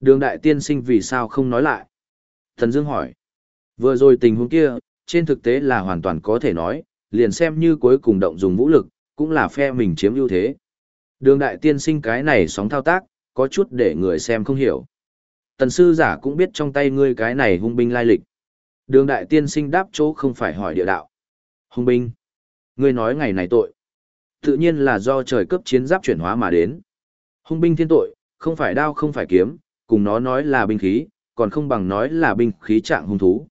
Đường đại tiên sinh vì sao không nói lại? Thần Dương hỏi. Vừa rồi tình huống kia, trên thực tế là hoàn toàn có thể nói, liền xem như cuối cùng động dùng vũ lực, cũng là phe mình chiếm ưu thế. Đường đại tiên sinh cái này sóng thao tác, có chút để người xem không hiểu. Tần sư giả cũng biết trong tay ngươi cái này hung binh lai lịch. Đường đại tiên sinh đáp chỗ không phải hỏi địa đạo. Hung binh. Ngươi nói ngày này tội. Tự nhiên là do trời cấp chiến giáp chuyển hóa mà đến. Hung binh thiên tội, không phải đao không phải kiếm, cùng nó nói là binh khí, còn không bằng nói là binh khí trạng hung thú.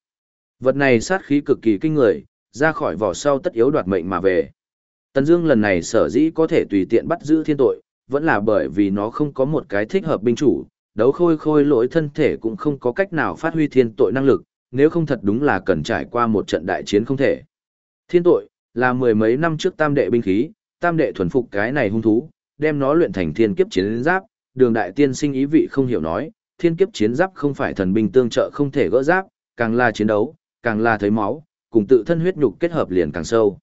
Vật này sát khí cực kỳ kinh người, ra khỏi vỏ sau tất yếu đoạt mệnh mà về. Tần Dương lần này sở dĩ có thể tùy tiện bắt giữ thiên tội, vẫn là bởi vì nó không có một cái thích hợp binh chủ, đấu khôi khôi lỗi thân thể cũng không có cách nào phát huy thiên tội năng lực, nếu không thật đúng là cần trải qua một trận đại chiến không thể. Thiên tội, là mười mấy năm trước tam đệ binh khí, tam đệ thuần phục cái này hung thú, đem nó luyện thành thiên kiếp chiến giáp, đường đại tiên sinh ý vị không hiểu nói, thiên kiếp chiến giáp không phải thần binh tương trợ không thể gỡ giáp, càng là chiến đấu, càng là thấy máu, cùng tự thân huyết nhục kết hợp liền càng sâu.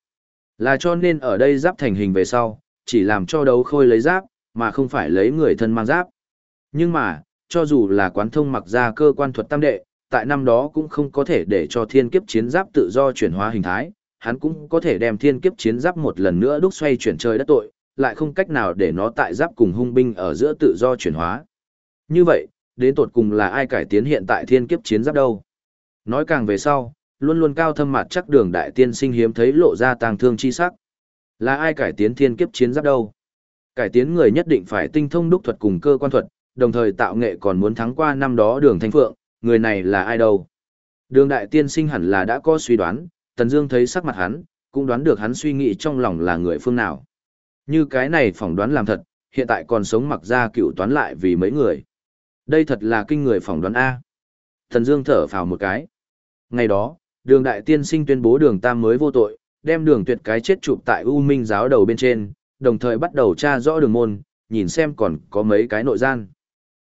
Là cho nên ở đây giáp thành hình về sau, chỉ làm cho đấu khôi lấy giáp, mà không phải lấy người thân mang giáp. Nhưng mà, cho dù là quán thông mặc ra cơ quan thuật tam đệ, tại năm đó cũng không có thể để cho thiên kiếp chiến giáp tự do chuyển hóa hình thái, hắn cũng có thể đem thiên kiếp chiến giáp một lần nữa đúc xoay chuyển trời đất tội, lại không cách nào để nó tại giáp cùng hung binh ở giữa tự do chuyển hóa. Như vậy, đến tột cùng là ai cải tiến hiện tại thiên kiếp chiến giáp đâu? Nói càng về sau, luôn luôn cao thâm mặt chắc đường đại tiên sinh hiếm thấy lộ ra tàng thương chi sắc. Là ai cải tiến thiên kiếp chiến giáp đâu? Cải tiến người nhất định phải tinh thông đúc thuật cùng cơ quan thuật, đồng thời tạo nghệ còn muốn thắng qua năm đó đường thanh phượng, người này là ai đâu? Đường đại tiên sinh hẳn là đã có suy đoán, Tần Dương thấy sắc mặt hắn, cũng đoán được hắn suy nghĩ trong lòng là người phương nào. Như cái này phỏng đoán làm thật, hiện tại còn sống mặc ra cựu toán lại vì mấy người. Đây thật là kinh người phỏng đoán A. Thần Dương thở phào một cái. Ngày đó, đường đại tiên sinh tuyên bố đường tam mới vô tội, đem đường tuyệt cái chết chụp tại U Minh giáo đầu bên trên, đồng thời bắt đầu tra rõ đường môn, nhìn xem còn có mấy cái nội gian.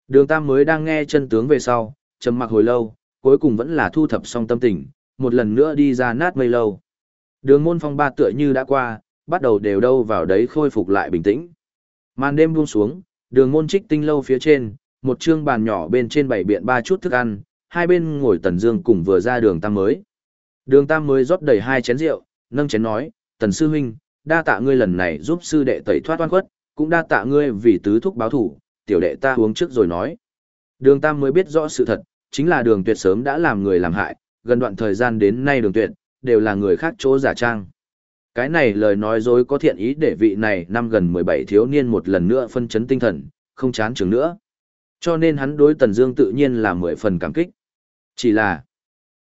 Đường tam mới đang nghe chân tướng về sau, trầm mặc hồi lâu, cuối cùng vẫn là thu thập xong tâm tình, một lần nữa đi ra nát mây lâu. Đường môn phong ba tựa như đã qua, bắt đầu đều đâu vào đấy khôi phục lại bình tĩnh. Màn đêm buông xuống, đường môn trích tinh lâu phía trên, một trương bàn nhỏ bên trên bảy biện ba chút thức ăn, hai bên ngồi tần dương cùng vừa ra đường tam mới. Đường tam mới rót đầy hai chén rượu, nâng chén nói, tần sư huynh, đa tạ ngươi lần này giúp sư đệ tẩy thoát oan khuất, cũng đa tạ ngươi vì tứ thúc báo thù tiểu đệ ta uống trước rồi nói. Đường tam mới biết rõ sự thật, chính là đường tuyệt sớm đã làm người làm hại, gần đoạn thời gian đến nay đường tuyệt, đều là người khác chỗ giả trang. Cái này lời nói dối có thiện ý để vị này năm gần 17 thiếu niên một lần nữa phân chấn tinh thần, không chán trường nữa. Cho nên hắn đối Tần Dương tự nhiên là mười phần cảm kích. Chỉ là,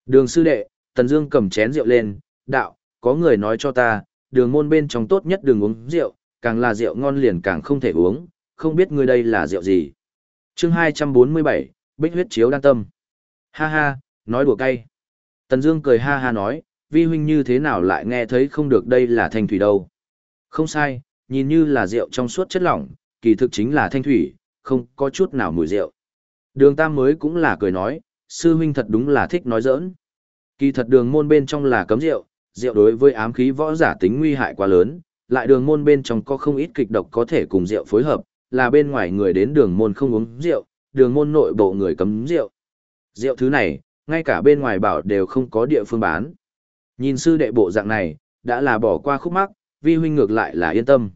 đường sư đệ, Tần Dương cầm chén rượu lên, đạo, có người nói cho ta, đường môn bên trong tốt nhất đừng uống rượu, càng là rượu ngon liền càng không thể uống, không biết ngươi đây là rượu gì. Chương 247, Bích huyết chiếu đan tâm. Ha ha, nói đùa cay. Tần Dương cười ha ha nói, vi huynh như thế nào lại nghe thấy không được đây là thanh thủy đâu. Không sai, nhìn như là rượu trong suốt chất lỏng, kỳ thực chính là thanh thủy, không có chút nào mùi rượu. Đường Tam mới cũng là cười nói, sư huynh thật đúng là thích nói giỡn. Kỳ thật đường môn bên trong là cấm rượu, rượu đối với ám khí võ giả tính nguy hại quá lớn, lại đường môn bên trong có không ít kịch độc có thể cùng rượu phối hợp, là bên ngoài người đến đường môn không uống rượu, đường môn nội bộ người cấm rượu. Rượu thứ này, ngay cả bên ngoài bảo đều không có địa phương bán. Nhìn sư đệ bộ dạng này, đã là bỏ qua khúc mắc, vi huynh ngược lại là yên tâm.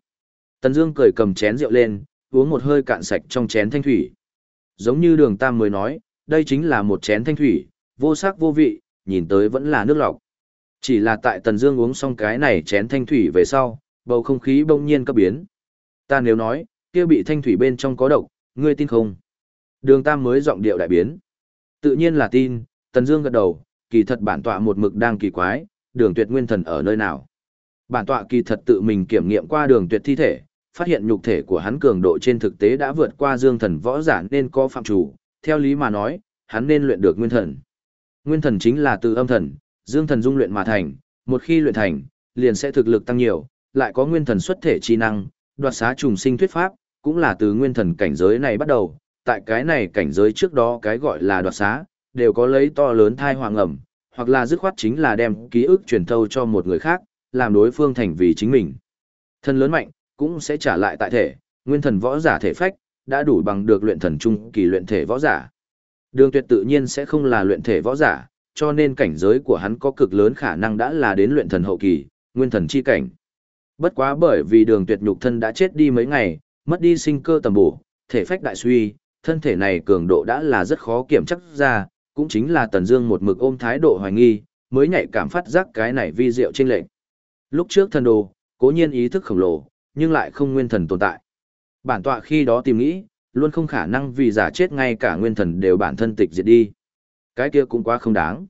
Tần Dương cười cầm chén rượu lên, uống một hơi cạn sạch trong chén thanh thủy. Giống như đường Tam mới nói, đây chính là một chén thanh thủy, vô sắc vô vị, nhìn tới vẫn là nước lọc. Chỉ là tại Tần Dương uống xong cái này chén thanh thủy về sau, bầu không khí bỗng nhiên cấp biến. Ta nếu nói, kia bị thanh thủy bên trong có độc, ngươi tin không? Đường Tam mới giọng điệu đại biến. Tự nhiên là tin, Tần Dương gật đầu, kỳ thật bản tọa một mực đang kỳ quái, Đường Tuyệt Nguyên Thần ở nơi nào? Bản tọa kỳ thật tự mình kiểm nghiệm qua Đường Tuyệt thi thể, phát hiện nhục thể của hắn cường độ trên thực tế đã vượt qua Dương Thần võ giả nên có phạm chủ, theo lý mà nói, hắn nên luyện được Nguyên Thần. Nguyên Thần chính là từ âm thần, Dương Thần dung luyện mà thành, một khi luyện thành, liền sẽ thực lực tăng nhiều, lại có Nguyên Thần xuất thể chi năng, đoạt xá trùng sinh thuyết pháp, cũng là từ Nguyên Thần cảnh giới này bắt đầu, tại cái này cảnh giới trước đó cái gọi là đoạt xá, đều có lấy to lớn thai hoàng ẩm, hoặc là dứt khoát chính là đem ký ức truyền thâu cho một người khác, làm đối phương thành vì chính mình. Thân lớn mạnh, cũng sẽ trả lại tại thể, nguyên thần võ giả thể phách, đã đủ bằng được luyện thần trung kỳ luyện thể võ giả. Đường tuyệt tự nhiên sẽ không là luyện thể võ giả, cho nên cảnh giới của hắn có cực lớn khả năng đã là đến luyện thần hậu kỳ, nguyên thần chi cảnh. Bất quá bởi vì đường tuyệt nhục thân đã chết đi mấy ngày, mất đi sinh cơ tầm bổ, thể phách đại suy, thân thể này cường độ đã là rất khó kiểm chắc ra, cũng chính là Tần Dương một mực ôm thái độ hoài nghi, mới nhạy cảm phát giác cái này vi diệu trên lệnh. Lúc trước thần đồ, cố nhiên ý thức khổng lồ, nhưng lại không nguyên thần tồn tại. Bản tọa khi đó tìm nghĩ, luôn không khả năng vì giả chết ngay cả nguyên thần đều bản thân tịch diệt đi. Cái kia cũng quá không đáng.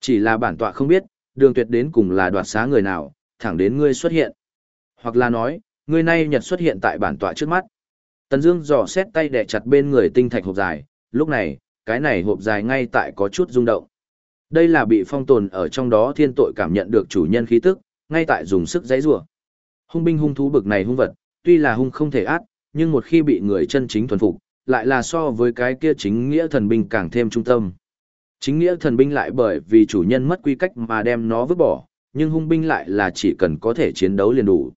Chỉ là bản tọa không biết, đường tuyệt đến cùng là đoạt xá người nào, thẳng đến ngươi xuất hiện. Hoặc là nói, ngươi nay nhật xuất hiện tại bản tọa trước mắt. Tần Dương dò xét tay đè chặt bên người tinh thạch hộp dài, lúc này, cái này hộp dài ngay tại có chút rung động. Đây là bị phong tồn ở trong đó thiên tội cảm nhận được chủ nhân khí tức, ngay tại dùng sức giãy giụa. Hung binh hung thú bực này hung vật, tuy là hung không thể át, nhưng một khi bị người chân chính thuần phục, lại là so với cái kia chính nghĩa thần binh càng thêm trung tâm. Chính nghĩa thần binh lại bởi vì chủ nhân mất quy cách mà đem nó vứt bỏ, nhưng hung binh lại là chỉ cần có thể chiến đấu liền đủ.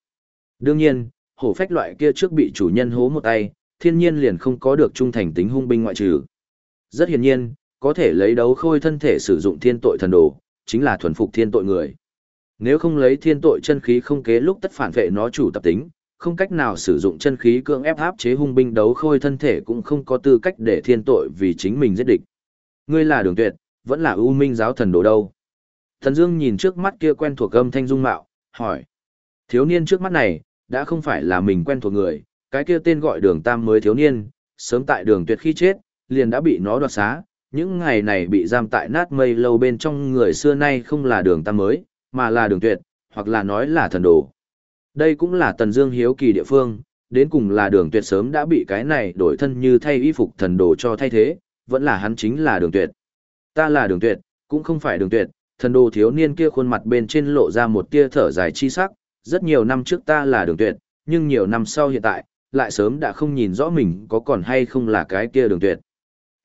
Đương nhiên, hổ phách loại kia trước bị chủ nhân hố một tay, thiên nhiên liền không có được trung thành tính hung binh ngoại trừ. Rất hiển nhiên, có thể lấy đấu khôi thân thể sử dụng thiên tội thần đồ, chính là thuần phục thiên tội người. Nếu không lấy thiên tội chân khí không kế lúc tất phản vệ nó chủ tập tính, không cách nào sử dụng chân khí cưỡng ép áp chế hung binh đấu khôi thân thể cũng không có tư cách để thiên tội vì chính mình giết địch. Ngươi là đường tuyệt, vẫn là ưu minh giáo thần đồ đâu. Thần Dương nhìn trước mắt kia quen thuộc âm thanh dung mạo, hỏi. Thiếu niên trước mắt này, đã không phải là mình quen thuộc người, cái kia tên gọi đường tam mới thiếu niên, sớm tại đường tuyệt khi chết, liền đã bị nó đoạt xá, những ngày này bị giam tại nát mây lâu bên trong người xưa nay không là đường tam mới, mà là đường tuyệt, hoặc là nói là thần đồ. Đây cũng là Tần Dương hiếu kỳ địa phương, đến cùng là đường tuyệt sớm đã bị cái này đổi thân như thay y phục thần đồ cho thay thế, vẫn là hắn chính là đường tuyệt. Ta là đường tuyệt, cũng không phải đường tuyệt, thần đồ thiếu niên kia khuôn mặt bên trên lộ ra một tia thở dài chi sắc, rất nhiều năm trước ta là đường tuyệt, nhưng nhiều năm sau hiện tại, lại sớm đã không nhìn rõ mình có còn hay không là cái kia đường tuyệt.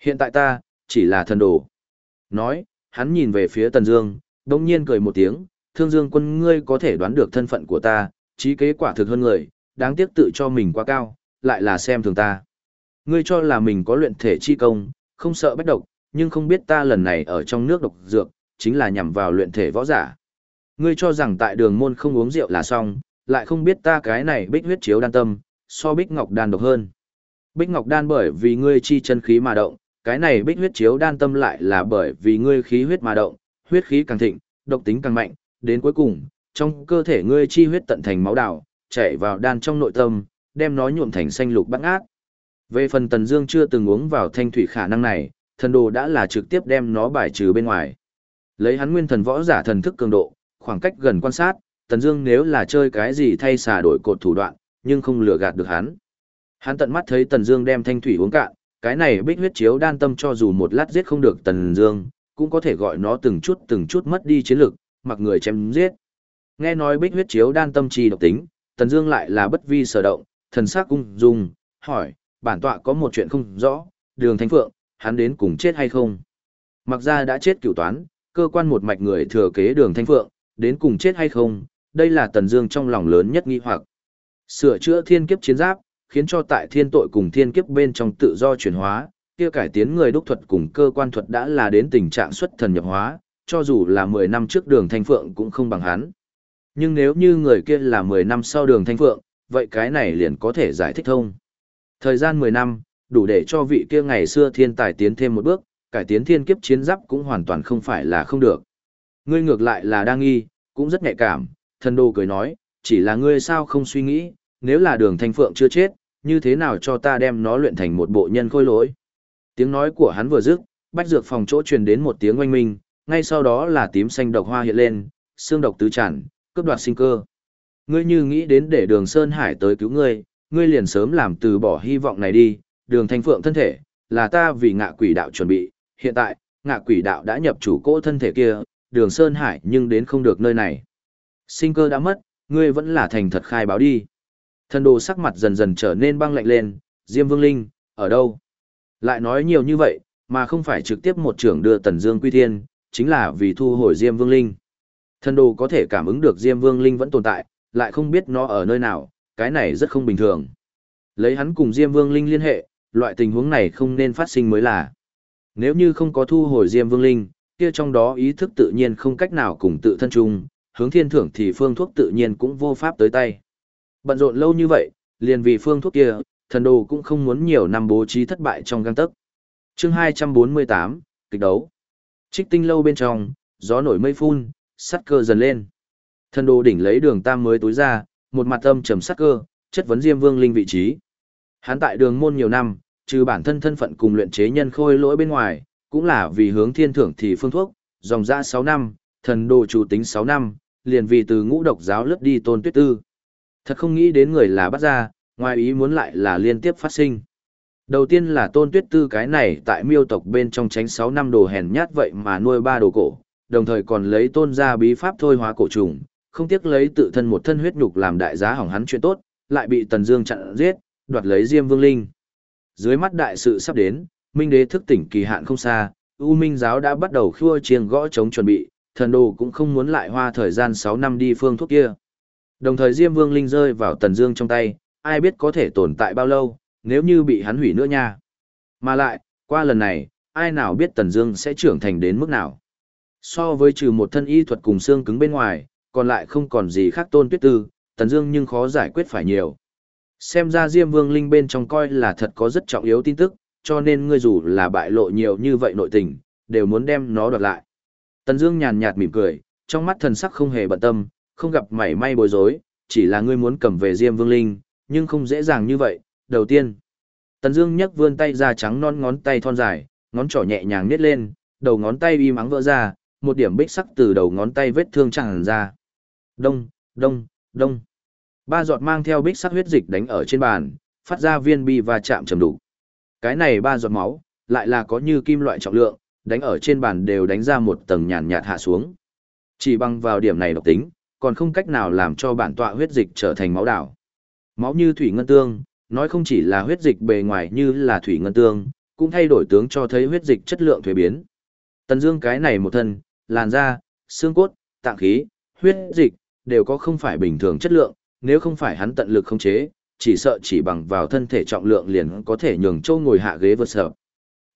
Hiện tại ta, chỉ là thần đồ. Nói, hắn nhìn về phía Tần Dương, đông nhiên cười một tiếng, thương dương quân ngươi có thể đoán được thân phận của ta, trí kế quả thực hơn người, đáng tiếc tự cho mình quá cao, lại là xem thường ta. Ngươi cho là mình có luyện thể chi công, không sợ bách độc, nhưng không biết ta lần này ở trong nước độc dược, chính là nhằm vào luyện thể võ giả. Ngươi cho rằng tại đường môn không uống rượu là xong, lại không biết ta cái này bích huyết chiếu đan tâm, so bích ngọc đan độc hơn. Bích ngọc đan bởi vì ngươi chi chân khí mà động, cái này bích huyết chiếu đan tâm lại là bởi vì ngươi khí huyết mà động, huyết khí càng thịnh, độc tính càng mạnh, đến cuối cùng, trong cơ thể ngươi chi huyết tận thành máu đảo, chảy vào đan trong nội tâm, đem nó nhuộm thành xanh lục băng ác. Về phần Tần Dương chưa từng uống vào thanh thủy khả năng này, thần đồ đã là trực tiếp đem nó bài trừ bên ngoài. Lấy hắn nguyên thần võ giả thần thức cường độ, khoảng cách gần quan sát, Tần Dương nếu là chơi cái gì thay xả đổi cột thủ đoạn, nhưng không lừa gạt được hắn. Hắn tận mắt thấy Tần Dương đem thanh thủy uống cạn, cái này bích huyết chiếu đan tâm cho dù một lát giết không được Tần Dương, cũng có thể gọi nó từng chút từng chút mất đi chiến lực, mặc người chém giết. Nghe nói bích huyết chiếu đan tâm trì độc tính, Tần Dương lại là bất vi sở động, thần sắc cung dung, hỏi, bản tọa có một chuyện không rõ, Đường Thánh Phượng, hắn đến cùng chết hay không? Mặc ra đã chết cửu toán, cơ quan một mạch người thừa kế Đường Thánh Phượng, đến cùng chết hay không? Đây là Tần Dương trong lòng lớn nhất nghi hoặc. Sửa chữa thiên kiếp chiến giáp, khiến cho tại thiên tội cùng thiên kiếp bên trong tự do chuyển hóa, kia cải tiến người đúc thuật cùng cơ quan thuật đã là đến tình trạng xuất thần nhập hóa, cho dù là 10 năm trước đường thanh phượng cũng không bằng hắn. Nhưng nếu như người kia là 10 năm sau đường thanh phượng, vậy cái này liền có thể giải thích thông. Thời gian 10 năm, đủ để cho vị kia ngày xưa thiên tài tiến thêm một bước, cải tiến thiên kiếp chiến giáp cũng hoàn toàn không phải là không được. Ngươi ngược lại là đang nghi, cũng rất nhạy cảm, thần đồ cười nói, chỉ là ngươi sao không suy nghĩ, nếu là đường thanh phượng chưa chết, như thế nào cho ta đem nó luyện thành một bộ nhân khôi lỗi. Tiếng nói của hắn vừa dứt, bách dược phòng chỗ truyền đến một tiếng oanh minh, ngay sau đó là tím xanh độc hoa hiện lên, xương độc tứ tràn, cướp đoạt sinh cơ. Ngươi như nghĩ đến để đường Sơn Hải tới cứu ngươi, ngươi liền sớm làm từ bỏ hy vọng này đi, đường thanh phượng thân thể, là ta vì ngạ quỷ đạo chuẩn bị, hiện tại, ngạ quỷ đạo đã nhập chủ cỗ thân thể kia, đường Sơn Hải nhưng đến không được nơi này. Sinh cơ đã mất, ngươi vẫn là thành thật khai báo đi. Thần đồ sắc mặt dần dần trở nên băng lạnh lên, Diêm Vương Linh, ở đâu? Lại nói nhiều như vậy, mà không phải trực tiếp một trưởng đưa Tần Dương Quy Thiên, chính là vì thu hồi Diêm Vương Linh. Thần đồ có thể cảm ứng được Diêm Vương Linh vẫn tồn tại, lại không biết nó ở nơi nào, cái này rất không bình thường. Lấy hắn cùng Diêm Vương Linh liên hệ, loại tình huống này không nên phát sinh mới là. Nếu như không có thu hồi Diêm Vương Linh, kia trong đó ý thức tự nhiên không cách nào cùng tự thân chung, hướng thiên thưởng thì phương thuốc tự nhiên cũng vô pháp tới tay. Bận rộn lâu như vậy, liền vì phương thuốc kia, thần đồ cũng không muốn nhiều năm bố trí thất bại trong găng tấc. Chương 248, kịch đấu. Trích tinh lâu bên trong, gió nổi mây phun, sắt cơ dần lên. Thần đồ đỉnh lấy đường tam mới tối ra, một mặt âm trầm sắt cơ, chất vấn Diêm Vương Linh vị trí. Hắn tại đường môn nhiều năm, trừ bản thân thân phận cùng luyện chế nhân khôi lỗi bên ngoài, cũng là vì hướng thiên thưởng thì phương thuốc, dòng ra 6 năm, thần đồ chủ tính 6 năm, liền vì từ ngũ độc giáo lướt đi tôn tuyết tư. Thật không nghĩ đến người là bắt ra, ngoài ý muốn lại là liên tiếp phát sinh. Đầu tiên là tôn tuyết tư cái này tại miêu tộc bên trong tránh 6 năm đồ hèn nhát vậy mà nuôi ba đồ cổ, đồng thời còn lấy tôn ra bí pháp thôi hóa cổ trùng, không tiếc lấy tự thân một thân huyết nhục làm đại giá hỏng hắn chuyện tốt, lại bị Tần Dương chặn giết, đoạt lấy Diêm Vương Linh. Dưới mắt đại sự sắp đến, Minh Đế thức tỉnh kỳ hạn không xa, U Minh giáo đã bắt đầu khua chiêng gõ chống chuẩn bị, thần đồ cũng không muốn lại hoa thời gian 6 năm đi phương thuốc kia. Đồng thời Diêm Vương Linh rơi vào Tần Dương trong tay, ai biết có thể tồn tại bao lâu, nếu như bị hắn hủy nữa nha. Mà lại, qua lần này, ai nào biết Tần Dương sẽ trưởng thành đến mức nào. So với trừ một thân y thuật cùng xương cứng bên ngoài, còn lại không còn gì khác tôn tuyết tư, Tần Dương nhưng khó giải quyết phải nhiều. Xem ra Diêm Vương Linh bên trong coi là thật có rất trọng yếu tin tức, cho nên ngươi dù là bại lộ nhiều như vậy nội tình, đều muốn đem nó đoạt lại. Tần Dương nhàn nhạt mỉm cười, trong mắt thần sắc không hề bận tâm, không gặp mảy may bối rối, chỉ là ngươi muốn cầm về Diêm Vương Linh, nhưng không dễ dàng như vậy. Đầu tiên, Tần Dương nhấc vươn tay ra trắng non ngón tay thon dài, ngón trỏ nhẹ nhàng nhếch lên, đầu ngón tay im ắng vỡ ra, một điểm bích sắc từ đầu ngón tay vết thương tràn ra. Đông, đông, đông. Ba giọt mang theo bích sắc huyết dịch đánh ở trên bàn, phát ra viên bi và chạm trầm đủ. Cái này ba giọt máu, lại là có như kim loại trọng lượng, đánh ở trên bàn đều đánh ra một tầng nhàn nhạt hạ xuống. Chỉ bằng vào điểm này độc tính, còn không cách nào làm cho bản tọa huyết dịch trở thành máu đảo. Máu như thủy ngân tương, nói không chỉ là huyết dịch bề ngoài như là thủy ngân tương, cũng thay đổi tướng cho thấy huyết dịch chất lượng thuế biến. Tần Dương cái này một thân, làn da, xương cốt, tạng khí, huyết dịch đều có không phải bình thường chất lượng, nếu không phải hắn tận lực khống chế, chỉ sợ chỉ bằng vào thân thể trọng lượng liền có thể nhường Châu ngồi hạ ghế vượt sợ.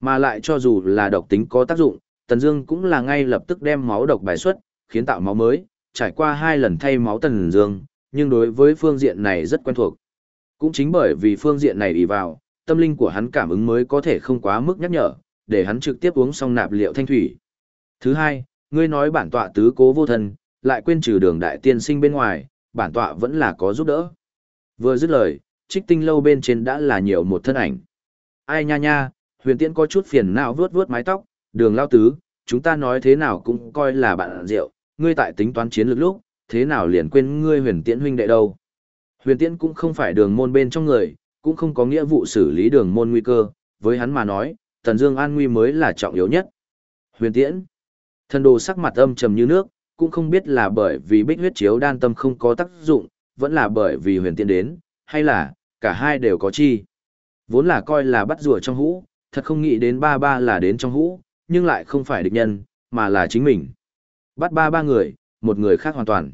Mà lại cho dù là độc tính có tác dụng, Tần Dương cũng là ngay lập tức đem máu độc bài xuất, khiến tạo máu mới, trải qua hai lần thay máu Tần Dương, nhưng đối với phương diện này rất quen thuộc. Cũng chính bởi vì phương diện này ỷ vào, tâm linh của hắn cảm ứng mới có thể không quá mức nhắc nhở, để hắn trực tiếp uống xong nạp liệu thanh thủy. Thứ hai, ngươi nói bản tọa tứ cố vô thân, lại quên trừ đường đại tiên sinh bên ngoài, bản tọa vẫn là có giúp đỡ. Vừa dứt lời, trích tinh lâu bên trên đã là nhiều một thân ảnh. Ai nha nha, huyền tiễn có chút phiền não vuốt vuốt mái tóc, đường lao tứ, chúng ta nói thế nào cũng coi là bạn rượu, ngươi tại tính toán chiến lược lúc, thế nào liền quên ngươi huyền tiễn huynh đệ đâu. Huyền tiễn cũng không phải đường môn bên trong người, cũng không có nghĩa vụ xử lý đường môn nguy cơ, với hắn mà nói, tần dương an nguy mới là trọng yếu nhất. Huyền tiễn, thần đồ sắc mặt âm trầm như nước, cũng không biết là bởi vì bích huyết chiếu đan tâm không có tác dụng, vẫn là bởi vì huyền tiễn đến, hay là, cả hai đều có chi. Vốn là coi là bắt rùa trong hũ, thật không nghĩ đến ba ba là đến trong hũ, nhưng lại không phải địch nhân, mà là chính mình. Bắt ba ba người, một người khác hoàn toàn.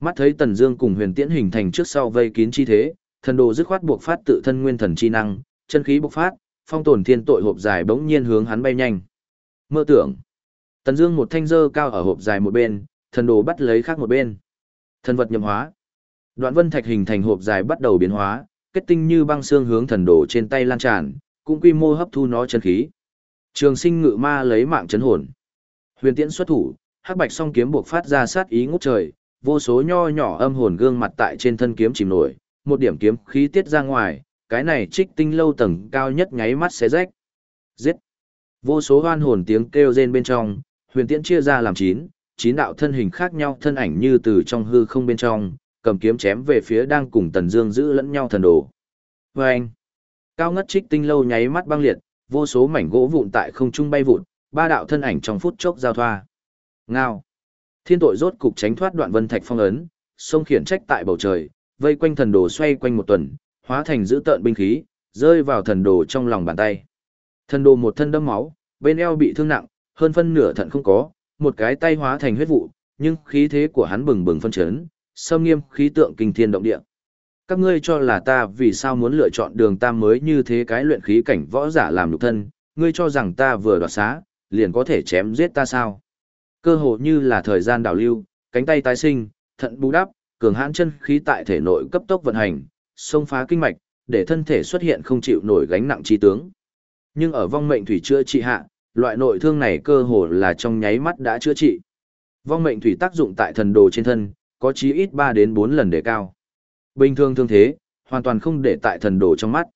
Mắt thấy Tần Dương cùng Huyền Tiễn hình thành trước sau vây kín chi thế, thần đồ dứt khoát buộc phát tự thân nguyên thần chi năng, chân khí bộc phát, phong tổn thiên tội hộp dài bỗng nhiên hướng hắn bay nhanh. Mơ tưởng. Tần Dương một thanh dơ cao ở hộp dài một bên, thần đồ bắt lấy khác một bên. Thần vật nhậm hóa. Đoạn vân thạch hình thành hộp dài bắt đầu biến hóa, kết tinh như băng xương hướng thần đồ trên tay lan tràn, cũng quy mô hấp thu nó chân khí. Trường sinh ngự ma lấy mạng chấn hồn. Huyền tiễn xuất thủ, hắc bạch song kiếm buộc phát ra sát ý ngút trời, vô số nho nhỏ âm hồn gương mặt tại trên thân kiếm chìm nổi, một điểm kiếm khí tiết ra ngoài, cái này trích tinh lâu tầng cao nhất nháy mắt xé rách. Giết! Vô số hoan hồn tiếng kêu rên bên trong, huyền tiễn chia ra làm chín, chín đạo thân hình khác nhau thân ảnh như từ trong hư không bên trong, cầm kiếm chém về phía đang cùng Tần Dương giữ lẫn nhau thần đồ. Và anh, cao ngất trích tinh lâu nháy mắt băng liệt, vô số mảnh gỗ vụn tại không trung bay vụn, ba đạo thân ảnh trong phút chốc giao thoa. Ngao. Thiên tội rốt cục tránh thoát đoạn vân thạch phong ấn, sông khiển trách tại bầu trời, vây quanh thần đồ xoay quanh một tuần, hóa thành giữ tợn binh khí, rơi vào thần đồ trong lòng bàn tay. Thần đồ một thân đẫm máu, bên eo bị thương nặng, hơn phân nửa thận không có, một cái tay hóa thành huyết vụ, nhưng khí thế của hắn bừng bừng phân chấn, sâm nghiêm khí tượng kinh thiên động địa. các ngươi cho là ta vì sao muốn lựa chọn đường tam mới như thế cái luyện khí cảnh võ giả làm nhục thân, ngươi cho rằng ta vừa đoạt xá, liền có thể chém giết ta sao? Cơ hồ như là thời gian đảo lưu, cánh tay tái sinh, thận bù đắp, cường hãn chân khí tại thể nội cấp tốc vận hành, xông phá kinh mạch, để thân thể xuất hiện không chịu nổi gánh nặng chi tướng. Nhưng ở vong mệnh thủy chữa trị hạ, loại nội thương này cơ hồ là trong nháy mắt đã chữa trị. Vong mệnh thủy tác dụng tại thần đồ trên thân, có chí ít 3 đến 4 lần đề cao. Bình thường thương thế, hoàn toàn không để tại thần đồ trong mắt.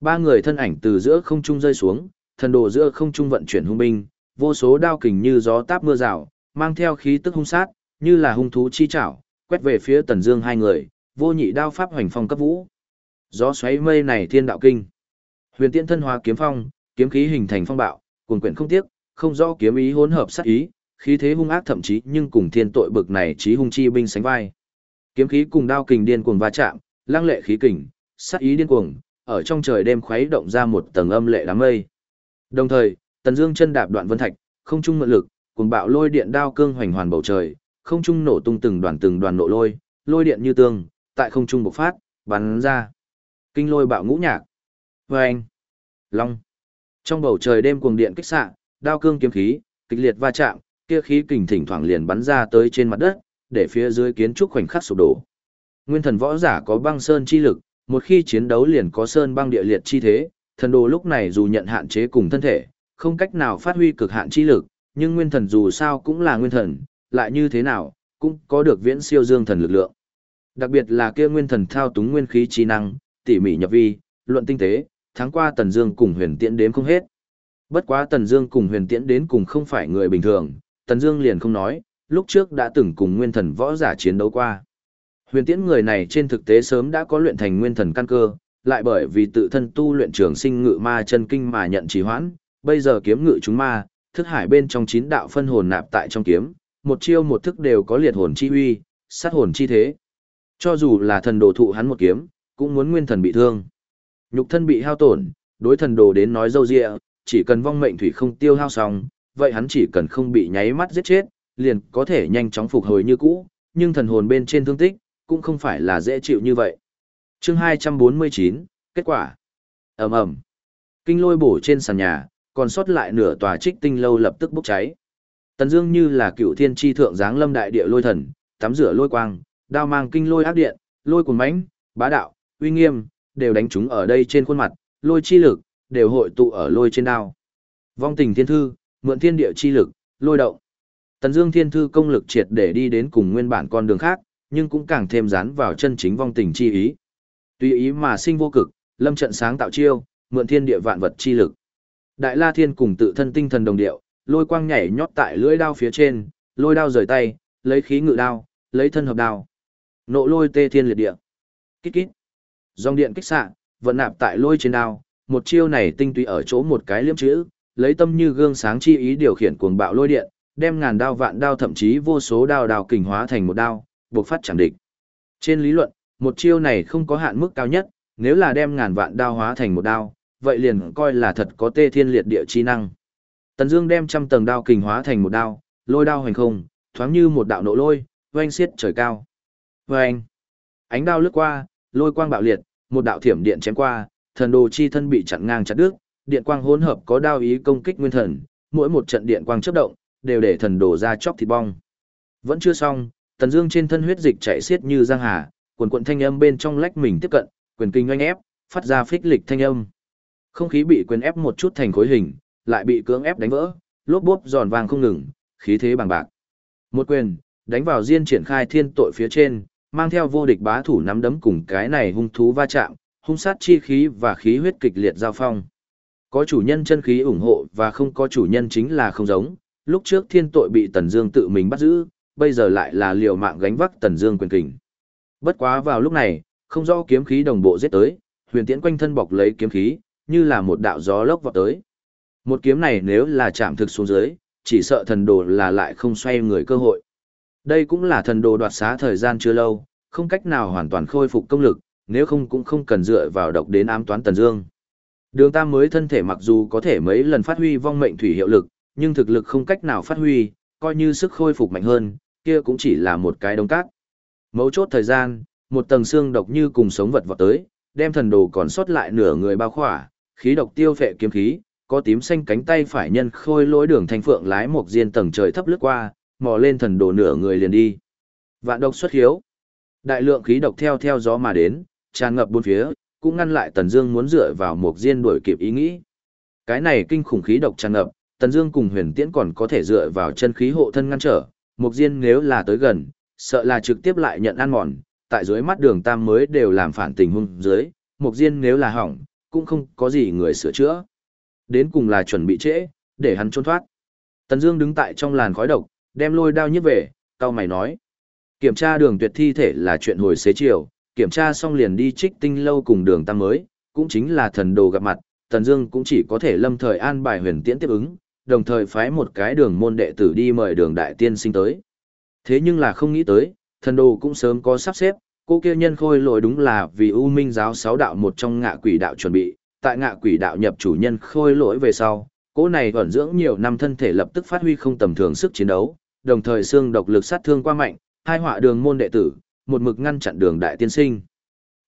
Ba người thân ảnh từ giữa không trung rơi xuống, thần đồ giữa không trung vận chuyển hung binh, vô số đao kình như gió táp mưa rào, mang theo khí tức hung sát, như là hung thú chi chảo, quét về phía Tần Dương hai người, vô nhị đao pháp hoành phong cấp vũ. Gió xoáy mây này thiên đạo kinh. Huyền Tiễn thân hóa kiếm phong, kiếm khí hình thành phong bạo, cuồn quyển không tiếc, không rõ kiếm ý hỗn hợp sát ý, khí thế hung ác thậm chí nhưng cùng thiên tội bực này chí hung chi binh sánh vai. Kiếm khí cùng đao kình điên cuồng va chạm, lăng lệ khí kình, sát ý điên cuồng, ở trong trời đêm khuấy động ra một tầng âm lệ đám mây. Đồng thời, Tần Dương chân đạp đoạn vân thạch, không trung mượn lực, cuồng bạo lôi điện đao cương hoành hoàn bầu trời, không trung nổ tung từng đoàn từng đoàn nổ lôi, lôi điện như tương, tại không trung bộc phát, bắn ra. Kinh lôi bạo ngũ nhạc. Oeng. Long. Trong bầu trời đêm cuồng điện kích xạ, đao cương kiếm khí, kịch liệt va chạm, kia khí kình thỉnh thoảng liền bắn ra tới trên mặt đất, để phía dưới kiến trúc khoảnh khắc sụp đổ. Nguyên thần võ giả có băng sơn chi lực, một khi chiến đấu liền có sơn băng địa liệt chi thế, thần đồ lúc này dù nhận hạn chế cùng thân thể, không cách nào phát huy cực hạn chi lực, nhưng nguyên thần dù sao cũng là nguyên thần, lại như thế nào, cũng có được viễn siêu dương thần lực lượng. Đặc biệt là kia nguyên thần thao túng nguyên khí chi năng, tỉ mỉ nhập vi, luận tinh tế, tháng qua Tần Dương cùng Huyền Tiễn đến không hết. Bất quá Tần Dương cùng Huyền Tiễn đến cùng không phải người bình thường, Tần Dương liền không nói, lúc trước đã từng cùng nguyên thần võ giả chiến đấu qua. Huyền Tiễn người này trên thực tế sớm đã có luyện thành nguyên thần căn cơ, lại bởi vì tự thân tu luyện trường sinh ngự ma chân kinh mà nhận trì hoãn, bây giờ kiếm ngự chúng ma, thức hải bên trong chín đạo phân hồn nạp tại trong kiếm, một chiêu một thức đều có liệt hồn chi uy, sát hồn chi thế. Cho dù là thần đồ thụ hắn một kiếm, cũng muốn nguyên thần bị thương. Nhục thân bị hao tổn, đối thần đồ đến nói dâu dịa, chỉ cần vong mệnh thủy không tiêu hao xong, vậy hắn chỉ cần không bị nháy mắt giết chết, liền có thể nhanh chóng phục hồi như cũ, nhưng thần hồn bên trên thương tích, cũng không phải là dễ chịu như vậy. Chương 249, kết quả. ầm ầm Kinh lôi bổ trên sàn nhà, còn sót lại nửa tòa trích tinh lâu lập tức bốc cháy. Tần Dương như là cựu thiên chi thượng giáng lâm đại địa lôi thần, tắm rửa lôi quang, đao mang kinh lôi áp điện, lôi cuồn mãnh, bá đạo, uy nghiêm, đều đánh chúng ở đây trên khuôn mặt, lôi chi lực đều hội tụ ở lôi trên đao. Vong tình thiên thư, mượn thiên địa chi lực, lôi động. Tần Dương thiên thư công lực triệt để đi đến cùng nguyên bản con đường khác, nhưng cũng càng thêm dán vào chân chính vong tình chi ý. Tùy ý mà sinh vô cực, lâm trận sáng tạo chiêu, mượn thiên địa vạn vật chi lực. Đại La Thiên cùng tự thân tinh thần đồng điệu, lôi quang nhảy nhót tại lưỡi đao phía trên, lôi đao rời tay, lấy khí ngự đao, lấy thân hợp đao. Nộ lôi tê thiên liệt địa. Kít kít. Dòng điện kích xạ, vận nạp tại lôi trên đao, một chiêu này tinh túy ở chỗ một cái liếm chữ, lấy tâm như gương sáng chi ý điều khiển cuồng bạo lôi điện, đem ngàn đao vạn đao thậm chí vô số đao đào kình hóa thành một đao, buộc phát chẳng địch. Trên lý luận, một chiêu này không có hạn mức cao nhất, nếu là đem ngàn vạn đao hóa thành một đao, vậy liền coi là thật có tê thiên liệt địa chi năng. Tần Dương đem trăm tầng đao kình hóa thành một đao, lôi đao hành không, thoáng như một đạo nộ lôi, oanh xiết trời cao. Oanh! Ánh đao lướt qua, lôi quang bạo liệt, một đạo thiểm điện chém qua, thần đồ chi thân bị chặn ngang chặt đứt, điện quang hỗn hợp có đao ý công kích nguyên thần, mỗi một trận điện quang chớp động, đều để thần đồ ra chóc thịt bong. Vẫn chưa xong, Tần Dương trên thân huyết dịch chảy xiết như giang hà, quần quần thanh âm bên trong lách mình tiếp cận, quyền kinh oanh ép, phát ra phích lịch thanh âm. Không khí bị quyền ép một chút thành khối hình, lại bị cưỡng ép đánh vỡ, lốp bốp giòn vàng không ngừng, khí thế bằng bạc. Một quyền, đánh vào diên triển khai thiên tội phía trên, mang theo vô địch bá thủ nắm đấm cùng cái này hung thú va chạm, hung sát chi khí và khí huyết kịch liệt giao phong. Có chủ nhân chân khí ủng hộ và không có chủ nhân chính là không giống, lúc trước thiên tội bị Tần Dương tự mình bắt giữ, bây giờ lại là liều mạng gánh vác Tần Dương quyền kình. Bất quá vào lúc này, không rõ kiếm khí đồng bộ giết tới, huyền tiễn quanh thân bọc lấy kiếm khí, như là một đạo gió lốc vọt tới. Một kiếm này nếu là chạm thực xuống dưới, chỉ sợ thần đồ là lại không xoay người cơ hội. Đây cũng là thần đồ đoạt xá thời gian chưa lâu, không cách nào hoàn toàn khôi phục công lực, nếu không cũng không cần dựa vào độc đến ám toán Tần Dương. Đường Tam mới thân thể mặc dù có thể mấy lần phát huy vong mệnh thủy hiệu lực, nhưng thực lực không cách nào phát huy, coi như sức khôi phục mạnh hơn, kia cũng chỉ là một cái đống cát. Mấu chốt thời gian, một tầng xương độc như cùng sống vật vọt tới, đem thần đồ còn sót lại nửa người bao khỏa, khí độc tiêu phệ kiếm khí, có tím xanh cánh tay phải nhân khôi lối đường thanh phượng lái một diên tầng trời thấp lướt qua, mò lên thần đồ nửa người liền đi. Vạn độc xuất hiếu. Đại lượng khí độc theo theo gió mà đến, tràn ngập bốn phía, cũng ngăn lại Tần Dương muốn dựa vào một diên đuổi kịp ý nghĩ. Cái này kinh khủng khí độc tràn ngập, Tần Dương cùng Huyền Tiễn còn có thể dựa vào chân khí hộ thân ngăn trở, Mục Diên nếu là tới gần, sợ là trực tiếp lại nhận ăn mòn, tại dưới mắt Đường Tam mới đều làm phản tình huống dưới, Mục Diên nếu là hỏng, cũng không có gì người sửa chữa. Đến cùng là chuẩn bị trễ, để hắn trốn thoát. Tần Dương đứng tại trong làn khói độc, đem lôi đao nhấc về, cau mày nói: "Kiểm tra Đường Tuyệt thi thể là chuyện hồi xế chiều, kiểm tra xong liền đi Trích Tinh lâu cùng Đường Tam mới, cũng chính là thần đồ gặp mặt, Tần Dương cũng chỉ có thể lâm thời an bài Huyền Tiễn tiếp ứng, đồng thời phái một cái đường môn đệ tử đi mời đường đại tiên sinh tới. Thế nhưng là không nghĩ tới, thần đồ cũng sớm có sắp xếp, cô kia nhân khôi lỗi đúng là vì U Minh giáo sáu đạo một trong ngạ quỷ đạo chuẩn bị, tại ngạ quỷ đạo nhập chủ nhân khôi lỗi về sau, cỗ này ẩn dưỡng nhiều năm thân thể lập tức phát huy không tầm thường sức chiến đấu, đồng thời xương độc lực sát thương qua mạnh, hai họa đường môn đệ tử, một mực ngăn chặn đường đại tiên sinh.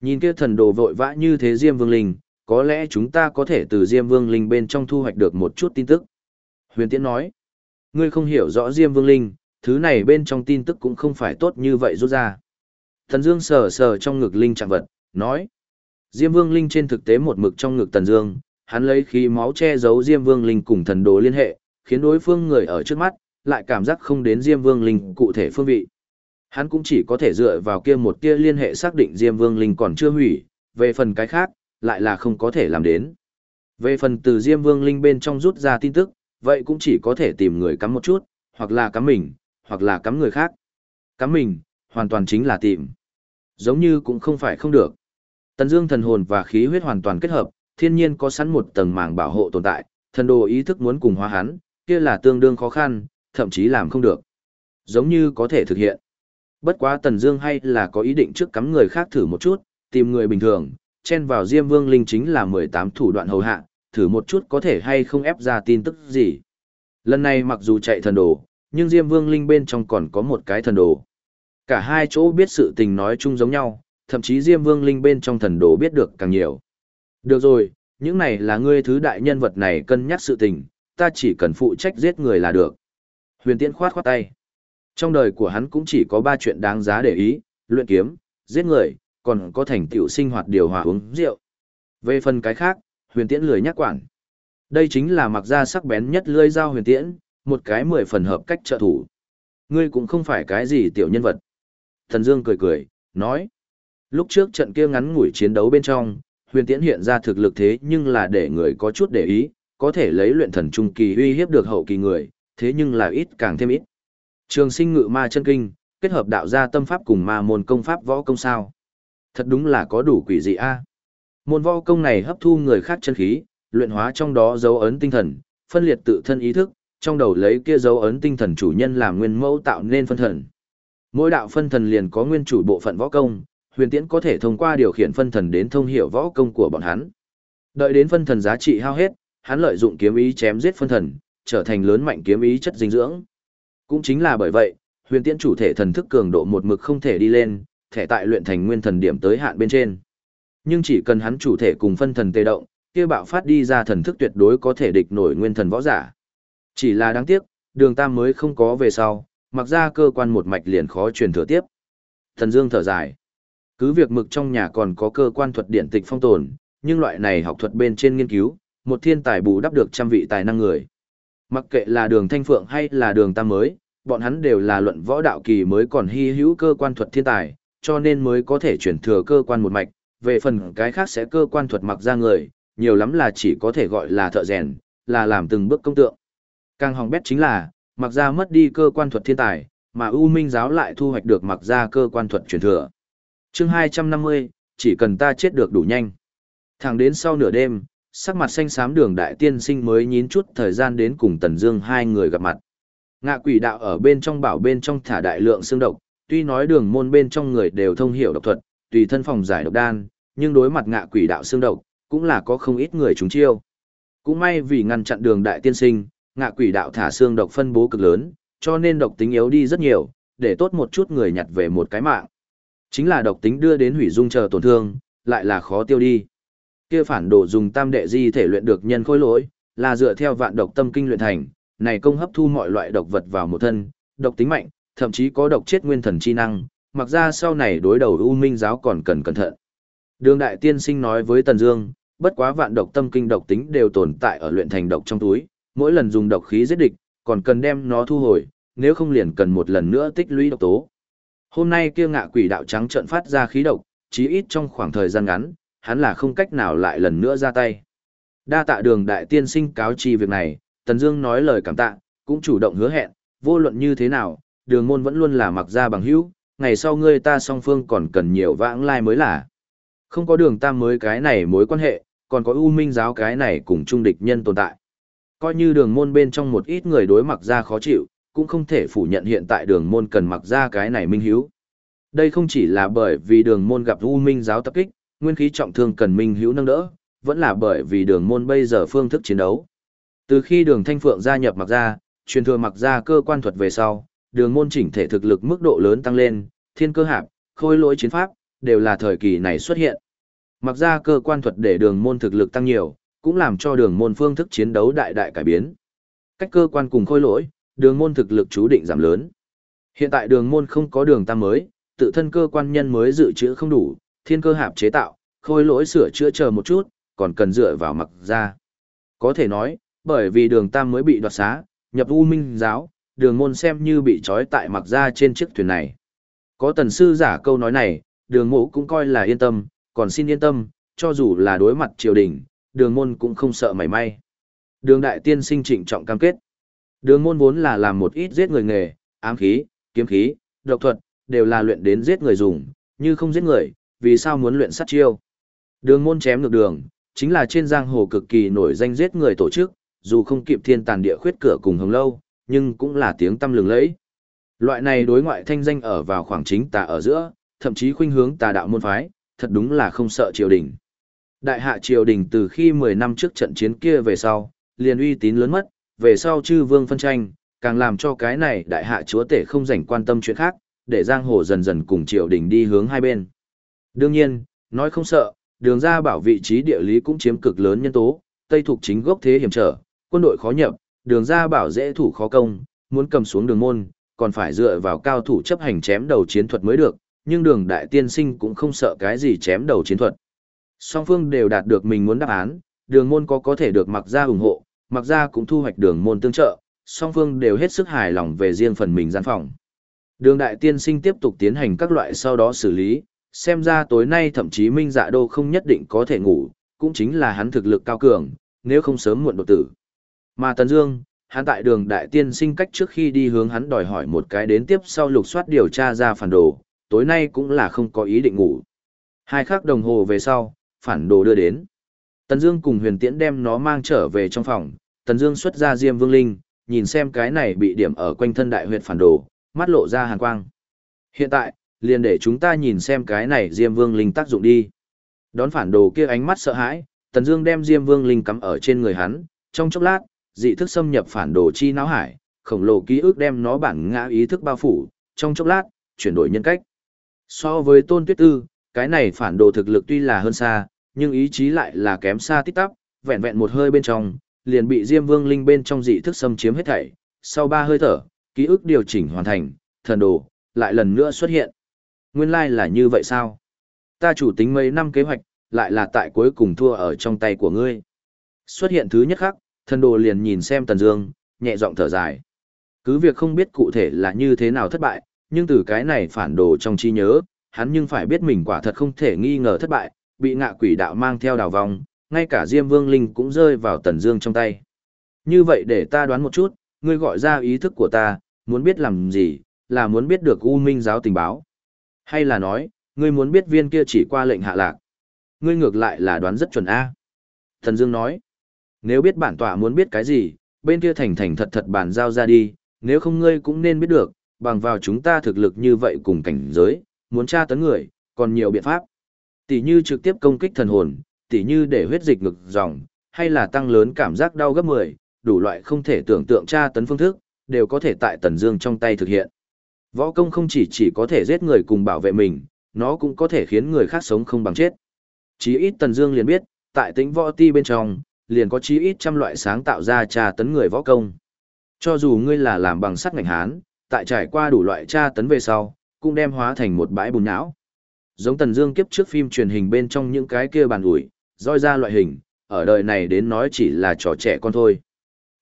Nhìn kia thần đồ vội vã như thế Diêm Vương Linh, có lẽ chúng ta có thể từ Diêm Vương Linh bên trong thu hoạch được một chút tin tức. Huyền Tiễn nói, ngươi không hiểu rõ Diêm Vương Linh, thứ này bên trong tin tức cũng không phải tốt như vậy rút ra. Thần Dương sờ sờ trong ngực Linh trạng vật, nói, Diêm Vương Linh trên thực tế một mực trong ngực Tần Dương, hắn lấy khí máu che giấu Diêm Vương Linh cùng thần đồ liên hệ, khiến đối phương người ở trước mắt lại cảm giác không đến Diêm Vương Linh cụ thể phương vị. Hắn cũng chỉ có thể dựa vào kia một tia liên hệ xác định Diêm Vương Linh còn chưa hủy, về phần cái khác, lại là không có thể làm đến. Về phần từ Diêm Vương Linh bên trong rút ra tin tức, vậy cũng chỉ có thể tìm người cắm một chút, hoặc là cắm mình, hoặc là cắm người khác. Cắm mình, hoàn toàn chính là tìm. Giống như cũng không phải không được. Tần Dương thần hồn và khí huyết hoàn toàn kết hợp, thiên nhiên có sẵn một tầng màng bảo hộ tồn tại, thần đồ ý thức muốn cùng hóa hắn, kia là tương đương khó khăn, thậm chí làm không được. Giống như có thể thực hiện. Bất quá Tần Dương hay là có ý định trước cắm người khác thử một chút, tìm người bình thường, chen vào Diêm Vương linh chính là 18 thủ đoạn hầu hạ, thử một chút có thể hay không ép ra tin tức gì. Lần này mặc dù chạy thần đồ, nhưng Diêm Vương Linh bên trong còn có một cái thần đồ. Cả hai chỗ biết sự tình nói chung giống nhau, thậm chí Diêm Vương Linh bên trong thần đồ biết được càng nhiều. Được rồi, những này là ngươi thứ đại nhân vật này cân nhắc sự tình, ta chỉ cần phụ trách giết người là được. Huyền Tiễn khoát khoát tay. Trong đời của hắn cũng chỉ có ba chuyện đáng giá để ý, luyện kiếm, giết người, còn có thành tựu sinh hoạt điều hòa uống rượu. Về phần cái khác, huyền tiễn lười nhắc quản. Đây chính là mặc ra sắc bén nhất lưỡi dao huyền tiễn, một cái mười phần hợp cách trợ thủ. Ngươi cũng không phải cái gì tiểu nhân vật. Thần Dương cười cười, nói. Lúc trước trận kia ngắn ngủi chiến đấu bên trong, huyền tiễn hiện ra thực lực thế nhưng là để người có chút để ý, có thể lấy luyện thần trung kỳ uy hiếp được hậu kỳ người, thế nhưng là ít càng thêm ít. Trường sinh ngự ma chân kinh, kết hợp đạo gia tâm pháp cùng ma môn công pháp võ công sao. Thật đúng là có đủ quỷ dị a. Môn võ công này hấp thu người khác chân khí, luyện hóa trong đó dấu ấn tinh thần, phân liệt tự thân ý thức, trong đầu lấy kia dấu ấn tinh thần chủ nhân làm nguyên mẫu tạo nên phân thần. Mỗi đạo phân thần liền có nguyên chủ bộ phận võ công, huyền tiễn có thể thông qua điều khiển phân thần đến thông hiểu võ công của bọn hắn. Đợi đến phân thần giá trị hao hết, hắn lợi dụng kiếm ý chém giết phân thần, trở thành lớn mạnh kiếm ý chất dinh dưỡng. Cũng chính là bởi vậy, huyền tiễn chủ thể thần thức cường độ một mực không thể đi lên, thể tại luyện thành nguyên thần điểm tới hạn bên trên. Nhưng chỉ cần hắn chủ thể cùng phân thần tê động, kia bạo phát đi ra thần thức tuyệt đối có thể địch nổi nguyên thần võ giả. Chỉ là đáng tiếc, đường tam mới không có về sau, mặc ra cơ quan một mạch liền khó truyền thừa tiếp. Thần Dương thở dài. Cứ việc mực trong nhà còn có cơ quan thuật điện tịch phong tồn, nhưng loại này học thuật bên trên nghiên cứu, một thiên tài bù đắp được trăm vị tài năng người. Mặc kệ là đường thanh phượng hay là đường tam mới, bọn hắn đều là luận võ đạo kỳ mới còn hy hữu cơ quan thuật thiên tài, cho nên mới có thể chuyển thừa cơ quan một mạch, về phần cái khác sẽ cơ quan thuật mặc ra người, nhiều lắm là chỉ có thể gọi là thợ rèn, là làm từng bước công tượng. Càng hỏng bét chính là, mặc ra mất đi cơ quan thuật thiên tài, mà U Minh giáo lại thu hoạch được mặc ra cơ quan thuật truyền thừa. chương 250, chỉ cần ta chết được đủ nhanh. Thẳng đến sau nửa đêm, sắc mặt xanh xám đường đại tiên sinh mới nhín chút thời gian đến cùng Tần Dương hai người gặp mặt. Ngạ quỷ đạo ở bên trong bảo bên trong thả đại lượng xương độc, tuy nói đường môn bên trong người đều thông hiểu độc thuật, tùy thân phòng giải độc đan, nhưng đối mặt ngạ quỷ đạo xương độc, cũng là có không ít người chúng chiêu. Cũng may vì ngăn chặn đường đại tiên sinh, ngạ quỷ đạo thả xương độc phân bố cực lớn, cho nên độc tính yếu đi rất nhiều, để tốt một chút người nhặt về một cái mạng. Chính là độc tính đưa đến hủy dung chờ tổn thương, lại là khó tiêu đi. Kia phản đồ dùng tam đệ di thể luyện được nhân khối lỗi, là dựa theo vạn độc tâm kinh luyện thành, này công hấp thu mọi loại độc vật vào một thân, độc tính mạnh, thậm chí có độc chết nguyên thần chi năng, mặc ra sau này đối đầu U Minh giáo còn cần cẩn thận. Đường đại tiên sinh nói với Tần Dương, bất quá vạn độc tâm kinh độc tính đều tồn tại ở luyện thành độc trong túi, mỗi lần dùng độc khí giết địch, còn cần đem nó thu hồi, nếu không liền cần một lần nữa tích lũy độc tố. Hôm nay kia ngạ quỷ đạo trắng trận phát ra khí độc, chí ít trong khoảng thời gian ngắn, hắn là không cách nào lại lần nữa ra tay. Đa tạ đường đại tiên sinh cáo chi việc này, Tần Dương nói lời cảm tạ, cũng chủ động hứa hẹn, vô luận như thế nào, đường môn vẫn luôn là mặc ra bằng hữu, ngày sau ngươi ta song phương còn cần nhiều vãng lai mới là. Không có đường tam mới cái này mối quan hệ, còn có U Minh giáo cái này cùng trung địch nhân tồn tại. Coi như đường môn bên trong một ít người đối mặc ra khó chịu, cũng không thể phủ nhận hiện tại đường môn cần mặc ra cái này minh hiếu. Đây không chỉ là bởi vì đường môn gặp U Minh giáo tập kích, nguyên khí trọng thương cần minh hữu nâng đỡ, vẫn là bởi vì đường môn bây giờ phương thức chiến đấu. Từ khi đường Thanh Phượng gia nhập mặc ra, truyền thừa mặc ra cơ quan thuật về sau, đường môn chỉnh thể thực lực mức độ lớn tăng lên, thiên cơ hạp, khôi lỗi chiến pháp, đều là thời kỳ này xuất hiện. Mặc ra cơ quan thuật để đường môn thực lực tăng nhiều, cũng làm cho đường môn phương thức chiến đấu đại đại cải biến. Cách cơ quan cùng khôi lỗi, đường môn thực lực chú định giảm lớn. Hiện tại đường môn không có đường tam mới, tự thân cơ quan nhân mới dự trữ không đủ, thiên cơ hạp chế tạo, khôi lỗi sửa chữa chờ một chút, còn cần dựa vào mặc ra. Có thể nói, bởi vì đường tam mới bị đoạt xá, nhập u minh giáo, đường môn xem như bị trói tại mặc ra trên chiếc thuyền này. Có tần sư giả câu nói này, đường mộ cũng coi là yên tâm, còn xin yên tâm, cho dù là đối mặt triều đình, đường môn cũng không sợ mảy may. Đường đại tiên sinh trịnh trọng cam kết. Đường môn vốn là làm một ít giết người nghề, ám khí, kiếm khí, độc thuật, đều là luyện đến giết người dùng, như không giết người, vì sao muốn luyện sát chiêu. Đường môn chém ngược đường, chính là trên giang hồ cực kỳ nổi danh giết người tổ chức, dù không kịp thiên tàn địa khuyết cửa cùng hồng lâu, nhưng cũng là tiếng tâm lừng lẫy. Loại này đối ngoại thanh danh ở vào khoảng chính tà ở giữa, thậm chí khuynh hướng tà đạo môn phái, thật đúng là không sợ triều đình. Đại hạ triều đình từ khi 10 năm trước trận chiến kia về sau, liền uy tín lớn mất, về sau chư vương phân tranh, càng làm cho cái này đại hạ chúa tể không rảnh quan tâm chuyện khác, để giang hồ dần dần cùng triều đình đi hướng hai bên. Đương nhiên, nói không sợ, đường ra bảo vị trí địa lý cũng chiếm cực lớn nhân tố, Tây thuộc chính gốc thế hiểm trở, quân đội khó nhập, đường ra bảo dễ thủ khó công, muốn cầm xuống đường môn, còn phải dựa vào cao thủ chấp hành chém đầu chiến thuật mới được, nhưng đường đại tiên sinh cũng không sợ cái gì chém đầu chiến thuật. Song phương đều đạt được mình muốn đáp án, đường môn có có thể được mặc ra ủng hộ, mặc ra cũng thu hoạch đường môn tương trợ, song phương đều hết sức hài lòng về riêng phần mình gian phòng. Đường đại tiên sinh tiếp tục tiến hành các loại sau đó xử lý, xem ra tối nay thậm chí Minh Dạ Đô không nhất định có thể ngủ, cũng chính là hắn thực lực cao cường, nếu không sớm muộn đột tử. Mà Tần Dương, hắn tại đường đại tiên sinh cách trước khi đi hướng hắn đòi hỏi một cái đến tiếp sau lục soát điều tra ra phản đồ, tối nay cũng là không có ý định ngủ. Hai khắc đồng hồ về sau, phản đồ đưa đến. Tần Dương cùng Huyền Tiễn đem nó mang trở về trong phòng, Tần Dương xuất ra Diêm Vương Linh, nhìn xem cái này bị điểm ở quanh thân đại huyệt phản đồ, mắt lộ ra hàn quang. Hiện tại, liền để chúng ta nhìn xem cái này Diêm Vương Linh tác dụng đi. Đón phản đồ kia ánh mắt sợ hãi, Tần Dương đem Diêm Vương Linh cắm ở trên người hắn, trong chốc lát, dị thức xâm nhập phản đồ chi não hải, khổng lồ ký ức đem nó bản ngã ý thức bao phủ, trong chốc lát, chuyển đổi nhân cách. So với Tôn Tuyết Tư, cái này phản đồ thực lực tuy là hơn xa, nhưng ý chí lại là kém xa tít tắp, vẹn vẹn một hơi bên trong, liền bị Diêm Vương Linh bên trong dị thức xâm chiếm hết thảy. Sau ba hơi thở, ký ức điều chỉnh hoàn thành, thần đồ lại lần nữa xuất hiện. Nguyên lai like là như vậy sao? Ta chủ tính mấy năm kế hoạch, lại là tại cuối cùng thua ở trong tay của ngươi. Xuất hiện thứ nhất khắc, thần đồ liền nhìn xem Tần Dương, nhẹ giọng thở dài. Cứ việc không biết cụ thể là như thế nào thất bại, nhưng từ cái này phản đồ trong trí nhớ, hắn nhưng phải biết mình quả thật không thể nghi ngờ thất bại, bị ngạ quỷ đạo mang theo đào vòng, ngay cả Diêm Vương Linh cũng rơi vào Tần Dương trong tay. Như vậy để ta đoán một chút, ngươi gọi ra ý thức của ta, muốn biết làm gì, là muốn biết được U Minh giáo tình báo. Hay là nói, ngươi muốn biết viên kia chỉ qua lệnh hạ lạc. Ngươi ngược lại là đoán rất chuẩn A. Thần Dương nói, nếu biết bản tọa muốn biết cái gì, bên kia thành thành thật thật bản giao ra đi, nếu không ngươi cũng nên biết được, bằng vào chúng ta thực lực như vậy cùng cảnh giới, muốn tra tấn người, còn nhiều biện pháp. Tỷ như trực tiếp công kích thần hồn, tỷ như để huyết dịch ngực dòng, hay là tăng lớn cảm giác đau gấp 10, đủ loại không thể tưởng tượng tra tấn phương thức, đều có thể tại Tần Dương trong tay thực hiện. Võ công không chỉ chỉ có thể giết người cùng bảo vệ mình, nó cũng có thể khiến người khác sống không bằng chết. Chí ít Tần Dương liền biết, tại tĩnh võ ti bên trong, liền có chí ít trăm loại sáng tạo ra tra tấn người võ công. Cho dù ngươi là làm bằng sắt ngành hán, tại trải qua đủ loại tra tấn về sau, cũng đem hóa thành một bãi bùn nhão. Giống Tần Dương kiếp trước phim truyền hình bên trong những cái kia bàn ủi, roi ra loại hình, ở đời này đến nói chỉ là trò trẻ con thôi.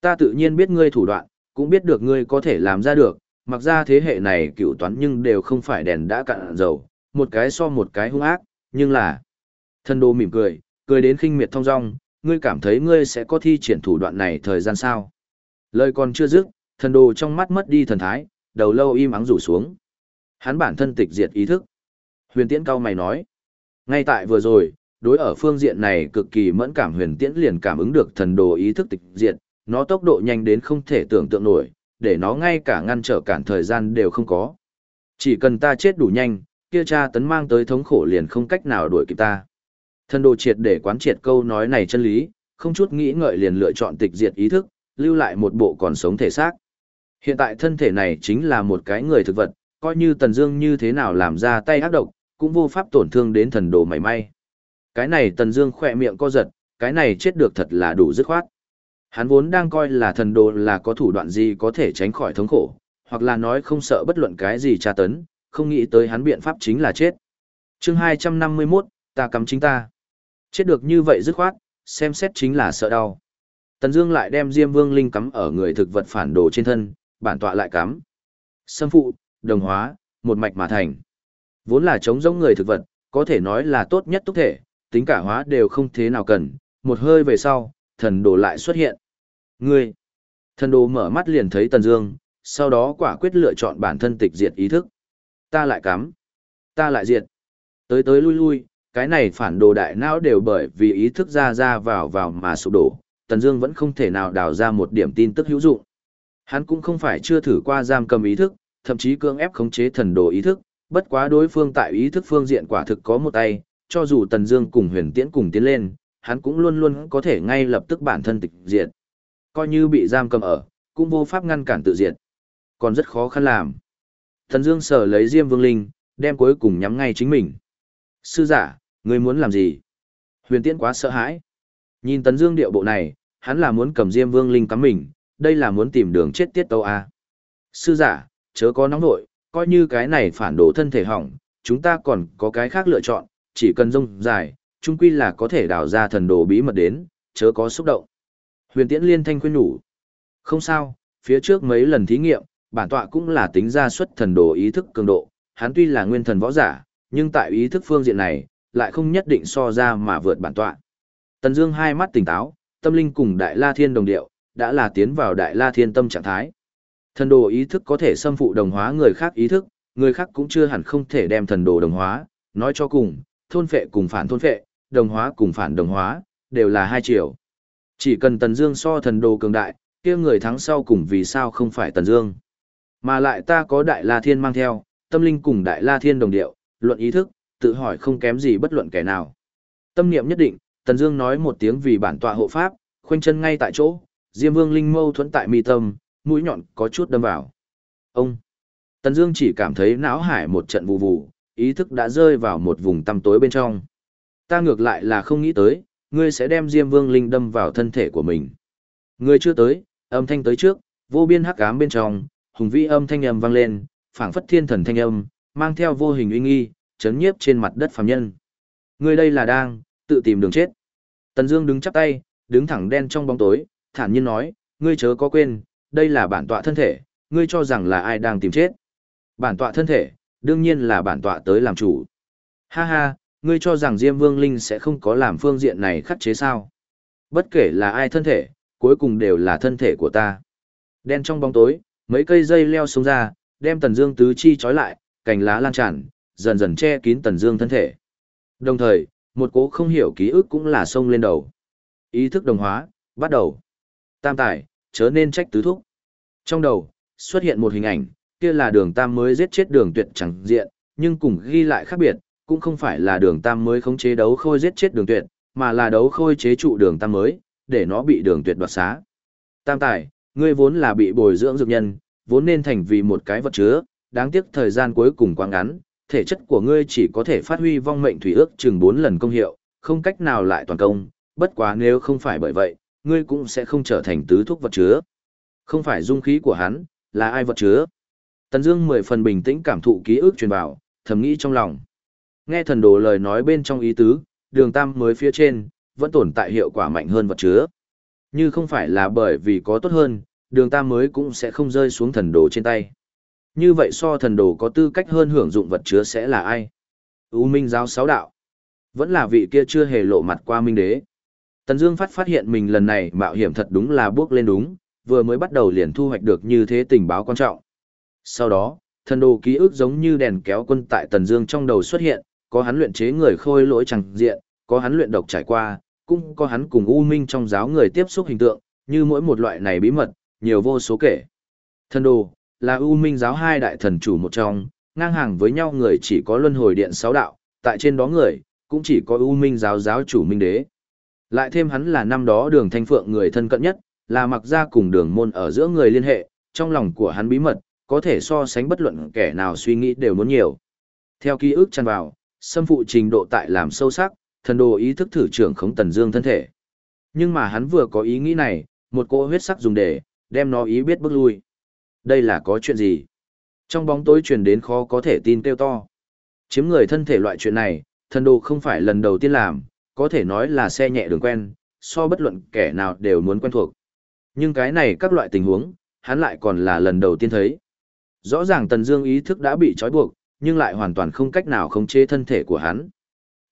Ta tự nhiên biết ngươi thủ đoạn, cũng biết được ngươi có thể làm ra được, mặc ra thế hệ này cựu toán nhưng đều không phải đèn đã cạn dầu, một cái so một cái hung ác, nhưng là... Thân đô mỉm cười, cười đến khinh miệt thong dong, ngươi cảm thấy ngươi sẽ có thi triển thủ đoạn này thời gian sao. Lời còn chưa dứt, thần đồ trong mắt mất đi thần thái, đầu lâu im ắng rủ xuống. Hắn bản thân tịch diệt ý thức. Huyền tiễn cao mày nói. Ngay tại vừa rồi, đối ở phương diện này cực kỳ mẫn cảm huyền tiễn liền cảm ứng được thần đồ ý thức tịch diệt, nó tốc độ nhanh đến không thể tưởng tượng nổi, để nó ngay cả ngăn trở cản thời gian đều không có. Chỉ cần ta chết đủ nhanh, kia cha tấn mang tới thống khổ liền không cách nào đuổi kịp ta. Thần đồ triệt để quán triệt câu nói này chân lý, không chút nghĩ ngợi liền lựa chọn tịch diệt ý thức, lưu lại một bộ còn sống thể xác. Hiện tại thân thể này chính là một cái người thực vật, coi như Tần Dương như thế nào làm ra tay ác độc, cũng vô pháp tổn thương đến thần đồ mảy may. Cái này Tần Dương khẽ miệng co giật, cái này chết được thật là đủ dứt khoát. Hắn vốn đang coi là thần đồ là có thủ đoạn gì có thể tránh khỏi thống khổ, hoặc là nói không sợ bất luận cái gì tra tấn, không nghĩ tới hắn biện pháp chính là chết. Chương 251, ta cắm chính ta. Chết được như vậy dứt khoát, xem xét chính là sợ đau. Tần Dương lại đem Diêm Vương Linh cắm ở người thực vật phản đồ trên thân, bản tọa lại cắm. sâm phụ, đồng hóa, một mạch mà thành. Vốn là chống giống người thực vật, có thể nói là tốt nhất túc thể, tính cả hóa đều không thế nào cần, một hơi về sau, thần đồ lại xuất hiện. Ngươi! Thần đồ mở mắt liền thấy Tần Dương, sau đó quả quyết lựa chọn bản thân tịch diệt ý thức. Ta lại cắm. Ta lại diệt. Tới tới lui lui, cái này phản đồ đại não đều bởi vì ý thức ra ra vào vào mà sụp đổ, Tần Dương vẫn không thể nào đào ra một điểm tin tức hữu dụng. Hắn cũng không phải chưa thử qua giam cầm ý thức, thậm chí cưỡng ép khống chế thần đồ ý thức, bất quá đối phương tại ý thức phương diện quả thực có một tay, cho dù Tần Dương cùng Huyền Tiễn cùng tiến lên, hắn cũng luôn luôn có thể ngay lập tức bản thân tịch diệt. Coi như bị giam cầm ở, cũng vô pháp ngăn cản tự diệt. Còn rất khó khăn làm. Tần Dương sở lấy Diêm Vương Linh, đem cuối cùng nhắm ngay chính mình. Sư giả, ngươi muốn làm gì? Huyền Tiễn quá sợ hãi. Nhìn Tần Dương điệu bộ này, hắn là muốn cầm Diêm Vương Linh cắm mình, đây là muốn tìm đường chết tiết tâu a. Sư giả, chớ có nóng nội, coi như cái này phản đồ thân thể hỏng, chúng ta còn có cái khác lựa chọn, chỉ cần rông dài, chung quy là có thể đào ra thần đồ bí mật đến, chớ có xúc động. Huyền Tiễn liên thanh khuyên nhủ. Không sao, phía trước mấy lần thí nghiệm, bản tọa cũng là tính ra xuất thần đồ ý thức cường độ, hắn tuy là nguyên thần võ giả, nhưng tại ý thức phương diện này, lại không nhất định so ra mà vượt bản tọa. Tần Dương hai mắt tỉnh táo, tâm linh cùng Đại La Thiên đồng điệu, đã là tiến vào Đại La Thiên tâm trạng thái. Thần đồ ý thức có thể xâm phụ đồng hóa người khác ý thức, người khác cũng chưa hẳn không thể đem thần đồ đồng hóa, nói cho cùng, thôn phệ cùng phản thôn phệ, đồng hóa cùng phản đồng hóa, đều là hai chiều. Chỉ cần Tần Dương so thần đồ cường đại, kia người thắng sau cùng vì sao không phải Tần Dương? Mà lại ta có Đại La Thiên mang theo, tâm linh cùng Đại La Thiên đồng điệu, luận ý thức, tự hỏi không kém gì bất luận kẻ nào. Tâm niệm nhất định, Tần Dương nói một tiếng vì bản tọa hộ pháp, khoanh chân ngay tại chỗ, Diêm Vương linh mâu thuẫn tại mi tâm, mũi nhọn có chút đâm vào. Ông Tần Dương chỉ cảm thấy não hải một trận vụ vụ, ý thức đã rơi vào một vùng tăm tối bên trong. Ta ngược lại là không nghĩ tới, ngươi sẽ đem Diêm Vương linh đâm vào thân thể của mình. Ngươi chưa tới, âm thanh tới trước, vô biên hắc ám bên trong, hùng vĩ âm thanh ầm vang lên, phảng phất thiên thần thanh âm, mang theo vô hình uy nghi, chấn nhiếp trên mặt đất phàm nhân. Ngươi đây là đang tự tìm đường chết. Tần Dương đứng chắp tay, đứng thẳng đen trong bóng tối, thản nhiên nói, ngươi chớ có quên, đây là bản tọa thân thể, ngươi cho rằng là ai đang tìm chết. Bản tọa thân thể, đương nhiên là bản tọa tới làm chủ. Ha ha, ngươi cho rằng Diêm Vương Linh sẽ không có làm phương diện này khắc chế sao. Bất kể là ai thân thể, cuối cùng đều là thân thể của ta. Đen trong bóng tối, mấy cây dây leo xuống ra, đem Tần Dương tứ chi trói lại, cành lá lan tràn, dần dần che kín Tần Dương thân thể. Đồng thời, một cố không hiểu ký ức cũng là xông lên đầu. Ý thức đồng hóa, bắt đầu. Tam tài, chớ nên trách tứ thúc. Trong đầu, xuất hiện một hình ảnh, kia là đường tam mới giết chết đường tuyệt chẳng diện, nhưng cùng ghi lại khác biệt, cũng không phải là đường tam mới khống chế đấu khôi giết chết đường tuyệt, mà là đấu khôi chế trụ đường tam mới, để nó bị đường tuyệt đoạt xá. Tam tài, ngươi vốn là bị bồi dưỡng dược nhân, vốn nên thành vì một cái vật chứa, đáng tiếc thời gian cuối cùng quá ngắn, thể chất của ngươi chỉ có thể phát huy vong mệnh thủy ước chừng 4 lần công hiệu, không cách nào lại toàn công, bất quá nếu không phải bởi vậy, ngươi cũng sẽ không trở thành tứ thuốc vật chứa. Không phải dung khí của hắn, là ai vật chứa. Tần Dương mười phần bình tĩnh cảm thụ ký ức truyền vào, thầm nghĩ trong lòng. Nghe thần đồ lời nói bên trong ý tứ, đường tam mới phía trên, vẫn tồn tại hiệu quả mạnh hơn vật chứa. Như không phải là bởi vì có tốt hơn, đường tam mới cũng sẽ không rơi xuống thần đồ trên tay. Như vậy so thần đồ có tư cách hơn hưởng dụng vật chứa sẽ là ai? U Minh giáo sáu đạo. Vẫn là vị kia chưa hề lộ mặt qua Minh đế. Tần Dương phát phát hiện mình lần này mạo hiểm thật đúng là bước lên đúng, vừa mới bắt đầu liền thu hoạch được như thế tình báo quan trọng. Sau đó, thần đồ ký ức giống như đèn kéo quân tại Tần Dương trong đầu xuất hiện, có hắn luyện chế người khôi lỗi chẳng diện, có hắn luyện độc trải qua, cũng có hắn cùng U Minh trong giáo người tiếp xúc hình tượng, như mỗi một loại này bí mật, nhiều vô số kể. Thần đồ là U Minh giáo hai đại thần chủ một trong, ngang hàng với nhau người chỉ có luân hồi điện sáu đạo, tại trên đó người cũng chỉ có U Minh giáo giáo chủ Minh đế. Lại thêm hắn là năm đó Đường Thanh Phượng người thân cận nhất, là mặc ra cùng Đường môn ở giữa người liên hệ, trong lòng của hắn bí mật, có thể so sánh bất luận kẻ nào suy nghĩ đều muốn nhiều. Theo ký ức tràn vào, xâm phụ trình độ tại làm sâu sắc, thần đồ ý thức thử trưởng khống tần dương thân thể. Nhưng mà hắn vừa có ý nghĩ này, một cỗ huyết sắc dùng để, đem nó ý biết bước lui. Đây là có chuyện gì? Trong bóng tối truyền đến khó có thể tin kêu to. Chiếm người thân thể loại chuyện này, thần đồ không phải lần đầu tiên làm, có thể nói là xe nhẹ đường quen, so bất luận kẻ nào đều muốn quen thuộc. Nhưng cái này các loại tình huống, hắn lại còn là lần đầu tiên thấy. Rõ ràng Tần Dương ý thức đã bị trói buộc, nhưng lại hoàn toàn không cách nào khống chế thân thể của hắn.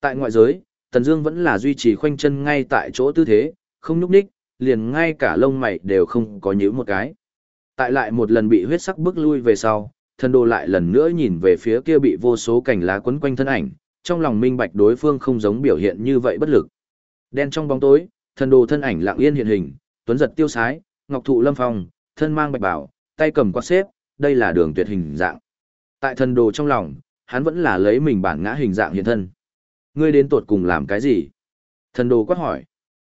Tại ngoại giới, Tần Dương vẫn là duy trì khoanh chân ngay tại chỗ tư thế, không nhúc nhích, liền ngay cả lông mày đều không có nhíu một cái. Tại lại một lần bị huyết sắc bước lui về sau, thần đồ lại lần nữa nhìn về phía kia bị vô số cành lá quấn quanh thân ảnh, trong lòng minh bạch đối phương không giống biểu hiện như vậy bất lực. Đen trong bóng tối, thần đồ thân ảnh lặng yên hiện hình, tuấn giật tiêu sái, ngọc thụ lâm phong, thân mang bạch bảo, tay cầm quạt xếp, đây là đường tuyệt hình dạng. Tại thần đồ trong lòng, hắn vẫn là lấy mình bản ngã hình dạng hiện thân. Ngươi đến tuột cùng làm cái gì? Thần đồ quát hỏi.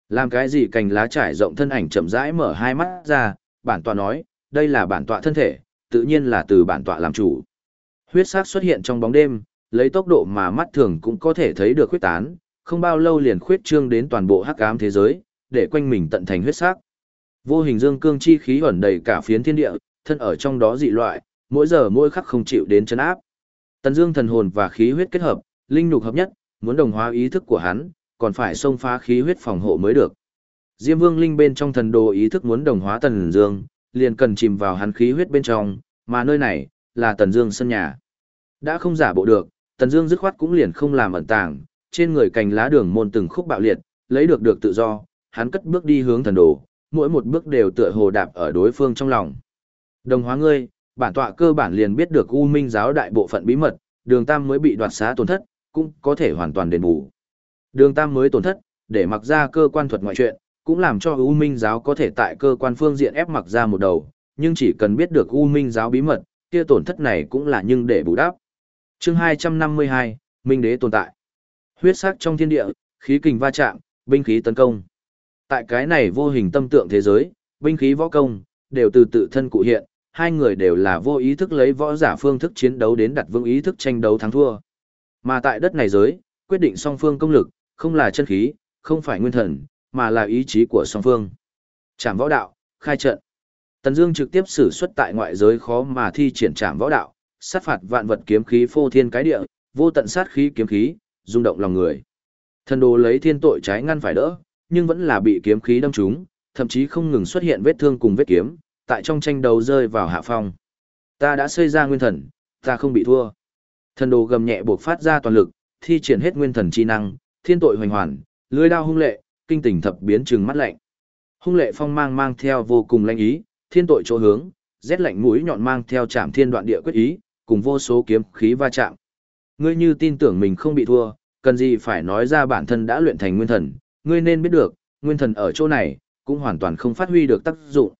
Làm cái gì cành lá trải rộng thân ảnh chậm rãi mở hai mắt ra, bản tọa nói, đây là bản tọa thân thể, tự nhiên là từ bản tọa làm chủ. Huyết sắc xuất hiện trong bóng đêm, lấy tốc độ mà mắt thường cũng có thể thấy được khuyết tán, không bao lâu liền khuyết trương đến toàn bộ hắc ám thế giới, để quanh mình tận thành huyết sắc. Vô hình dương cương chi khí ẩn đầy cả phiến thiên địa, thân ở trong đó dị loại, mỗi giờ mỗi khắc không chịu đến chấn áp. Tần Dương thần hồn và khí huyết kết hợp, linh nhục hợp nhất, muốn đồng hóa ý thức của hắn, còn phải xông phá khí huyết phòng hộ mới được. Diêm Vương linh bên trong thần đồ ý thức muốn đồng hóa Tần Dương, liền cần chìm vào hắn khí huyết bên trong, mà nơi này là Tần Dương sân nhà. Đã không giả bộ được, Tần Dương dứt khoát cũng liền không làm ẩn tàng, trên người cành lá đường môn từng khúc bạo liệt, lấy được được tự do, hắn cất bước đi hướng thần đồ, mỗi một bước đều tựa hồ đạp ở đối phương trong lòng. Đồng hóa ngươi, bản tọa cơ bản liền biết được U Minh giáo đại bộ phận bí mật, Đường Tam mới bị đoạt xá tổn thất, cũng có thể hoàn toàn đền bù. Đường Tam mới tổn thất, để mặc ra cơ quan thuật ngoại chuyện, cũng làm cho U Minh giáo có thể tại cơ quan phương diện ép mặc ra một đầu, nhưng chỉ cần biết được U Minh giáo bí mật, kia tổn thất này cũng là nhưng để bù đắp. Chương 252, Minh đế tồn tại. Huyết sắc trong thiên địa, khí kình va chạm, binh khí tấn công. Tại cái này vô hình tâm tượng thế giới, binh khí võ công đều từ tự thân cụ hiện, hai người đều là vô ý thức lấy võ giả phương thức chiến đấu đến đặt vững ý thức tranh đấu thắng thua. Mà tại đất này giới, quyết định song phương công lực, không là chân khí, không phải nguyên thần, mà là ý chí của song phương. Trảm võ đạo, khai trận. Tần Dương trực tiếp sử xuất tại ngoại giới khó mà thi triển trảm võ đạo, sát phạt vạn vật kiếm khí phô thiên cái địa, vô tận sát khí kiếm khí, rung động lòng người. Thần đồ lấy thiên tội trái ngăn phải đỡ, nhưng vẫn là bị kiếm khí đâm trúng, thậm chí không ngừng xuất hiện vết thương cùng vết kiếm, tại trong tranh đấu rơi vào hạ phong. Ta đã xây ra nguyên thần, ta không bị thua. Thần đồ gầm nhẹ buộc phát ra toàn lực, thi triển hết nguyên thần chi năng, thiên tội hoành hoàn, lưới đao hung lệ, kinh tỉnh thập biến trừng mắt lạnh. Hung lệ phong mang mang theo vô cùng lãnh ý, thiên tội chỗ hướng, rét lạnh mũi nhọn mang theo chạm thiên đoạn địa quyết ý, cùng vô số kiếm khí va chạm. Ngươi như tin tưởng mình không bị thua, cần gì phải nói ra bản thân đã luyện thành nguyên thần, ngươi nên biết được, nguyên thần ở chỗ này, cũng hoàn toàn không phát huy được tác dụng.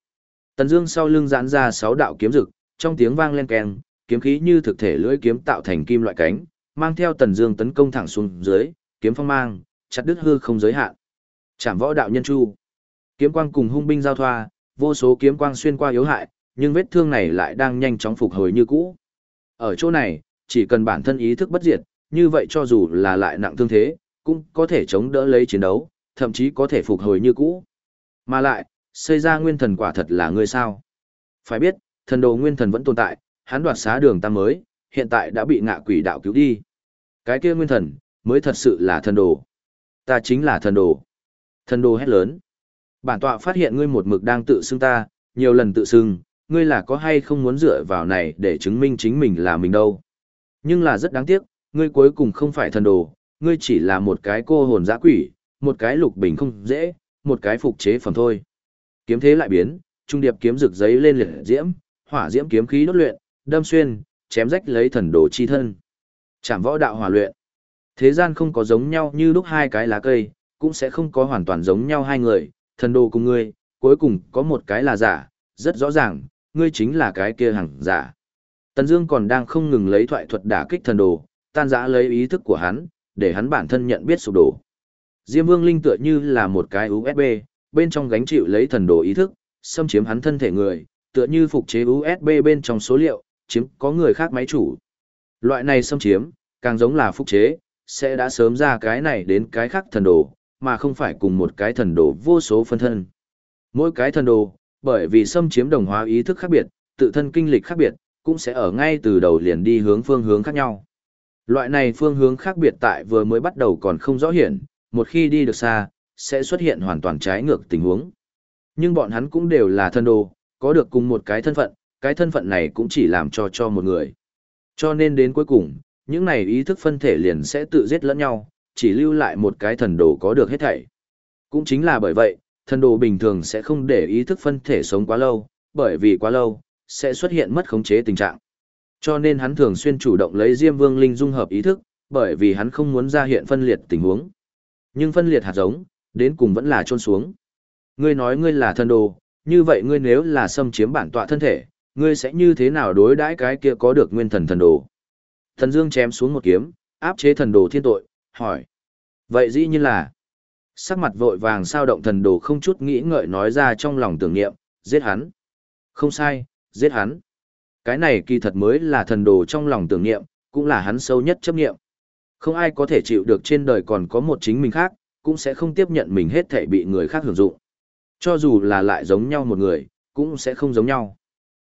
Tần Dương sau lưng giãn ra sáu đạo kiếm rực, trong tiếng vang len keng, kiếm khí như thực thể lưỡi kiếm tạo thành kim loại cánh, mang theo Tần Dương tấn công thẳng xuống dưới, kiếm phong mang, chặt đứt hư không giới hạn. Trảm võ đạo nhân chu. Kiếm quang cùng hung binh giao thoa, vô số kiếm quang xuyên qua yếu hại, nhưng vết thương này lại đang nhanh chóng phục hồi như cũ. Ở chỗ này, chỉ cần bản thân ý thức bất diệt, như vậy cho dù là lại nặng thương thế, cũng có thể chống đỡ lấy chiến đấu, thậm chí có thể phục hồi như cũ. Mà lại, xây ra nguyên thần quả thật là người sao. Phải biết, thần đồ nguyên thần vẫn tồn tại, hắn đoạt xá đường tam mới, hiện tại đã bị ngạ quỷ đạo cứu đi. Cái kia nguyên thần, mới thật sự là thần đồ. Ta chính là thần đồ. Thần đồ hét lớn. Bản tọa phát hiện ngươi một mực đang tự xưng ta, nhiều lần tự xưng, ngươi là có hay không muốn dựa vào này để chứng minh chính mình là mình đâu. Nhưng là rất đáng tiếc, ngươi cuối cùng không phải thần đồ, ngươi chỉ là một cái cô hồn giã quỷ, một cái lục bình không dễ, một cái phục chế phẩm thôi. Kiếm thế lại biến, trung điệp kiếm rực giấy lên liệt diễm, hỏa diễm kiếm khí đốt luyện, đâm xuyên, chém rách lấy thần đồ chi thân. Chạm võ đạo hỏa luyện. Thế gian không có giống nhau như lúc hai cái lá cây, cũng sẽ không có hoàn toàn giống nhau hai người, thần đồ cùng ngươi, cuối cùng có một cái là giả, rất rõ ràng, ngươi chính là cái kia hằng giả. Tần Dương còn đang không ngừng lấy thoại thuật đả kích thần đồ, tan rã lấy ý thức của hắn, để hắn bản thân nhận biết sụp đổ. Diêm Vương Linh tựa như là một cái USB, bên trong gánh chịu lấy thần đồ ý thức, xâm chiếm hắn thân thể người, tựa như phục chế USB bên trong số liệu, chiếm có người khác máy chủ. Loại này xâm chiếm, càng giống là phục chế, sẽ đã sớm ra cái này đến cái khác thần đồ, mà không phải cùng một cái thần đồ vô số phân thân. Mỗi cái thần đồ, bởi vì xâm chiếm đồng hóa ý thức khác biệt, tự thân kinh lịch khác biệt, cũng sẽ ở ngay từ đầu liền đi hướng phương hướng khác nhau. Loại này phương hướng khác biệt tại vừa mới bắt đầu còn không rõ hiển, một khi đi được xa, sẽ xuất hiện hoàn toàn trái ngược tình huống. Nhưng bọn hắn cũng đều là thân đồ, có được cùng một cái thân phận, cái thân phận này cũng chỉ làm cho cho một người. Cho nên đến cuối cùng, những này ý thức phân thể liền sẽ tự giết lẫn nhau, chỉ lưu lại một cái thần đồ có được hết thảy. Cũng chính là bởi vậy, thần đồ bình thường sẽ không để ý thức phân thể sống quá lâu, bởi vì quá lâu, sẽ xuất hiện mất khống chế tình trạng. Cho nên hắn thường xuyên chủ động lấy Diêm Vương Linh dung hợp ý thức, bởi vì hắn không muốn ra hiện phân liệt tình huống. Nhưng phân liệt hạt giống, đến cùng vẫn là trôn xuống. Ngươi nói ngươi là thần đồ, như vậy ngươi nếu là xâm chiếm bản tọa thân thể, ngươi sẽ như thế nào đối đãi cái kia có được nguyên thần thần đồ? Thần Dương chém xuống một kiếm, áp chế thần đồ thiên tội, hỏi. Vậy dĩ nhiên là, sắc mặt vội vàng sao động thần đồ không chút nghĩ ngợi nói ra trong lòng tưởng niệm, giết hắn. Không sai, giết hắn. Cái này kỳ thật mới là thần đồ trong lòng tưởng niệm, cũng là hắn sâu nhất chấp niệm. Không ai có thể chịu được trên đời còn có một chính mình khác, cũng sẽ không tiếp nhận mình hết thể bị người khác hưởng dụng. Cho dù là lại giống nhau một người, cũng sẽ không giống nhau.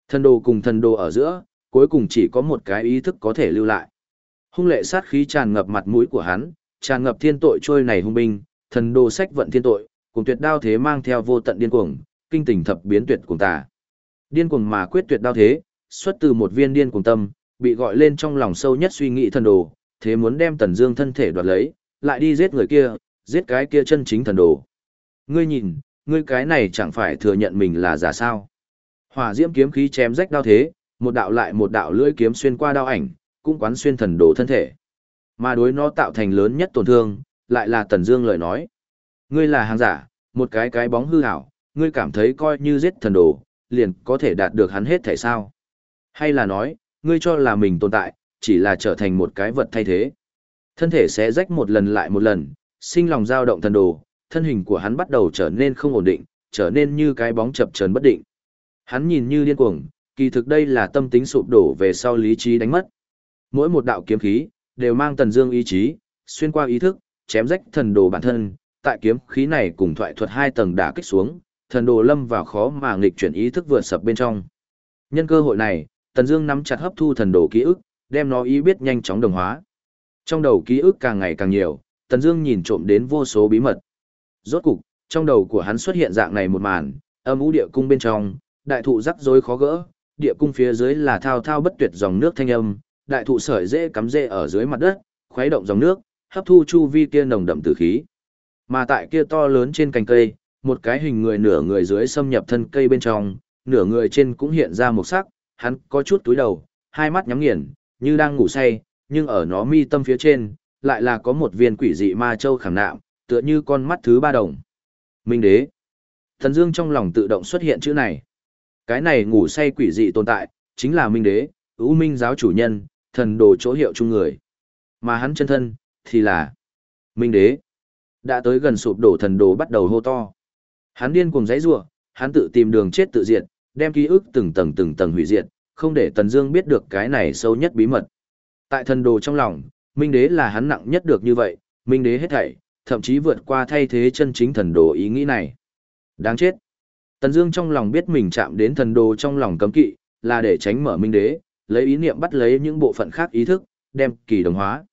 Thần đồ cùng thần đồ ở giữa, cuối cùng chỉ có một cái ý thức có thể lưu lại. Hung lệ sát khí tràn ngập mặt mũi của hắn, tràn ngập thiên tội trôi này hung binh, thần đồ sách vận thiên tội, cùng tuyệt đao thế mang theo vô tận điên cuồng, kinh tỉnh thập biến tuyệt cùng tà. Điên cuồng mà quyết tuyệt đao thế, xuất từ một viên điên cuồng tâm, bị gọi lên trong lòng sâu nhất suy nghĩ thần đồ, thế muốn đem Tần Dương thân thể đoạt lấy, lại đi giết người kia, giết cái kia chân chính thần đồ. Ngươi nhìn, ngươi cái này chẳng phải thừa nhận mình là giả sao? Hỏa diễm kiếm khí chém rách đao thế, một đạo lại một đạo lưỡi kiếm xuyên qua đao ảnh, cũng quán xuyên thần đồ thân thể. Mà đối nó tạo thành lớn nhất tổn thương, lại là Tần Dương lời nói. Ngươi là hàng giả, một cái cái bóng hư ảo, ngươi cảm thấy coi như giết thần đồ, liền có thể đạt được hắn hết thể sao? Hay là nói, ngươi cho là mình tồn tại, chỉ là trở thành một cái vật thay thế. Thân thể sẽ rách một lần lại một lần, sinh lòng dao động thần đồ, thân hình của hắn bắt đầu trở nên không ổn định, trở nên như cái bóng chập chờn bất định. Hắn nhìn như điên cuồng, kỳ thực đây là tâm tính sụp đổ về sau lý trí đánh mất. Mỗi một đạo kiếm khí đều mang tần dương ý chí, xuyên qua ý thức, chém rách thần đồ bản thân, tại kiếm khí này cùng thoại thuật hai tầng đả kích xuống, thần đồ lâm vào khó mà nghịch chuyển ý thức vượt sập bên trong. Nhân cơ hội này, Tần Dương nắm chặt hấp thu thần đồ ký ức, đem nó ý biết nhanh chóng đồng hóa. Trong đầu ký ức càng ngày càng nhiều, Tần Dương nhìn trộm đến vô số bí mật. Rốt cục, trong đầu của hắn xuất hiện dạng này một màn, âm u địa cung bên trong, đại thụ rắc rối khó gỡ, địa cung phía dưới là thao thao bất tuyệt dòng nước thanh âm, đại thụ sợi rễ cắm rễ ở dưới mặt đất, khuấy động dòng nước, hấp thu chu vi kia nồng đậm tử khí. Mà tại kia to lớn trên cành cây, một cái hình người nửa người dưới xâm nhập thân cây bên trong, nửa người trên cũng hiện ra một sắc, hắn có chút túi đầu, hai mắt nhắm nghiền, như đang ngủ say, nhưng ở nó mi tâm phía trên, lại là có một viên quỷ dị ma châu khảm nạm, tựa như con mắt thứ ba đồng. Minh đế. Thần Dương trong lòng tự động xuất hiện chữ này. Cái này ngủ say quỷ dị tồn tại, chính là Minh đế, ưu minh giáo chủ nhân, thần đồ chỗ hiệu chung người. Mà hắn chân thân, thì là Minh đế. Đã tới gần sụp đổ thần đồ bắt đầu hô to. Hắn điên cuồng giãy giụa, hắn tự tìm đường chết tự diệt, đem ký ức từng tầng từng tầng hủy diệt, không để Tần Dương biết được cái này sâu nhất bí mật. Tại thần đồ trong lòng, Minh Đế là hắn nặng nhất được như vậy, Minh Đế hết thảy, thậm chí vượt qua thay thế chân chính thần đồ ý nghĩ này. Đáng chết. Tần Dương trong lòng biết mình chạm đến thần đồ trong lòng cấm kỵ, là để tránh mở Minh Đế, lấy ý niệm bắt lấy những bộ phận khác ý thức, đem kỳ đồng hóa.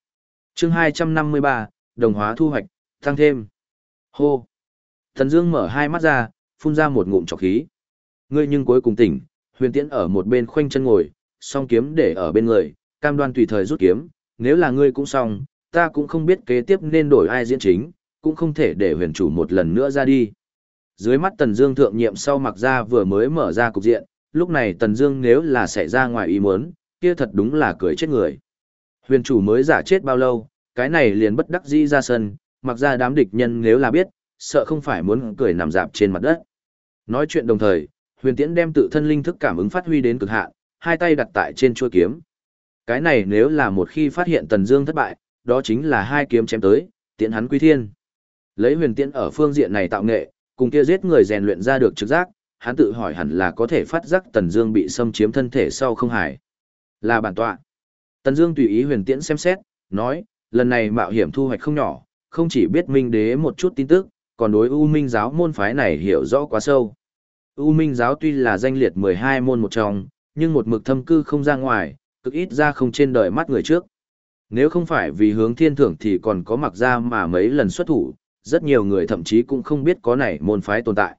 Chương 253, đồng hóa thu hoạch, tăng thêm. Hô. Tần Dương mở hai mắt ra, phun ra một ngụm trọc khí. Ngươi nhưng cuối cùng tỉnh, Huyền Tiễn ở một bên khoanh chân ngồi, song kiếm để ở bên người, cam đoan tùy thời rút kiếm, nếu là ngươi cũng xong, ta cũng không biết kế tiếp nên đổi ai diễn chính, cũng không thể để huyền chủ một lần nữa ra đi. Dưới mắt Tần Dương thượng nhiệm sau mặc ra vừa mới mở ra cục diện, lúc này Tần Dương nếu là xảy ra ngoài ý muốn, kia thật đúng là cười chết người. Huyền chủ mới giả chết bao lâu, cái này liền bất đắc dĩ ra sân, mặc ra đám địch nhân nếu là biết, sợ không phải muốn cười nằm dạp trên mặt đất. Nói chuyện đồng thời, Huyền Tiễn đem tự thân linh thức cảm ứng phát huy đến cực hạn, hai tay đặt tại trên chuôi kiếm. Cái này nếu là một khi phát hiện Tần Dương thất bại, đó chính là hai kiếm chém tới, tiễn hắn quy thiên. Lấy Huyền Tiễn ở phương diện này tạo nghệ, cùng kia giết người rèn luyện ra được trực giác, hắn tự hỏi hẳn là có thể phát giác Tần Dương bị xâm chiếm thân thể sau không hài. Là bản tọa. Tần Dương tùy ý Huyền Tiễn xem xét, nói, lần này mạo hiểm thu hoạch không nhỏ, không chỉ biết Minh Đế một chút tin tức, còn đối U Minh giáo môn phái này hiểu rõ quá sâu. U Minh giáo tuy là danh liệt 12 môn một trong, nhưng một mực thâm cư không ra ngoài, cực ít ra không trên đời mắt người trước. Nếu không phải vì hướng thiên thưởng thì còn có mặc ra mà mấy lần xuất thủ, rất nhiều người thậm chí cũng không biết có này môn phái tồn tại.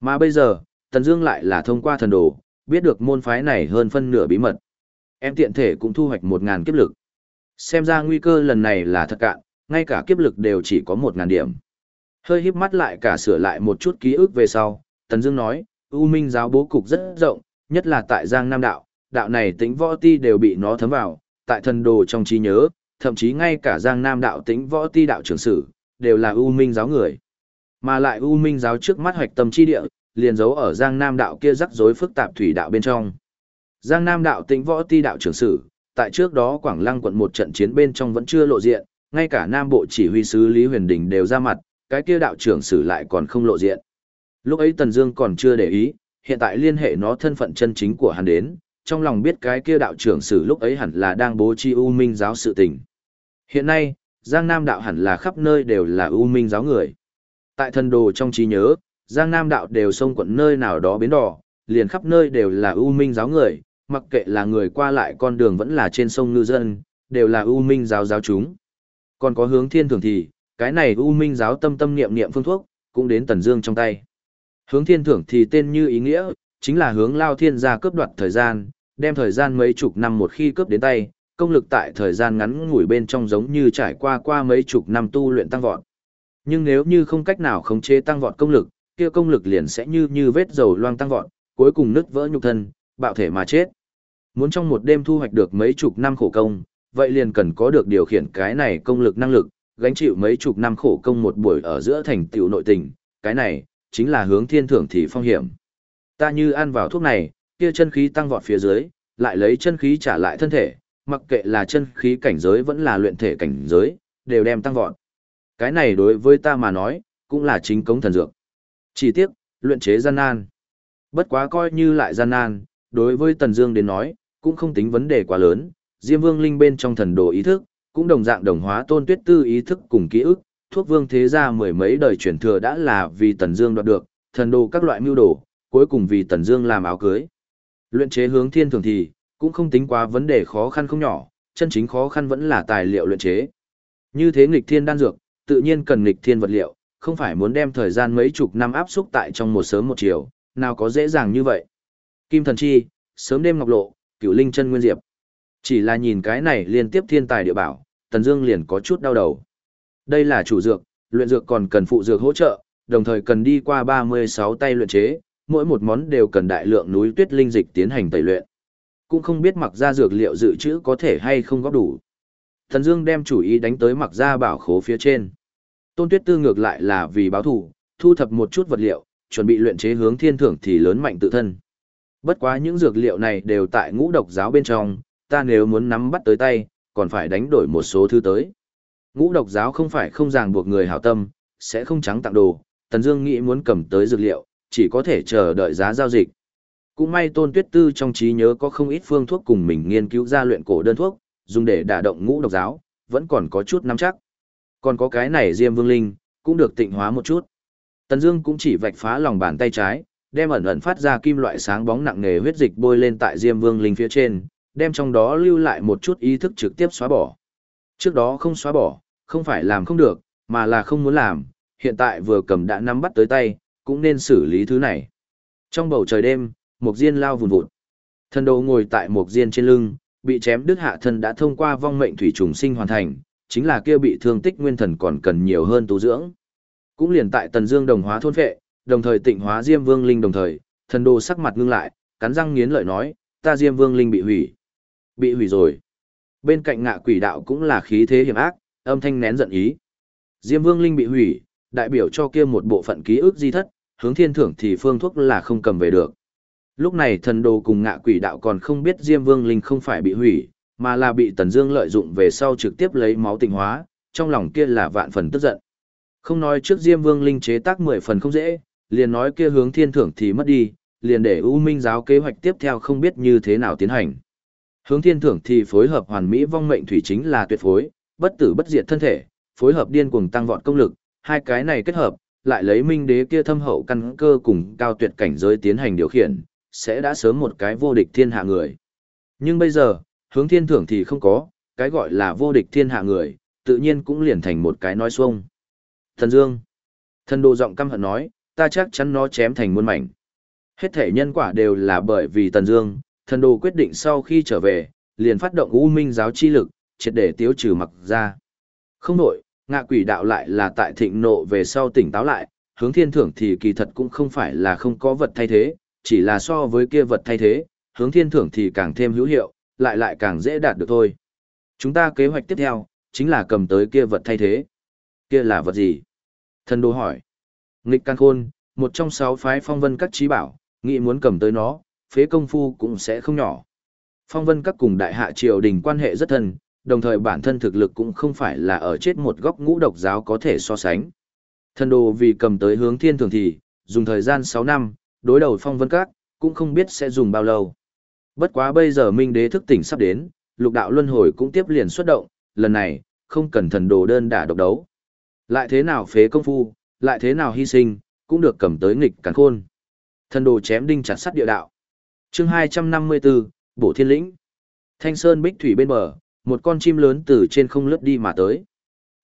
Mà bây giờ, Tần Dương lại là thông qua thần đồ, biết được môn phái này hơn phân nửa bí mật. Em tiện thể cũng thu hoạch 1000 kiếp lực. Xem ra nguy cơ lần này là thật cạn, ngay cả kiếp lực đều chỉ có 1000 điểm. Hơi híp mắt lại cả sửa lại một chút ký ức về sau, Tần Dương nói, U Minh giáo bố cục rất rộng, nhất là tại Giang Nam đạo, đạo này tính võ ti đều bị nó thấm vào, tại thần đồ trong trí nhớ, thậm chí ngay cả Giang Nam đạo tính võ ti đạo trưởng sử, đều là U Minh giáo người. Mà lại U Minh giáo trước mắt hoạch tâm chi địa, liền giấu ở Giang Nam đạo kia rắc rối phức tạp thủy đạo bên trong. Giang Nam đạo tính võ ti đạo trưởng sử, tại trước đó Quảng Lăng quận một trận chiến bên trong vẫn chưa lộ diện, ngay cả Nam bộ chỉ huy sứ Lý Huyền Đình đều ra mặt, cái kia đạo trưởng sử lại còn không lộ diện. Lúc ấy Tần Dương còn chưa để ý, hiện tại liên hệ nó thân phận chân chính của hắn đến, trong lòng biết cái kia đạo trưởng sử lúc ấy hẳn là đang bố trí U Minh giáo sự tình. Hiện nay, Giang Nam đạo hẳn là khắp nơi đều là U Minh giáo người. Tại thần đồ trong trí nhớ, Giang Nam đạo đều sông quận nơi nào đó biến đỏ, liền khắp nơi đều là U Minh giáo người, mặc kệ là người qua lại con đường vẫn là trên sông ngư dân, đều là ưu Minh giáo giáo chúng. Còn có hướng thiên thường thì, cái này ưu Minh giáo tâm tâm niệm niệm phương thuốc, cũng đến Tần Dương trong tay. Hướng thiên thưởng thì tên như ý nghĩa, chính là hướng lao thiên gia cướp đoạt thời gian, đem thời gian mấy chục năm một khi cướp đến tay, công lực tại thời gian ngắn ngủi bên trong giống như trải qua qua mấy chục năm tu luyện tăng vọt. Nhưng nếu như không cách nào khống chế tăng vọt công lực, kia công lực liền sẽ như như vết dầu loang tăng vọt, cuối cùng nứt vỡ nhục thân, bạo thể mà chết. Muốn trong một đêm thu hoạch được mấy chục năm khổ công, vậy liền cần có được điều khiển cái này công lực năng lực, gánh chịu mấy chục năm khổ công một buổi ở giữa thành tựu nội tình, cái này chính là hướng thiên thưởng thì phong hiểm. Ta như ăn vào thuốc này, kia chân khí tăng vọt phía dưới, lại lấy chân khí trả lại thân thể, mặc kệ là chân khí cảnh giới vẫn là luyện thể cảnh giới, đều đem tăng vọt. Cái này đối với ta mà nói, cũng là chính cống thần dược. Chỉ tiếc, luyện chế gian nan. Bất quá coi như lại gian nan, đối với Tần Dương đến nói, cũng không tính vấn đề quá lớn, Diêm Vương Linh bên trong thần đồ ý thức, cũng đồng dạng đồng hóa Tôn Tuyết Tư ý thức cùng ký ức, thuốc vương thế gia mười mấy đời truyền thừa đã là vì Tần Dương đoạt được, thần đồ các loại mưu đồ, cuối cùng vì Tần Dương làm áo cưới. Luyện chế hướng thiên thường thì, cũng không tính quá vấn đề khó khăn không nhỏ, chân chính khó khăn vẫn là tài liệu luyện chế. Như thế nghịch thiên đan dược, tự nhiên cần nghịch thiên vật liệu, không phải muốn đem thời gian mấy chục năm áp xúc tại trong một sớm một chiều, nào có dễ dàng như vậy. Kim thần chi, sớm đêm ngọc lộ, Cựu linh chân nguyên diệp. Chỉ là nhìn cái này liên tiếp thiên tài địa bảo, Tần Dương liền có chút đau đầu. Đây là chủ dược, luyện dược còn cần phụ dược hỗ trợ, đồng thời cần đi qua 36 tay luyện chế, mỗi một món đều cần đại lượng núi tuyết linh dịch tiến hành tẩy luyện. Cũng không biết mặc ra dược liệu dự trữ có thể hay không góp đủ. Thần Dương đem chủ ý đánh tới mặc ra bảo khố phía trên. Tôn Tuyết Tư ngược lại là vì báo thù, thu thập một chút vật liệu, chuẩn bị luyện chế hướng thiên thưởng thì lớn mạnh tự thân. Bất quá những dược liệu này đều tại ngũ độc giáo bên trong, ta nếu muốn nắm bắt tới tay, còn phải đánh đổi một số thứ tới. Ngũ độc giáo không phải không ràng buộc người hảo tâm, sẽ không trắng tặng đồ, Tần Dương nghĩ muốn cầm tới dược liệu, chỉ có thể chờ đợi giá giao dịch. Cũng may Tôn Tuyết Tư trong trí nhớ có không ít phương thuốc cùng mình nghiên cứu ra luyện cổ đơn thuốc, dùng để đả động ngũ độc giáo, vẫn còn có chút nắm chắc. Còn có cái này Diêm Vương Linh, cũng được tịnh hóa một chút. Tần Dương cũng chỉ vạch phá lòng bàn tay trái, đem ẩn ẩn phát ra kim loại sáng bóng nặng nề huyết dịch bôi lên tại Diêm Vương Linh phía trên, đem trong đó lưu lại một chút ý thức trực tiếp xóa bỏ. Trước đó không xóa bỏ, không phải làm không được, mà là không muốn làm, hiện tại vừa cầm đã nắm bắt tới tay, cũng nên xử lý thứ này. Trong bầu trời đêm, mục diên lao vùn vụt. Thần đầu ngồi tại mục diên trên lưng, bị chém đứt hạ thân đã thông qua vong mệnh thủy trùng sinh hoàn thành, chính là kia bị thương tích nguyên thần còn cần nhiều hơn tu dưỡng. Cũng liền tại Tần Dương đồng hóa thôn phệ, đồng thời tịnh hóa Diêm Vương linh đồng thời, thần đồ sắc mặt ngưng lại, cắn răng nghiến lợi nói, ta Diêm Vương linh bị hủy. Bị hủy rồi. Bên cạnh ngạ quỷ đạo cũng là khí thế hiểm ác, âm thanh nén giận ý. Diêm Vương linh bị hủy, đại biểu cho kia một bộ phận ký ức di thất, hướng thiên thưởng thì phương thuốc là không cầm về được. Lúc này thần đồ cùng ngạ quỷ đạo còn không biết Diêm Vương Linh không phải bị hủy, mà là bị Tần Dương lợi dụng về sau trực tiếp lấy máu tinh hóa, trong lòng kia là vạn phần tức giận. Không nói trước Diêm Vương Linh chế tác 10 phần không dễ, liền nói kia hướng thiên thưởng thì mất đi, liền để U Minh giáo kế hoạch tiếp theo không biết như thế nào tiến hành. Hướng thiên thưởng thì phối hợp hoàn mỹ vong mệnh thủy chính là tuyệt phối, bất tử bất diệt thân thể, phối hợp điên cuồng tăng vọt công lực, hai cái này kết hợp, lại lấy minh đế kia thâm hậu căn cơ cùng cao tuyệt cảnh giới tiến hành điều khiển, sẽ đã sớm một cái vô địch thiên hạ người. Nhưng bây giờ, hướng thiên thưởng thì không có, cái gọi là vô địch thiên hạ người, tự nhiên cũng liền thành một cái nói xuông. Thần Dương. Thần đồ giọng căm hận nói, ta chắc chắn nó chém thành muôn mảnh. Hết thể nhân quả đều là bởi vì Tần Dương, thần đồ quyết định sau khi trở về, liền phát động U Minh giáo chi lực, triệt để tiêu trừ mặc ra. Không đổi, ngạ quỷ đạo lại là tại thịnh nộ về sau tỉnh táo lại, hướng thiên thưởng thì kỳ thật cũng không phải là không có vật thay thế, chỉ là so với kia vật thay thế, hướng thiên thưởng thì càng thêm hữu hiệu, lại lại càng dễ đạt được thôi. Chúng ta kế hoạch tiếp theo, chính là cầm tới kia vật thay thế. Kia là vật gì? Thần đồ hỏi. Nghịch can khôn, một trong sáu phái phong vân các trí bảo, nghĩ muốn cầm tới nó, phế công phu cũng sẽ không nhỏ. Phong vân các cùng đại hạ triều đình quan hệ rất thân, đồng thời bản thân thực lực cũng không phải là ở chết một góc ngũ độc giáo có thể so sánh. Thần đồ vì cầm tới hướng thiên thường thì, dùng thời gian 6 năm, đối đầu phong vân các, cũng không biết sẽ dùng bao lâu. Bất quá bây giờ minh đế thức tỉnh sắp đến, lục đạo luân hồi cũng tiếp liền xuất động, lần này, không cần thần đồ đơn đả độc đấu. Lại thế nào phế công phu, lại thế nào hy sinh, cũng được cầm tới nghịch cắn khôn. Thần đồ chém đinh chặt sắt địa đạo. chương 254, Bổ Thiên Lĩnh. Thanh Sơn bích thủy bên bờ, một con chim lớn từ trên không lướt đi mà tới.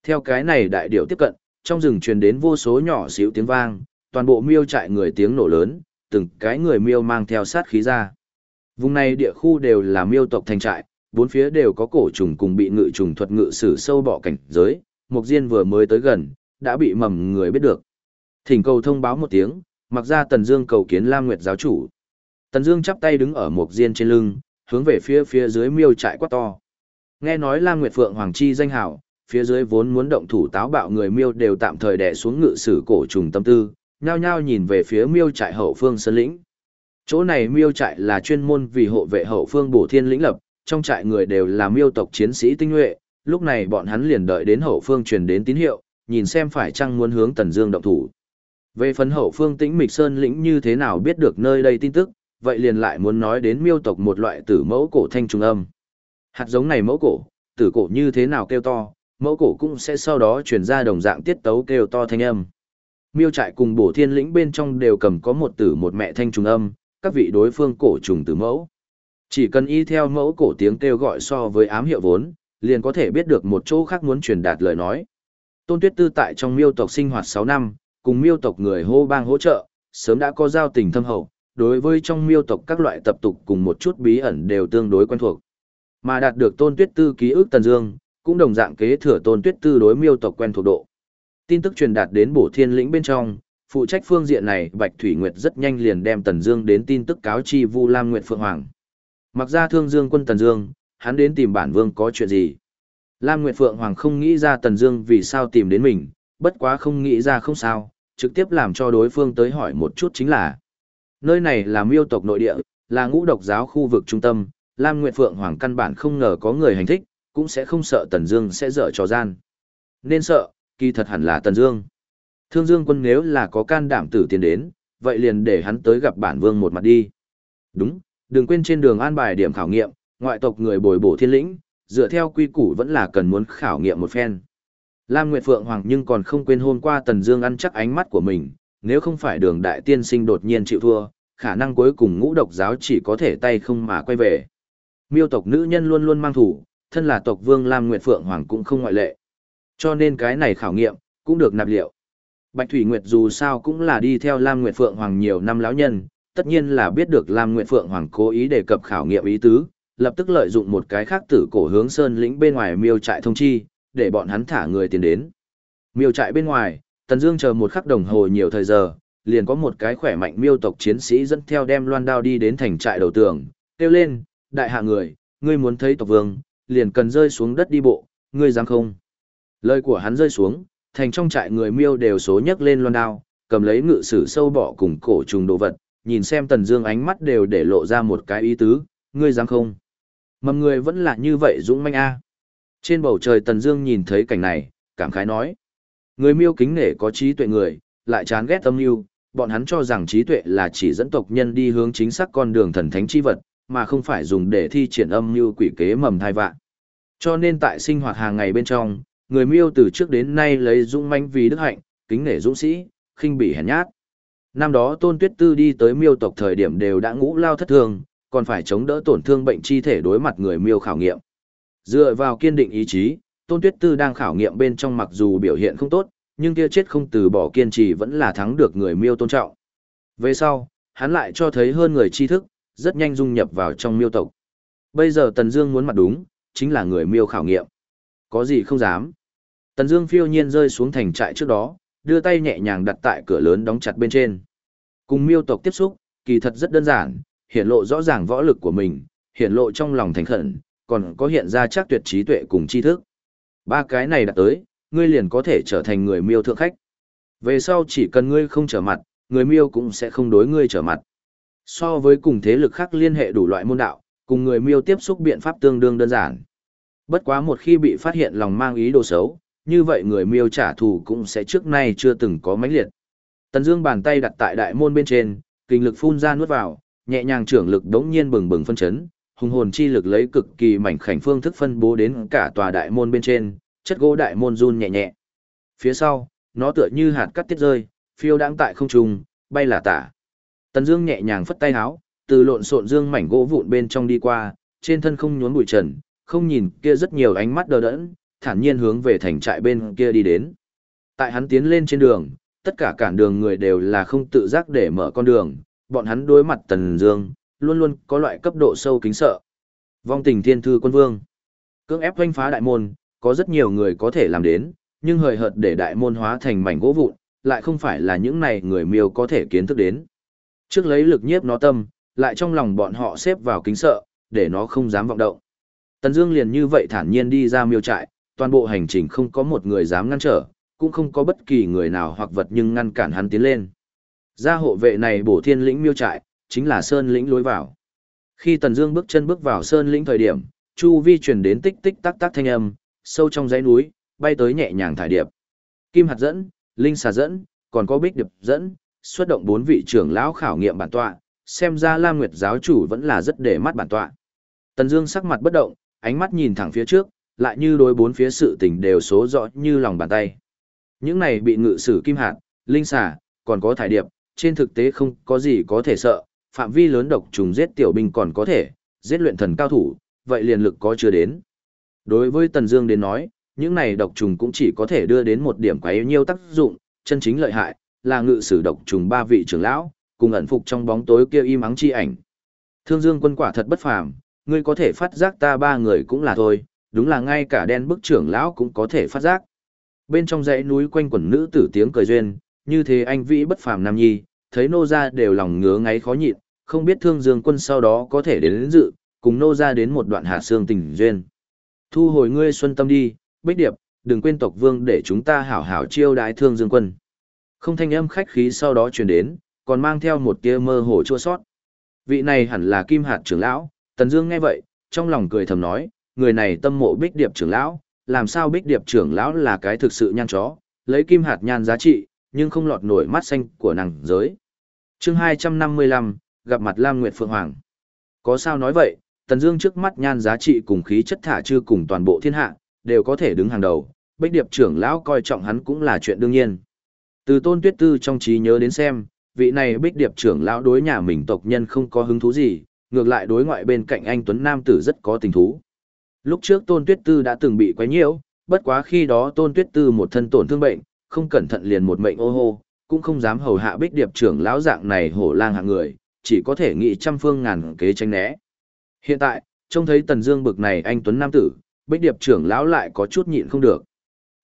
Theo cái này đại điệu tiếp cận, trong rừng truyền đến vô số nhỏ xíu tiếng vang, toàn bộ miêu trại người tiếng nổ lớn, từng cái người miêu mang theo sát khí ra. Vùng này địa khu đều là miêu tộc thành trại, bốn phía đều có cổ trùng cùng bị ngự trùng thuật ngự sử sâu bọ cảnh giới, Mục Diên vừa mới tới gần, đã bị mầm người biết được. Thỉnh cầu thông báo một tiếng, mặc ra Tần Dương cầu kiến Lam Nguyệt giáo chủ. Tần Dương chắp tay đứng ở Mục Diên trên lưng, hướng về phía phía dưới miêu trại quát to. Nghe nói Lam Nguyệt Phượng Hoàng Chi danh hảo, phía dưới vốn muốn động thủ táo bạo người miêu đều tạm thời đè xuống ngự sử cổ trùng tâm tư, nhao nhao nhìn về phía miêu trại hậu phương sơn lĩnh. Chỗ này miêu trại là chuyên môn vì hộ vệ hậu phương bổ thiên lĩnh lập, trong trại người đều là miêu tộc chiến sĩ tinh nhuệ, lúc này bọn hắn liền đợi đến hậu phương truyền đến tín hiệu, nhìn xem phải chăng muốn hướng Tần Dương động thủ. Về phần hậu phương Tĩnh Mịch Sơn lĩnh như thế nào biết được nơi đây tin tức, vậy liền lại muốn nói đến miêu tộc một loại tử mẫu cổ thanh trung âm. Hạt giống này mẫu cổ, tử cổ như thế nào kêu to, mẫu cổ cũng sẽ sau đó truyền ra đồng dạng tiết tấu kêu to thanh âm. Miêu trại cùng bổ thiên lĩnh bên trong đều cầm có một tử một mẹ thanh trùng âm, các vị đối phương cổ trùng tử mẫu. Chỉ cần y theo mẫu cổ tiếng kêu gọi so với ám hiệu vốn, liền có thể biết được một chỗ khác muốn truyền đạt lời nói. Tôn Tuyết Tư tại trong miêu tộc sinh hoạt 6 năm, cùng miêu tộc người hô bang hỗ trợ, sớm đã có giao tình thâm hậu, đối với trong miêu tộc các loại tập tục cùng một chút bí ẩn đều tương đối quen thuộc. Mà đạt được Tôn Tuyết Tư ký ức Tần Dương, cũng đồng dạng kế thừa Tôn Tuyết Tư đối miêu tộc quen thuộc độ. Tin tức truyền đạt đến Bổ Thiên lĩnh bên trong, phụ trách phương diện này Bạch Thủy Nguyệt rất nhanh liền đem Tần Dương đến tin tức cáo chi Vu Lam Nguyệt Phượng Hoàng. Mặc ra Thương Dương quân Tần Dương, hắn đến tìm bản vương có chuyện gì? Lam Nguyệt Phượng Hoàng không nghĩ ra Tần Dương vì sao tìm đến mình, bất quá không nghĩ ra không sao, trực tiếp làm cho đối phương tới hỏi một chút chính là. Nơi này là miêu tộc nội địa, là ngũ độc giáo khu vực trung tâm, Lam Nguyệt Phượng Hoàng căn bản không ngờ có người hành thích, cũng sẽ không sợ Tần Dương sẽ dở trò gian. Nên sợ, kỳ thật hẳn là Tần Dương. Thương Dương quân nếu là có can đảm tử tiến đến, vậy liền để hắn tới gặp bản vương một mặt đi. Đúng, đừng quên trên đường an bài điểm khảo nghiệm, ngoại tộc người bồi bổ thiên lĩnh, dựa theo quy củ vẫn là cần muốn khảo nghiệm một phen. Lam Nguyệt Phượng Hoàng nhưng còn không quên hôm qua Tần Dương ăn chắc ánh mắt của mình, nếu không phải đường đại tiên sinh đột nhiên chịu thua, khả năng cuối cùng ngũ độc giáo chỉ có thể tay không mà quay về. Miêu tộc nữ nhân luôn luôn mang thủ, thân là tộc vương Lam Nguyệt Phượng Hoàng cũng không ngoại lệ. Cho nên cái này khảo nghiệm, cũng được nạp liệu. Bạch Thủy Nguyệt dù sao cũng là đi theo Lam Nguyệt Phượng Hoàng nhiều năm lão nhân, tất nhiên là biết được Lam Nguyệt Phượng Hoàng cố ý đề cập khảo nghiệm ý tứ, lập tức lợi dụng một cái khác tử cổ hướng sơn lĩnh bên ngoài miêu trại thông chi, để bọn hắn thả người tiến đến. Miêu trại bên ngoài, Tần Dương chờ một khắc đồng hồ nhiều thời giờ, liền có một cái khỏe mạnh miêu tộc chiến sĩ dẫn theo đem loan đao đi đến thành trại đầu tường, kêu lên, đại hạ người, ngươi muốn thấy tộc vương, liền cần rơi xuống đất đi bộ, ngươi dám không? Lời của hắn rơi xuống, thành trong trại người miêu đều số nhấc lên loan đao, cầm lấy ngự sử sâu bỏ cùng cổ trùng đồ vật, nhìn xem Tần Dương ánh mắt đều để lộ ra một cái ý tứ, ngươi dám không? Mầm người vẫn là như vậy dũng manh a. Trên bầu trời Tần Dương nhìn thấy cảnh này, cảm khái nói: Người miêu kính nể có trí tuệ người, lại chán ghét âm mưu, bọn hắn cho rằng trí tuệ là chỉ dẫn tộc nhân đi hướng chính xác con đường thần thánh chi vật, mà không phải dùng để thi triển âm mưu quỷ kế mầm thai vạn. Cho nên tại sinh hoạt hàng ngày bên trong, người miêu từ trước đến nay lấy dũng manh vì đức hạnh, kính nể dũng sĩ, khinh bỉ hèn nhát. Năm đó Tôn Tuyết Tư đi tới miêu tộc thời điểm đều đã ngũ lao thất thường, còn phải chống đỡ tổn thương bệnh chi thể đối mặt người miêu khảo nghiệm. Dựa vào kiên định ý chí, Tôn Tuyết Tư đang khảo nghiệm bên trong mặc dù biểu hiện không tốt, nhưng kia chết không từ bỏ kiên trì vẫn là thắng được người miêu tôn trọng. Về sau, hắn lại cho thấy hơn người tri thức, rất nhanh dung nhập vào trong miêu tộc. Bây giờ Tần Dương muốn mặt đúng, chính là người miêu khảo nghiệm. Có gì không dám. Tần Dương phiêu nhiên rơi xuống thành trại trước đó, đưa tay nhẹ nhàng đặt tại cửa lớn đóng chặt bên trên. Cùng miêu tộc tiếp xúc, kỳ thật rất đơn giản, hiện lộ rõ ràng võ lực của mình, hiện lộ trong lòng thành khẩn, còn có hiện ra chắc tuyệt trí tuệ cùng tri thức. Ba cái này đạt tới, ngươi liền có thể trở thành người miêu thượng khách. Về sau chỉ cần ngươi không trở mặt, người miêu cũng sẽ không đối ngươi trở mặt. So với cùng thế lực khác liên hệ đủ loại môn đạo, cùng người miêu tiếp xúc biện pháp tương đương đơn giản. Bất quá một khi bị phát hiện lòng mang ý đồ xấu, như vậy người miêu trả thù cũng sẽ trước nay chưa từng có mãnh liệt. Tần Dương bàn tay đặt tại đại môn bên trên, kinh lực phun ra nuốt vào, nhẹ nhàng trưởng lực đống nhiên bừng bừng phân chấn, hùng hồn chi lực lấy cực kỳ mảnh khảnh phương thức phân bố đến cả tòa đại môn bên trên, chất gỗ đại môn run nhẹ nhẹ. Phía sau, nó tựa như hạt cắt tiết rơi, phiêu đang tại không trung, bay là tả. Tần Dương nhẹ nhàng phất tay áo, từ lộn xộn dương mảnh gỗ vụn bên trong đi qua, trên thân không nhốn bụi trần, không nhìn kia rất nhiều ánh mắt đờ đẫn, thản nhiên hướng về thành trại bên kia đi đến. Tại hắn tiến lên trên đường, tất cả cản đường người đều là không tự giác để mở con đường, bọn hắn đối mặt Tần Dương, luôn luôn có loại cấp độ sâu kính sợ. Vong tình thiên thư quân vương, cưỡng ép quanh phá đại môn, có rất nhiều người có thể làm đến, nhưng hời hợt để đại môn hóa thành mảnh gỗ vụn, lại không phải là những này người miêu có thể kiến thức đến. Trước lấy lực nhiếp nó tâm, lại trong lòng bọn họ xếp vào kính sợ, để nó không dám vọng động. Tần Dương liền như vậy thản nhiên đi ra miêu trại, toàn bộ hành trình không có một người dám ngăn trở, cũng không có bất kỳ người nào hoặc vật nhưng ngăn cản hắn tiến lên. Gia hộ vệ này bổ thiên lĩnh miêu trại, chính là sơn lĩnh lối vào. Khi Tần Dương bước chân bước vào sơn lĩnh thời điểm, chu vi truyền đến tích tích tắc tắc thanh âm, sâu trong dãy núi, bay tới nhẹ nhàng thải điệp. Kim hạt dẫn, linh xà dẫn, còn có bích điệp dẫn, xuất động bốn vị trưởng lão khảo nghiệm bản tọa, xem ra Lam Nguyệt giáo chủ vẫn là rất để mắt bản tọa. Tần Dương sắc mặt bất động, ánh mắt nhìn thẳng phía trước, lại như đối bốn phía sự tình đều số rõ như lòng bàn tay. Những này bị ngự sử kim hạt, linh xà, còn có thải điệp, trên thực tế không có gì có thể sợ, phạm vi lớn độc trùng giết tiểu binh còn có thể, giết luyện thần cao thủ, vậy liền lực có chưa đến. Đối với Tần Dương đến nói, những này độc trùng cũng chỉ có thể đưa đến một điểm quá yếu nhiều tác dụng, chân chính lợi hại là ngự sử độc trùng ba vị trưởng lão, cùng ẩn phục trong bóng tối kia im ắng chi ảnh. Thương Dương quân quả thật bất phàm, ngươi có thể phát giác ta ba người cũng là thôi, đúng là ngay cả đen bức trưởng lão cũng có thể phát giác. Bên trong dãy núi quanh quẩn nữ tử tiếng cười duyên, như thế anh vĩ bất phàm nam nhi, thấy nô gia đều lòng ngứa ngáy khó nhịn, không biết Thương Dương quân sau đó có thể đến, đến dự, cùng nô gia đến một đoạn hạ xương tình duyên. Thu hồi ngươi xuân tâm đi, Bích Điệp, đừng quên tộc vương để chúng ta hảo hảo chiêu đái thương dương quân. Không thanh âm khách khí sau đó truyền đến, còn mang theo một tia mơ hồ chua sót. Vị này hẳn là Kim Hạt trưởng lão, Tần Dương nghe vậy, trong lòng cười thầm nói, người này tâm mộ Bích Điệp trưởng lão, làm sao Bích Điệp trưởng lão là cái thực sự nhan chó, lấy Kim Hạt nhan giá trị, nhưng không lọt nổi mắt xanh của nàng giới. Chương hai trăm năm mươi lăm gặp mặt Lam Nguyệt Phượng Hoàng. Có sao nói vậy, Tần Dương trước mắt nhan giá trị cùng khí chất thả chưa cùng toàn bộ thiên hạ, đều có thể đứng hàng đầu, Bích Điệp trưởng lão coi trọng hắn cũng là chuyện đương nhiên. Từ Tôn Tuyết Tư trong trí nhớ đến xem, vị này Bích Điệp trưởng lão đối nhà mình tộc nhân không có hứng thú gì, ngược lại đối ngoại bên cạnh anh tuấn nam tử rất có tình thú. Lúc trước Tôn Tuyết Tư đã từng bị quấy nhiễu, bất quá khi đó Tôn Tuyết Tư một thân tổn thương bệnh, không cẩn thận liền một mệnh ô hô, cũng không dám hầu hạ Bích Điệp trưởng lão dạng này hổ lang hạng người, chỉ có thể nghĩ trăm phương ngàn kế tránh né. Hiện tại, trông thấy Tần Dương bực này anh tuấn nam tử, Bích Điệp trưởng lão lại có chút nhịn không được.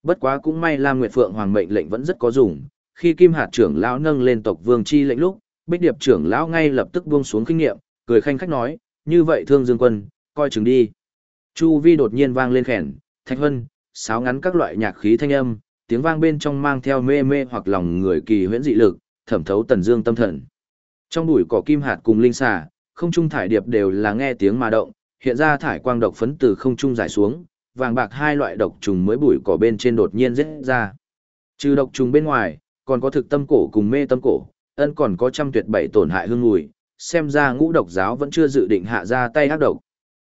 Bất quá cũng may Lam Nguyệt Phượng Hoàng mệnh lệnh vẫn rất có dùng, khi Kim Hạt trưởng lão nâng lên tộc vương chi lệnh lúc, Bích Điệp trưởng lão ngay lập tức buông xuống kinh nghiệm, cười khanh khách nói, "Như vậy Thương Dương quân, coi chừng đi." Chu vi đột nhiên vang lên khèn, thạch hân, sáo ngắn các loại nhạc khí thanh âm, tiếng vang bên trong mang theo mê mê hoặc lòng người kỳ huyễn dị lực, thẩm thấu Tần Dương tâm thần. Trong bụi cỏ kim hạt cùng linh xà, không trung thải điệp đều là nghe tiếng mà động, hiện ra thải quang độc phấn từ không trung giải xuống, vàng bạc hai loại độc trùng mới bụi cỏ bên trên đột nhiên rớt ra. Trừ độc trùng bên ngoài, còn có thực tâm cổ cùng mê tâm cổ, ân còn có trăm tuyệt bảy tổn hại hương mùi, xem ra ngũ độc giáo vẫn chưa dự định hạ ra tay ác độc.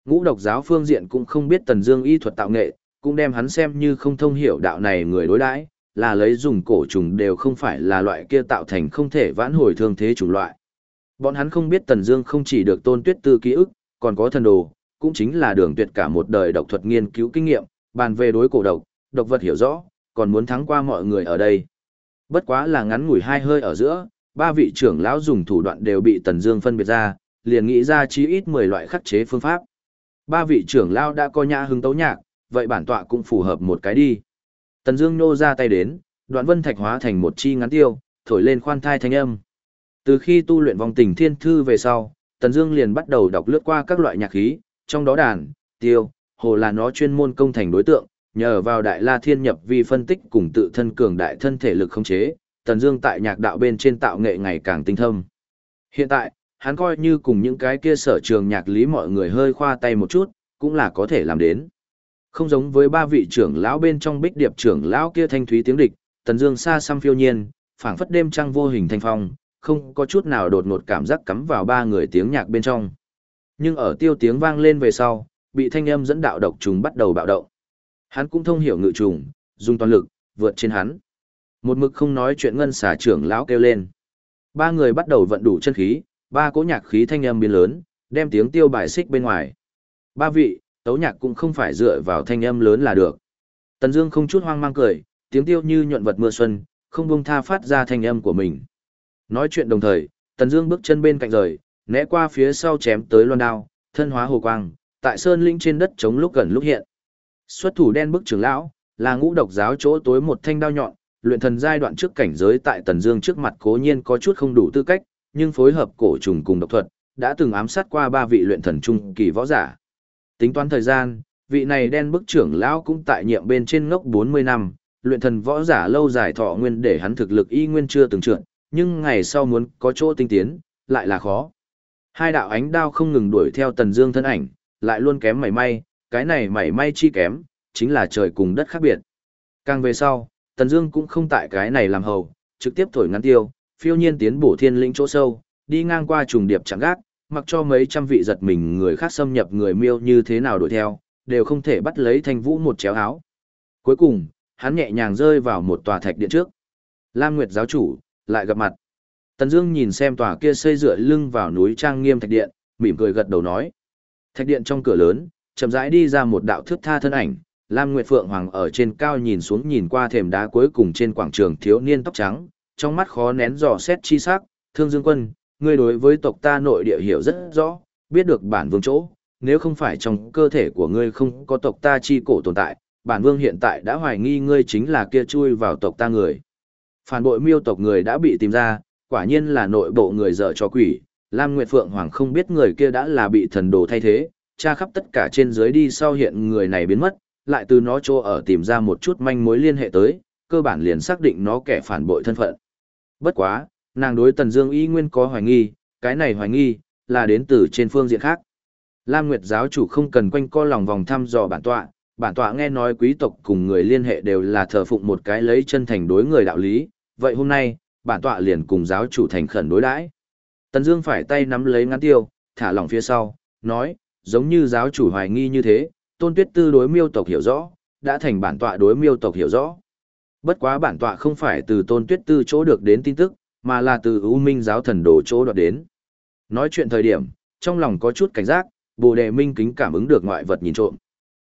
Ngũ độc giáo phương diện cũng không biết Tần Dương y thuật tạo nghệ, cũng đem hắn xem như không thông hiểu đạo này người đối đãi, là lấy dùng cổ trùng đều không phải là loại kia tạo thành không thể vãn hồi thương thế chủng loại. Bọn hắn không biết Tần Dương không chỉ được Tôn Tuyết Tư ký ức, còn có thần đồ, cũng chính là đường tuyệt cả một đời độc thuật nghiên cứu kinh nghiệm, bàn về đối cổ độc, độc vật hiểu rõ, còn muốn thắng qua mọi người ở đây. Bất quá là ngắn ngủi hai hơi ở giữa, ba vị trưởng lão dùng thủ đoạn đều bị Tần Dương phân biệt ra, liền nghĩ ra chí ít 10 loại khắc chế phương pháp. Ba vị trưởng lão đã có nhã hứng tấu nhạc, vậy bản tọa cũng phù hợp một cái đi. Tần Dương nô ra tay đến, Đoạn Vân Thạch hóa thành một chi ngắn tiêu, thổi lên khoan thai thanh âm. Từ khi tu luyện vòng tình thiên thư về sau, Tần Dương liền bắt đầu đọc lướt qua các loại nhạc khí, trong đó đàn, tiêu, hồ là nó chuyên môn công thành đối tượng, nhờ vào đại la thiên nhập vi phân tích cùng tự thân cường đại thân thể lực khống chế, Tần Dương tại nhạc đạo bên trên tạo nghệ ngày càng tinh thâm. Hiện tại, hắn coi như cùng những cái kia sở trường nhạc lý mọi người hơi khoa tay một chút, cũng là có thể làm đến. Không giống với ba vị trưởng lão bên trong Bích Điệp trưởng lão kia thanh thúy tiếng địch, Tần Dương xa xăm phiêu nhiên, phảng phất đêm trăng vô hình thanh phong, không có chút nào đột ngột cảm giác cắm vào ba người tiếng nhạc bên trong. Nhưng ở tiêu tiếng vang lên về sau, bị thanh âm dẫn đạo độc trùng bắt đầu bạo động. Hắn cũng thông hiểu ngự trùng, dùng toàn lực, vượt trên hắn. Một mực không nói chuyện ngân xà trưởng lão kêu lên. Ba người bắt đầu vận đủ chân khí, ba cỗ nhạc khí thanh âm biến lớn, đem tiếng tiêu bài xích bên ngoài. Ba vị, tấu nhạc cũng không phải dựa vào thanh âm lớn là được. Tần Dương không chút hoang mang cười, tiếng tiêu như nhuận vật mưa xuân, không buông tha phát ra thanh âm của mình. Nói chuyện đồng thời, Tần Dương bước chân bên cạnh rời, né qua phía sau chém tới loan đao, thân hóa hồ quang, tại sơn linh trên đất chống lúc gần lúc hiện. Xuất thủ đen bức trưởng lão, là ngũ độc giáo chỗ tối một thanh đao nhọn, luyện thần giai đoạn trước cảnh giới tại Tần Dương trước mặt cố nhiên có chút không đủ tư cách, nhưng phối hợp cổ trùng cùng độc thuật, đã từng ám sát qua ba vị luyện thần trung kỳ võ giả. Tính toán thời gian, vị này đen bức trưởng lão cũng tại nhiệm bên trên ngốc 40 năm, luyện thần võ giả lâu dài thọ nguyên để hắn thực lực y nguyên chưa từng trượt, nhưng ngày sau muốn có chỗ tinh tiến, lại là khó. Hai đạo ánh đao không ngừng đuổi theo Tần Dương thân ảnh, lại luôn kém mảy may, cái này mảy may chi kém, chính là trời cùng đất khác biệt. Càng về sau, Tần Dương cũng không tại cái này làm hầu, trực tiếp thổi ngắn tiêu, phiêu nhiên tiến bổ thiên linh chỗ sâu, đi ngang qua trùng điệp chẳng gác, mặc cho mấy trăm vị giật mình người khác xâm nhập người miêu như thế nào đuổi theo, đều không thể bắt lấy Thanh Vũ một chéo áo. Cuối cùng, hắn nhẹ nhàng rơi vào một tòa thạch điện trước. Lam Nguyệt giáo chủ, lại gặp mặt. Tần Dương nhìn xem tòa kia xây dựa lưng vào núi trang nghiêm thạch điện, mỉm cười gật đầu nói. Thạch điện trong cửa lớn, chậm rãi đi ra một đạo thước tha thân ảnh, Lam Nguyệt Phượng Hoàng ở trên cao nhìn xuống nhìn qua thềm đá cuối cùng trên quảng trường thiếu niên tóc trắng, trong mắt khó nén dò xét chi sắc, "Thương Dương Quân, ngươi đối với tộc ta nội địa hiểu rất rõ, biết được bản vương chỗ, nếu không phải trong cơ thể của ngươi không có tộc ta chi cổ tồn tại, bản vương hiện tại đã hoài nghi ngươi chính là kia chui vào tộc ta người." Phản bội miêu tộc người đã bị tìm ra, quả nhiên là nội bộ người dở cho quỷ, Lam Nguyệt Phượng Hoàng không biết người kia đã là bị thần đồ thay thế, tra khắp tất cả trên dưới đi sau hiện người này biến mất, lại từ nó chỗ ở tìm ra một chút manh mối liên hệ tới, cơ bản liền xác định nó kẻ phản bội thân phận. Bất quá, nàng đối Tần Dương y nguyên có hoài nghi, cái này hoài nghi là đến từ trên phương diện khác. Lam Nguyệt giáo chủ không cần quanh co lòng vòng thăm dò bản tọa, bản tọa nghe nói quý tộc cùng người liên hệ đều là thờ phụng một cái lấy chân thành đối người đạo lý, vậy hôm nay, bản tọa liền cùng giáo chủ thành khẩn đối đãi. Tần Dương phải tay nắm lấy ngắn tiêu, thả lỏng phía sau, nói, giống như giáo chủ hoài nghi như thế, tôn tuyết tư đối miêu tộc hiểu rõ, đã thành bản tọa đối miêu tộc hiểu rõ. Bất quá bản tọa không phải từ tôn tuyết tư chỗ được đến tin tức, mà là từ U Minh giáo thần đồ chỗ đoạt đến. Nói chuyện thời điểm, trong lòng có chút cảnh giác, bồ đề minh kính cảm ứng được ngoại vật nhìn trộm.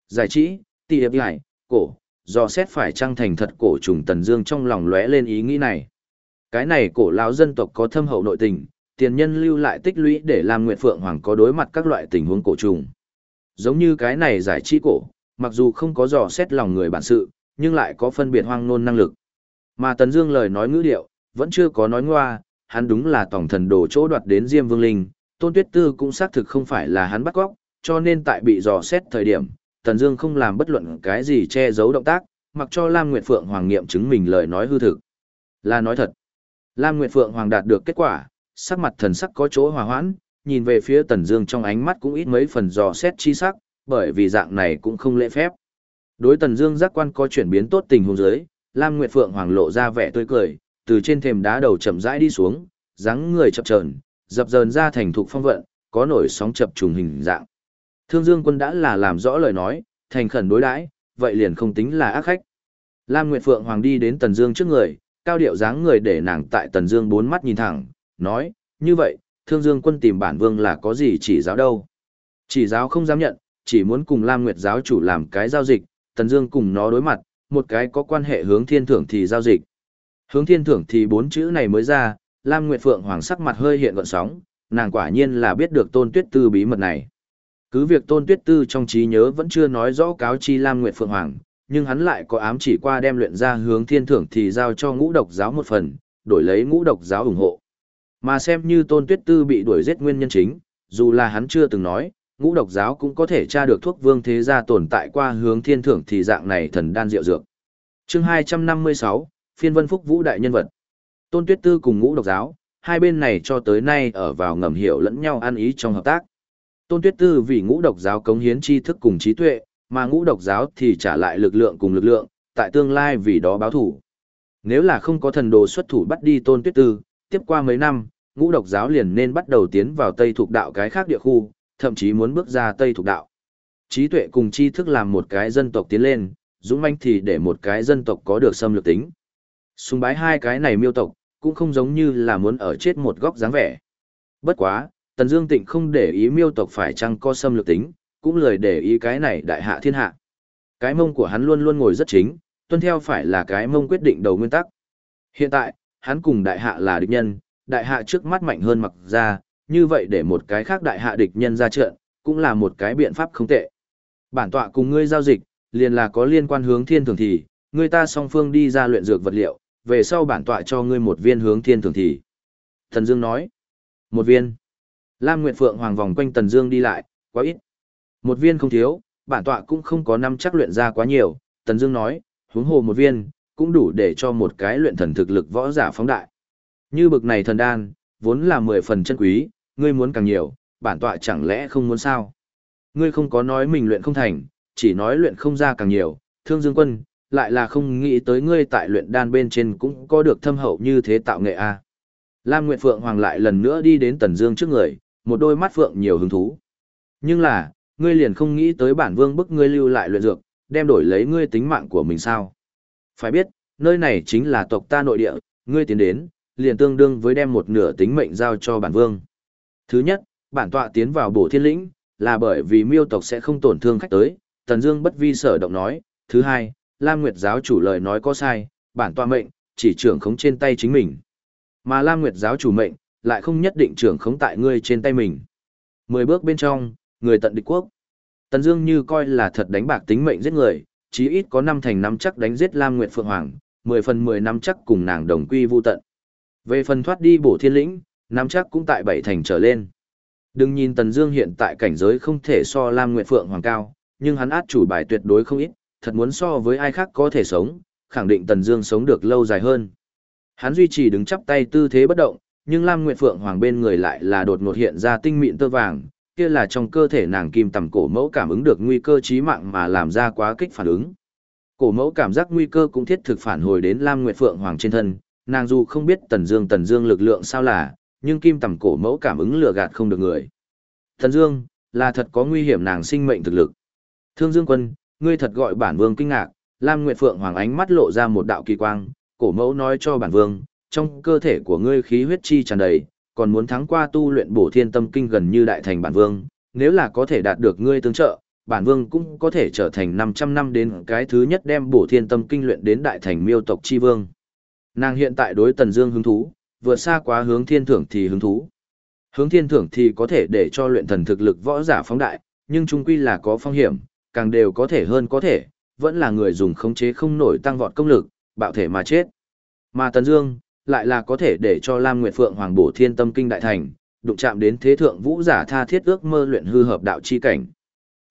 Giải trí, tì ệp lại, cổ, do xét phải trăng thành thật cổ trùng tần dương trong lòng lóe lên ý nghĩ này. Cái này cổ lão dân tộc có thâm hậu nội tình, tiền nhân lưu lại tích lũy để làm nguyện Phượng Hoàng có đối mặt các loại tình huống cổ trùng. Giống như cái này giải trí cổ, mặc dù không có dò xét lòng người bản sự, nhưng lại có phân biệt hoang nôn năng lực. Mà Tần Dương lời nói ngữ điệu, vẫn chưa có nói ngoa, hắn đúng là tổng thần đồ chỗ đoạt đến Diêm Vương Linh, Tôn Tuyết Tư cũng xác thực không phải là hắn bắt cóc, cho nên tại bị dò xét thời điểm, Tần Dương không làm bất luận cái gì che giấu động tác, mặc cho Lam Nguyệt Phượng Hoàng nghiệm chứng mình lời nói hư thực. Là nói thật. Lam Nguyệt Phượng Hoàng đạt được kết quả, sắc mặt thần sắc có chỗ hòa hoãn, nhìn về phía Tần Dương trong ánh mắt cũng ít mấy phần dò xét chi sắc, bởi vì dạng này cũng không lễ phép. Đối Tần Dương giác quan có chuyển biến tốt tình huống dưới, Lam Nguyệt Phượng Hoàng lộ ra vẻ tươi cười, từ trên thềm đá đầu chậm rãi đi xuống, dáng người chập chờn, dập dờn ra thành thục phong vận, có nổi sóng chập trùng hình dạng. Thương Dương Quân đã là làm rõ lời nói, thành khẩn đối đãi, vậy liền không tính là ác khách. Lam Nguyệt Phượng Hoàng đi đến Tần Dương trước người, cao điệu dáng người để nàng tại Tần Dương bốn mắt nhìn thẳng, nói, như vậy, Thương Dương Quân tìm bản vương là có gì chỉ giáo đâu? Chỉ giáo không dám nhận, chỉ muốn cùng Lam Nguyệt giáo chủ làm cái giao dịch, Tần Dương cùng nó đối mặt, một cái có quan hệ hướng thiên thưởng thì giao dịch. Hướng thiên thưởng thì bốn chữ này mới ra, Lam Nguyệt Phượng Hoàng sắc mặt hơi hiện gợn sóng, nàng quả nhiên là biết được Tôn Tuyết Tư bí mật này. Cứ việc Tôn Tuyết Tư trong trí nhớ vẫn chưa nói rõ cáo chi Lam Nguyệt Phượng Hoàng, nhưng hắn lại có ám chỉ qua đem luyện ra hướng thiên thưởng thì giao cho ngũ độc giáo một phần, đổi lấy ngũ độc giáo ủng hộ. Mà xem như Tôn Tuyết Tư bị đuổi giết nguyên nhân chính, dù là hắn chưa từng nói, ngũ độc giáo cũng có thể tra được thuốc vương thế gia tồn tại qua hướng thiên thưởng thì dạng này thần đan diệu dược. Chương 256, Phiên Vân Phúc Vũ đại nhân vật. Tôn Tuyết Tư cùng ngũ độc giáo, hai bên này cho tới nay ở vào ngầm hiểu lẫn nhau ăn ý trong hợp tác. Tôn Tuyết Tư vì ngũ độc giáo cống hiến tri thức cùng trí tuệ, mà ngũ độc giáo thì trả lại lực lượng cùng lực lượng, tại tương lai vì đó báo thủ. Nếu là không có thần đồ xuất thủ bắt đi Tôn Tuyết Tư, tiếp qua mấy năm, ngũ độc giáo liền nên bắt đầu tiến vào Tây thuộc đạo cái khác địa khu, thậm chí muốn bước ra Tây thuộc đạo. Trí tuệ cùng tri thức làm một cái dân tộc tiến lên, dũng manh thì để một cái dân tộc có được xâm lược tính. Xung bái hai cái này miêu tộc, cũng không giống như là muốn ở chết một góc dáng vẻ. Bất quá, Tần Dương Tịnh không để ý miêu tộc phải chăng có xâm lược tính, cũng lười để ý cái này đại hạ thiên hạ. Cái mông của hắn luôn luôn ngồi rất chính, tuân theo phải là cái mông quyết định đầu nguyên tắc. Hiện tại, hắn cùng đại hạ là địch nhân, đại hạ trước mắt mạnh hơn mặc ra, như vậy để một cái khác đại hạ địch nhân ra trận, cũng là một cái biện pháp không tệ. Bản tọa cùng ngươi giao dịch, liền là có liên quan hướng thiên thường thì, người ta song phương đi ra luyện dược vật liệu, về sau bản tọa cho ngươi một viên hướng thiên thường thì. Thần Dương nói, một viên. Lam Nguyệt Phượng hoàng vòng quanh Tần Dương đi lại, quá ít. Một viên không thiếu, bản tọa cũng không có năm chắc luyện ra quá nhiều, Tần Dương nói, huống hồ một viên, cũng đủ để cho một cái luyện thần thực lực võ giả phóng đại. Như bực này thần đan, vốn là mười phần chân quý, ngươi muốn càng nhiều, bản tọa chẳng lẽ không muốn sao? Ngươi không có nói mình luyện không thành, chỉ nói luyện không ra càng nhiều, Thương Dương Quân, lại là không nghĩ tới ngươi tại luyện đan bên trên cũng có được thâm hậu như thế tạo nghệ a. Lam Nguyệt Phượng Hoàng lại lần nữa đi đến Tần Dương trước người, một đôi mắt phượng nhiều hứng thú. Nhưng là, ngươi liền không nghĩ tới bản vương bức ngươi lưu lại luyện dược, đem đổi lấy ngươi tính mạng của mình sao? Phải biết, nơi này chính là tộc ta nội địa, ngươi tiến đến, liền tương đương với đem một nửa tính mệnh giao cho bản vương. Thứ nhất, bản tọa tiến vào bổ thiên lĩnh, là bởi vì miêu tộc sẽ không tổn thương khách tới, Tần Dương bất vi sở động nói. Thứ hai, Lam Nguyệt giáo chủ lời nói có sai, bản tọa mệnh, chỉ trưởng khống trên tay chính mình. Mà Lam Nguyệt giáo chủ mệnh, lại không nhất định trưởng khống tại ngươi trên tay mình. Mười bước bên trong, người tận địch quốc. Tần Dương như coi là thật đánh bạc tính mệnh giết người, chí ít có năm thành năm chắc đánh giết Lam Nguyệt Phượng Hoàng, mười phần mười năm chắc cùng nàng đồng quy vu tận. Về phần thoát đi bổ thiên lĩnh, năm chắc cũng tại bảy thành trở lên. Đừng nhìn Tần Dương hiện tại cảnh giới không thể so Lam Nguyệt Phượng Hoàng cao, nhưng hắn át chủ bài tuyệt đối không ít, thật muốn so với ai khác có thể sống, khẳng định Tần Dương sống được lâu dài hơn. Hắn duy trì đứng chắp tay tư thế bất động, nhưng Lam Nguyệt Phượng Hoàng bên người lại là đột ngột hiện ra tinh mịn tơ vàng, kia là trong cơ thể nàng kim tầm cổ mẫu cảm ứng được nguy cơ chí mạng mà làm ra quá kích phản ứng. Cổ mẫu cảm giác nguy cơ cũng thiết thực phản hồi đến Lam Nguyệt Phượng Hoàng trên thân, nàng dù không biết Tần Dương Tần Dương lực lượng sao là, nhưng kim tầm cổ mẫu cảm ứng lừa gạt không được người. Tần Dương, là thật có nguy hiểm nàng sinh mệnh thực lực. Thương Dương Quân, ngươi thật gọi bản vương kinh ngạc, Lam Nguyệt Phượng Hoàng ánh mắt lộ ra một đạo kỳ quang, cổ mẫu nói cho bản vương, trong cơ thể của ngươi khí huyết chi tràn đầy, còn muốn thắng qua tu luyện bổ thiên tâm kinh gần như đại thành bản vương, nếu là có thể đạt được ngươi tương trợ, bản vương cũng có thể trở thành 500 năm đến cái thứ nhất đem bổ thiên tâm kinh luyện đến đại thành miêu tộc chi vương. Nàng hiện tại đối Tần Dương hứng thú, vượt xa quá hướng thiên thưởng thì hứng thú. Hướng thiên thưởng thì có thể để cho luyện thần thực lực võ giả phóng đại, nhưng chung quy là có phong hiểm, càng đều có thể hơn có thể, vẫn là người dùng khống chế không nổi tăng vọt công lực, bạo thể mà chết. Mà Tần Dương lại là có thể để cho Lam Nguyệt Phượng Hoàng bổ thiên tâm kinh đại thành, đụng chạm đến thế thượng vũ giả tha thiết ước mơ luyện hư hợp đạo chi cảnh.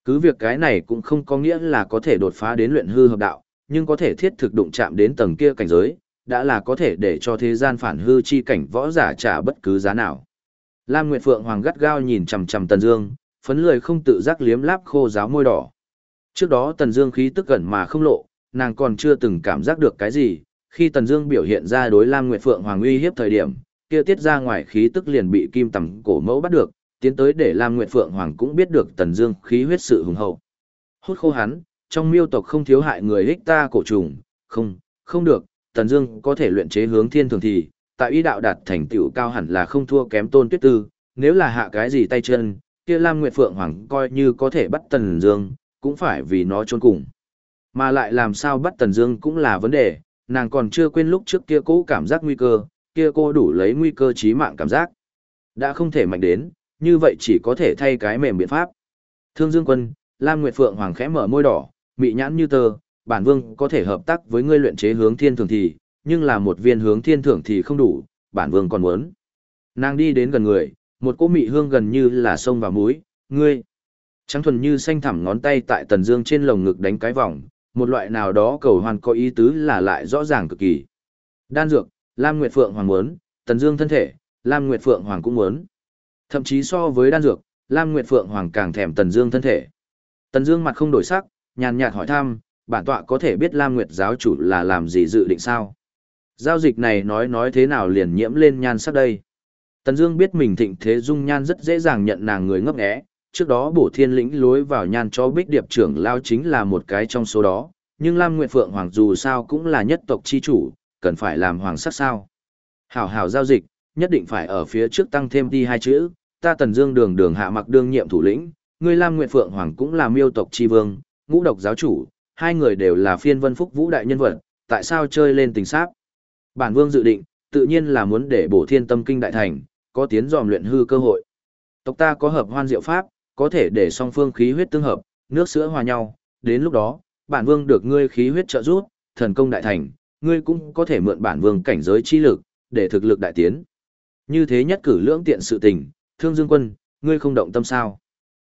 Cứ việc cái này cũng không có nghĩa là có thể đột phá đến luyện hư hợp đạo, nhưng có thể thiết thực đụng chạm đến tầng kia cảnh giới, đã là có thể để cho thế gian phản hư chi cảnh võ giả trả bất cứ giá nào. Lam Nguyệt Phượng Hoàng gắt gao nhìn chằm chằm Tần Dương, phấn lười không tự giác liếm láp khô giáo môi đỏ. Trước đó Tần Dương khí tức gần mà không lộ, nàng còn chưa từng cảm giác được cái gì, khi Tần Dương biểu hiện ra đối Lam Nguyệt Phượng Hoàng uy hiếp thời điểm, kia tiết ra ngoài khí tức liền bị Kim Tầm cổ mẫu bắt được, tiến tới để Lam Nguyệt Phượng Hoàng cũng biết được Tần Dương khí huyết sự hùng hậu. Hút khô hắn, trong miêu tộc không thiếu hại người hích ta cổ trùng, không, không được, Tần Dương có thể luyện chế hướng thiên thường thì, tại ý đạo đạt thành tựu cao hẳn là không thua kém Tôn Tuyết Tư, nếu là hạ cái gì tay chân, kia Lam Nguyệt Phượng Hoàng coi như có thể bắt Tần Dương, cũng phải vì nó trốn cùng. Mà lại làm sao bắt Tần Dương cũng là vấn đề, nàng còn chưa quên lúc trước kia cố cảm giác nguy cơ, kia cô đủ lấy nguy cơ chí mạng cảm giác. Đã không thể mạnh đến, như vậy chỉ có thể thay cái mềm biện pháp. Thương Dương Quân, Lam Nguyệt Phượng Hoàng khẽ mở môi đỏ, mị nhãn như tơ, bản vương có thể hợp tác với ngươi luyện chế hướng thiên thường thì, nhưng là một viên hướng thiên thưởng thì không đủ, bản vương còn muốn. Nàng đi đến gần người, một cỗ mị hương gần như là sông vào mũi, ngươi. Trắng thuần như xanh thẳm ngón tay tại tần dương trên lồng ngực đánh cái vòng, một loại nào đó cầu hoàn có ý tứ là lại rõ ràng cực kỳ. Đan dược, Lam Nguyệt Phượng Hoàng muốn, tần dương thân thể, Lam Nguyệt Phượng Hoàng cũng muốn. Thậm chí so với đan dược, Lam Nguyệt Phượng Hoàng càng thèm tần dương thân thể. Tần dương mặt không đổi sắc, nhàn nhạt hỏi thăm, bản tọa có thể biết Lam Nguyệt giáo chủ là làm gì dự định sao? Giao dịch này nói nói thế nào liền nhiễm lên nhan sắc đây. Tần Dương biết mình thịnh thế dung nhan rất dễ dàng nhận nàng người ngấp nghé, trước đó bổ thiên lĩnh lối vào nhan cho bích điệp trưởng lao chính là một cái trong số đó, nhưng Lam Nguyệt Phượng Hoàng dù sao cũng là nhất tộc chi chủ, cần phải làm hoàng sắc sao. Hảo hảo giao dịch, nhất định phải ở phía trước tăng thêm đi hai chữ, ta Tần Dương đường đường hạ mặc đương nhiệm thủ lĩnh, ngươi Lam Nguyệt Phượng Hoàng cũng là miêu tộc chi vương, ngũ độc giáo chủ, hai người đều là phiên vân phúc vũ đại nhân vật, tại sao chơi lên tình sát? Bản vương dự định, tự nhiên là muốn để bổ thiên tâm kinh đại thành, có tiến dòm luyện hư cơ hội. Tộc ta có hợp hoan diệu pháp, có thể để song phương khí huyết tương hợp, nước sữa hòa nhau, đến lúc đó, bản vương được ngươi khí huyết trợ giúp, thần công đại thành, ngươi cũng có thể mượn bản vương cảnh giới chi lực, để thực lực đại tiến. Như thế nhất cử lưỡng tiện sự tình, Thương Dương Quân, ngươi không động tâm sao?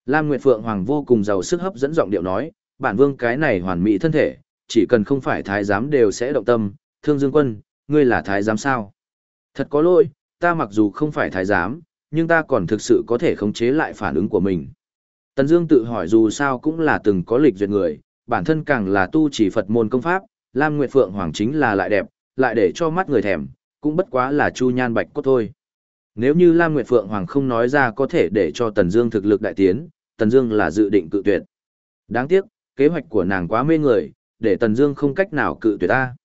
Lam Nguyệt Phượng Hoàng vô cùng giàu sức hấp dẫn giọng điệu nói, bản vương cái này hoàn mỹ thân thể, chỉ cần không phải thái giám đều sẽ động tâm, Thương Dương Quân, ngươi là thái giám sao? Thật có lỗi, ta mặc dù không phải thái giám, nhưng ta còn thực sự có thể khống chế lại phản ứng của mình. Tần Dương tự hỏi dù sao cũng là từng có lịch duyệt người, bản thân càng là tu chỉ Phật môn công pháp, Lam Nguyệt Phượng Hoàng chính là lại đẹp, lại để cho mắt người thèm, cũng bất quá là chu nhan bạch cốt thôi. Nếu như Lam Nguyệt Phượng Hoàng không nói ra có thể để cho Tần Dương thực lực đại tiến, Tần Dương là dự định cự tuyệt. Đáng tiếc, kế hoạch của nàng quá mê người, để Tần Dương không cách nào cự tuyệt ta.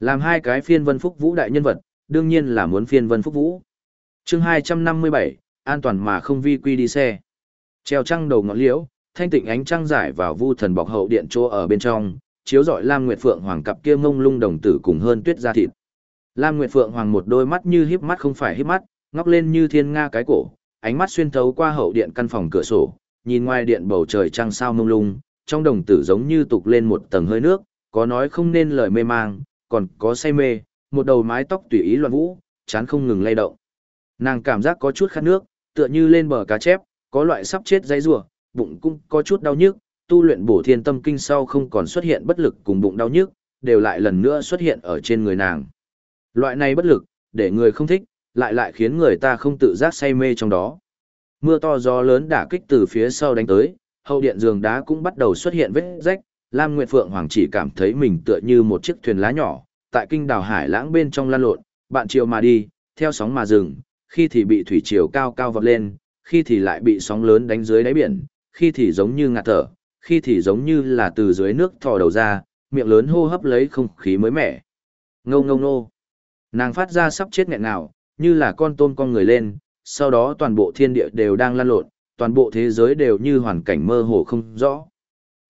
Làm hai cái phiên vân phúc vũ đại nhân vật, đương nhiên là muốn phiên vân phúc vũ chương 257, an toàn mà không vi quy đi xe. Treo trăng đầu ngọn liễu, thanh tịnh ánh trăng giải vào vu thần bọc hậu điện chỗ ở bên trong, chiếu dọi Lam Nguyệt Phượng Hoàng cặp kia mông lung đồng tử cùng hơn tuyết da thịt. Lam Nguyệt Phượng Hoàng một đôi mắt như híp mắt không phải híp mắt, ngóc lên như thiên nga cái cổ, ánh mắt xuyên thấu qua hậu điện căn phòng cửa sổ, nhìn ngoài điện bầu trời trăng sao mông lung, trong đồng tử giống như tục lên một tầng hơi nước, có nói không nên lời mê mang, còn có say mê, một đầu mái tóc tùy ý loạn vũ, chán không ngừng lay động. Nàng cảm giác có chút khát nước, tựa như lên bờ cá chép, có loại sắp chết dây rủa, bụng cũng có chút đau nhức, tu luyện bổ thiên tâm kinh sau không còn xuất hiện bất lực cùng bụng đau nhức, đều lại lần nữa xuất hiện ở trên người nàng. Loại này bất lực, để người không thích, lại lại khiến người ta không tự giác say mê trong đó. Mưa to gió lớn đả kích từ phía sau đánh tới, hậu điện giường đá cũng bắt đầu xuất hiện vết rách, Lam Nguyệt Phượng Hoàng chỉ cảm thấy mình tựa như một chiếc thuyền lá nhỏ, tại kinh đảo hải lãng bên trong lan lộn, bạn chiều mà đi, theo sóng mà dừng, khi thì bị thủy chiều cao cao vọt lên, khi thì lại bị sóng lớn đánh dưới đáy biển, khi thì giống như ngạt thở, khi thì giống như là từ dưới nước thò đầu ra, miệng lớn hô hấp lấy không khí mới mẻ. Ngâu ngâu nô. Nàng phát ra sắp chết nghẹn nào, như là con tôm con người lên, sau đó toàn bộ thiên địa đều đang lan lộn, toàn bộ thế giới đều như hoàn cảnh mơ hồ không rõ.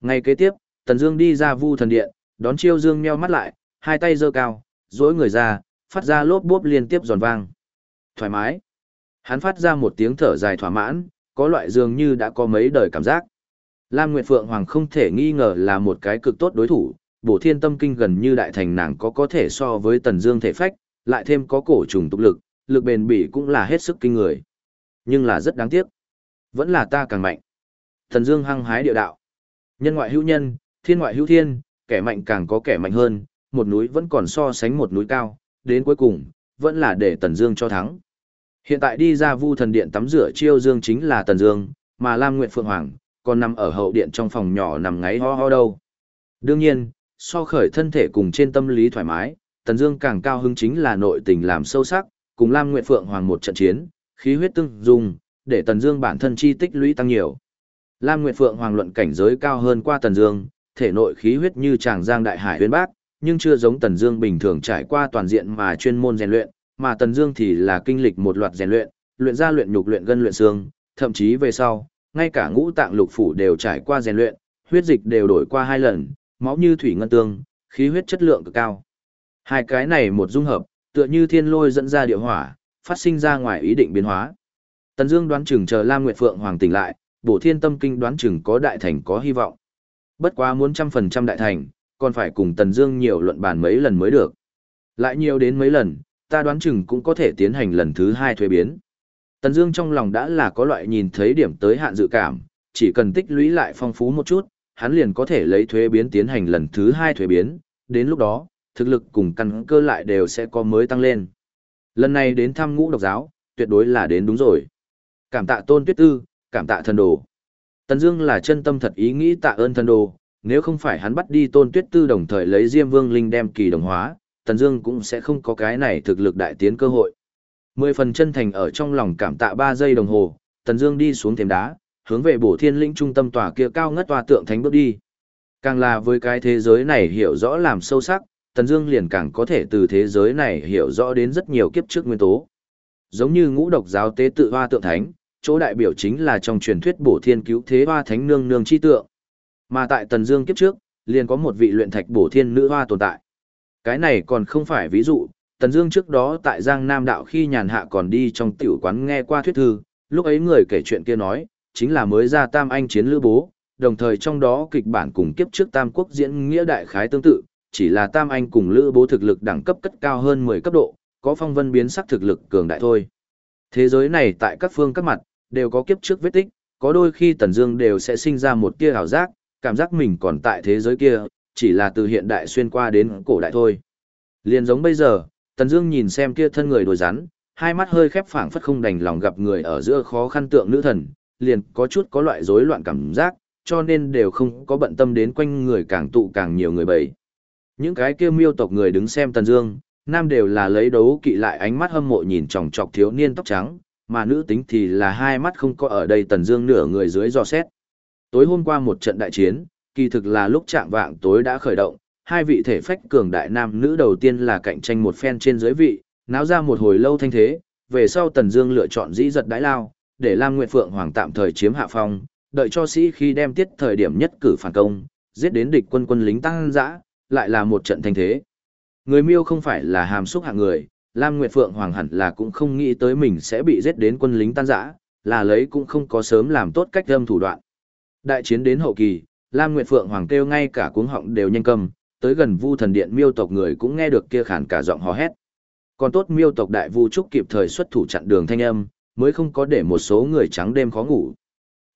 Ngay kế tiếp, Tần Dương đi ra Vu Thần Điện, đón Chiêu Dương nheo mắt lại, hai tay giơ cao, duỗi người ra, phát ra lốp bốp liên tiếp giòn vang. Thoải mái. Hắn phát ra một tiếng thở dài thỏa mãn, có loại dường như đã có mấy đời cảm giác. Lam Nguyệt Phượng Hoàng không thể nghi ngờ là một cái cực tốt đối thủ, bổ thiên tâm kinh gần như đại thành nàng có có thể so với tần dương thể phách, lại thêm có cổ trùng tục lực, lực bền bỉ cũng là hết sức kinh người. Nhưng là rất đáng tiếc. Vẫn là ta càng mạnh. Tần dương hăng hái địa đạo. Nhân ngoại hữu nhân, thiên ngoại hữu thiên, kẻ mạnh càng có kẻ mạnh hơn, một núi vẫn còn so sánh một núi cao, đến cuối cùng, vẫn là để tần dương cho thắng. Hiện tại đi ra vu thần điện tắm rửa chiêu dương chính là tần dương, mà Lam Nguyệt Phượng Hoàng, còn nằm ở hậu điện trong phòng nhỏ nằm ngáy ho ho đâu. Đương nhiên, so khởi thân thể cùng trên tâm lý thoải mái, Tần Dương càng cao hứng chính là nội tình làm sâu sắc, cùng Lam Nguyệt Phượng Hoàng một trận chiến, khí huyết tương dung, để Tần Dương bản thân chi tích lũy tăng nhiều. Lam Nguyệt Phượng Hoàng luận cảnh giới cao hơn qua Tần Dương, thể nội khí huyết như tràng giang đại hải uyên bác, nhưng chưa giống Tần Dương bình thường trải qua toàn diện mà chuyên môn rèn luyện, mà Tần Dương thì là kinh lịch một loạt rèn luyện, luyện ra luyện nhục luyện gân luyện xương, thậm chí về sau, ngay cả ngũ tạng lục phủ đều trải qua rèn luyện, huyết dịch đều đổi qua hai lần, máu như thủy ngân tương, khí huyết chất lượng cực cao. Hai cái này một dung hợp, tựa như thiên lôi dẫn ra địa hỏa, phát sinh ra ngoài ý định biến hóa. Tần Dương đoán chừng chờ Lam Nguyệt Phượng hoàng tỉnh lại, Bổ Thiên Tâm Kinh đoán chừng có đại thành có hy vọng. Bất quá muốn trăm phần trăm đại thành, còn phải cùng Tần Dương nhiều luận bàn mấy lần mới được. Lại nhiều đến mấy lần, ta đoán chừng cũng có thể tiến hành lần thứ hai thuế biến. Tần Dương trong lòng đã là có loại nhìn thấy điểm tới hạn dự cảm, chỉ cần tích lũy lại phong phú một chút, hắn liền có thể lấy thuế biến tiến hành lần thứ hai thuế biến, đến lúc đó, thực lực cùng căn cơ lại đều sẽ có mới tăng lên. Lần này đến thăm ngũ độc giáo, tuyệt đối là đến đúng rồi. Cảm tạ tôn tuyết tư, cảm tạ thần đồ. Tần Dương là chân tâm thật ý nghĩ tạ ơn thần đồ, nếu không phải hắn bắt đi tôn tuyết tư đồng thời lấy Diêm Vương Linh đem kỳ đồng hóa, Tần Dương cũng sẽ không có cái này thực lực đại tiến cơ hội. Mười phần chân thành ở trong lòng cảm tạ ba giây đồng hồ, Tần Dương đi xuống thềm đá, hướng về bổ thiên linh trung tâm tòa kia cao ngất tòa tượng thánh bước đi. Càng là với cái thế giới này hiểu rõ làm sâu sắc, Tần Dương liền càng có thể từ thế giới này hiểu rõ đến rất nhiều kiếp trước nguyên tố. Giống như ngũ độc giáo tế tự hoa tượng thánh, chỗ đại biểu chính là trong truyền thuyết bổ thiên cứu thế hoa thánh nương nương chi tượng. Mà tại Tần Dương kiếp trước, liền có một vị luyện thạch bổ thiên nữ hoa tồn tại. Cái này còn không phải ví dụ, Tần Dương trước đó tại Giang Nam đạo khi nhàn hạ còn đi trong tiểu quán nghe qua thuyết thư, lúc ấy người kể chuyện kia nói, chính là mới ra Tam Anh chiến lữ bố, đồng thời trong đó kịch bản cùng kiếp trước Tam Quốc diễn nghĩa đại khái tương tự, chỉ là Tam Anh cùng lữ bố thực lực đẳng cấp cất cao hơn 10 cấp độ, có phong vân biến sắc thực lực cường đại thôi. Thế giới này tại các phương các mặt, đều có kiếp trước vết tích, có đôi khi Tần Dương đều sẽ sinh ra một tia ảo giác, cảm giác mình còn tại thế giới kia, chỉ là từ hiện đại xuyên qua đến cổ đại thôi. liền giống bây giờ, Tần Dương nhìn xem kia thân người đồi rắn, hai mắt hơi khép phảng phất không đành lòng gặp người ở giữa khó khăn tượng nữ thần, liền có chút có loại rối loạn cảm giác, cho nên đều không có bận tâm đến quanh người càng tụ càng nhiều người bầy. Những cái kia miêu tộc người đứng xem Tần Dương, nam đều là lấy đấu kỵ lại ánh mắt hâm mộ nhìn chòng chọc thiếu niên tóc trắng, mà nữ tính thì là hai mắt không có ở đây Tần Dương nửa người dưới dò xét. Tối hôm qua một trận đại chiến, kỳ thực là lúc trạng vạng tối đã khởi động, hai vị thể phách cường đại nam nữ đầu tiên là cạnh tranh một phen trên dưới vị, náo ra một hồi lâu thanh thế, về sau Tần Dương lựa chọn dĩ giật đại lao, để Lam Nguyệt Phượng Hoàng tạm thời chiếm hạ phong, đợi cho sĩ khi đem tiết thời điểm nhất cử phản công, giết đến địch quân quân lính tăng dã, lại là một trận thanh thế. Người miêu không phải là hàm xúc hạng người, Lam Nguyệt Phượng Hoàng hẳn là cũng không nghĩ tới mình sẽ bị giết đến quân lính tan rã, là lấy cũng không có sớm làm tốt cách âm thủ đoạn. Đại chiến đến hậu kỳ, Lam Nguyệt Phượng Hoàng kêu ngay cả cuống họng đều nhanh cầm, tới gần Vu Thần Điện miêu tộc người cũng nghe được kia khản cả giọng hò hét. Còn tốt miêu tộc đại Vu trúc kịp thời xuất thủ chặn đường thanh âm, mới không có để một số người trắng đêm khó ngủ.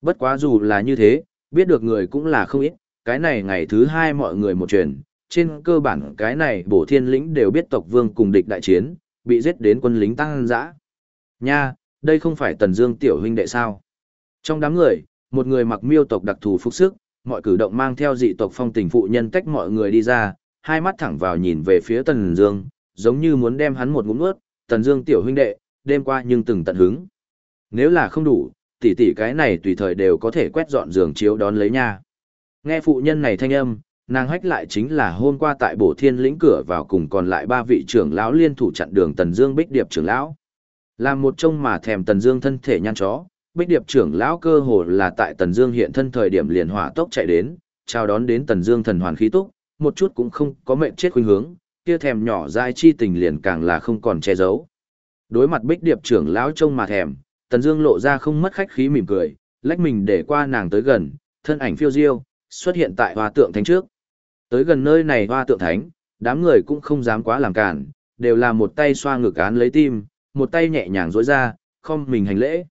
Bất quá dù là như thế, biết được người cũng là không ít, cái này ngày thứ hai mọi người một truyền, trên cơ bản cái này bổ thiên lĩnh đều biết tộc vương cùng địch đại chiến, bị giết đến quân lính tăng dã. Nha, đây không phải tần dương tiểu huynh đệ sao? Trong đám người, một người mặc miêu tộc đặc thù phục sức, mọi cử động mang theo dị tộc phong tình phụ nhân tách mọi người đi ra, hai mắt thẳng vào nhìn về phía tần dương, giống như muốn đem hắn một ngụm nuốt, tần dương tiểu huynh đệ, đêm qua nhưng từng tận hứng. Nếu là không đủ, tỷ tỷ cái này tùy thời đều có thể quét dọn giường chiếu đón lấy nha. Nghe phụ nhân này thanh âm, nàng hách lại chính là hôm qua tại bổ thiên lĩnh cửa vào cùng còn lại ba vị trưởng lão liên thủ chặn đường Tần Dương Bích Điệp trưởng lão. Làm một trông mà thèm Tần Dương thân thể nhăn chó, Bích Điệp trưởng lão cơ hồ là tại Tần Dương hiện thân thời điểm liền hỏa tốc chạy đến, chào đón đến Tần Dương thần hoàn khí túc, một chút cũng không có mệnh chết khuynh hướng, kia thèm nhỏ dai chi tình liền càng là không còn che giấu. Đối mặt Bích Điệp trưởng lão trông mà thèm, Tần Dương lộ ra không mất khách khí mỉm cười, lách mình để qua nàng tới gần, thân ảnh phiêu diêu, xuất hiện tại hoa tượng thánh trước. Tới gần nơi này hoa tượng thánh, đám người cũng không dám quá làm cản, đều là một tay xoa ngực án lấy tim, một tay nhẹ nhàng duỗi ra, không mình hành lễ.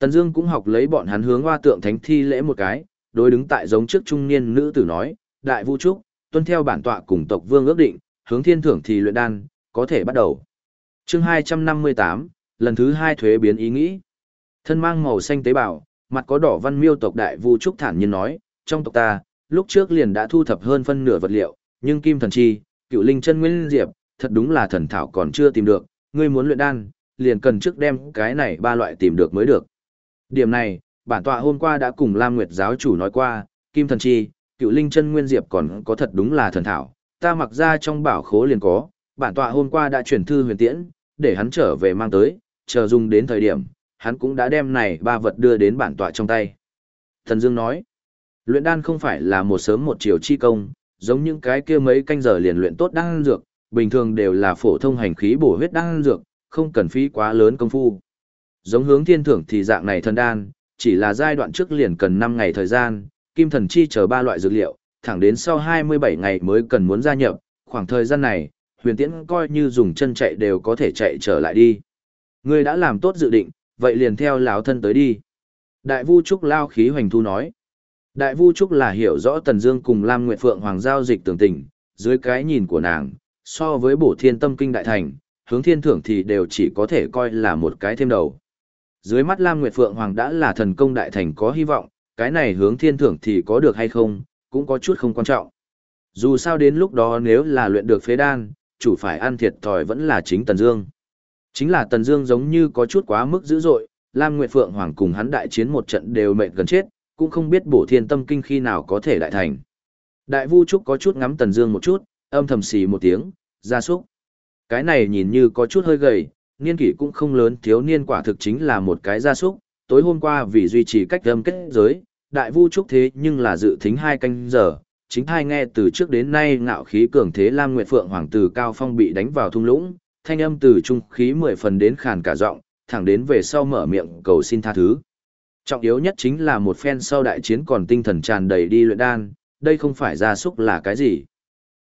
Tần Dương cũng học lấy bọn hắn hướng hoa tượng thánh thi lễ một cái, đối đứng tại giống trước trung niên nữ tử nói, đại vũ trúc, tuân theo bản tọa cùng tộc vương ước định, hướng thiên thưởng thì luyện đan, có thể bắt đầu. Chương 258, lần thứ hai thuế biến ý nghĩ. Thân mang màu xanh tế bào, mặt có đỏ văn miêu tộc đại vũ trúc thản nhiên nói, trong tộc ta, lúc trước liền đã thu thập hơn phân nửa vật liệu, nhưng kim thần chi, cựu linh chân nguyên diệp, thật đúng là thần thảo còn chưa tìm được, ngươi muốn luyện đan, liền cần trước đem cái này ba loại tìm được mới được. Điểm này, bản tọa hôm qua đã cùng Lam Nguyệt giáo chủ nói qua, kim thần chi, cựu linh chân nguyên diệp còn có thật đúng là thần thảo, ta mặc ra trong bảo khố liền có, bản tọa hôm qua đã chuyển thư huyền tiễn, để hắn trở về mang tới, chờ dùng đến thời điểm, hắn cũng đã đem này ba vật đưa đến bản tọa trong tay. Thần Dương nói, luyện đan không phải là một sớm một chiều chi công, giống những cái kia mấy canh giờ liền luyện tốt đan dược, bình thường đều là phổ thông hành khí bổ huyết đan dược, không cần phí quá lớn công phu. Giống hướng thiên thưởng thì dạng này thần đan, chỉ là giai đoạn trước liền cần 5 ngày thời gian, kim thần chi chờ ba loại dược liệu, thẳng đến sau 27 ngày mới cần muốn gia nhập, khoảng thời gian này, huyền tiễn coi như dùng chân chạy đều có thể chạy trở lại đi. Ngươi đã làm tốt dự định, vậy liền theo lão thân tới đi. Đại Vu Trúc lao khí hoành thu nói. Đại Vu Trúc là hiểu rõ Tần Dương cùng Lam Nguyệt Phượng Hoàng giao dịch tường tình, dưới cái nhìn của nàng, so với bổ thiên tâm kinh đại thành, hướng thiên thưởng thì đều chỉ có thể coi là một cái thêm đầu. Dưới mắt Lam Nguyệt Phượng Hoàng đã là thần công đại thành có hy vọng, cái này hướng thiên thưởng thì có được hay không, cũng có chút không quan trọng. Dù sao đến lúc đó nếu là luyện được phế đan, chủ phải ăn thiệt thòi vẫn là chính Tần Dương. Chính là Tần Dương giống như có chút quá mức dữ dội, Lam Nguyệt Phượng Hoàng cùng hắn đại chiến một trận đều mệt gần chết, cũng không biết bổ thiên tâm kinh khi nào có thể đại thành. Đại Vu Trúc có chút ngắm Tần Dương một chút, âm thầm xì một tiếng, ra súc. Cái này nhìn như có chút hơi gầy, niên kỷ cũng không lớn, thiếu niên quả thực chính là một cái gia súc. Tối hôm qua vì duy trì cách âm kết giới, Đại Vu Trúc thế nhưng là dự thính hai canh giờ, chính hai nghe từ trước đến nay ngạo khí cường thế Lam Nguyệt Phượng Hoàng tử cao phong bị đánh vào thung lũng, thanh âm từ trung khí mười phần đến khàn cả giọng, thẳng đến về sau mở miệng cầu xin tha thứ. Trọng yếu nhất chính là một phen sau đại chiến còn tinh thần tràn đầy đi luyện đan, đây không phải gia súc là cái gì.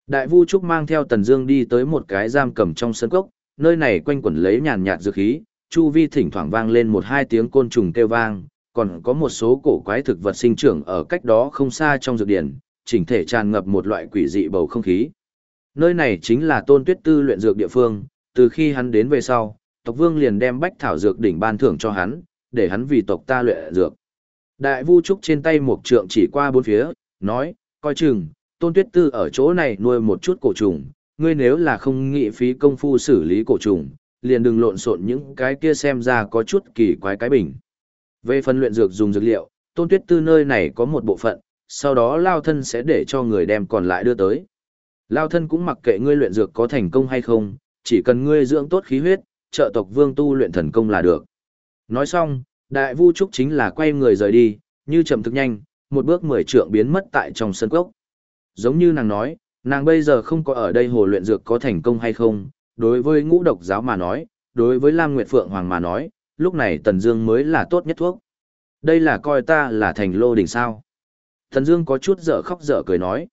Đại Vu Trúc mang theo Tần Dương đi tới một cái giam cầm trong sân cốc, nơi này quanh quẩn lấy nhàn nhạt dược khí, chu vi thỉnh thoảng vang lên một hai tiếng côn trùng kêu vang, còn có một số cổ quái thực vật sinh trưởng ở cách đó không xa trong dược điển, chỉnh thể tràn ngập một loại quỷ dị bầu không khí. Nơi này chính là Tôn Tuyết Tư luyện dược địa phương, từ khi hắn đến về sau, tộc vương liền đem bách thảo dược đỉnh ban thưởng cho hắn, để hắn vì tộc ta luyện dược. Đại Vu trúc trên tay một trượng chỉ qua bốn phía, nói, coi chừng, Tôn Tuyết Tư ở chỗ này nuôi một chút cổ trùng, ngươi nếu là không nghị phí công phu xử lý cổ trùng, liền đừng lộn xộn những cái kia xem ra có chút kỳ quái cái bình. Về phần luyện dược dùng dược liệu, Tôn Tuyết Tư nơi này có một bộ phận, sau đó Lao Thân sẽ để cho người đem còn lại đưa tới. Lao Thân cũng mặc kệ ngươi luyện dược có thành công hay không, chỉ cần ngươi dưỡng tốt khí huyết, trợ tộc vương tu luyện thần công là được. Nói xong, Đại Vu Trúc chính là quay người rời đi, như chậm thực nhanh, một bước mười trượng biến mất tại trong sân cốc. Giống như nàng nói, nàng bây giờ không có ở đây hồ luyện dược có thành công hay không, đối với ngũ độc giáo mà nói, đối với Lam Nguyệt Phượng Hoàng mà nói, lúc này Tần Dương mới là tốt nhất thuốc. Đây là coi ta là thành lô đỉnh sao. Tần Dương có chút dở khóc dở cười nói.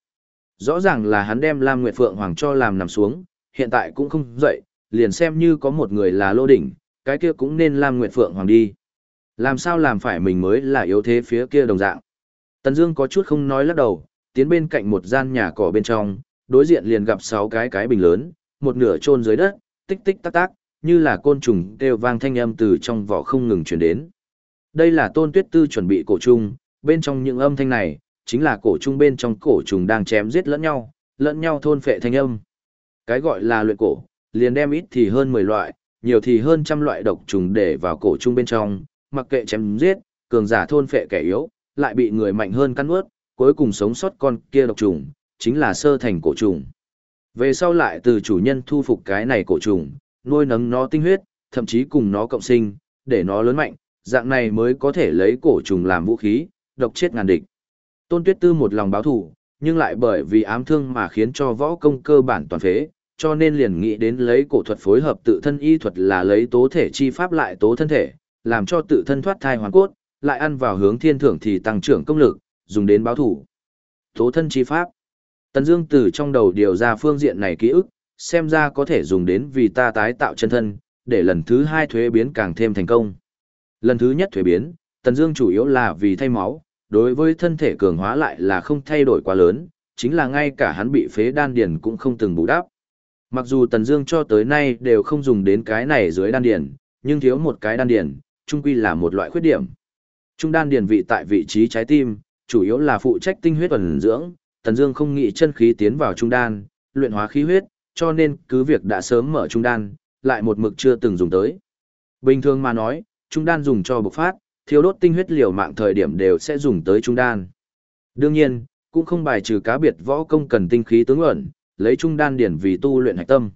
Rõ ràng là hắn đem Lam Nguyệt Phượng Hoàng cho làm nằm xuống, hiện tại cũng không dậy, liền xem như có một người là lô đỉnh, cái kia cũng nên Lam Nguyệt Phượng Hoàng đi. Làm sao làm phải mình mới là yếu thế phía kia đồng dạng. Tần Dương có chút không nói lắc đầu, tiến bên cạnh một gian nhà cỏ bên trong, đối diện liền gặp sáu cái cái bình lớn, một nửa chôn dưới đất, tích tích tắc tắc, như là côn trùng kêu vang thanh âm từ trong vỏ không ngừng truyền đến. Đây là Tôn Tuyết Tư chuẩn bị cổ trùng, bên trong những âm thanh này, chính là cổ trùng bên trong cổ trùng đang chém giết lẫn nhau, lẫn nhau thôn phệ thanh âm. Cái gọi là luyện cổ, liền đem ít thì hơn 10 loại, nhiều thì hơn trăm loại độc trùng để vào cổ trùng bên trong, mặc kệ chém giết, cường giả thôn phệ kẻ yếu, lại bị người mạnh hơn cắn nuốt, cuối cùng sống sót con kia độc trùng, chính là sơ thành cổ trùng. Về sau lại từ chủ nhân thu phục cái này cổ trùng, nuôi nấng nó tinh huyết, thậm chí cùng nó cộng sinh, để nó lớn mạnh, dạng này mới có thể lấy cổ trùng làm vũ khí, độc chết ngàn địch. Tôn Tuyết Tư một lòng báo thù, nhưng lại bởi vì ám thương mà khiến cho võ công cơ bản toàn phế, cho nên liền nghĩ đến lấy cổ thuật phối hợp tự thân y thuật là lấy tố thể chi pháp lại tố thân thể, làm cho tự thân thoát thai hoàn cốt, lại ăn vào hướng thiên thưởng thì tăng trưởng công lực, dùng đến báo thủ. Tố thân chi pháp. Tần Dương từ trong đầu điều ra phương diện này ký ức, xem ra có thể dùng đến vì ta tái tạo chân thân, để lần thứ hai thuế biến càng thêm thành công. Lần thứ nhất thuế biến, Tần Dương chủ yếu là vì thay máu, đối với thân thể cường hóa lại là không thay đổi quá lớn, chính là ngay cả hắn bị phế đan điền cũng không từng bù đắp. Mặc dù Tần Dương cho tới nay đều không dùng đến cái này dưới đan điền, nhưng thiếu một cái đan điền, trung quy là một loại khuyết điểm. Trung đan điền vị tại vị trí trái tim, chủ yếu là phụ trách tinh huyết ẩn dưỡng, Tần Dương không nghĩ chân khí tiến vào trung đan, luyện hóa khí huyết, cho nên cứ việc đã sớm mở trung đan, lại một mực chưa từng dùng tới. Bình thường mà nói, trung đan dùng cho bộc phát, thiếu đốt tinh huyết liều mạng thời điểm đều sẽ dùng tới trung đan. Đương nhiên, cũng không bài trừ cá biệt võ công cần tinh khí tướng ẩn, lấy trung đan điển vì tu luyện hạch tâm.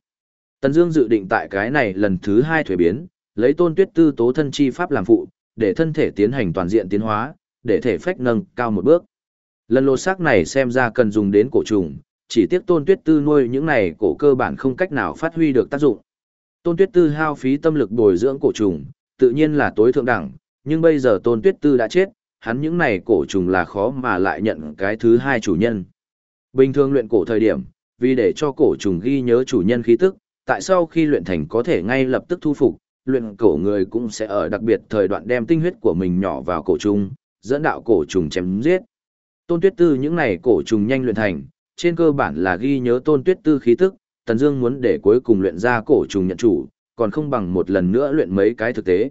Tần Dương dự định tại cái này lần thứ hai thuế biến, lấy Tôn Tuyết Tư tố thân chi pháp làm phụ, để thân thể tiến hành toàn diện tiến hóa, để thể phách nâng cao một bước. Lần lô xác này xem ra cần dùng đến cổ trùng, chỉ tiếc Tôn Tuyết Tư nuôi những này cổ cơ bản không cách nào phát huy được tác dụng. Tôn Tuyết Tư hao phí tâm lực bồi dưỡng cổ trùng, tự nhiên là tối thượng đẳng, nhưng bây giờ Tôn Tuyết Tư đã chết, hắn những này cổ trùng là khó mà lại nhận cái thứ hai chủ nhân. Bình thường luyện cổ thời điểm, vì để cho cổ trùng ghi nhớ chủ nhân khí tức, tại sau khi luyện thành có thể ngay lập tức thu phục, luyện cổ người cũng sẽ ở đặc biệt thời đoạn đem tinh huyết của mình nhỏ vào cổ trùng, dẫn đạo cổ trùng chém giết. Tôn Tuyết Tư những này cổ trùng nhanh luyện thành, trên cơ bản là ghi nhớ Tôn Tuyết Tư khí tức, Tần Dương muốn để cuối cùng luyện ra cổ trùng nhận chủ, còn không bằng một lần nữa luyện mấy cái thực tế.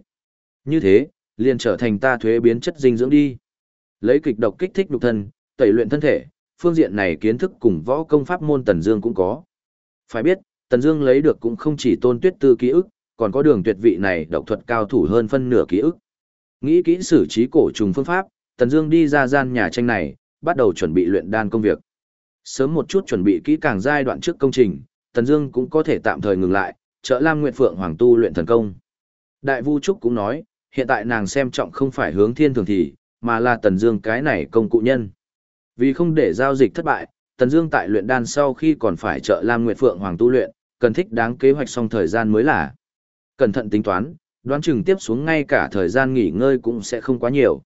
Như thế, liền trở thành ta thuế biến chất dinh dưỡng đi. Lấy kịch độc kích thích nhục thân, tẩy luyện thân thể, phương diện này kiến thức cùng võ công pháp môn Tần Dương cũng có. Phải biết, Tần Dương lấy được cũng không chỉ tôn tuyết tư ký ức, còn có đường tuyệt vị này độc thuật cao thủ hơn phân nửa ký ức. Nghĩ kỹ xử trí cổ trùng phương pháp, Tần Dương đi ra gian nhà tranh này, bắt đầu chuẩn bị luyện đan công việc. Sớm một chút chuẩn bị kỹ càng giai đoạn trước công trình, Tần Dương cũng có thể tạm thời ngừng lại, trợ Lam Nguyệt Phượng Hoàng tu luyện thần công. Đại Vu Trúc cũng nói, hiện tại nàng xem trọng không phải hướng thiên thường thì, mà là Tần Dương cái này công cụ nhân. Vì không để giao dịch thất bại, Tần Dương tại luyện đan sau khi còn phải trợ Lam Nguyệt Phượng Hoàng tu luyện, cần thích đáng kế hoạch xong thời gian mới là. Cẩn thận tính toán, đoán chừng tiếp xuống ngay cả thời gian nghỉ ngơi cũng sẽ không quá nhiều.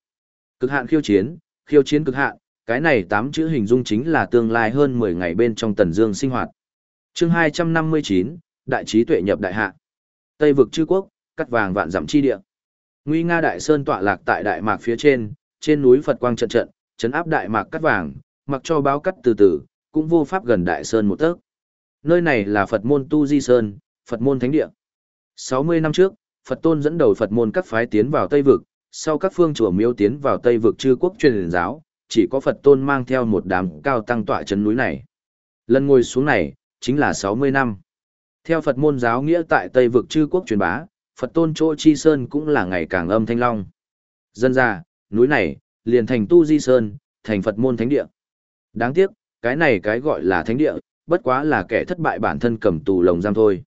Cực hạn khiêu chiến, khiêu chiến cực hạn, cái này tám chữ hình dung chính là tương lai hơn 10 ngày bên trong Tần Dương sinh hoạt. Chương 259, Đại trí tuệ nhập đại hạ. Tây vực chư quốc, cắt vàng vạn dặm chi địa. Nguy Nga Đại Sơn tọa lạc tại Đại Mạc phía trên, trên núi Phật quang trận trận, chấn áp Đại Mạc cắt vàng, mặc cho báo cắt từ từ, cũng vô pháp gần Đại Sơn một tấc. Nơi này là Phật môn Tu Di Sơn, Phật môn thánh địa. 60 năm trước, Phật tôn dẫn đầu Phật môn các phái tiến vào Tây vực, sau các phương chùa miếu tiến vào Tây vực chư quốc truyền giáo, chỉ có Phật tôn mang theo một đám cao tăng tọa chấn núi này. Lần ngồi xuống này, chính là 60 năm. Theo Phật môn giáo nghĩa tại Tây vực chư quốc truyền bá, Phật tôn chỗ chi sơn cũng là ngày càng âm thanh long. Dân ra, núi này, liền thành tu di sơn, thành Phật môn thánh địa. Đáng tiếc, cái này cái gọi là thánh địa, bất quá là kẻ thất bại bản thân cầm tù lồng giam thôi.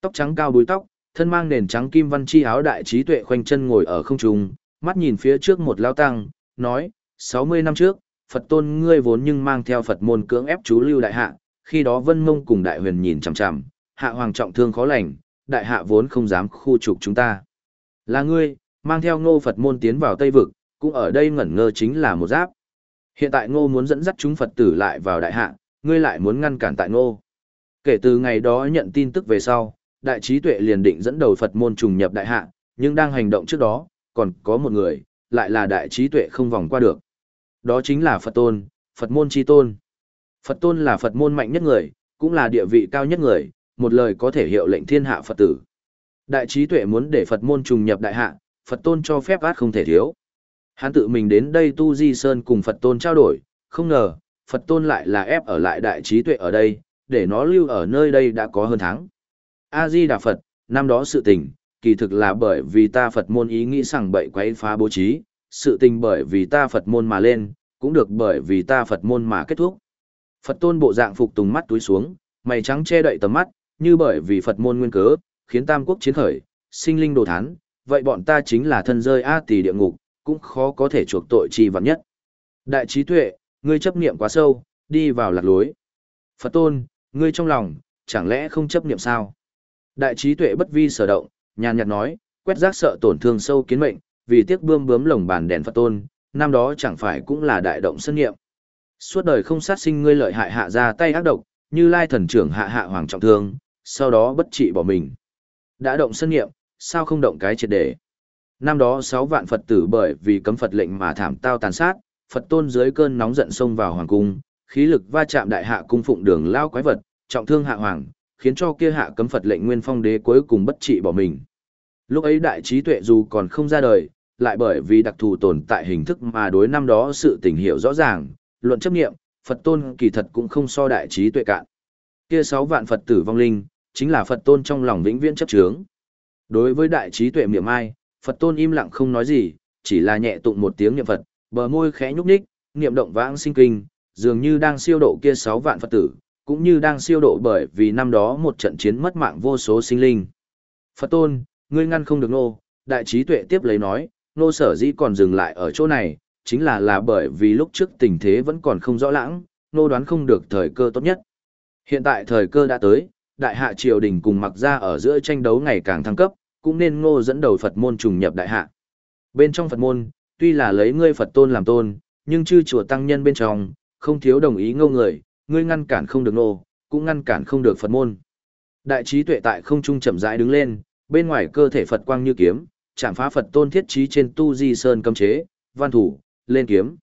Tóc trắng cao đuôi tóc, thân mang nền trắng kim văn chi áo đại trí tuệ khoanh chân ngồi ở không trung, mắt nhìn phía trước một lao tăng, nói, 60 năm trước, Phật tôn ngươi vốn nhưng mang theo Phật môn cưỡng ép chú lưu đại hạ, khi đó vân mông cùng đại huyền nhìn chằm chằm, hạ hoàng trọng thương khó lành, đại hạ vốn không dám khu trục chúng ta. Là ngươi, mang theo ngô Phật môn tiến vào Tây Vực, cũng ở đây ngẩn ngơ chính là một giáp. Hiện tại ngô muốn dẫn dắt chúng Phật tử lại vào đại hạ, ngươi lại muốn ngăn cản tại ngô. Kể từ ngày đó nhận tin tức về sau, đại trí tuệ liền định dẫn đầu Phật môn trùng nhập đại hạ, nhưng đang hành động trước đó, còn có một người, lại là đại trí tuệ không vòng qua được. Đó chính là Phật tôn, Phật môn chi tôn. Phật tôn là Phật môn mạnh nhất người, cũng là địa vị cao nhất người, một lời có thể hiệu lệnh thiên hạ Phật tử. Đại trí tuệ muốn để Phật môn trùng nhập đại hạ, Phật tôn cho phép át không thể thiếu. Hắn tự mình đến đây tu di sơn cùng Phật tôn trao đổi, không ngờ, Phật tôn lại là ép ở lại đại trí tuệ ở đây, để nó lưu ở nơi đây đã có hơn tháng. A-di Đà Phật, năm đó sự tình, kỳ thực là bởi vì ta Phật môn ý nghĩ rằng bậy quấy phá bố trí, sự tình bởi vì ta Phật môn mà lên, cũng được bởi vì ta Phật môn mà kết thúc. Phật tôn bộ dạng phục tùng mắt túi xuống, mày trắng che đậy tầm mắt, như bởi vì Phật môn nguyên cớ, khiến tam quốc chiến khởi, sinh linh đồ thán, vậy bọn ta chính là thân rơi A tỷ địa ngục, cũng khó có thể chuộc tội chi vạn nhất. Đại trí tuệ, ngươi chấp niệm quá sâu, đi vào lạc lối. Phật tôn, ngươi trong lòng, chẳng lẽ không chấp niệm sao? Đại trí tuệ bất vi sở động, nhàn nhạt nói, quét rác sợ tổn thương sâu kiến mệnh, vì tiếc bươm bướm lồng bàn đèn Phật tôn, năm đó chẳng phải cũng là đại động sân niệm. Suốt đời không sát sinh ngươi lợi hại hạ ra tay ác độc, như lai thần trưởng hạ hạ hoàng trọng thương, sau đó bất trị bỏ mình. Đã động sân niệm, sao không động cái triệt để? Năm đó sáu vạn Phật tử bởi vì cấm Phật lệnh mà thảm tao tàn sát, Phật tôn dưới cơn nóng giận xông vào hoàng cung, khí lực va chạm đại hạ cung phụng đường lao quái vật, trọng thương hạ hoàng, khiến cho kia hạ cấm Phật lệnh nguyên phong đế cuối cùng bất trị bỏ mình. Lúc ấy đại trí tuệ dù còn không ra đời, lại bởi vì đặc thù tồn tại hình thức mà đối năm đó sự tình hiểu rõ ràng, luận chấp nghiệm, Phật tôn kỳ thật cũng không so đại trí tuệ cạn. Kia sáu vạn Phật tử vong linh, chính là Phật tôn trong lòng vĩnh viễn chấp chướng. Đối với đại trí tuệ miệng ai, Phật tôn im lặng không nói gì, chỉ là nhẹ tụng một tiếng niệm Phật, bờ môi khẽ nhúc nhích, niệm động vãng sinh kinh, dường như đang siêu độ kia sáu vạn Phật tử, cũng như đang siêu độ bởi vì năm đó một trận chiến mất mạng vô số sinh linh. Phật tôn, ngươi ngăn không được nô, đại trí tuệ tiếp lấy nói, nô sở dĩ còn dừng lại ở chỗ này, chính là là bởi vì lúc trước tình thế vẫn còn không rõ lãng, nô đoán không được thời cơ tốt nhất. Hiện tại thời cơ đã tới, đại hạ triều đình cùng mặc ra ở giữa tranh đấu ngày càng thăng cấp, cũng nên ngô dẫn đầu Phật môn trùng nhập đại hạ. Bên trong Phật môn, tuy là lấy ngươi Phật tôn làm tôn, nhưng chư chùa tăng nhân bên trong, không thiếu đồng ý ngô người, ngươi ngăn cản không được nô, cũng ngăn cản không được Phật môn. Đại trí tuệ tại không trung chậm rãi đứng lên, bên ngoài cơ thể Phật quang như kiếm, chạm phá Phật tôn thiết trí trên tu di sơn cấm chế, văn thủ, lên kiếm.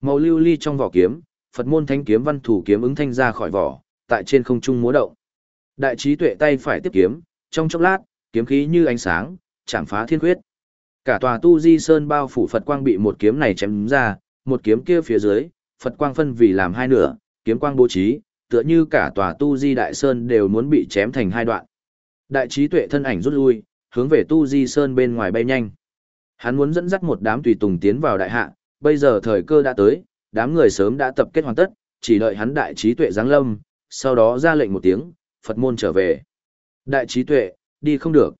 Màu lưu ly trong vỏ kiếm, Phật môn thánh kiếm văn thủ kiếm ứng thanh ra khỏi vỏ, tại trên không trung múa động. Đại trí tuệ tay phải tiếp kiếm, trong chốc lát, kiếm khí như ánh sáng, chạm phá thiên huyết. Cả tòa tu di sơn bao phủ Phật quang bị một kiếm này chém ra, một kiếm kia phía dưới, Phật quang phân vì làm hai nửa, kiếm quang bố trí, tựa như cả tòa tu di đại sơn đều muốn bị chém thành hai đoạn. Đại trí tuệ thân ảnh rút lui, hướng về tu di sơn bên ngoài bay nhanh. Hắn muốn dẫn dắt một đám tùy tùng tiến vào đại hạ, bây giờ thời cơ đã tới, đám người sớm đã tập kết hoàn tất, chỉ đợi hắn đại trí tuệ giáng lâm, sau đó ra lệnh một tiếng, Phật môn trở về. Đại trí tuệ, đi không được.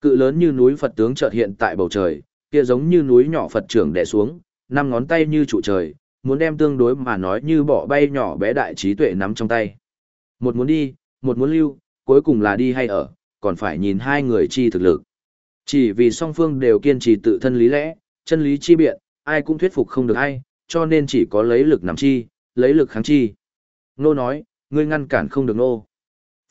Cự lớn như núi Phật tướng chợt hiện tại bầu trời, kia giống như núi nhỏ Phật trưởng đè xuống, năm ngón tay như trụ trời, muốn đem tương đối mà nói như bỏ bay nhỏ bé đại trí tuệ nắm trong tay. Một muốn đi, một muốn lưu, cuối cùng là đi hay ở, còn phải nhìn hai người chi thực lực. Chỉ vì song phương đều kiên trì tự thân lý lẽ, chân lý chi biện, ai cũng thuyết phục không được ai, cho nên chỉ có lấy lực nắm chi, lấy lực kháng chi. Nô nói, ngươi ngăn cản không được nô.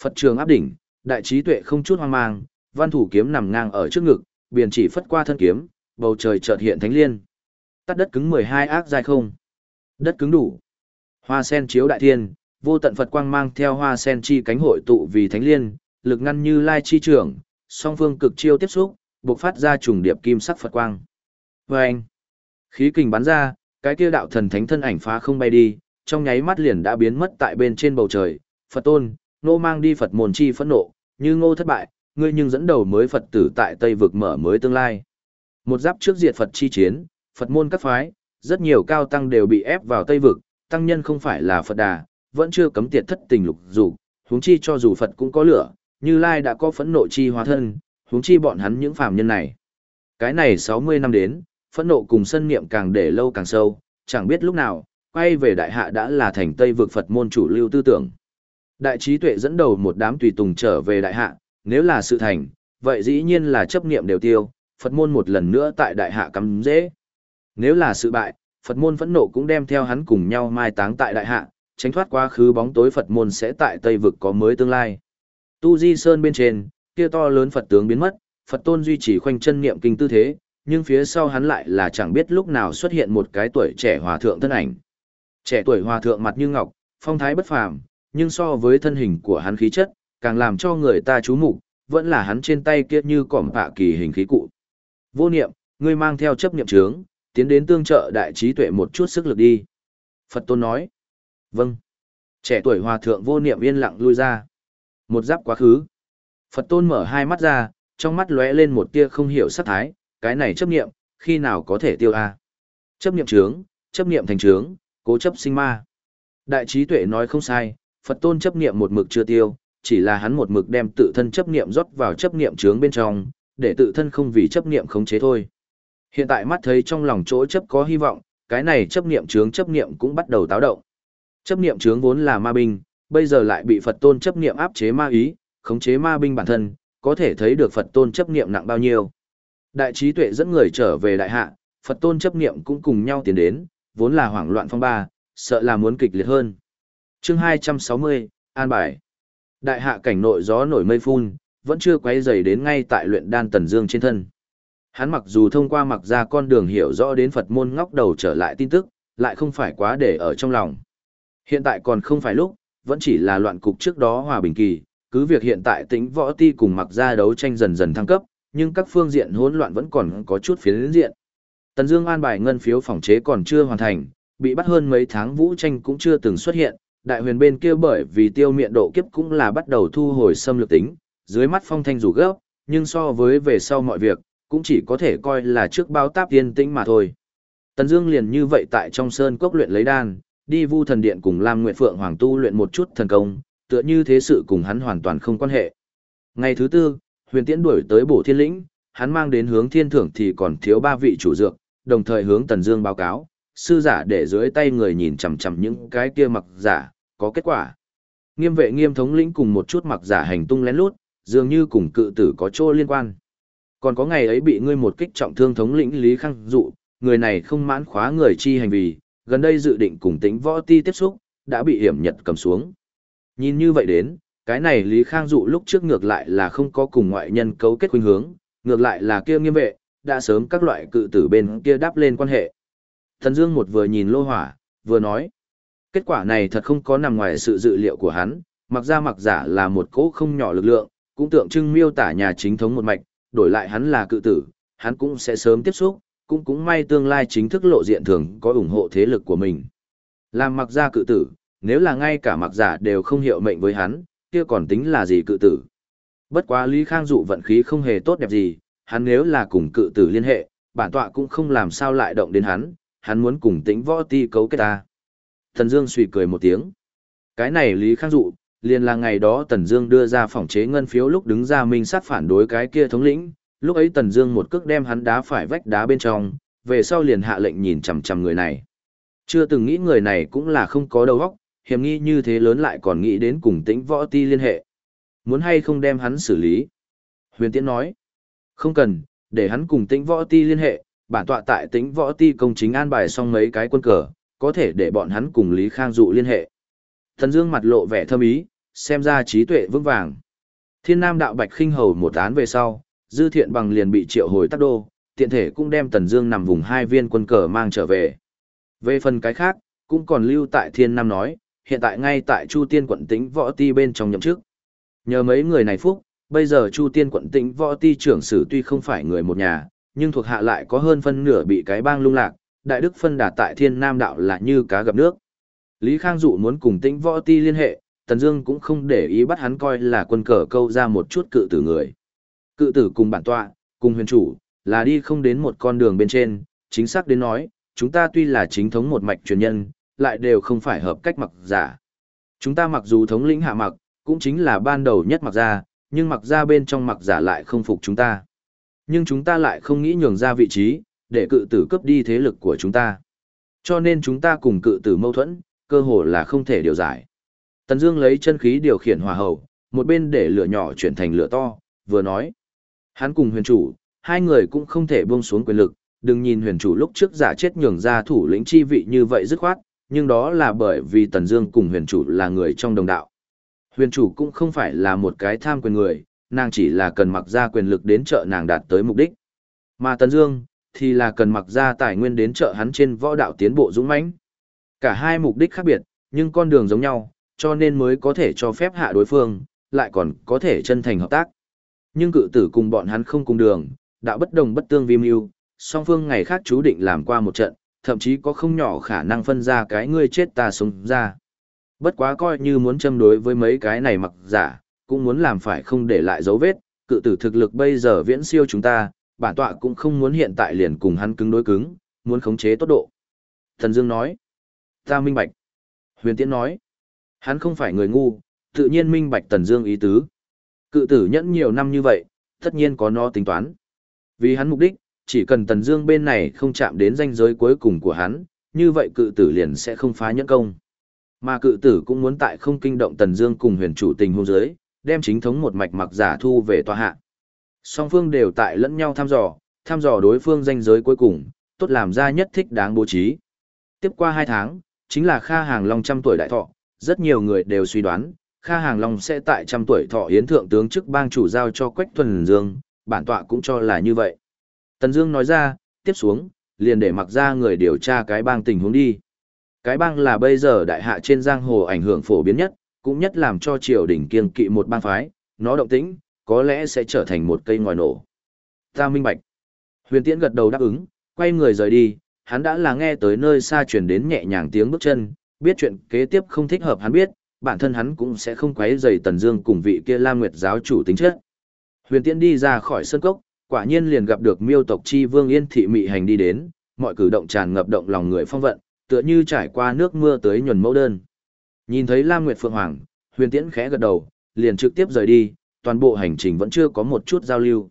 Phật trường áp đỉnh, đại trí tuệ không chút hoang mang, văn thủ kiếm nằm ngang ở trước ngực, biển chỉ phất qua thân kiếm, bầu trời chợt hiện thánh liên. Tắt đất cứng 12 ác dài không. Đất cứng đủ. Hoa sen chiếu đại thiên, vô tận Phật quang mang theo hoa sen chi cánh hội tụ vì thánh liên, lực ngăn như lai chi trưởng, song phương cực chiêu tiếp xúc, bộc phát ra trùng điệp kim sắc Phật quang. Vâng! Khí kình bắn ra, cái kia đạo thần thánh thân ảnh phá không bay đi, trong nháy mắt liền đã biến mất tại bên trên bầu trời. Phật tôn, nô mang đi Phật môn chi phẫn nộ, như ngô thất bại, ngươi nhưng dẫn đầu mới Phật tử tại Tây vực mở mới tương lai. Một giáp trước diệt Phật chi chiến, Phật môn các phái, rất nhiều cao tăng đều bị ép vào Tây vực, tăng nhân không phải là Phật đà, vẫn chưa cấm tiệt thất tình lục dục, huống chi cho dù Phật cũng có lửa, Như Lai đã có phẫn nộ chi hóa thân, huống chi bọn hắn những phàm nhân này. Cái này 60 năm đến, phẫn nộ cùng sân niệm càng để lâu càng sâu, chẳng biết lúc nào, quay về đại hạ đã là thành Tây vực Phật môn chủ lưu tư tưởng. Đại trí tuệ dẫn đầu một đám tùy tùng trở về đại hạ, nếu là sự thành, vậy dĩ nhiên là chấp niệm đều tiêu, Phật môn một lần nữa tại đại hạ cắm dễ. Nếu là sự bại, Phật môn phẫn nộ cũng đem theo hắn cùng nhau mai táng tại đại hạ, tránh thoát quá khứ bóng tối Phật môn sẽ tại Tây vực có mới tương lai. Tu Di Sơn bên trên, kia to lớn Phật tướng biến mất, Phật tôn duy trì khoanh chân niệm kinh tư thế, nhưng phía sau hắn lại là chẳng biết lúc nào xuất hiện một cái tuổi trẻ hòa thượng thân ảnh. Trẻ tuổi hòa thượng mặt như ngọc, phong thái bất phàm, nhưng so với thân hình của hắn khí chất, càng làm cho người ta chú mục, vẫn là hắn trên tay kia như cỏm bạ kỳ hình khí cụ. Vô niệm, ngươi mang theo chấp niệm trướng, tiến đến tương trợ đại trí tuệ một chút sức lực đi. Phật tôn nói. Vâng. Trẻ tuổi hòa thượng vô niệm yên lặng lui ra. Một giáp quá khứ. Phật tôn mở hai mắt ra, trong mắt lóe lên một tia không hiểu sắc thái, cái này chấp niệm, khi nào có thể tiêu a? Chấp niệm trướng, chấp niệm thành trướng, cố chấp sinh ma. Đại trí tuệ nói không sai, Phật tôn chấp niệm một mực chưa tiêu, chỉ là hắn một mực đem tự thân chấp niệm rót vào chấp niệm trướng bên trong, để tự thân không vì chấp niệm khống chế thôi. Hiện tại mắt thấy trong lòng chỗ chấp có hy vọng, cái này chấp niệm trướng chấp niệm cũng bắt đầu táo động. Chấp niệm trướng vốn là ma binh, bây giờ lại bị Phật tôn chấp niệm áp chế ma ý, khống chế ma binh bản thân, có thể thấy được Phật tôn chấp niệm nặng bao nhiêu. Đại trí tuệ dẫn người trở về đại hạ, Phật tôn chấp niệm cũng cùng nhau tiến đến, vốn là hoảng loạn phong ba, sợ là muốn kịch liệt hơn. Chương 260, An bài. Đại hạ cảnh nội gió nổi mây phun, vẫn chưa quay dày đến ngay tại luyện đan tần dương trên thân. Hắn mặc dù thông qua mặc ra con đường hiểu rõ đến Phật môn ngóc đầu trở lại tin tức, lại không phải quá để ở trong lòng. Hiện tại còn không phải lúc, vẫn chỉ là loạn cục trước đó hòa bình kỳ, cứ việc hiện tại tính võ ti cùng mặc ra đấu tranh dần dần thăng cấp, nhưng các phương diện hỗn loạn vẫn còn có chút phiến diện. Tần Dương an bài ngân phiếu phòng chế còn chưa hoàn thành, bị bắt hơn mấy tháng vũ tranh cũng chưa từng xuất hiện, đại huyền bên kia bởi vì tiêu miệng độ kiếp cũng là bắt đầu thu hồi xâm lược tính, dưới mắt phong thanh rủ gấp, nhưng so với về sau mọi việc, cũng chỉ có thể coi là trước bao táp tiên tĩnh mà thôi. Tần Dương liền như vậy tại trong sơn cốc luyện lấy đan, đi Vu thần điện cùng Lam Nguyệt Phượng Hoàng tu luyện một chút thần công, tựa như thế sự cùng hắn hoàn toàn không quan hệ. Ngày thứ tư, Huyền Tiễn đuổi tới Bổ Thiên lĩnh, hắn mang đến hướng thiên thưởng thì còn thiếu ba vị chủ dược, đồng thời hướng Tần Dương báo cáo, sư giả để dưới tay người nhìn chằm chằm những cái kia mặc giả, có kết quả. Nghiêm vệ nghiêm thống lĩnh cùng một chút mặc giả hành tung lén lút, dường như cùng cự tử có chỗ liên quan. Còn có ngày ấy bị ngươi một kích trọng thương thống lĩnh Lý Khang dụ, người này không mãn khóa người chi hành vi, gần đây dự định cùng tính võ ti tiếp xúc, đã bị hiểm nhật cầm xuống. Nhìn như vậy đến, cái này Lý Khang dụ lúc trước ngược lại là không có cùng ngoại nhân cấu kết khuynh hướng, ngược lại là kia nghiêm vệ, đã sớm các loại cự tử bên kia đáp lên quan hệ. Thần Dương một vừa nhìn lô hỏa, vừa nói. Kết quả này thật không có nằm ngoài sự dự liệu của hắn, mặc ra mặc giả là một cỗ không nhỏ lực lượng, cũng tượng trưng miêu tả nhà chính thống một mạch, đổi lại hắn là cự tử, hắn cũng sẽ sớm tiếp xúc, cũng cũng may tương lai chính thức lộ diện thường có ủng hộ thế lực của mình. Làm mặc ra cự tử, nếu là ngay cả mặc giả đều không hiệu mệnh với hắn, kia còn tính là gì cự tử. Bất quá Lý Khang dụ vận khí không hề tốt đẹp gì, hắn nếu là cùng cự tử liên hệ, bản tọa cũng không làm sao lại động đến hắn, hắn muốn cùng tính võ ti cấu kết ta. Thần Dương suy cười một tiếng. Cái này Lý Khang dụ, liền là ngày đó Tần Dương đưa ra phòng chế ngân phiếu lúc đứng ra minh sát phản đối cái kia thống lĩnh, lúc ấy Tần Dương một cước đem hắn đá phải vách đá bên trong, về sau liền hạ lệnh nhìn chằm chằm người này. Chưa từng nghĩ người này cũng là không có đầu óc, hiểm nghi như thế lớn lại còn nghĩ đến cùng Tĩnh Võ Ti liên hệ. Muốn hay không đem hắn xử lý? Huyền Tiễn nói, không cần, để hắn cùng Tĩnh Võ Ti liên hệ, bản tọa tại Tĩnh Võ Ti công chính an bài xong mấy cái quân cờ, có thể để bọn hắn cùng Lý Khang dụ liên hệ. Thần Dương mặt lộ vẻ thâm ý, xem ra trí tuệ vững vàng. Thiên Nam đạo Bạch Khinh hầu một án về sau, Dư Thiện bằng liền bị triệu hồi Tắc Đô, tiện thể cũng đem Tần Dương nằm vùng hai viên quân cờ mang trở về. Về phần cái khác, cũng còn lưu tại Thiên Nam nói, hiện tại ngay tại Chu Tiên quận Tĩnh Võ Ti bên trong nhậm chức. Nhờ mấy người này phúc, bây giờ Chu Tiên quận Tĩnh Võ Ti trưởng sử tuy không phải người một nhà, nhưng thuộc hạ lại có hơn phân nửa bị cái bang lung lạc, đại đức phân đà tại Thiên Nam đạo là như cá gặp nước. Lý Khang dụ muốn cùng Tĩnh Võ Ti liên hệ, Tần Dương cũng không để ý bắt hắn coi là quân cờ câu ra một chút cự tử người. Cự tử cùng bản tọa, cùng huyền chủ, là đi không đến một con đường bên trên, chính xác đến nói, chúng ta tuy là chính thống một mạch truyền nhân, lại đều không phải hợp cách mặc giả. Chúng ta mặc dù thống lĩnh hạ mặc, cũng chính là ban đầu nhất mặc ra, nhưng mặc ra bên trong mặc giả lại không phục chúng ta. Nhưng chúng ta lại không nghĩ nhường ra vị trí, để cự tử cướp đi thế lực của chúng ta. Cho nên chúng ta cùng cự tử mâu thuẫn, cơ hồ là không thể điều giải. Tần Dương lấy chân khí điều khiển hỏa hầu, một bên để lửa nhỏ chuyển thành lửa to, vừa nói: Hắn cùng huyền chủ, hai người cũng không thể buông xuống quyền lực, đừng nhìn huyền chủ lúc trước giả chết nhường ra thủ lĩnh chi vị như vậy dứt khoát, nhưng đó là bởi vì Tần Dương cùng huyền chủ là người trong đồng đạo. Huyền chủ cũng không phải là một cái tham quyền người, nàng chỉ là cần mặc ra quyền lực đến trợ nàng đạt tới mục đích. Mà Tần Dương thì là cần mặc ra tài nguyên đến trợ hắn trên võ đạo tiến bộ dũng mãnh. Cả hai mục đích khác biệt, nhưng con đường giống nhau, cho nên mới có thể cho phép hạ đối phương, lại còn có thể chân thành hợp tác. Nhưng cự tử cùng bọn hắn không cùng đường, đã bất đồng bất tương vi mưu, song phương ngày khác chú định làm qua một trận, thậm chí có không nhỏ khả năng phân ra cái ngươi chết ta sống ra. Bất quá coi như muốn châm đối với mấy cái này mặc giả, cũng muốn làm phải không để lại dấu vết, cự tử thực lực bây giờ viễn siêu chúng ta, bản tọa cũng không muốn hiện tại liền cùng hắn cứng đối cứng, muốn khống chế tốt độ. Thần Dương nói, ta minh bạch. Huyền Tiễn nói, hắn không phải người ngu, tự nhiên minh bạch Tần Dương ý tứ. Cự tử nhẫn nhiều năm như vậy, tất nhiên có nó tính toán. Vì hắn mục đích, chỉ cần Tần Dương bên này không chạm đến ranh giới cuối cùng của hắn, như vậy cự tử liền sẽ không phá nhẫn công. Mà cự tử cũng muốn tại không kinh động Tần Dương cùng huyền chủ tình hôn giới, đem chính thống một mạch mặc giả thu về tòa hạ. Song phương đều tại lẫn nhau thăm dò, thăm dò đối phương danh giới cuối cùng, tốt làm ra nhất thích đáng bố trí. Tiếp qua 2 tháng, chính là Kha Hàng Long trăm tuổi đại thọ, rất nhiều người đều suy đoán, Kha Hàng Long sẽ tại trăm tuổi thọ yến thượng tướng chức bang chủ giao cho Quách Thuần Dương, bản tọa cũng cho là như vậy. Tần Dương nói ra, tiếp xuống, liền để mặc ra người điều tra cái bang tình huống đi. Cái bang là bây giờ đại hạ trên giang hồ ảnh hưởng phổ biến nhất, cũng nhất làm cho triều đình kiên kỵ một bang phái, nó động tĩnh, có lẽ sẽ trở thành một cây ngòi nổ. Ta minh bạch. Huyền Tiễn gật đầu đáp ứng, quay người rời đi, hắn đã là nghe tới nơi xa truyền đến nhẹ nhàng tiếng bước chân, biết chuyện kế tiếp không thích hợp hắn biết, bản thân hắn cũng sẽ không quấy rầy Tần Dương cùng vị kia Lam Nguyệt giáo chủ tính chất. Huyền Tiễn đi ra khỏi sân cốc, quả nhiên liền gặp được Miêu tộc chi vương Yên thị mị hành đi đến, mọi cử động tràn ngập động lòng người phong vận, tựa như trải qua nước mưa tới nhuần mẫu đơn. Nhìn thấy Lam Nguyệt Phượng Hoàng, Huyền Tiễn khẽ gật đầu, liền trực tiếp rời đi, toàn bộ hành trình vẫn chưa có một chút giao lưu.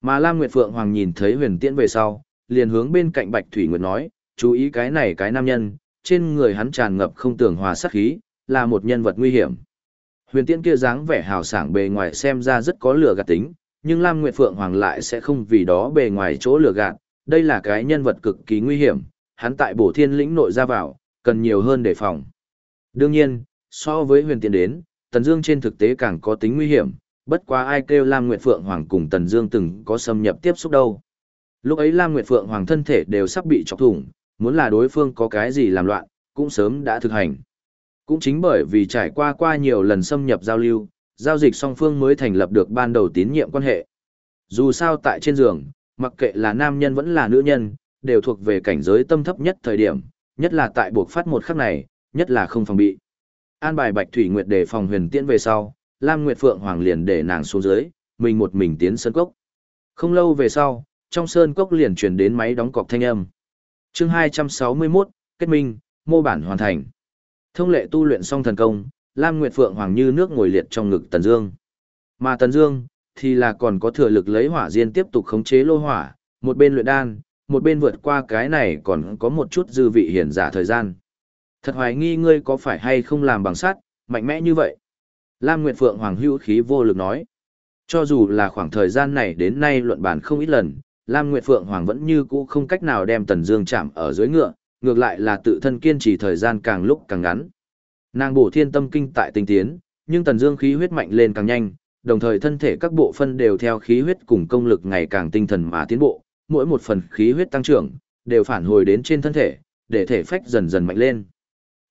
Mà Lam Nguyệt Phượng Hoàng nhìn thấy Huyền Tiễn về sau, liền hướng bên cạnh Bạch Thủy Nguyệt nói, chú ý cái này cái nam nhân, trên người hắn tràn ngập không tưởng hòa sát khí, là một nhân vật nguy hiểm. Huyền Tiễn kia dáng vẻ hào sảng bề ngoài xem ra rất có lửa gạt tính, nhưng Lam Nguyệt Phượng Hoàng lại sẽ không vì đó bề ngoài chỗ lửa gạt, đây là cái nhân vật cực kỳ nguy hiểm, hắn tại bổ thiên lĩnh nội ra vào, cần nhiều hơn đề phòng. Đương nhiên, so với huyền Tiễn đến, Tần Dương trên thực tế càng có tính nguy hiểm, bất quá ai kêu Lam Nguyệt Phượng Hoàng cùng Tần Dương từng có xâm nhập tiếp xúc đâu. Lúc ấy Lam Nguyệt Phượng Hoàng thân thể đều sắp bị chọc thủng, muốn là đối phương có cái gì làm loạn, cũng sớm đã thực hành. Cũng chính bởi vì trải qua qua nhiều lần xâm nhập giao lưu, giao dịch song phương mới thành lập được ban đầu tín nhiệm quan hệ. Dù sao tại trên giường, mặc kệ là nam nhân vẫn là nữ nhân, đều thuộc về cảnh giới tâm thấp nhất thời điểm, nhất là tại buộc phát một khắc này, nhất là không phòng bị. An bài Bạch Thủy Nguyệt để phòng huyền tiễn về sau, Lam Nguyệt Phượng Hoàng liền để nàng xuống dưới, mình một mình tiến sơn cốc. Không lâu về sau, trong sơn cốc liền truyền đến máy đóng cọc thanh âm. Chương 261, kết minh, mô bản hoàn thành. Thông lệ tu luyện xong thần công, Lam Nguyệt Phượng Hoàng như nước ngồi liệt trong ngực Tần Dương. Mà Tần Dương thì là còn có thừa lực lấy hỏa diên tiếp tục khống chế lô hỏa, một bên luyện đan, một bên vượt qua cái này còn có một chút dư vị hiển giả thời gian. Thật hoài nghi ngươi có phải hay không làm bằng sắt, mạnh mẽ như vậy. Lam Nguyệt Phượng Hoàng hữu khí vô lực nói. Cho dù là khoảng thời gian này đến nay luận bàn không ít lần, Lam Nguyệt Phượng Hoàng vẫn như cũ không cách nào đem Tần Dương chạm ở dưới ngựa, ngược lại là tự thân kiên trì thời gian càng lúc càng ngắn. Nàng bổ thiên tâm kinh tại tinh tiến, nhưng Tần Dương khí huyết mạnh lên càng nhanh, đồng thời thân thể các bộ phân đều theo khí huyết cùng công lực ngày càng tinh thần mà tiến bộ, mỗi một phần khí huyết tăng trưởng đều phản hồi đến trên thân thể, để thể phách dần dần mạnh lên.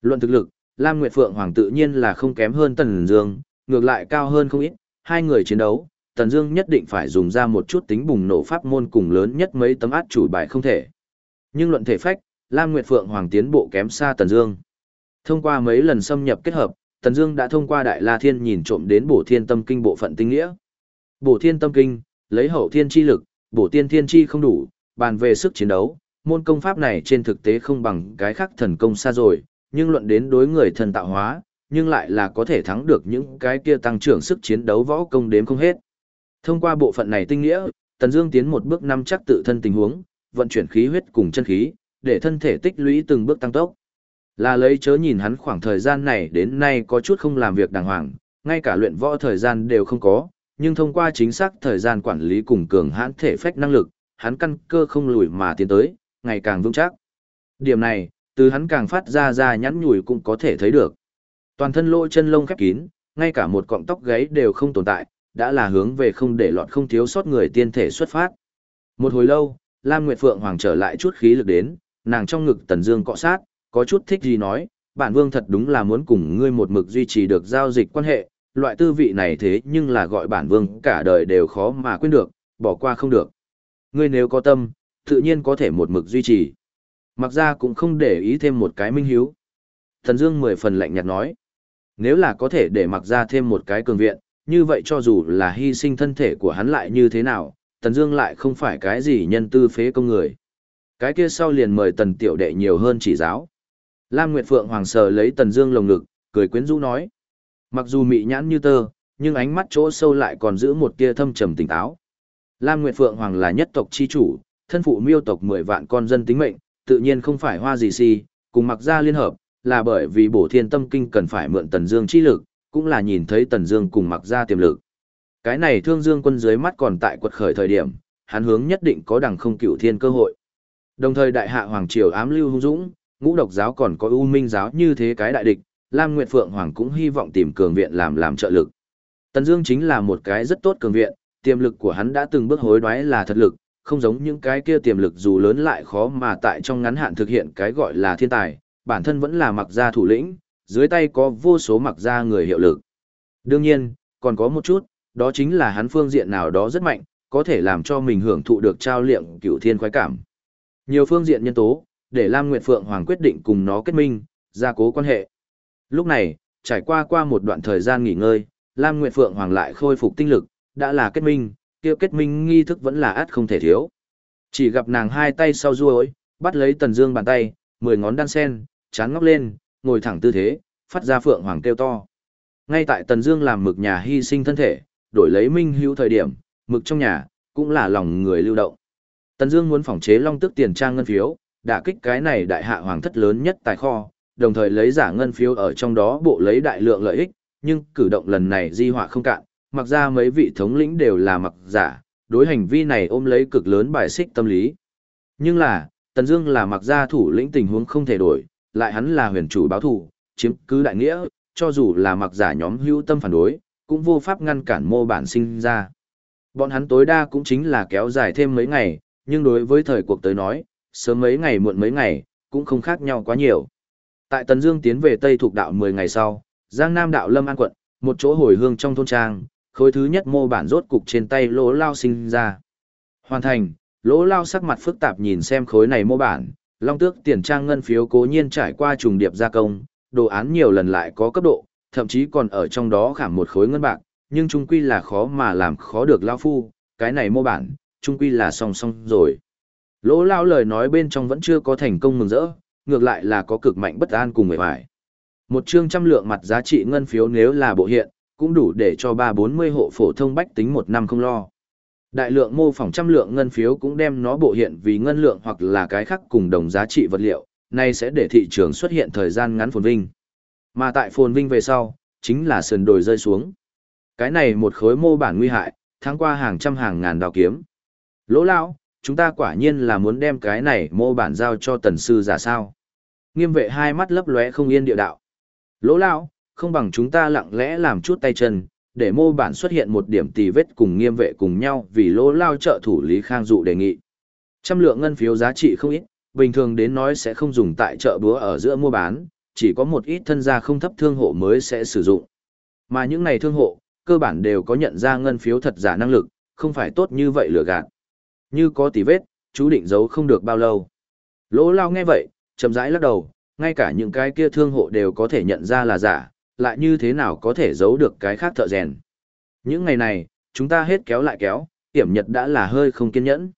Luận thực lực, Lam Nguyệt Phượng Hoàng tự nhiên là không kém hơn Tần Dương, ngược lại cao hơn không ít, hai người chiến đấu, Tần Dương nhất định phải dùng ra một chút tính bùng nổ pháp môn cùng lớn nhất mấy tấm át chủ bài không thể. Nhưng luận thể phách, Lam Nguyệt Phượng Hoàng tiến bộ kém xa Tần Dương. Thông qua mấy lần xâm nhập kết hợp, Tần Dương đã thông qua Đại La Thiên nhìn trộm đến Bổ Thiên Tâm Kinh bộ phận tinh nghĩa. Bổ Thiên Tâm Kinh, lấy hậu thiên chi lực, bổ tiên thiên chi không đủ, bàn về sức chiến đấu, môn công pháp này trên thực tế không bằng cái khác thần công xa rồi, nhưng luận đến đối người thần tạo hóa, nhưng lại là có thể thắng được những cái kia tăng trưởng sức chiến đấu võ công đếm không hết. Thông qua bộ phận này tinh nghĩa, Tần Dương tiến một bước năm chắc tự thân tình huống, vận chuyển khí huyết cùng chân khí, để thân thể tích lũy từng bước tăng tốc. Là lấy chớ nhìn hắn khoảng thời gian này đến nay có chút không làm việc đàng hoàng, ngay cả luyện võ thời gian đều không có, nhưng thông qua chính xác thời gian quản lý cùng cường hãn thể phách năng lực, hắn căn cơ không lùi mà tiến tới, ngày càng vững chắc. Điểm này, từ hắn càng phát ra ra nhắn nhủi cũng có thể thấy được. Toàn thân lỗ chân lông khép kín, ngay cả một cọng tóc gáy đều không tồn tại, đã là hướng về không để lọt không thiếu sót người tiên thể xuất phát. Một hồi lâu, Lam Nguyệt Phượng Hoàng trở lại chút khí lực đến, nàng trong ngực Tần Dương cọ sát, có chút thích gì nói, bản vương thật đúng là muốn cùng ngươi một mực duy trì được giao dịch quan hệ, loại tư vị này thế nhưng là gọi bản vương cả đời đều khó mà quên được, bỏ qua không được. Ngươi nếu có tâm, tự nhiên có thể một mực duy trì. Mặc ra cũng không để ý thêm một cái minh hiếu. Tần Dương mười phần lạnh nhạt nói. Nếu là có thể để mặc ra thêm một cái cường viện, như vậy cho dù là hy sinh thân thể của hắn lại như thế nào, Tần Dương lại không phải cái gì nhân tư phế công người. Cái kia sau liền mời Tần tiểu đệ nhiều hơn chỉ giáo. Lam Nguyệt Phượng hoàng sờ lấy Tần Dương lồng ngực, cười quyến rũ nói: Mặc dù mị nhãn như tơ, nhưng ánh mắt chỗ sâu lại còn giữ một tia thâm trầm tỉnh táo. Lam Nguyệt Phượng Hoàng là nhất tộc chi chủ, thân phụ miêu tộc 10 vạn con dân tính mệnh, tự nhiên không phải hoa gì si, cùng mặc gia liên hợp, là bởi vì bổ thiên tâm kinh cần phải mượn Tần Dương chi lực, cũng là nhìn thấy Tần Dương cùng mặc gia tiềm lực. Cái này thương dương quân dưới mắt còn tại quật khởi thời điểm, hắn hướng nhất định có đằng không cựu thiên cơ hội. Đồng thời đại hạ hoàng triều ám lưu hung dũng, ngũ độc giáo còn có u minh giáo như thế cái đại địch, Lam Nguyệt Phượng Hoàng cũng hy vọng tìm cường viện làm làm trợ lực. Tần Dương chính là một cái rất tốt cường viện, tiềm lực của hắn đã từng bước hối đoái là thật lực, không giống những cái kia tiềm lực dù lớn lại khó mà tại trong ngắn hạn thực hiện cái gọi là thiên tài, bản thân vẫn là mặc gia thủ lĩnh, dưới tay có vô số mặc gia người hiệu lực. Đương nhiên, còn có một chút, đó chính là hắn phương diện nào đó rất mạnh, có thể làm cho mình hưởng thụ được trao liệm cửu thiên khoái cảm. Nhiều phương diện nhân tố, để Lam Nguyệt Phượng Hoàng quyết định cùng nó kết minh, gia cố quan hệ. Lúc này, trải qua qua một đoạn thời gian nghỉ ngơi, Lam Nguyệt Phượng Hoàng lại khôi phục tinh lực, đã là kết minh, kia kết minh nghi thức vẫn là át không thể thiếu. Chỉ gặp nàng hai tay sau ruôi, bắt lấy Tần Dương bàn tay, mười ngón đan sen, chán ngóc lên, ngồi thẳng tư thế, phát ra Phượng Hoàng kêu to. Ngay tại Tần Dương làm mực nhà hy sinh thân thể, đổi lấy minh hữu thời điểm, mực trong nhà cũng là lòng người lưu động. Tần Dương muốn phòng chế long tức tiền trang ngân phiếu, đả kích cái này đại hạ hoàng thất lớn nhất tài kho, đồng thời lấy giả ngân phiếu ở trong đó bộ lấy đại lượng lợi ích, nhưng cử động lần này di họa không cạn, mặc ra mấy vị thống lĩnh đều là mặc giả, đối hành vi này ôm lấy cực lớn bài xích tâm lý. Nhưng là, Tần Dương là mặc gia thủ lĩnh tình huống không thể đổi, lại hắn là huyền chủ báo thù, chiếm cứ đại nghĩa, cho dù là mặc giả nhóm hữu tâm phản đối, cũng vô pháp ngăn cản mô bản sinh ra. Bọn hắn tối đa cũng chính là kéo dài thêm mấy ngày, nhưng đối với thời cuộc tới nói, sớm mấy ngày muộn mấy ngày, cũng không khác nhau quá nhiều. Tại Tần Dương tiến về Tây thuộc đạo 10 ngày sau, Giang Nam đạo Lâm An quận, một chỗ hồi hương trong thôn trang, khối thứ nhất mô bản rốt cục trên tay Lỗ Lao sinh ra. Hoàn thành, Lỗ Lao sắc mặt phức tạp nhìn xem khối này mô bản, Long Tước tiền trang ngân phiếu cố nhiên trải qua trùng điệp gia công, đồ án nhiều lần lại có cấp độ, thậm chí còn ở trong đó khảm một khối ngân bạc, nhưng trung quy là khó mà làm khó được lão phu, cái này mô bản, trung quy là song song rồi. Lỗ Lao lời nói bên trong vẫn chưa có thành công mừng rỡ, ngược lại là có cực mạnh bất an cùng người phải. Một chương trăm lượng mặt giá trị ngân phiếu nếu là bộ hiện, cũng đủ để cho ba bốn mươi hộ phổ thông bách tính một năm không lo. Đại lượng mô phỏng trăm lượng ngân phiếu cũng đem nó bộ hiện vì ngân lượng hoặc là cái khác cùng đồng giá trị vật liệu, này sẽ để thị trường xuất hiện thời gian ngắn phồn vinh. Mà tại phồn vinh về sau, chính là sườn đồi rơi xuống. Cái này một khối mô bản nguy hại, tháng qua hàng trăm hàng ngàn đào kiếm. Lỗ lão, chúng ta quả nhiên là muốn đem cái này mô bản giao cho tần sư giả sao. Nghiêm vệ hai mắt lấp lóe không yên địa đạo. Lỗ lão, không bằng chúng ta lặng lẽ làm chút tay chân, để mô bản xuất hiện một điểm tì vết cùng nghiêm vệ cùng nhau vì lỗ lao trợ thủ Lý Khang dụ đề nghị. Trăm lượng ngân phiếu giá trị không ít, bình thường đến nói sẽ không dùng tại chợ búa ở giữa mua bán, chỉ có một ít thân gia không thấp thương hộ mới sẽ sử dụng. Mà những này thương hộ, cơ bản đều có nhận ra ngân phiếu thật giả năng lực, không phải tốt như vậy lừa gạt. Như có tì vết, chú định giấu không được bao lâu. Lỗ lao nghe vậy, chậm rãi lắc đầu, ngay cả những cái kia thương hộ đều có thể nhận ra là giả, lại như thế nào có thể giấu được cái khác thợ rèn. Những ngày này, chúng ta hết kéo lại kéo, tiểm nhật đã là hơi không kiên nhẫn.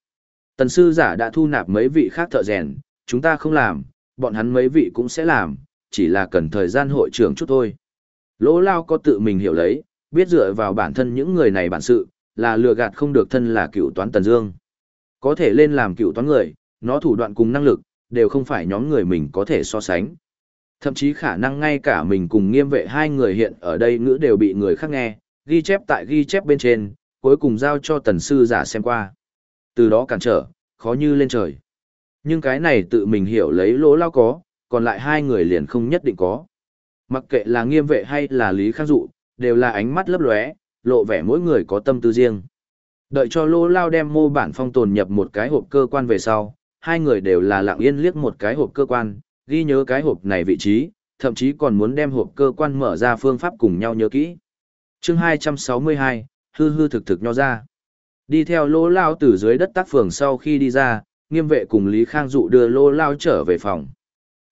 Tần sư giả đã thu nạp mấy vị khác thợ rèn, chúng ta không làm, bọn hắn mấy vị cũng sẽ làm, chỉ là cần thời gian hội trưởng chút thôi. Lỗ lao có tự mình hiểu lấy, biết dựa vào bản thân những người này bản sự, là lừa gạt không được thân là cựu toán Tần Dương. Có thể lên làm cựu toán người, nó thủ đoạn cùng năng lực, đều không phải nhóm người mình có thể so sánh. Thậm chí khả năng ngay cả mình cùng nghiêm vệ hai người hiện ở đây ngữ đều bị người khác nghe, ghi chép tại ghi chép bên trên, cuối cùng giao cho tần sư giả xem qua. Từ đó cản trở, khó như lên trời. Nhưng cái này tự mình hiểu lấy lỗ lao có, còn lại hai người liền không nhất định có. Mặc kệ là nghiêm vệ hay là lý khang dụ, đều là ánh mắt lấp lóe, lộ vẻ mỗi người có tâm tư riêng. Đợi cho lỗ lao đem mô bản phong tồn nhập một cái hộp cơ quan về sau, hai người đều là lặng yên liếc một cái hộp cơ quan, ghi nhớ cái hộp này vị trí, thậm chí còn muốn đem hộp cơ quan mở ra phương pháp cùng nhau nhớ kỹ. chương 262, hư hư thực thực nho ra. Đi theo lỗ lao từ dưới đất tác phường sau khi đi ra, nghiêm vệ cùng Lý Khang dụ đưa lỗ lao trở về phòng.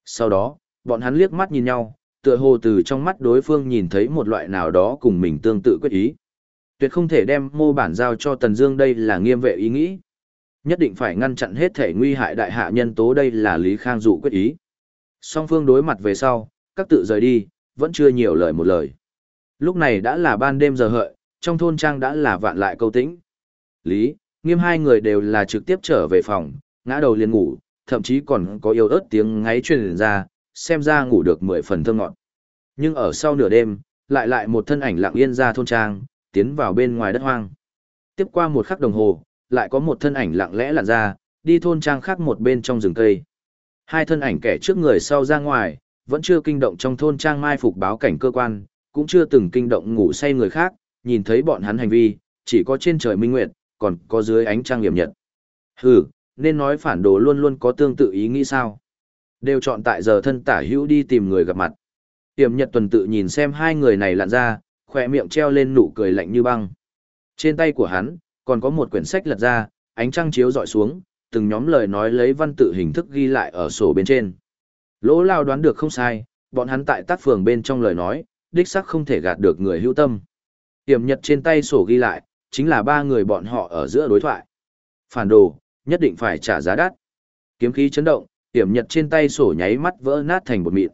Sau đó, bọn hắn liếc mắt nhìn nhau, tựa hồ từ trong mắt đối phương nhìn thấy một loại nào đó cùng mình tương tự quyết ý. Tuyệt không thể đem mô bản giao cho Tần Dương đây là nghiêm vệ ý nghĩ. Nhất định phải ngăn chặn hết thể nguy hại đại hạ nhân tố đây là Lý Khang dụ quyết ý. Song phương đối mặt về sau, các tự rời đi, vẫn chưa nhiều lời một lời. Lúc này đã là ban đêm giờ hợi, trong thôn trang đã là vạn lại câu tĩnh. Lý, nghiêm hai người đều là trực tiếp trở về phòng, ngã đầu liền ngủ, thậm chí còn có yêu ớt tiếng ngáy truyền ra, xem ra ngủ được mười phần thơ ngọt. Nhưng ở sau nửa đêm, lại lại một thân ảnh lặng yên ra thôn trang, tiến vào bên ngoài đất hoang. Tiếp qua một khắc đồng hồ, lại có một thân ảnh lặng lẽ lặn ra, đi thôn trang khác một bên trong rừng cây. Hai thân ảnh kẻ trước người sau ra ngoài, vẫn chưa kinh động trong thôn trang mai phục báo cảnh cơ quan, cũng chưa từng kinh động ngủ say người khác, nhìn thấy bọn hắn hành vi, chỉ có trên trời minh nguyệt, còn có dưới ánh trăng hiểm nhật. Hừ, nên nói phản đồ luôn luôn có tương tự ý nghĩ sao. Đều chọn tại giờ thân tả hữu đi tìm người gặp mặt. Tiềm nhật tuần tự nhìn xem hai người này lặn ra, khỏe miệng treo lên nụ cười lạnh như băng. Trên tay của hắn, còn có một quyển sách lật ra, ánh trăng chiếu dọi xuống, từng nhóm lời nói lấy văn tự hình thức ghi lại ở sổ bên trên. Lỗ lao đoán được không sai, bọn hắn tại tác phường bên trong lời nói, đích sắc không thể gạt được người hữu tâm. Tiềm nhật trên tay sổ ghi lại, chính là ba người bọn họ ở giữa đối thoại. Phản đồ, nhất định phải trả giá đắt. Kiếm khí chấn động, tiềm nhật trên tay sổ nháy mắt vỡ nát thành bột mịn.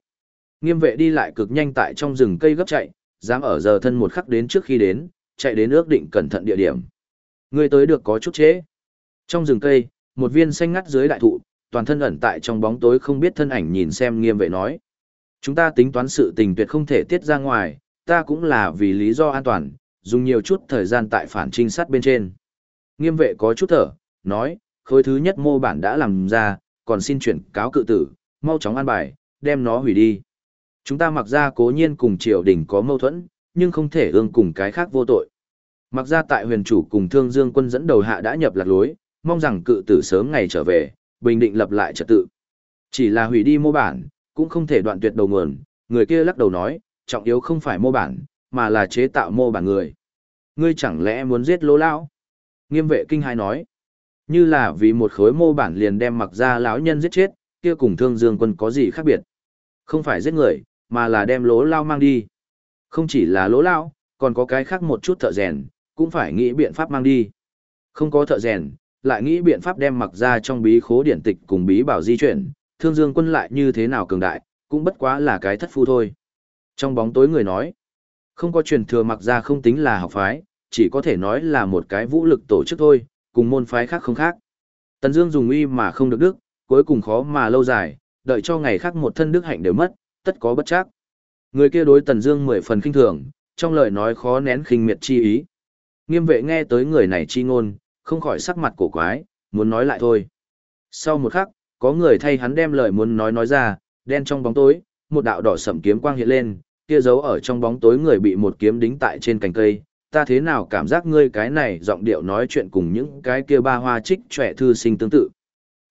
Nghiêm vệ đi lại cực nhanh tại trong rừng cây gấp chạy, dám ở giờ thân một khắc đến trước khi đến, chạy đến ước định cẩn thận địa điểm. Người tới được có chút chế. Trong rừng cây, một viên xanh ngắt dưới đại thụ, toàn thân ẩn tại trong bóng tối không biết thân ảnh nhìn xem nghiêm vệ nói. Chúng ta tính toán sự tình tuyệt không thể tiết ra ngoài, ta cũng là vì lý do an toàn, dùng nhiều chút thời gian tại phản trinh sát bên trên. Nghiêm vệ có chút thở, nói, khối thứ nhất mô bản đã làm ra, còn xin chuyển cáo cự tử, mau chóng an bài, đem nó hủy đi. Chúng ta mặc ra cố nhiên cùng triều đình có mâu thuẫn, nhưng không thể ương cùng cái khác vô tội. Mặc ra tại huyền chủ cùng thương dương quân dẫn đầu hạ đã nhập lạc lối, mong rằng cự tử sớm ngày trở về, bình định lập lại trật tự. Chỉ là hủy đi mô bản, cũng không thể đoạn tuyệt đầu nguồn, người kia lắc đầu nói, trọng yếu không phải mô bản, mà là chế tạo mô bản người. Ngươi chẳng lẽ muốn giết lỗ lão? Nghiêm vệ kinh hai nói, như là vì một khối mô bản liền đem mặc ra lão nhân giết chết, kia cùng thương dương quân có gì khác biệt. Không phải giết người, mà là đem lỗ lao mang đi. Không chỉ là lỗ lao, còn có cái khác một chút thợ rèn, cũng phải nghĩ biện pháp mang đi. Không có thợ rèn, lại nghĩ biện pháp đem mặc ra trong bí khố điển tịch cùng bí bảo di chuyển, thương dương quân lại như thế nào cường đại, cũng bất quá là cái thất phu thôi. Trong bóng tối người nói, không có truyền thừa mặc ra không tính là học phái, chỉ có thể nói là một cái vũ lực tổ chức thôi, cùng môn phái khác không khác. Tần Dương dùng uy mà không được đức, cuối cùng khó mà lâu dài, đợi cho ngày khác một thân đức hạnh đều mất, tất có bất chắc. Người kia đối Tần Dương mười phần khinh thường, trong lời nói khó nén khinh miệt chi ý. Nghiêm vệ nghe tới người này chi ngôn, không khỏi sắc mặt cổ quái, muốn nói lại thôi. Sau một khắc, có người thay hắn đem lời muốn nói nói ra, đen trong bóng tối, một đạo đỏ sẫm kiếm quang hiện lên, kia giấu ở trong bóng tối người bị một kiếm đính tại trên cành cây, ta thế nào cảm giác ngươi cái này giọng điệu nói chuyện cùng những cái kia ba hoa trích trẻ thư sinh tương tự.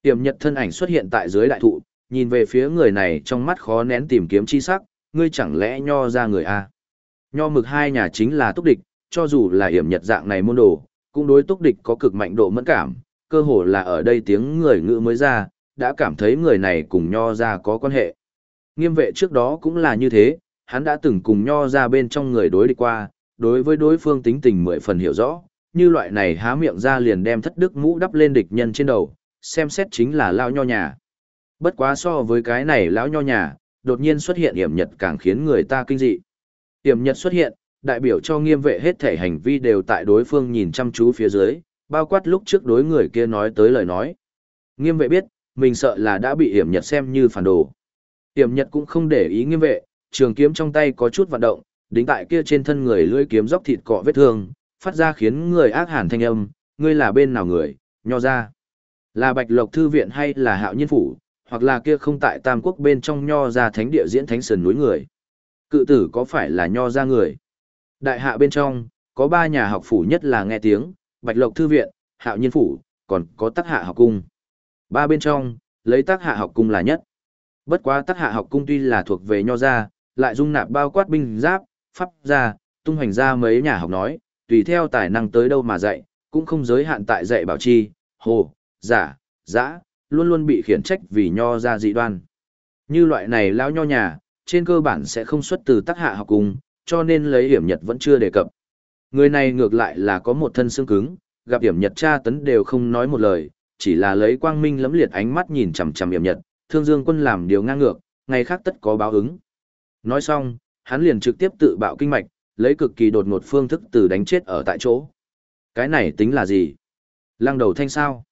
Tiềm nhật thân ảnh xuất hiện tại dưới đại thụ, nhìn về phía người này trong mắt khó nén tìm kiếm chi sắc, ngươi chẳng lẽ nho ra người a? Nho mực hai nhà chính là túc địch, cho dù là hiểm nhật dạng này môn đồ, cũng đối túc địch có cực mạnh độ mẫn cảm, cơ hồ là ở đây tiếng người ngữ mới ra, đã cảm thấy người này cùng nho ra có quan hệ. Nghiêm vệ trước đó cũng là như thế, hắn đã từng cùng nho ra bên trong người đối địch qua, đối với đối phương tính tình mười phần hiểu rõ, như loại này há miệng ra liền đem thất đức mũ đắp lên địch nhân trên đầu, xem xét chính là lao nho nhà. Bất quá so với cái này lão nho nhà, đột nhiên xuất hiện hiểm nhật càng khiến người ta kinh dị. Hiểm nhật xuất hiện, đại biểu cho nghiêm vệ hết thể hành vi đều tại đối phương nhìn chăm chú phía dưới, bao quát lúc trước đối người kia nói tới lời nói. Nghiêm vệ biết, mình sợ là đã bị hiểm nhật xem như phản đồ. Hiểm nhật cũng không để ý nghiêm vệ, trường kiếm trong tay có chút vận động, đính tại kia trên thân người lưỡi kiếm dốc thịt cọ vết thương, phát ra khiến người ác hàn thanh âm, ngươi là bên nào người, nho ra. Là bạch lộc thư viện hay là hạo nhiên phủ, hoặc là kia không tại tam quốc bên trong nho ra thánh địa diễn thánh sườn núi người. Cự tử có phải là nho ra người? Đại hạ bên trong, có ba nhà học phủ nhất là nghe tiếng, bạch lộc thư viện, hạo nhiên phủ, còn có tác hạ học cung. Ba bên trong, lấy tác hạ học cung là nhất. Bất quá tác hạ học cung tuy là thuộc về nho gia, lại dung nạp bao quát binh giáp, pháp gia, tung hoành ra mấy nhà học nói, tùy theo tài năng tới đâu mà dạy, cũng không giới hạn tại dạy bảo chi, hồ, giả, giã, luôn luôn bị khiển trách vì nho gia dị đoan. Như loại này lão nho nhà, trên cơ bản sẽ không xuất từ tác hạ học cung, cho nên lấy hiểm nhật vẫn chưa đề cập. Người này ngược lại là có một thân xương cứng, gặp hiểm nhật tra tấn đều không nói một lời, chỉ là lấy quang minh lẫm liệt ánh mắt nhìn chằm chằm hiểm nhật, thương dương quân làm điều ngang ngược, ngày khác tất có báo ứng. Nói xong, hắn liền trực tiếp tự bạo kinh mạch, lấy cực kỳ đột ngột phương thức từ đánh chết ở tại chỗ. Cái này tính là gì? Lăng đầu thanh sao?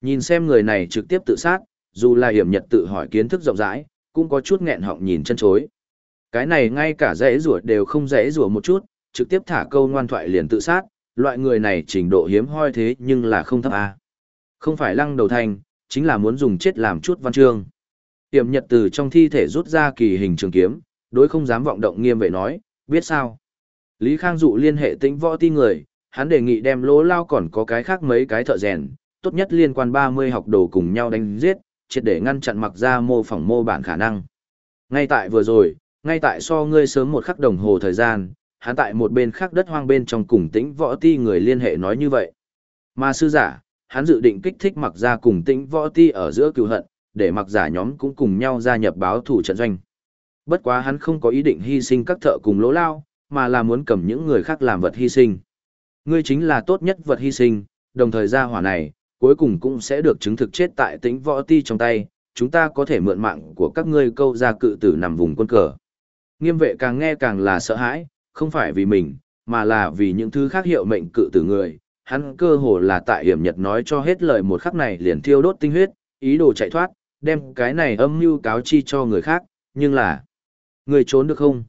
Nhìn xem người này trực tiếp tự sát, dù là hiểm nhật tự hỏi kiến thức rộng rãi, cũng có chút nghẹn họng nhìn chân chối. Cái này ngay cả dễ rủa đều không dễ rủa một chút, trực tiếp thả câu ngoan thoại liền tự sát, loại người này trình độ hiếm hoi thế nhưng là không thấp a. Không phải lăng đầu thành, chính là muốn dùng chết làm chút văn chương. Tiệm nhật từ trong thi thể rút ra kỳ hình trường kiếm, đối không dám vọng động nghiêm vệ nói, biết sao. Lý Khang Dụ liên hệ tĩnh võ ti người, hắn đề nghị đem lỗ lao còn có cái khác mấy cái thợ rèn, tốt nhất liên quan 30 học đồ cùng nhau đánh giết, triệt để ngăn chặn mặc ra mô phỏng mô bản khả năng. Ngay tại vừa rồi, ngay tại so ngươi sớm một khắc đồng hồ thời gian, hắn tại một bên khác đất hoang bên trong cùng tĩnh võ ti người liên hệ nói như vậy. Mà sư giả, hắn dự định kích thích mặc ra cùng tĩnh võ ti ở giữa cựu hận, để mặc giả nhóm cũng cùng nhau gia nhập báo thủ trận doanh. Bất quá hắn không có ý định hy sinh các thợ cùng lỗ lao, mà là muốn cầm những người khác làm vật hy sinh. Ngươi chính là tốt nhất vật hy sinh, đồng thời gia hỏa này, cuối cùng cũng sẽ được chứng thực chết tại tĩnh võ ti trong tay, chúng ta có thể mượn mạng của các ngươi câu ra cự tử nằm vùng quân cờ. Nghiêm vệ càng nghe càng là sợ hãi, không phải vì mình, mà là vì những thứ khác hiệu mệnh cự tử người. Hắn cơ hồ là tại hiểm nhật nói cho hết lời một khắc này liền thiêu đốt tinh huyết, ý đồ chạy thoát, đem cái này âm mưu cáo chi cho người khác, nhưng là... Người trốn được không?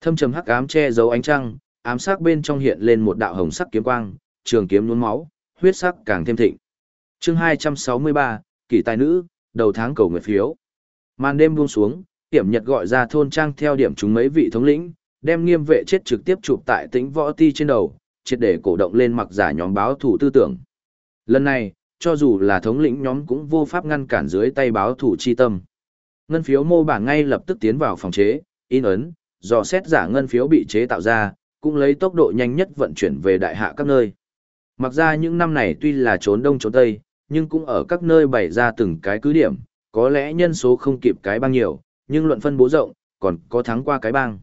Thâm trầm hắc ám che giấu ánh trăng, ám sắc bên trong hiện lên một đạo hồng sắc kiếm quang, trường kiếm nhuốm máu, huyết sắc càng thêm thịnh. Chương 263, Kỷ tài nữ, đầu tháng cầu nguyện phiếu. Màn đêm buông xuống, Tiểm Nhật gọi ra thôn trang theo điểm chúng mấy vị thống lĩnh, đem nghiêm vệ chết trực tiếp chụp tại tĩnh võ ti trên đầu, triệt để cổ động lên mặc giả nhóm báo thủ tư tưởng. Lần này, cho dù là thống lĩnh nhóm cũng vô pháp ngăn cản dưới tay báo thủ chi tâm. Ngân phiếu mô bản ngay lập tức tiến vào phòng chế, in ấn, dò xét giả ngân phiếu bị chế tạo ra, cũng lấy tốc độ nhanh nhất vận chuyển về đại hạ các nơi. Mặc ra những năm này tuy là trốn đông trốn tây, nhưng cũng ở các nơi bày ra từng cái cứ điểm, có lẽ nhân số không kịp cái bao nhiều, nhưng luận phân bố rộng, còn có thắng qua cái bang.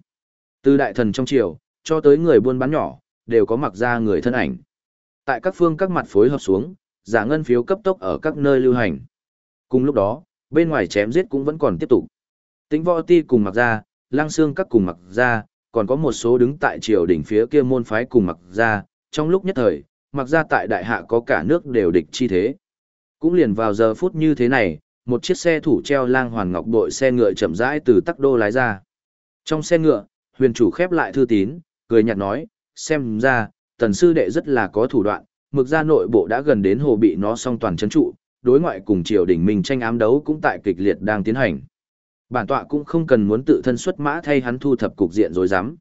Từ đại thần trong triều, cho tới người buôn bán nhỏ, đều có mặc ra người thân ảnh. Tại các phương các mặt phối hợp xuống, giả ngân phiếu cấp tốc ở các nơi lưu hành. Cùng lúc đó, bên ngoài chém giết cũng vẫn còn tiếp tục. Tính võ ti cùng mặc ra, lang xương các cùng mặc ra, còn có một số đứng tại triều đỉnh phía kia môn phái cùng mặc ra, trong lúc nhất thời, mặc ra tại đại hạ có cả nước đều địch chi thế. Cũng liền vào giờ phút như thế này, một chiếc xe thủ treo lang hoàn ngọc đội xe ngựa chậm rãi từ tắc đô lái ra. Trong xe ngựa, huyền chủ khép lại thư tín, cười nhạt nói, xem ra, tần sư đệ rất là có thủ đoạn, mực ra nội bộ đã gần đến hồ bị nó song toàn chấn trụ, đối ngoại cùng triều đình mình tranh ám đấu cũng tại kịch liệt đang tiến hành. Bản tọa cũng không cần muốn tự thân xuất mã thay hắn thu thập cục diện rối rắm.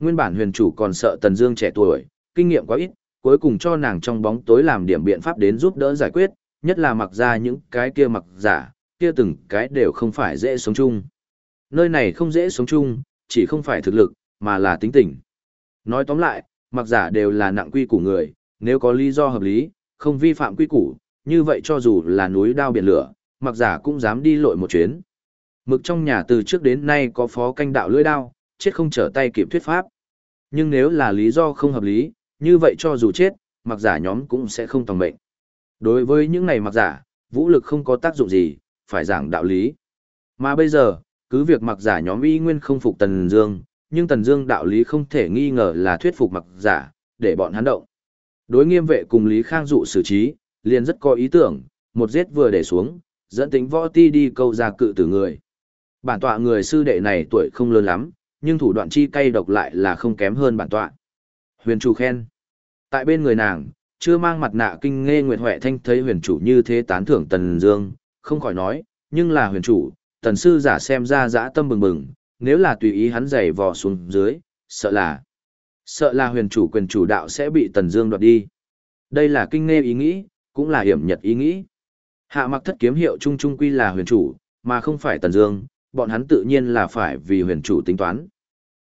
Nguyên bản huyền chủ còn sợ Tần Dương trẻ tuổi, kinh nghiệm quá ít, cuối cùng cho nàng trong bóng tối làm điểm biện pháp đến giúp đỡ giải quyết, nhất là mặc ra những cái kia mặc giả, kia từng cái đều không phải dễ sống chung. Nơi này không dễ sống chung, chỉ không phải thực lực, mà là tính tình. Nói tóm lại, mặc giả đều là nặng quy của người, nếu có lý do hợp lý, không vi phạm quy củ, như vậy cho dù là núi đao biển lửa, mặc giả cũng dám đi lội một chuyến. Mực trong nhà từ trước đến nay có phó canh đạo lưỡi đao, chết không trở tay kịp thuyết pháp. Nhưng nếu là lý do không hợp lý, như vậy cho dù chết, mặc giả nhóm cũng sẽ không tòng mệnh. Đối với những này mặc giả, vũ lực không có tác dụng gì, phải giảng đạo lý. Mà bây giờ, cứ việc mặc giả nhóm y nguyên không phục Tần Dương, nhưng Tần Dương đạo lý không thể nghi ngờ là thuyết phục mặc giả, để bọn hắn động. Đối nghiêm vệ cùng Lý Khang dụ xử trí, liền rất có ý tưởng, một giết vừa để xuống, dẫn tính võ ti đi câu ra cự tử người. Bản tọa người sư đệ này tuổi không lớn lắm, nhưng thủ đoạn chi cay độc lại là không kém hơn bản tọa. Huyền chủ khen. Tại bên người nàng, chưa mang mặt nạ kinh nghe Nguyệt Huệ Thanh thấy huyền chủ như thế tán thưởng Tần Dương, không khỏi nói, nhưng là huyền chủ, tần sư giả xem ra dã tâm bừng bừng, nếu là tùy ý hắn giày vò xuống dưới, sợ là sợ là huyền chủ quyền chủ đạo sẽ bị Tần Dương đoạt đi. Đây là kinh nghe ý nghĩ, cũng là hiểm nhật ý nghĩ. Hạ mặc thất kiếm hiệu trung trung quy là huyền chủ, mà không phải Tần Dương, bọn hắn tự nhiên là phải vì huyền chủ tính toán.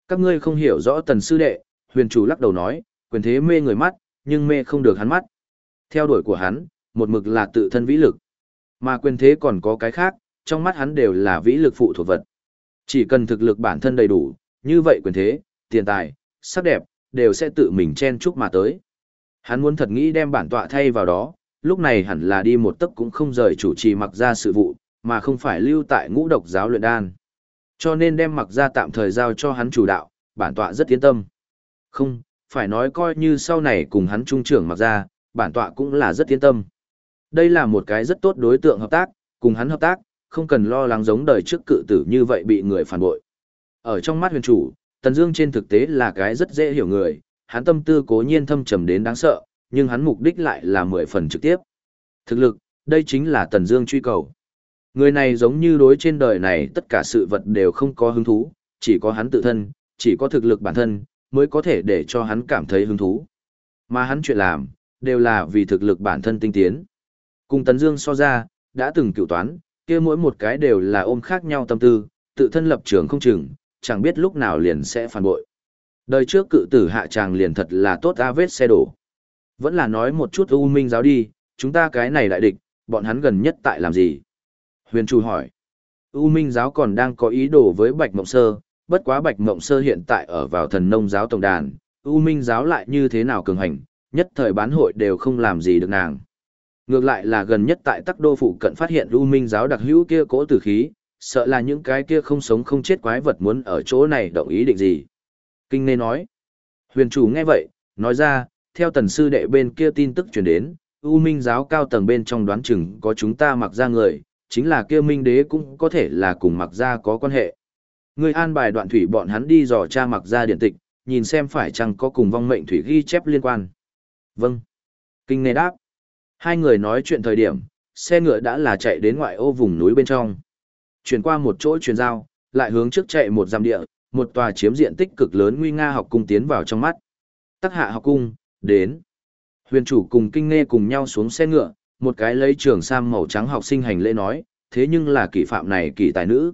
Các ngươi không hiểu rõ Tần sư đệ, huyền chủ lắc đầu nói, quyền thế mê người mắt, nhưng mê không được hắn mắt. Theo đuổi của hắn, một mực là tự thân vĩ lực. Mà quyền thế còn có cái khác, trong mắt hắn đều là vĩ lực phụ thuộc vật. Chỉ cần thực lực bản thân đầy đủ, như vậy quyền thế, tiền tài, sắc đẹp, đều sẽ tự mình chen chúc mà tới. Hắn muốn thật nghĩ đem bản tọa thay vào đó, lúc này hẳn là đi một tấc cũng không rời chủ trì mặc ra sự vụ, mà không phải lưu tại ngũ độc giáo luyện đan. Cho nên đem mặc ra tạm thời giao cho hắn chủ đạo, bản tọa rất yên tâm. Không, phải nói coi như sau này cùng hắn trung trưởng mặc ra, bản tọa cũng là rất yên tâm. Đây là một cái rất tốt đối tượng hợp tác, cùng hắn hợp tác, không cần lo lắng giống đời trước cự tử như vậy bị người phản bội. Ở trong mắt huyền chủ, Tần Dương trên thực tế là cái rất dễ hiểu người, hắn tâm tư cố nhiên thâm trầm đến đáng sợ, nhưng hắn mục đích lại là mười phần trực tiếp. Thực lực, đây chính là Tần Dương truy cầu. Người này giống như đối trên đời này tất cả sự vật đều không có hứng thú, chỉ có hắn tự thân, chỉ có thực lực bản thân, mới có thể để cho hắn cảm thấy hứng thú. Mà hắn chuyện làm, đều là vì thực lực bản thân tinh tiến. Cùng Tấn Dương so ra, đã từng cựu toán, kia mỗi một cái đều là ôm khác nhau tâm tư, tự thân lập trường không chừng, chẳng biết lúc nào liền sẽ phản bội. Đời trước cự tử hạ tràng liền thật là tốt ra vết xe đổ. Vẫn là nói một chút U Minh giáo đi, chúng ta cái này đại địch, bọn hắn gần nhất tại làm gì? Huyền Chu hỏi. U Minh giáo còn đang có ý đồ với Bạch Mộng Sơ, bất quá Bạch Mộng Sơ hiện tại ở vào thần nông giáo tổng đàn, U Minh giáo lại như thế nào cường hành, nhất thời bán hội đều không làm gì được nàng. Ngược lại là gần nhất tại Tắc Đô phụ cận phát hiện U Minh giáo đặc hữu kia cỗ tử khí, sợ là những cái kia không sống không chết quái vật muốn ở chỗ này động ý định gì. Kinh Nê nói. Huyền chủ nghe vậy, nói ra, theo tần sư đệ bên kia tin tức truyền đến, U Minh giáo cao tầng bên trong đoán chừng có chúng ta mặc ra người, chính là kia Minh đế cũng có thể là cùng mặc ra có quan hệ. Người an bài đoạn thủy bọn hắn đi dò tra mặc ra điện tịch, nhìn xem phải chăng có cùng vong mệnh thủy ghi chép liên quan. Vâng. Kinh Nê đáp. Hai người nói chuyện thời điểm, xe ngựa đã là chạy đến ngoại ô vùng núi bên trong. Chuyển qua một chỗ chuyển giao, lại hướng trước chạy một giam địa, một tòa chiếm diện tích cực lớn nguy nga học cung tiến vào trong mắt. Tắc hạ học cung, đến. Huyền chủ cùng kinh nghe cùng nhau xuống xe ngựa, một cái lấy trường sam màu trắng học sinh hành lễ nói, thế nhưng là kỷ phạm này kỷ tài nữ.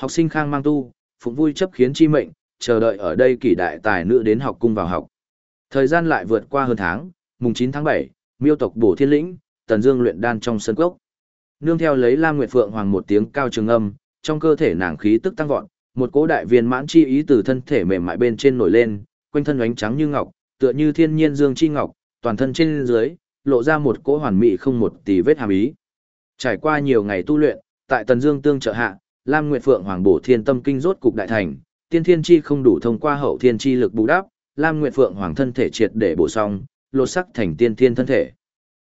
Học sinh khang mang tu, phụng vui chấp khiến chi mệnh, chờ đợi ở đây kỷ đại tài nữ đến học cung vào học. Thời gian lại vượt qua hơn tháng, mùng 9 tháng 7, miêu tộc bổ thiên lĩnh, tần dương luyện đan trong sân cốc. Nương theo lấy Lam Nguyệt Phượng Hoàng một tiếng cao trường âm, trong cơ thể nàng khí tức tăng vọt, một cỗ đại viên mãn chi ý từ thân thể mềm mại bên trên nổi lên, quanh thân ánh trắng như ngọc, tựa như thiên nhiên dương chi ngọc, toàn thân trên dưới lộ ra một cỗ hoàn mỹ không một tì vết hàm ý. Trải qua nhiều ngày tu luyện, tại Tần Dương tương trợ hạ, Lam Nguyệt Phượng Hoàng bổ thiên tâm kinh rốt cục đại thành, tiên thiên chi không đủ thông qua hậu thiên chi lực bù đắp, Lam Nguyệt Phượng Hoàng thân thể triệt để bổ xong, lột sắc thành tiên thiên thân thể.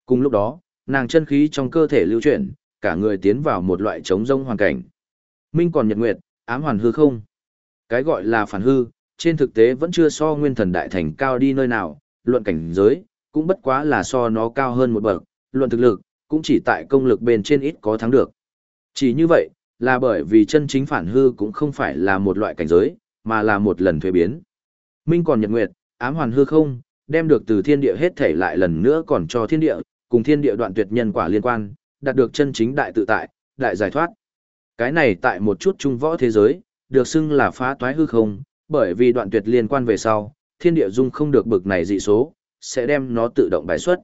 Cùng lúc đó, nàng chân khí trong cơ thể lưu chuyển, cả người tiến vào một loại trống rông hoàn cảnh. Minh còn nhật nguyệt, ám hoàn hư không. Cái gọi là phản hư, trên thực tế vẫn chưa so nguyên thần đại thành cao đi nơi nào, luận cảnh giới, cũng bất quá là so nó cao hơn một bậc, luận thực lực, cũng chỉ tại công lực bên trên ít có thắng được. Chỉ như vậy, là bởi vì chân chính phản hư cũng không phải là một loại cảnh giới, mà là một lần thuế biến. Minh còn nhật nguyệt, ám hoàn hư không, đem được từ thiên địa hết thể lại lần nữa còn cho thiên địa, cùng thiên địa đoạn tuyệt nhân quả liên quan, đạt được chân chính đại tự tại, đại giải thoát. Cái này tại một chút trung võ thế giới, được xưng là phá toái hư không, bởi vì đoạn tuyệt liên quan về sau, thiên địa dung không được bực này dị số, sẽ đem nó tự động bài xuất.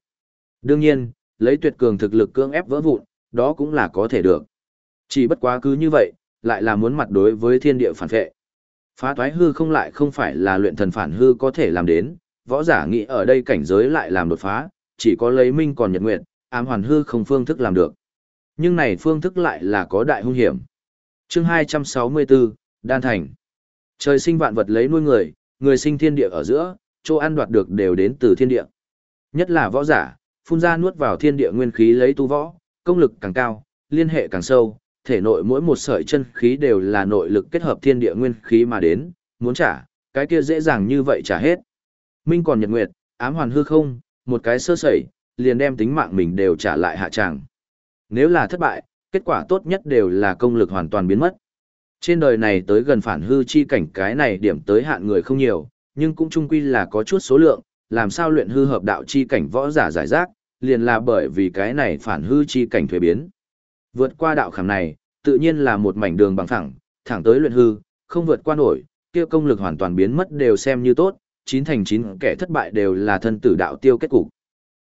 Đương nhiên, lấy tuyệt cường thực lực cưỡng ép vỡ vụn, đó cũng là có thể được. Chỉ bất quá cứ như vậy, lại là muốn mặt đối với thiên địa phản vệ. Phá thoái hư không lại không phải là luyện thần phản hư có thể làm đến, võ giả nghĩ ở đây cảnh giới lại làm đột phá, chỉ có lấy minh còn nhật nguyện, ám hoàn hư không phương thức làm được. Nhưng này phương thức lại là có đại hung hiểm. chương 264, Đan Thành. Trời sinh vạn vật lấy nuôi người, người sinh thiên địa ở giữa, chỗ ăn đoạt được đều đến từ thiên địa. Nhất là võ giả, phun ra nuốt vào thiên địa nguyên khí lấy tu võ, công lực càng cao, liên hệ càng sâu, thể nội mỗi một sợi chân khí đều là nội lực kết hợp thiên địa nguyên khí mà đến, muốn trả, cái kia dễ dàng như vậy trả hết. Minh còn nhật nguyệt, ám hoàn hư không, một cái sơ sẩy, liền đem tính mạng mình đều trả lại hạ tràng. Nếu là thất bại, kết quả tốt nhất đều là công lực hoàn toàn biến mất. Trên đời này tới gần phản hư chi cảnh cái này điểm tới hạn người không nhiều, nhưng cũng chung quy là có chút số lượng, làm sao luyện hư hợp đạo chi cảnh võ giả giải rác, liền là bởi vì cái này phản hư chi cảnh thuế biến. Vượt qua đạo khảm này, tự nhiên là một mảnh đường bằng thẳng, thẳng tới luyện hư, không vượt qua nổi, kia công lực hoàn toàn biến mất đều xem như tốt, chín thành chín kẻ thất bại đều là thân tử đạo tiêu kết cục.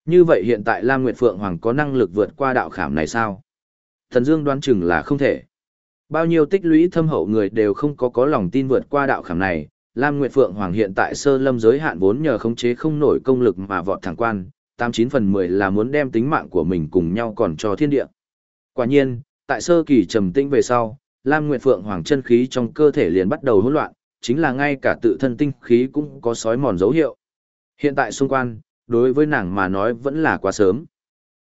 Như vậy hiện tại Lam Nguyệt Phượng Hoàng có năng lực vượt qua đạo khảm này sao? Thần Dương đoán chừng là không thể. Bao nhiêu tích lũy thâm hậu người đều không có có lòng tin vượt qua đạo khảm này, Lam Nguyệt Phượng Hoàng hiện tại sơ lâm giới hạn vốn nhờ khống chế không nổi công lực mà vọt thẳng quan, 89 phần 10 là muốn đem tính mạng của mình cùng nhau còn cho thiên địa. Quả nhiên, tại sơ kỳ trầm tĩnh về sau, Lam Nguyệt Phượng Hoàng chân khí trong cơ thể liền bắt đầu hỗn loạn, chính là ngay cả tự thân tinh khí cũng có sói mòn dấu hiệu. Hiện tại xung quanh, đối với nàng mà nói vẫn là quá sớm.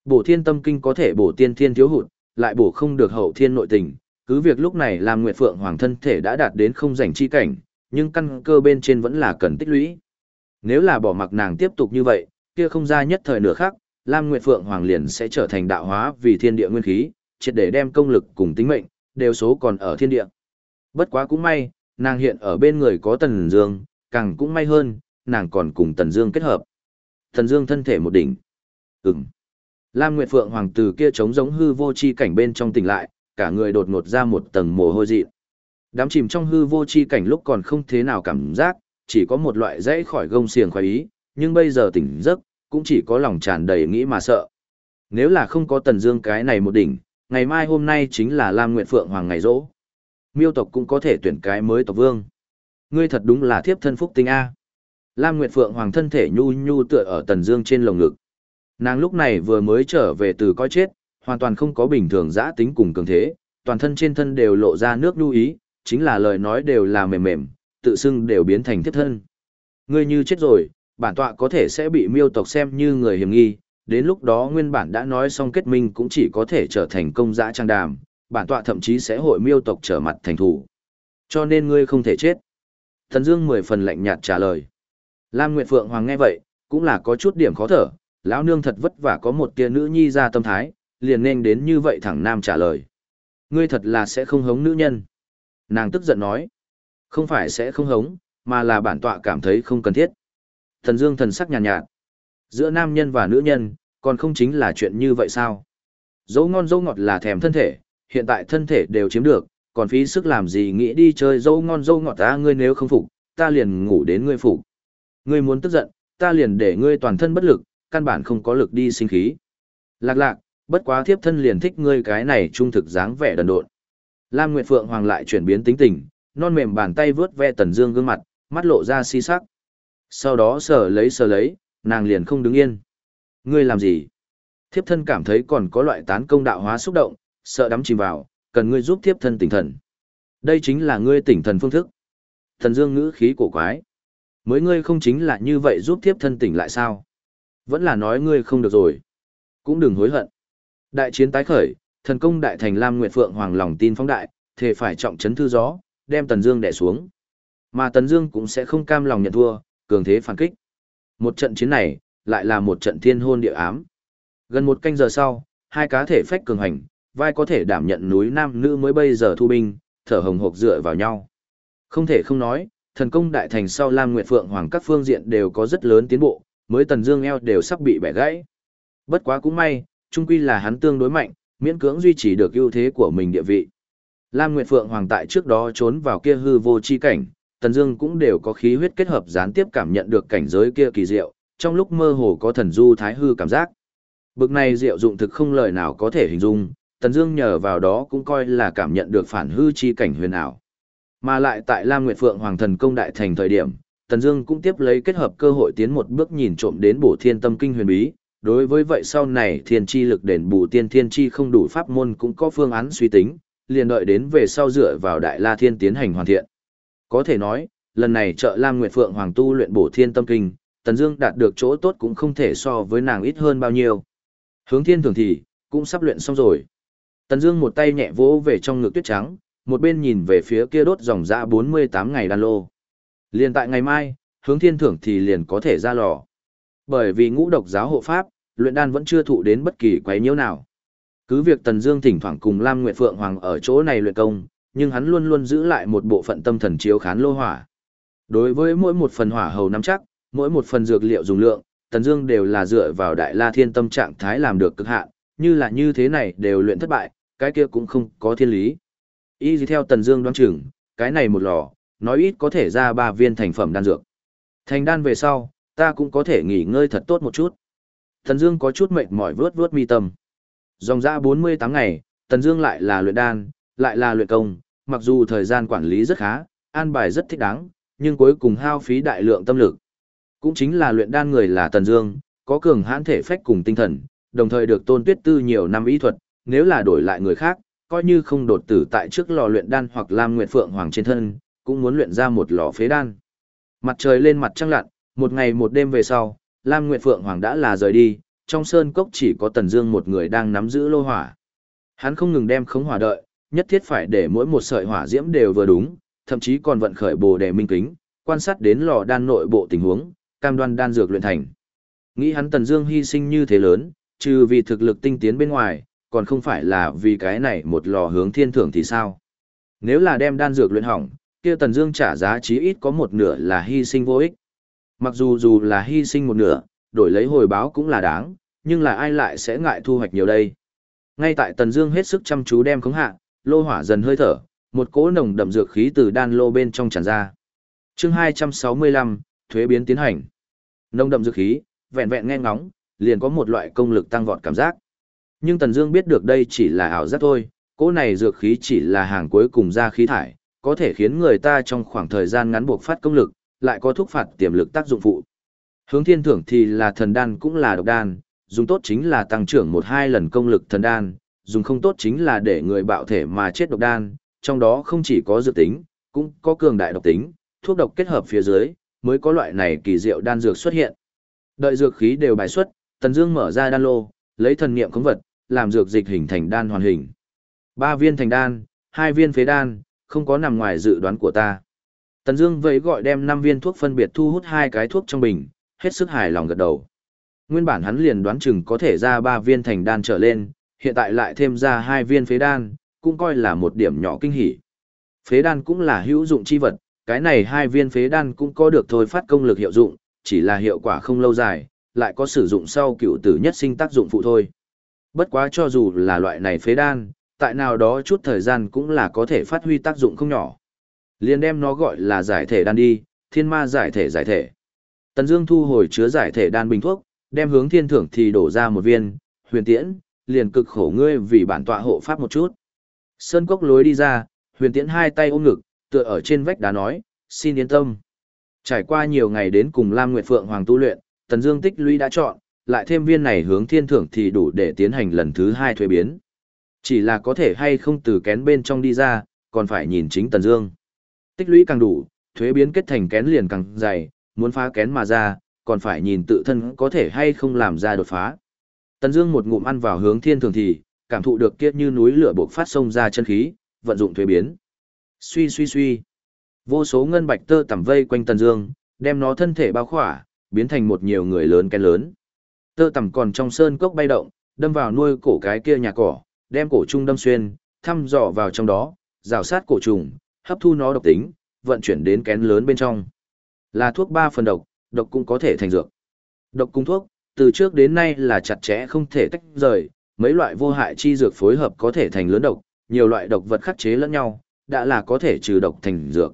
Bổ thiên tâm kinh có thể bổ tiên thiên thiếu hụt, lại bổ không được hậu thiên nội tình, cứ việc lúc này Lam Nguyệt Phượng Hoàng thân thể đã đạt đến không rảnh chi cảnh, nhưng căn cơ bên trên vẫn là cần tích lũy. Nếu là bỏ mặc nàng tiếp tục như vậy, kia không ra nhất thời nửa khác, Lam Nguyệt Phượng Hoàng liền sẽ trở thành đạo hóa vì thiên địa nguyên khí, triệt để đem công lực cùng tính mệnh, đều số còn ở thiên địa. Bất quá cũng may, nàng hiện ở bên người có Tần Dương, càng cũng may hơn, nàng còn cùng Tần Dương kết hợp. Tần Dương thân thể một đỉnh. Ừm. Lam Nguyệt Phượng Hoàng tử kia trống giống hư vô chi cảnh bên trong tỉnh lại, cả người đột ngột ra một tầng mồ hôi dị. Đám chìm trong hư vô chi cảnh lúc còn không thế nào cảm giác, chỉ có một loại dãy khỏi gông xiềng khoái ý, nhưng bây giờ tỉnh giấc, cũng chỉ có lòng tràn đầy nghĩ mà sợ. Nếu là không có Tần Dương cái này một đỉnh, ngày mai hôm nay chính là Lam Nguyệt Phượng Hoàng ngày rỗ. Miêu tộc cũng có thể tuyển cái mới tộc vương. Ngươi thật đúng là thiếp thân phúc tinh a. Lam Nguyệt Phượng Hoàng thân thể nhu nhu tựa ở Tần Dương trên lồng ngực. Nàng lúc này vừa mới trở về từ coi chết, hoàn toàn không có bình thường giã tính cùng cường thế, toàn thân trên thân đều lộ ra nước nhu ý, chính là lời nói đều là mềm mềm, tự xưng đều biến thành thiếp thân. Ngươi như chết rồi, bản tọa có thể sẽ bị miêu tộc xem như người hiểm nghi, đến lúc đó nguyên bản đã nói xong kết minh cũng chỉ có thể trở thành công dã trang đàm, bản tọa thậm chí sẽ hội miêu tộc trở mặt thành thủ. Cho nên ngươi không thể chết. Thần Dương mười phần lạnh nhạt trả lời. Lam Nguyệt Phượng Hoàng nghe vậy, cũng là có chút điểm khó thở, lão nương thật vất vả có một tia nữ nhi ra tâm thái, liền nên đến như vậy thẳng nam trả lời. Ngươi thật là sẽ không hống nữ nhân. Nàng tức giận nói. Không phải sẽ không hống, mà là bản tọa cảm thấy không cần thiết. Thần Dương thần sắc nhàn nhạt, nhạt. Giữa nam nhân và nữ nhân, còn không chính là chuyện như vậy sao? Dấu ngon dấu ngọt là thèm thân thể, hiện tại thân thể đều chiếm được, còn phí sức làm gì nghĩ đi chơi dấu ngon dấu ngọt ta ngươi nếu không phục, ta liền ngủ đến ngươi phục. Ngươi muốn tức giận, ta liền để ngươi toàn thân bất lực, căn bản không có lực đi sinh khí. Lạc lạc, bất quá thiếp thân liền thích ngươi cái này trung thực dáng vẻ đần độn. Lam Nguyệt Phượng Hoàng lại chuyển biến tính tình, non mềm bàn tay vướt ve Tần Dương gương mặt, mắt lộ ra si sắc. Sau đó sờ lấy sờ lấy, nàng liền không đứng yên. Ngươi làm gì? Thiếp thân cảm thấy còn có loại tán công đạo hóa xúc động, sợ đắm chìm vào, cần ngươi giúp thiếp thân tỉnh thần. Đây chính là ngươi tỉnh thần phương thức. Thần Dương ngữ khí cổ quái. Mới ngươi không chính là như vậy giúp thiếp thân tỉnh lại sao? Vẫn là nói ngươi không được rồi. Cũng đừng hối hận. Đại chiến tái khởi, thần công đại thành Lam Nguyệt Phượng Hoàng lòng tin phóng đại, thề phải trọng trấn thư gió, đem Tần Dương đè xuống. Mà Tần Dương cũng sẽ không cam lòng nhận thua, cường thế phản kích. Một trận chiến này, lại là một trận thiên hôn địa ám. Gần một canh giờ sau, hai cá thể phách cường hành, vai có thể đảm nhận núi nam nữ mới bây giờ thu binh, thở hồng hộc dựa vào nhau. Không thể không nói, thần công đại thành sau Lam Nguyệt Phượng Hoàng các phương diện đều có rất lớn tiến bộ, mới Tần Dương eo đều sắp bị bẻ gãy. Bất quá cũng may, chung quy là hắn tương đối mạnh, miễn cưỡng duy trì được ưu thế của mình địa vị. Lam Nguyệt Phượng Hoàng tại trước đó trốn vào kia hư vô chi cảnh, Tần Dương cũng đều có khí huyết kết hợp gián tiếp cảm nhận được cảnh giới kia kỳ diệu, trong lúc mơ hồ có thần du thái hư cảm giác. Bực này diệu dụng thực không lời nào có thể hình dung, Tần Dương nhờ vào đó cũng coi là cảm nhận được phản hư chi cảnh huyền ảo. Mà lại tại Lam Nguyệt Phượng Hoàng thần công đại thành thời điểm, Tần Dương cũng tiếp lấy kết hợp cơ hội tiến một bước nhìn trộm đến Bổ Thiên Tâm Kinh huyền bí, đối với vậy sau này thiên chi lực đền bù tiên thiên chi không đủ pháp môn cũng có phương án suy tính, liền đợi đến về sau dựa vào Đại La Thiên tiến hành hoàn thiện. Có thể nói, lần này trợ Lam Nguyệt Phượng Hoàng tu luyện Bổ Thiên Tâm Kinh, Tần Dương đạt được chỗ tốt cũng không thể so với nàng ít hơn bao nhiêu. Hướng Thiên thường thì cũng sắp luyện xong rồi. Tần Dương một tay nhẹ vỗ về trong ngực tuyết trắng, một bên nhìn về phía kia đốt dòng dạ 48 ngày đan lô. Liền tại ngày mai, Hướng Thiên thưởng thì liền có thể ra lò. Bởi vì ngũ độc giáo hộ pháp, luyện đan vẫn chưa thụ đến bất kỳ quấy nhiễu nào. Cứ việc Tần Dương thỉnh thoảng cùng Lam Nguyệt Phượng Hoàng ở chỗ này luyện công, nhưng hắn luôn luôn giữ lại một bộ phận tâm thần chiếu khán lô hỏa. Đối với mỗi một phần hỏa hầu nắm chắc, mỗi một phần dược liệu dùng lượng, Tần Dương đều là dựa vào Đại La Thiên Tâm trạng thái làm được cực hạn, như là như thế này đều luyện thất bại, cái kia cũng không có thiên lý. Y dựa theo Tần Dương đoán chừng, cái này một lò, nói ít có thể ra ba viên thành phẩm đan dược. Thành đan về sau, ta cũng có thể nghỉ ngơi thật tốt một chút. Tần Dương có chút mệt mỏi vướt vướt mi tâm. Dòng dã 48 ngày, Tần Dương lại là luyện đan, lại là luyện công, mặc dù thời gian quản lý rất khá, an bài rất thích đáng, nhưng cuối cùng hao phí đại lượng tâm lực. Cũng chính là luyện đan người là Tần Dương, có cường hãn thể phách cùng tinh thần, đồng thời được Tôn Tuyết Tư nhiều năm y thuật, nếu là đổi lại người khác, coi như không đột tử tại trước lò luyện đan hoặc Lam Nguyệt Phượng Hoàng trên thân, cũng muốn luyện ra một lò phế đan. Mặt trời lên mặt trăng lặn, một ngày một đêm về sau, Lam Nguyệt Phượng Hoàng đã là rời đi, trong sơn cốc chỉ có Tần Dương một người đang nắm giữ lô hỏa. Hắn không ngừng đem khống hỏa đợi, nhất thiết phải để mỗi một sợi hỏa diễm đều vừa đúng, thậm chí còn vận khởi Bồ Đề Minh Kính, quan sát đến lò đan nội bộ tình huống, cam đoan đan dược luyện thành. Nghĩ hắn Tần Dương hy sinh như thế lớn, trừ vì thực lực tinh tiến bên ngoài, còn không phải là vì cái này một lò hướng thiên thưởng thì sao? Nếu là đem đan dược luyện hỏng, kia Tần Dương trả giá chí ít có một nửa là hy sinh vô ích. Mặc dù dù là hy sinh một nửa, đổi lấy hồi báo cũng là đáng, nhưng là ai lại sẽ ngại thu hoạch nhiều đây? Ngay tại Tần Dương hết sức chăm chú đem khống hạ, lô hỏa dần hơi thở, một cỗ nồng đậm dược khí từ đan lô bên trong tràn ra. Chương 265, thuế biến tiến hành. Nồng đậm dược khí, vẹn vẹn nghe ngóng, liền có một loại công lực tăng vọt cảm giác. Nhưng Tần Dương biết được đây chỉ là ảo giác thôi, cỗ này dược khí chỉ là hàng cuối cùng ra khí thải, có thể khiến người ta trong khoảng thời gian ngắn buộc phát công lực, lại có thúc phạt tiềm lực tác dụng phụ. Hướng thiên thưởng thì là thần đan cũng là độc đan, dùng tốt chính là tăng trưởng một hai lần công lực thần đan, dùng không tốt chính là để người bạo thể mà chết độc đan, trong đó không chỉ có dược tính, cũng có cường đại độc tính, thuốc độc kết hợp phía dưới, mới có loại này kỳ diệu đan dược xuất hiện. Đợi dược khí đều bài xuất, Tần Dương mở ra đan lô, lấy thần niệm khống vật, làm dược dịch hình thành đan hoàn hình. Ba viên thành đan, hai viên phế đan, không có nằm ngoài dự đoán của ta. Tần Dương vậy gọi đem năm viên thuốc phân biệt thu hút hai cái thuốc trong bình, hết sức hài lòng gật đầu. Nguyên bản hắn liền đoán chừng có thể ra ba viên thành đan trở lên, hiện tại lại thêm ra hai viên phế đan, cũng coi là một điểm nhỏ kinh hỉ. Phế đan cũng là hữu dụng chi vật, cái này hai viên phế đan cũng có được thôi phát công lực hiệu dụng, chỉ là hiệu quả không lâu dài, lại có sử dụng sau cựu tử nhất sinh tác dụng phụ thôi. Bất quá cho dù là loại này phế đan, tại nào đó chút thời gian cũng là có thể phát huy tác dụng không nhỏ. Liên đem nó gọi là giải thể đan đi, thiên ma giải thể giải thể. Tần Dương thu hồi chứa giải thể đan bình thuốc, đem hướng thiên thưởng thì đổ ra một viên, huyền tiễn, liền cực khổ ngươi vì bản tọa hộ pháp một chút. Sơn cốc lối đi ra, huyền tiễn hai tay ôm ngực, tựa ở trên vách đá nói, xin yên tâm. Trải qua nhiều ngày đến cùng Lam Nguyệt Phượng Hoàng tu luyện, Tần Dương tích lũy đã chọn, lại thêm viên này hướng thiên thưởng thì đủ để tiến hành lần thứ hai thuế biến. Chỉ là có thể hay không từ kén bên trong đi ra, còn phải nhìn chính Tần Dương. Tích lũy càng đủ, thuế biến kết thành kén liền càng dày, muốn phá kén mà ra, còn phải nhìn tự thân có thể hay không làm ra đột phá. Tần Dương một ngụm ăn vào hướng thiên thường thì, cảm thụ được kia như núi lửa bộc phát xông ra chân khí, vận dụng thuế biến. Suy suy suy. Vô số ngân bạch tơ tầm vây quanh Tần Dương, đem nó thân thể bao khỏa, biến thành một nhiều người lớn cái lớn. Tơ tầm còn trong sơn cốc bay động, đâm vào nuôi cổ cái kia nhà cỏ, đem cổ trung đâm xuyên, thăm dò vào trong đó, rào sát cổ trùng, hấp thu nó độc tính, vận chuyển đến kén lớn bên trong. Là thuốc ba phần độc, độc cũng có thể thành dược. Độc cung thuốc, từ trước đến nay là chặt chẽ không thể tách rời, mấy loại vô hại chi dược phối hợp có thể thành lớn độc, nhiều loại độc vật khắc chế lẫn nhau, đã là có thể trừ độc thành dược.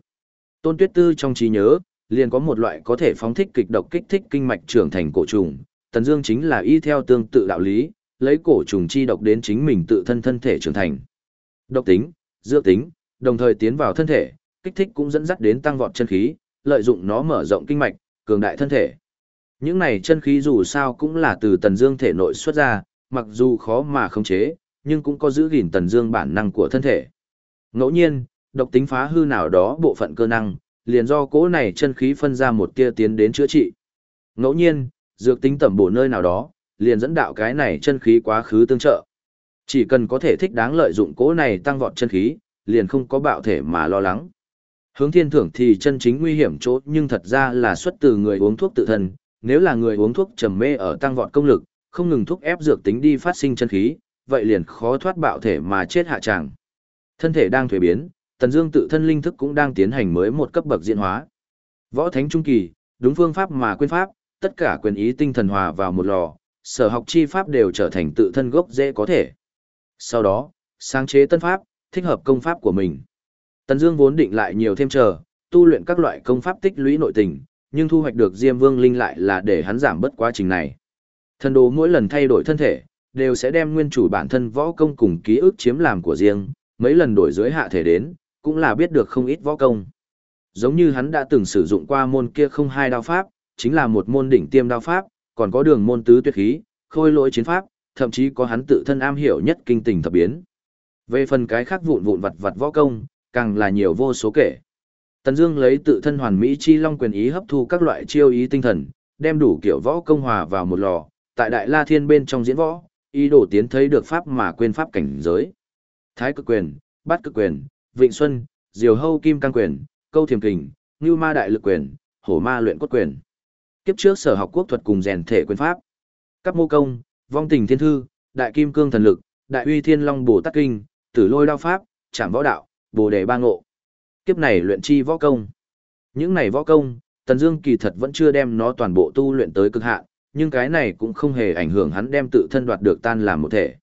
Tôn Tuyết Tư trong trí nhớ, liền có một loại có thể phóng thích kịch độc kích thích kinh mạch trưởng thành cổ trùng, Tần Dương chính là y theo tương tự đạo lý, lấy cổ trùng chi độc đến chính mình tự thân thân thể trưởng thành. Độc tính, dược tính, đồng thời tiến vào thân thể, kích thích cũng dẫn dắt đến tăng vọt chân khí, lợi dụng nó mở rộng kinh mạch, cường đại thân thể. Những này chân khí dù sao cũng là từ Tần Dương thể nội xuất ra, mặc dù khó mà khống chế, nhưng cũng có giữ gìn Tần Dương bản năng của thân thể. Ngẫu nhiên, độc tính phá hư nào đó bộ phận cơ năng, liền do cỗ này chân khí phân ra một tia tiến đến chữa trị. Ngẫu nhiên, dược tính tẩm bổ nơi nào đó, liền dẫn đạo cái này chân khí quá khứ tương trợ. Chỉ cần có thể thích đáng lợi dụng cỗ này tăng vọt chân khí, liền không có bạo thể mà lo lắng. Hướng thiên thưởng thì chân chính nguy hiểm chỗ nhưng thật ra là xuất từ người uống thuốc tự thân, nếu là người uống thuốc trầm mê ở tăng vọt công lực, không ngừng thúc ép dược tính đi phát sinh chân khí, vậy liền khó thoát bạo thể mà chết hạ trạng. Thân thể đang thuế biến, Tần Dương tự thân linh thức cũng đang tiến hành mới một cấp bậc diễn hóa. Võ thánh trung kỳ, đúng phương pháp mà quên pháp, tất cả quyền ý tinh thần hòa vào một lò, sở học chi pháp đều trở thành tự thân gốc dễ có thể. Sau đó, sáng chế tân pháp, thích hợp công pháp của mình. Tần Dương vốn định lại nhiều thêm chờ, tu luyện các loại công pháp tích lũy nội tình, nhưng thu hoạch được Diêm Vương linh lại là để hắn giảm bớt quá trình này. Thần đồ mỗi lần thay đổi thân thể, đều sẽ đem nguyên chủ bản thân võ công cùng ký ức chiếm làm của riêng, mấy lần đổi dưới hạ thể đến, cũng là biết được không ít võ công. Giống như hắn đã từng sử dụng qua môn kia không hai đao pháp, chính là một môn đỉnh tiêm đao pháp, còn có đường môn tứ tuyệt khí, khôi lỗi chiến pháp, thậm chí có hắn tự thân am hiểu nhất kinh tình thập biến. Về phần cái khác vụn vụn vặt vặt võ công, càng là nhiều vô số kể. Tần Dương lấy tự thân hoàn mỹ chi long quyền ý hấp thu các loại chiêu ý tinh thần, đem đủ kiểu võ công hòa vào một lò, tại Đại La Thiên bên trong diễn võ, ý đồ tiến thấy được pháp mà quên pháp cảnh giới. Thái cực quyền, Bát cực quyền, Vịnh Xuân, Diều Hâu Kim Cang quyền, Câu Thiềm Kình, Nưu Ma Đại Lực quyền, Hổ Ma Luyện Cốt quyền. Kiếp trước sở học quốc thuật cùng rèn thể quyền pháp. Các mô công, Vong Tình Thiên Thư, Đại Kim Cương Thần Lực, Đại Uy Thiên Long Bồ Tát Kinh, Tử Lôi Đao Pháp, Trảm Võ Đạo, Bồ Đề Ba Ngộ. Kiếp này luyện chi võ công. Những này võ công, Tần Dương kỳ thật vẫn chưa đem nó toàn bộ tu luyện tới cực hạn, nhưng cái này cũng không hề ảnh hưởng hắn đem tự thân đoạt được tan làm một thể.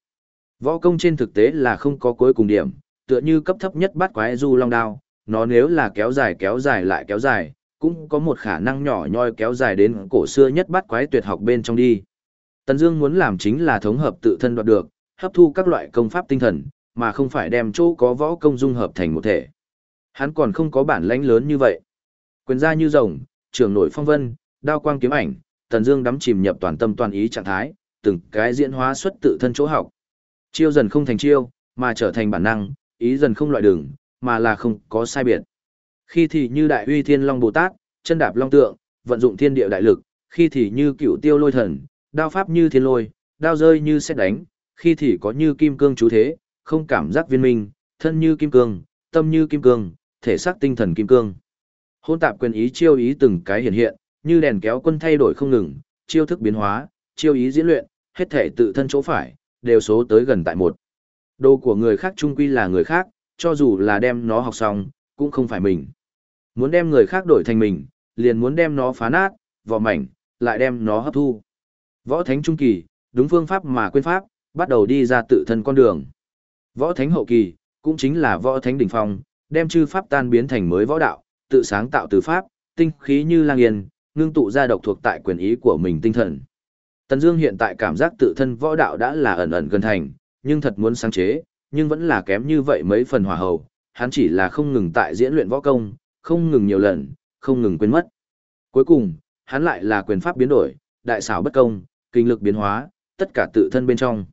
Võ công trên thực tế là không có cuối cùng điểm, tựa như cấp thấp nhất bắt quái du long đao, nó nếu là kéo dài kéo dài lại kéo dài, cũng có một khả năng nhỏ nhoi kéo dài đến cổ xưa nhất bắt quái tuyệt học bên trong đi. Tần Dương muốn làm chính là thống hợp tự thân đoạt được, hấp thu các loại công pháp tinh thần, mà không phải đem chỗ có võ công dung hợp thành một thể. Hắn còn không có bản lãnh lớn như vậy. Quyền ra như rồng, trường nổi phong vân, đao quang kiếm ảnh, Tần Dương đắm chìm nhập toàn tâm toàn ý trạng thái, từng cái diễn hóa xuất tự thân chỗ học. Chiêu dần không thành chiêu, mà trở thành bản năng, ý dần không loại đường, mà là không có sai biệt. Khi thì như đại uy thiên long Bồ Tát, chân đạp long tượng, vận dụng thiên địa đại lực, khi thì như cựu tiêu lôi thần, đao pháp như thiên lôi, đao rơi như xét đánh, khi thì có như kim cương chú thế, không cảm giác viên minh, thân như kim cương, tâm như kim cương, thể xác tinh thần kim cương. Hôn tạp quyền ý chiêu ý từng cái hiện hiện, như đèn kéo quân thay đổi không ngừng, chiêu thức biến hóa, chiêu ý diễn luyện, hết thể tự thân chỗ phải, đều số tới gần tại một. Đồ của người khác trung quy là người khác, cho dù là đem nó học xong, cũng không phải mình. Muốn đem người khác đổi thành mình, liền muốn đem nó phá nát, vỏ mảnh, lại đem nó hấp thu. Võ thánh trung kỳ, đúng phương pháp mà quên pháp, bắt đầu đi ra tự thân con đường. Võ thánh hậu kỳ, cũng chính là võ thánh đỉnh phong, đem chư pháp tan biến thành mới võ đạo, tự sáng tạo từ pháp, tinh khí như lang yên, ngưng tụ ra độc thuộc tại quyền ý của mình tinh thần. Tần Dương hiện tại cảm giác tự thân võ đạo đã là ẩn ẩn gần thành, nhưng thật muốn sáng chế, nhưng vẫn là kém như vậy mấy phần hòa hậu, hắn chỉ là không ngừng tại diễn luyện võ công, không ngừng nhiều lần, không ngừng quên mất. Cuối cùng, hắn lại là quyền pháp biến đổi, đại xảo bất công, kinh lực biến hóa, tất cả tự thân bên trong.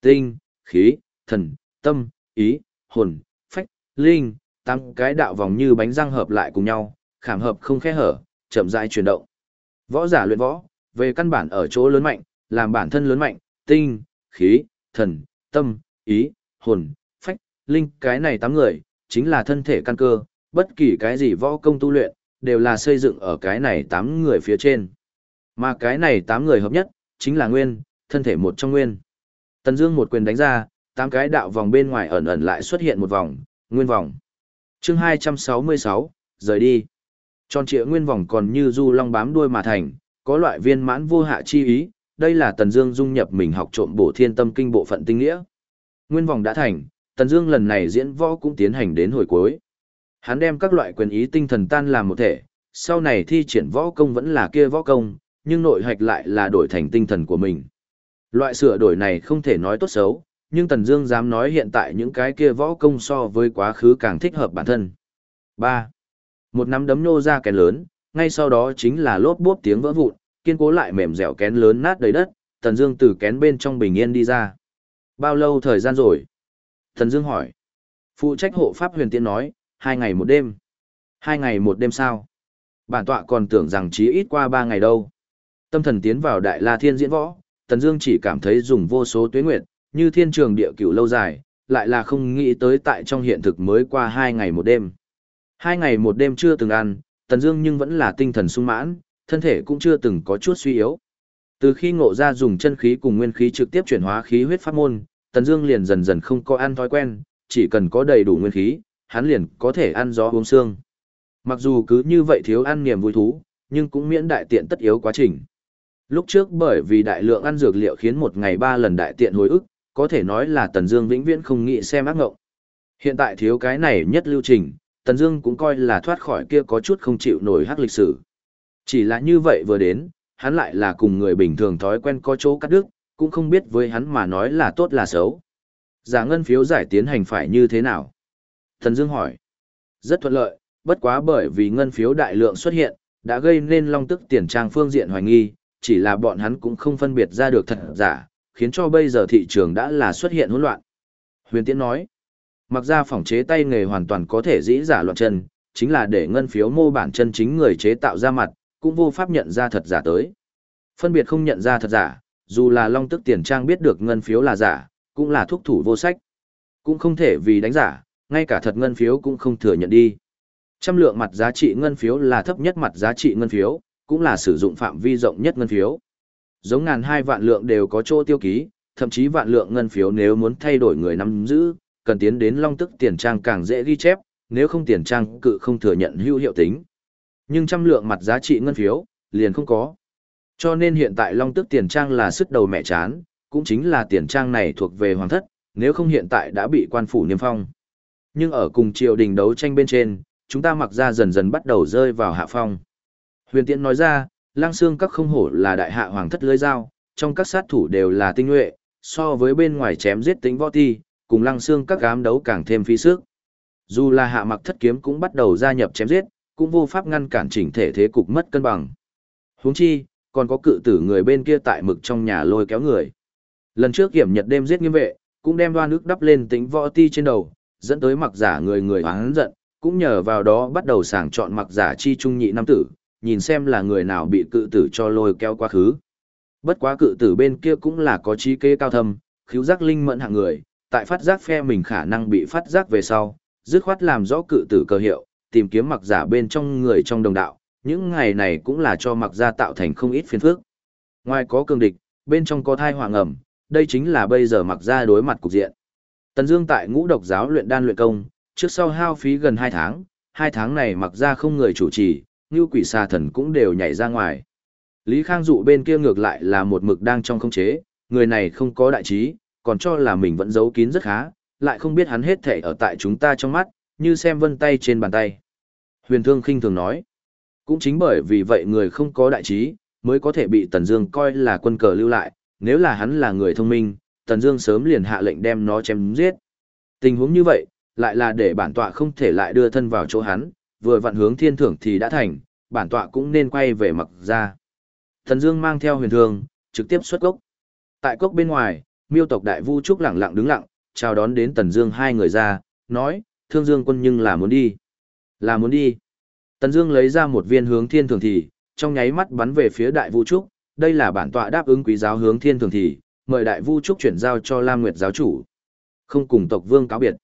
Tinh, khí, thần, tâm, ý, hồn, phách, linh, tăng cái đạo vòng như bánh răng hợp lại cùng nhau, khảm hợp không khe hở, chậm rãi chuyển động. Võ giả luyện võ, về căn bản ở chỗ lớn mạnh, làm bản thân lớn mạnh, tinh, khí, thần, tâm, ý, hồn, phách, linh, cái này tám người, chính là thân thể căn cơ, bất kỳ cái gì võ công tu luyện, đều là xây dựng ở cái này tám người phía trên. Mà cái này tám người hợp nhất, chính là nguyên, thân thể một trong nguyên. Tần Dương một quyền đánh ra, tám cái đạo vòng bên ngoài ẩn ẩn lại xuất hiện một vòng, nguyên vòng. Chương 266, rời đi. Tròn trịa nguyên vòng còn như du long bám đuôi mà thành, có loại viên mãn vô hạ chi ý, đây là Tần Dương dung nhập mình học trộm bổ thiên tâm kinh bộ phận tinh nghĩa. Nguyên vòng đã thành, Tần Dương lần này diễn võ cũng tiến hành đến hồi cuối. Hắn đem các loại quyền ý tinh thần tan làm một thể, sau này thi triển võ công vẫn là kia võ công, nhưng nội hạch lại là đổi thành tinh thần của mình. Loại sửa đổi này không thể nói tốt xấu, nhưng Tần Dương dám nói hiện tại những cái kia võ công so với quá khứ càng thích hợp bản thân. 3. Một nắm đấm nô ra kén lớn, ngay sau đó chính là lốp bốp tiếng vỡ vụn, kiên cố lại mềm dẻo kén lớn nát đầy đất, Tần Dương từ kén bên trong bình yên đi ra. Bao lâu thời gian rồi? Tần Dương hỏi. Phụ trách hộ pháp huyền tiên nói, hai ngày một đêm. Hai ngày một đêm sao? Bản tọa còn tưởng rằng chỉ ít qua ba ngày đâu. Tâm thần tiến vào Đại La Thiên diễn võ, Tần Dương chỉ cảm thấy dùng vô số tuyết nguyệt, như thiên trường địa cửu lâu dài, lại là không nghĩ tới tại trong hiện thực mới qua hai ngày một đêm. Hai ngày một đêm chưa từng ăn, Tần Dương nhưng vẫn là tinh thần sung mãn, thân thể cũng chưa từng có chút suy yếu. Từ khi ngộ ra dùng chân khí cùng nguyên khí trực tiếp chuyển hóa khí huyết pháp môn, Tần Dương liền dần dần không có ăn thói quen, chỉ cần có đầy đủ nguyên khí, hắn liền có thể ăn gió uống xương. Mặc dù cứ như vậy thiếu ăn niềm vui thú, nhưng cũng miễn đại tiện tất yếu quá trình. Lúc trước bởi vì đại lượng ăn dược liệu khiến một ngày ba lần đại tiện hồi ức, có thể nói là Tần Dương vĩnh viễn không nghĩ xem ác ngộng. Hiện tại thiếu cái này nhất lưu trình, Tần Dương cũng coi là thoát khỏi kia có chút không chịu nổi hắc lịch sử. Chỉ là như vậy vừa đến, hắn lại là cùng người bình thường thói quen có chỗ cắt đứt, cũng không biết với hắn mà nói là tốt là xấu. Giả ngân phiếu giải tiến hành phải như thế nào? Tần Dương hỏi. Rất thuận lợi, bất quá bởi vì ngân phiếu đại lượng xuất hiện, đã gây nên long tức tiền trang phương diện hoài nghi, chỉ là bọn hắn cũng không phân biệt ra được thật giả, khiến cho bây giờ thị trường đã là xuất hiện hỗn loạn. Huyền Tiễn nói, mặc ra phòng chế tay nghề hoàn toàn có thể dĩ giả loạn chân, chính là để ngân phiếu mô bản chân chính người chế tạo ra mặt, cũng vô pháp nhận ra thật giả tới. Phân biệt không nhận ra thật giả, dù là long tức tiền trang biết được ngân phiếu là giả, cũng là thuốc thủ vô sách. Cũng không thể vì đánh giả, ngay cả thật ngân phiếu cũng không thừa nhận đi. Trăm lượng mặt giá trị ngân phiếu là thấp nhất mặt giá trị ngân phiếu, cũng là sử dụng phạm vi rộng nhất ngân phiếu. Giống ngàn hai vạn lượng đều có chỗ tiêu ký, thậm chí vạn lượng ngân phiếu nếu muốn thay đổi người nắm giữ, cần tiến đến long tức tiền trang càng dễ ghi chép, nếu không tiền trang cự không thừa nhận hữu hiệu tính. Nhưng trăm lượng mặt giá trị ngân phiếu, liền không có. Cho nên hiện tại long tức tiền trang là sức đầu mẹ chán, cũng chính là tiền trang này thuộc về hoàng thất, nếu không hiện tại đã bị quan phủ niêm phong. Nhưng ở cùng triều đình đấu tranh bên trên, chúng ta mặc ra dần dần bắt đầu rơi vào hạ phong. Huyền Tiễn nói ra, lang xương các không hổ là đại hạ hoàng thất lưới dao, trong các sát thủ đều là tinh nhuệ, so với bên ngoài chém giết tính võ ti, cùng lăng xương các gám đấu càng thêm phí sức. Dù là hạ mặc thất kiếm cũng bắt đầu gia nhập chém giết, cũng vô pháp ngăn cản chỉnh thể thế cục mất cân bằng. Huống chi, còn có cự tử người bên kia tại mực trong nhà lôi kéo người. Lần trước kiểm nhật đêm giết nghiêm vệ, cũng đem đoan nước đắp lên tính võ ti trên đầu, dẫn tới mặc giả người người oán giận, cũng nhờ vào đó bắt đầu sàng chọn mặc giả chi trung nhị nam tử, nhìn xem là người nào bị cự tử cho lôi kéo quá khứ. Bất quá cự tử bên kia cũng là có trí kế cao thâm, khiếu giác linh mẫn hạng người, tại phát giác phe mình khả năng bị phát giác về sau, dứt khoát làm rõ cự tử cơ hiệu, tìm kiếm mặc giả bên trong người trong đồng đạo, những ngày này cũng là cho mặc gia tạo thành không ít phiền phức. Ngoài có cường địch, bên trong có thai hoàng ẩm, đây chính là bây giờ mặc gia đối mặt cục diện. Tần Dương tại ngũ độc giáo luyện đan luyện công, trước sau hao phí gần 2 tháng, 2 tháng này mặc gia không người chủ trì, như quỷ xà thần cũng đều nhảy ra ngoài. Lý Khang dụ bên kia ngược lại là một mực đang trong không chế, người này không có đại trí, còn cho là mình vẫn giấu kín rất khá, lại không biết hắn hết thể ở tại chúng ta trong mắt, như xem vân tay trên bàn tay. Huyền Thương khinh thường nói, cũng chính bởi vì vậy người không có đại trí, mới có thể bị Tần Dương coi là quân cờ lưu lại, nếu là hắn là người thông minh, Tần Dương sớm liền hạ lệnh đem nó chém giết. Tình huống như vậy, lại là để bản tọa không thể lại đưa thân vào chỗ hắn, vừa vặn hướng thiên thưởng thì đã thành, bản tọa cũng nên quay về mặc ra. Thần Dương mang theo huyền thương, trực tiếp xuất cốc. Tại cốc bên ngoài, miêu tộc đại vu trúc lặng lặng đứng lặng, chào đón đến Tần Dương hai người ra, nói, thương Dương quân nhưng là muốn đi. Là muốn đi. Tần Dương lấy ra một viên hướng thiên thường thì, trong nháy mắt bắn về phía đại vu trúc, đây là bản tọa đáp ứng quý giáo hướng thiên thường thì, mời đại vu trúc chuyển giao cho Lam Nguyệt giáo chủ. Không cùng tộc vương cáo biệt.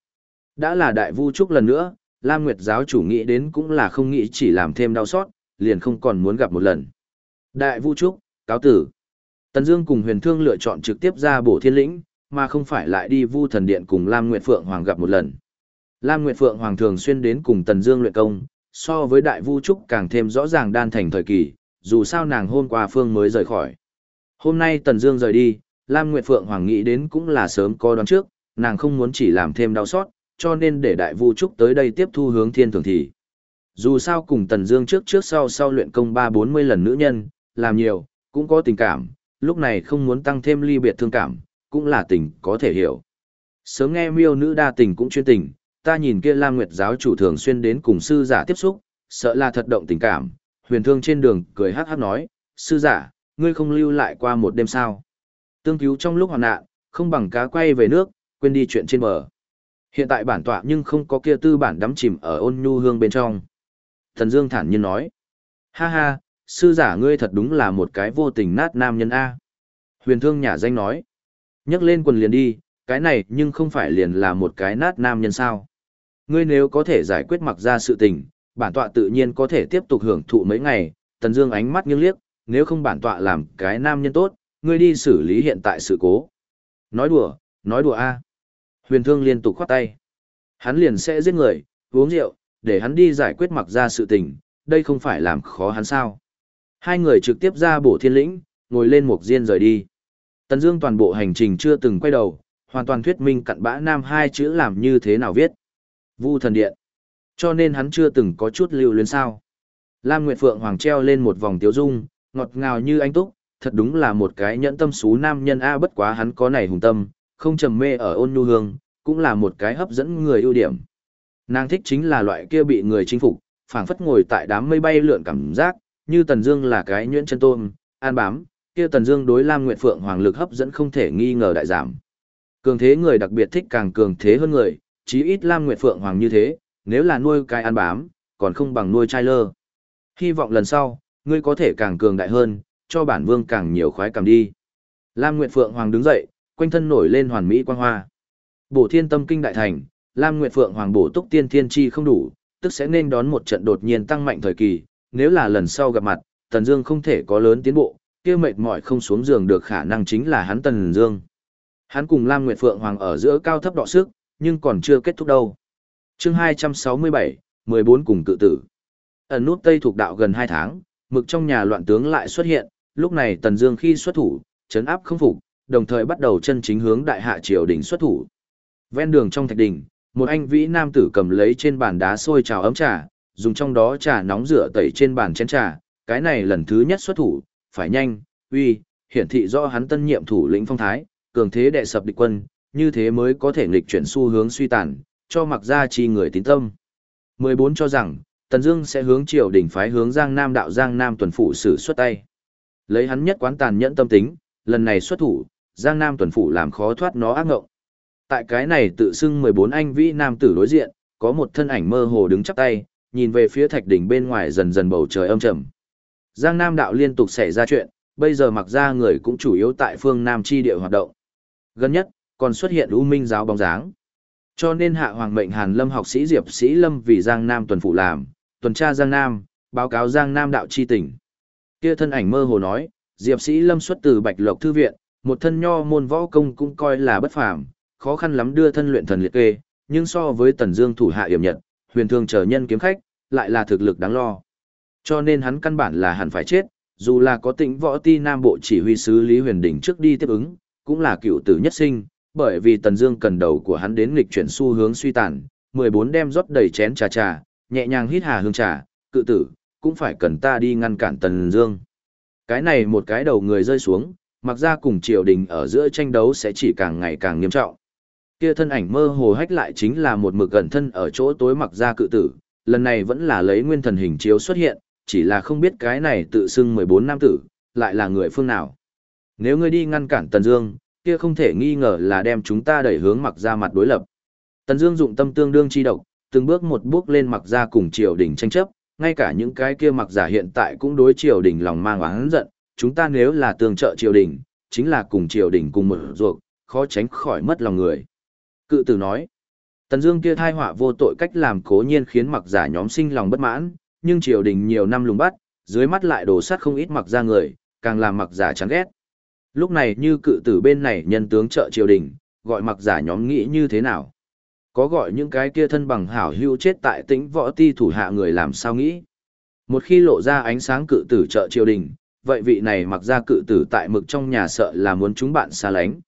Đã là đại vu trúc lần nữa, Lam Nguyệt giáo chủ nghĩ đến cũng là không nghĩ chỉ làm thêm đau xót, liền không còn muốn gặp một lần. Đại Vu Trúc, cáo tử. Tần Dương cùng Huyền Thương lựa chọn trực tiếp ra bổ thiên lĩnh, mà không phải lại đi Vu Thần Điện cùng Lam Nguyệt Phượng Hoàng gặp một lần. Lam Nguyệt Phượng Hoàng thường xuyên đến cùng Tần Dương luyện công, so với Đại Vu Trúc càng thêm rõ ràng đan thành thời kỳ, dù sao nàng hôm qua phương mới rời khỏi. Hôm nay Tần Dương rời đi, Lam Nguyệt Phượng Hoàng nghĩ đến cũng là sớm có đoán trước, nàng không muốn chỉ làm thêm đau xót, cho nên để Đại Vu Trúc tới đây tiếp thu hướng thiên thường thì. Dù sao cùng Tần Dương trước trước sau sau luyện công ba bốn mươi lần nữ nhân, làm nhiều, cũng có tình cảm, lúc này không muốn tăng thêm ly biệt thương cảm, cũng là tình có thể hiểu. Sớm nghe miêu nữ đa tình cũng chuyên tình, ta nhìn kia Lam Nguyệt giáo chủ thường xuyên đến cùng sư giả tiếp xúc, sợ là thật động tình cảm, huyền thương trên đường cười hắc hắc nói, sư giả, ngươi không lưu lại qua một đêm sao. Tương cứu trong lúc hoạn nạn, không bằng cá quay về nước, quên đi chuyện trên bờ. Hiện tại bản tọa nhưng không có kia tư bản đắm chìm ở ôn nhu hương bên trong. Thần Dương thản nhiên nói, ha ha, sư giả ngươi thật đúng là một cái vô tình nát nam nhân A. Huyền thương nhà danh nói, nhấc lên quần liền đi, cái này nhưng không phải liền là một cái nát nam nhân sao. Ngươi nếu có thể giải quyết mặc ra sự tình, bản tọa tự nhiên có thể tiếp tục hưởng thụ mấy ngày, tần dương ánh mắt nghiêng liếc, nếu không bản tọa làm cái nam nhân tốt, ngươi đi xử lý hiện tại sự cố. Nói đùa, nói đùa a. Huyền thương liên tục khoát tay. Hắn liền sẽ giết người, uống rượu, để hắn đi giải quyết mặc ra sự tình, đây không phải làm khó hắn sao. Hai người trực tiếp ra bổ thiên lĩnh, ngồi lên một diên rời đi. Tần Dương toàn bộ hành trình chưa từng quay đầu, hoàn toàn thuyết minh cặn bã nam hai chữ làm như thế nào viết. Vu thần điện. Cho nên hắn chưa từng có chút lưu luyến sao. Lam Nguyệt Phượng Hoàng treo lên một vòng tiếu dung, ngọt ngào như anh túc, thật đúng là một cái nhẫn tâm xú nam nhân A bất quá hắn có này hùng tâm, không trầm mê ở ôn nhu hương, cũng là một cái hấp dẫn người ưu điểm. Nàng thích chính là loại kia bị người chinh phục, phảng phất ngồi tại đám mây bay lượn cảm giác, như Tần Dương là cái nhuyễn chân tôm, an bám, kia Tần Dương đối Lam Nguyệt Phượng Hoàng lực hấp dẫn không thể nghi ngờ đại giảm. Cường thế người đặc biệt thích càng cường thế hơn người, chí ít Lam Nguyệt Phượng Hoàng như thế, nếu là nuôi cái an bám, còn không bằng nuôi trai lơ. Hy vọng lần sau, ngươi có thể càng cường đại hơn, cho bản vương càng nhiều khoái cảm đi. Lam Nguyệt Phượng Hoàng đứng dậy, quanh thân nổi lên hoàn mỹ quang hoa. Bổ Thiên Tâm Kinh đại thành, Lam Nguyệt Phượng Hoàng bổ túc tiên thiên chi không đủ, tức sẽ nên đón một trận đột nhiên tăng mạnh thời kỳ, nếu là lần sau gặp mặt, Tần Dương không thể có lớn tiến bộ, kia mệt mỏi không xuống giường được khả năng chính là hắn Tần Dương. Hắn cùng Lam Nguyệt Phượng Hoàng ở giữa cao thấp đọ sức, nhưng còn chưa kết thúc đâu. Chương 267, 14 cùng cự tử. Ẩn nút Tây thuộc đạo gần 2 tháng, mực trong nhà loạn tướng lại xuất hiện, lúc này Tần Dương khi xuất thủ, chấn áp không phục, đồng thời bắt đầu chân chính hướng đại hạ triều đình xuất thủ. Ven đường trong thạch đình, một anh vĩ nam tử cầm lấy trên bàn đá sôi trào ấm trà, dùng trong đó trà nóng rửa tẩy trên bàn chén trà, cái này lần thứ nhất xuất thủ, phải nhanh, uy, hiển thị rõ hắn tân nhiệm thủ lĩnh phong thái, cường thế đệ sập địch quân, như thế mới có thể nghịch chuyển xu hướng suy tàn, cho mặc ra chi người tín tâm. 14 cho rằng, Tần Dương sẽ hướng triều đình phái hướng Giang Nam đạo Giang Nam tuần phủ sử xuất tay. Lấy hắn nhất quán tàn nhẫn tâm tính, lần này xuất thủ, Giang Nam tuần phủ làm khó thoát nó ác ngộng. Tại cái này tự xưng 14 anh vĩ nam tử đối diện, có một thân ảnh mơ hồ đứng chắp tay, nhìn về phía thạch đỉnh bên ngoài dần dần bầu trời âm trầm. Giang Nam đạo liên tục xảy ra chuyện, bây giờ mặc ra người cũng chủ yếu tại phương Nam chi địa hoạt động. Gần nhất, còn xuất hiện U Minh giáo bóng dáng. Cho nên hạ hoàng mệnh Hàn Lâm học sĩ Diệp Sĩ Lâm vì Giang Nam tuần phủ làm, tuần tra Giang Nam, báo cáo Giang Nam đạo chi tỉnh. Kia thân ảnh mơ hồ nói, Diệp Sĩ Lâm xuất từ Bạch Lộc thư viện, một thân nho môn võ công cũng coi là bất phàm, khó khăn lắm đưa thân luyện thần liệt kê, nhưng so với Tần Dương thủ hạ yểm nhật, huyền thương chờ nhân kiếm khách, lại là thực lực đáng lo. Cho nên hắn căn bản là hẳn phải chết, dù là có tĩnh võ ti nam bộ chỉ huy sứ Lý Huyền Đình trước đi tiếp ứng, cũng là cựu tử nhất sinh, bởi vì Tần Dương cần đầu của hắn đến nghịch chuyển xu hướng suy tàn, 14 đem rót đầy chén trà trà, nhẹ nhàng hít hà hương trà, cự tử, cũng phải cần ta đi ngăn cản Tần Dương. Cái này một cái đầu người rơi xuống, mặc ra cùng triều đình ở giữa tranh đấu sẽ chỉ càng ngày càng nghiêm trọng. Kia thân ảnh mơ hồ hách lại chính là một mực gần thân ở chỗ tối mặc ra cự tử, lần này vẫn là lấy nguyên thần hình chiếu xuất hiện, chỉ là không biết cái này tự xưng 14 nam tử, lại là người phương nào. Nếu ngươi đi ngăn cản Tần Dương, kia không thể nghi ngờ là đem chúng ta đẩy hướng mặc ra mặt đối lập. Tần Dương dụng tâm tương đương chi độc, từng bước một bước lên mặc ra cùng triều đình tranh chấp, ngay cả những cái kia mặc giả hiện tại cũng đối triều đình lòng mang oán giận, chúng ta nếu là tương trợ triều đình, chính là cùng triều đình cùng một ruột, khó tránh khỏi mất lòng người. Cự tử nói, Tần Dương kia thai họa vô tội cách làm cố nhiên khiến mặc giả nhóm sinh lòng bất mãn, nhưng triều đình nhiều năm lùng bắt, dưới mắt lại đổ sát không ít mặc ra người, càng làm mặc giả chán ghét. Lúc này như cự tử bên này nhân tướng trợ triều đình, gọi mặc giả nhóm nghĩ như thế nào? Có gọi những cái kia thân bằng hảo hữu chết tại tĩnh võ ti thủ hạ người làm sao nghĩ? Một khi lộ ra ánh sáng cự tử trợ triều đình, vậy vị này mặc ra cự tử tại mực trong nhà sợ là muốn chúng bạn xa lánh.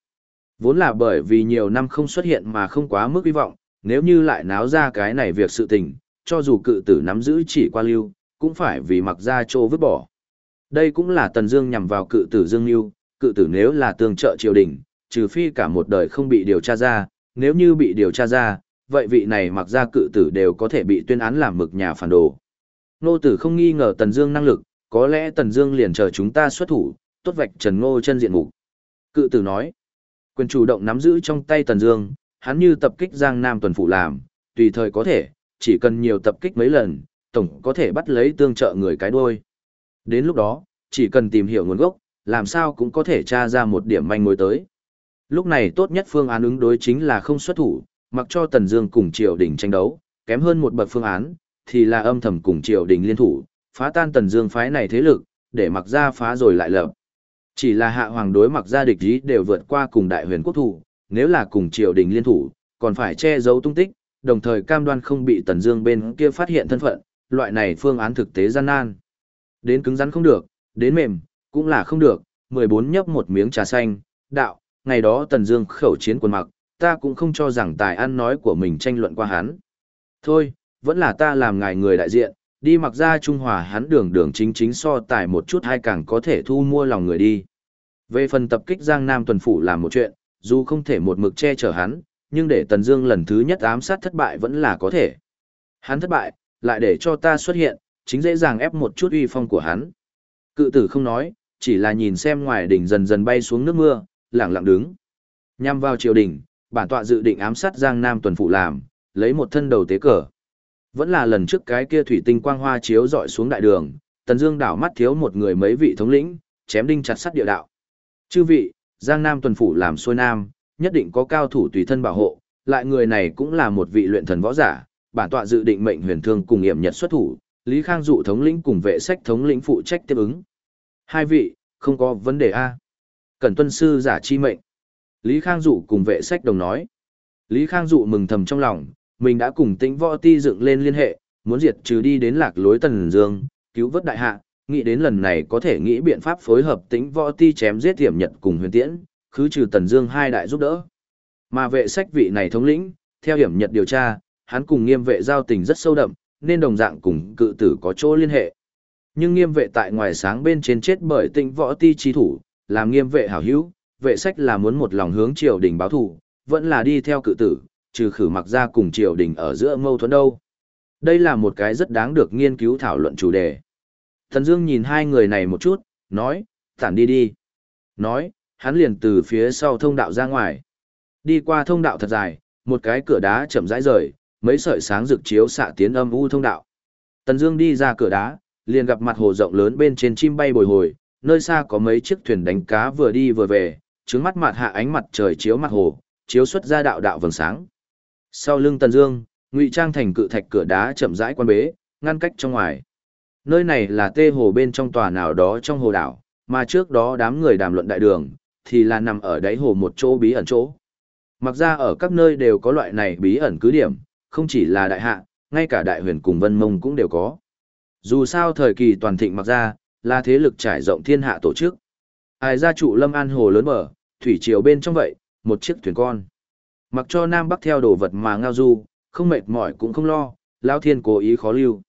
Vốn là bởi vì nhiều năm không xuất hiện mà không quá mức hy vọng, nếu như lại náo ra cái này việc sự tình, cho dù cự tử nắm giữ chỉ qua lưu, cũng phải vì mặc ra trô vứt bỏ. Đây cũng là Tần Dương nhằm vào cự tử Dương Nưu, cự tử nếu là tương trợ triều đình, trừ phi cả một đời không bị điều tra ra, nếu như bị điều tra ra, vậy vị này mặc ra cự tử đều có thể bị tuyên án làm mực nhà phản đồ. Nô tử không nghi ngờ Tần Dương năng lực, có lẽ Tần Dương liền chờ chúng ta xuất thủ, tốt vạch Trần Ngô chân diện mục. Cự tử nói, quyền chủ động nắm giữ trong tay Tần Dương, hắn như tập kích Giang Nam tuần phủ làm, tùy thời có thể, chỉ cần nhiều tập kích mấy lần, tổng có thể bắt lấy tương trợ người cái đuôi. Đến lúc đó, chỉ cần tìm hiểu nguồn gốc, làm sao cũng có thể tra ra một điểm manh mối tới. Lúc này tốt nhất phương án ứng đối chính là không xuất thủ, mặc cho Tần Dương cùng triều đình tranh đấu, kém hơn một bậc phương án thì là âm thầm cùng triều đình liên thủ, phá tan Tần Dương phái này thế lực, để mặc ra phá rồi lại lập. Chỉ là hạ hoàng đối mặc ra địch ý đều vượt qua cùng đại huyền quốc thủ, nếu là cùng triều đình liên thủ, còn phải che giấu tung tích, đồng thời cam đoan không bị Tần Dương bên kia phát hiện thân phận, loại này phương án thực tế gian nan. Đến cứng rắn không được, đến mềm, cũng là không được, 14 nhấp một miếng trà xanh, đạo, ngày đó Tần Dương khẩu chiến quần mặc, ta cũng không cho rằng tài ăn nói của mình tranh luận qua hắn. Thôi, vẫn là ta làm ngài người đại diện, đi mặc ra Trung Hòa hắn đường đường chính chính so tài một chút hay càng có thể thu mua lòng người đi. Về phần tập kích Giang Nam tuần phủ làm một chuyện, dù không thể một mực che chở hắn, nhưng để Tần Dương lần thứ nhất ám sát thất bại vẫn là có thể. Hắn thất bại, lại để cho ta xuất hiện, chính dễ dàng ép một chút uy phong của hắn. Cự tử không nói, chỉ là nhìn xem ngoài đỉnh dần dần bay xuống nước mưa, lặng lặng đứng. Nhằm vào triều đình, bản tọa dự định ám sát Giang Nam tuần phụ làm, lấy một thân đầu tế cờ. Vẫn là lần trước cái kia thủy tinh quang hoa chiếu dọi xuống đại đường, Tần Dương đảo mắt thiếu một người mấy vị thống lĩnh, chém đinh chặt sắt địa đạo. Chư vị, Giang Nam tuần phủ làm xuôi nam, nhất định có cao thủ tùy thân bảo hộ, lại người này cũng là một vị luyện thần võ giả, bản tọa dự định mệnh huyền thương cùng hiểm nhật xuất thủ, Lý Khang dụ thống lĩnh cùng vệ sách thống lĩnh phụ trách tiếp ứng. Hai vị, không có vấn đề a. Cẩn tuân sư giả chi mệnh. Lý Khang dụ cùng vệ sách đồng nói. Lý Khang dụ mừng thầm trong lòng, mình đã cùng tĩnh võ ti dựng lên liên hệ, muốn diệt trừ đi đến lạc lối tần dương, cứu vớt đại hạ, nghĩ đến lần này có thể nghĩ biện pháp phối hợp tĩnh võ ti chém giết tiềm nhật cùng huyền tiễn, khứ trừ tần dương hai đại giúp đỡ. Mà vệ sách vị này thống lĩnh, theo hiểm nhật điều tra, hắn cùng nghiêm vệ giao tình rất sâu đậm, nên đồng dạng cùng cự tử có chỗ liên hệ. Nhưng nghiêm vệ tại ngoài sáng bên trên chết bởi tĩnh võ ti chi thủ, làm nghiêm vệ hảo hữu, vệ sách là muốn một lòng hướng triều đình báo thù, vẫn là đi theo cự tử, trừ khử mặc ra cùng triều đình ở giữa mâu thuẫn đâu. Đây là một cái rất đáng được nghiên cứu thảo luận chủ đề. Thần Dương nhìn hai người này một chút, nói, tản đi đi. Nói, hắn liền từ phía sau thông đạo ra ngoài. Đi qua thông đạo thật dài, một cái cửa đá chậm rãi rời, mấy sợi sáng rực chiếu xạ tiến âm u thông đạo. Tần Dương đi ra cửa đá, liền gặp mặt hồ rộng lớn bên trên chim bay bồi hồi, nơi xa có mấy chiếc thuyền đánh cá vừa đi vừa về, trướng mắt mặt hạ ánh mặt trời chiếu mặt hồ, chiếu xuất ra đạo đạo vầng sáng. Sau lưng Tần Dương, ngụy trang thành cự thạch cửa đá chậm rãi quan bế, ngăn cách trong ngoài. Nơi này là tê hồ bên trong tòa nào đó trong hồ đảo, mà trước đó đám người đàm luận đại đường, thì là nằm ở đáy hồ một chỗ bí ẩn chỗ. Mặc ra ở các nơi đều có loại này bí ẩn cứ điểm, không chỉ là đại hạ, ngay cả đại huyền cùng vân mông cũng đều có. Dù sao thời kỳ toàn thịnh mặc ra, là thế lực trải rộng thiên hạ tổ chức. Ai gia trụ lâm an hồ lớn mở, thủy triều bên trong vậy, một chiếc thuyền con. Mặc cho Nam Bắc theo đồ vật mà ngao du, không mệt mỏi cũng không lo, Lao Thiên cố ý khó lưu.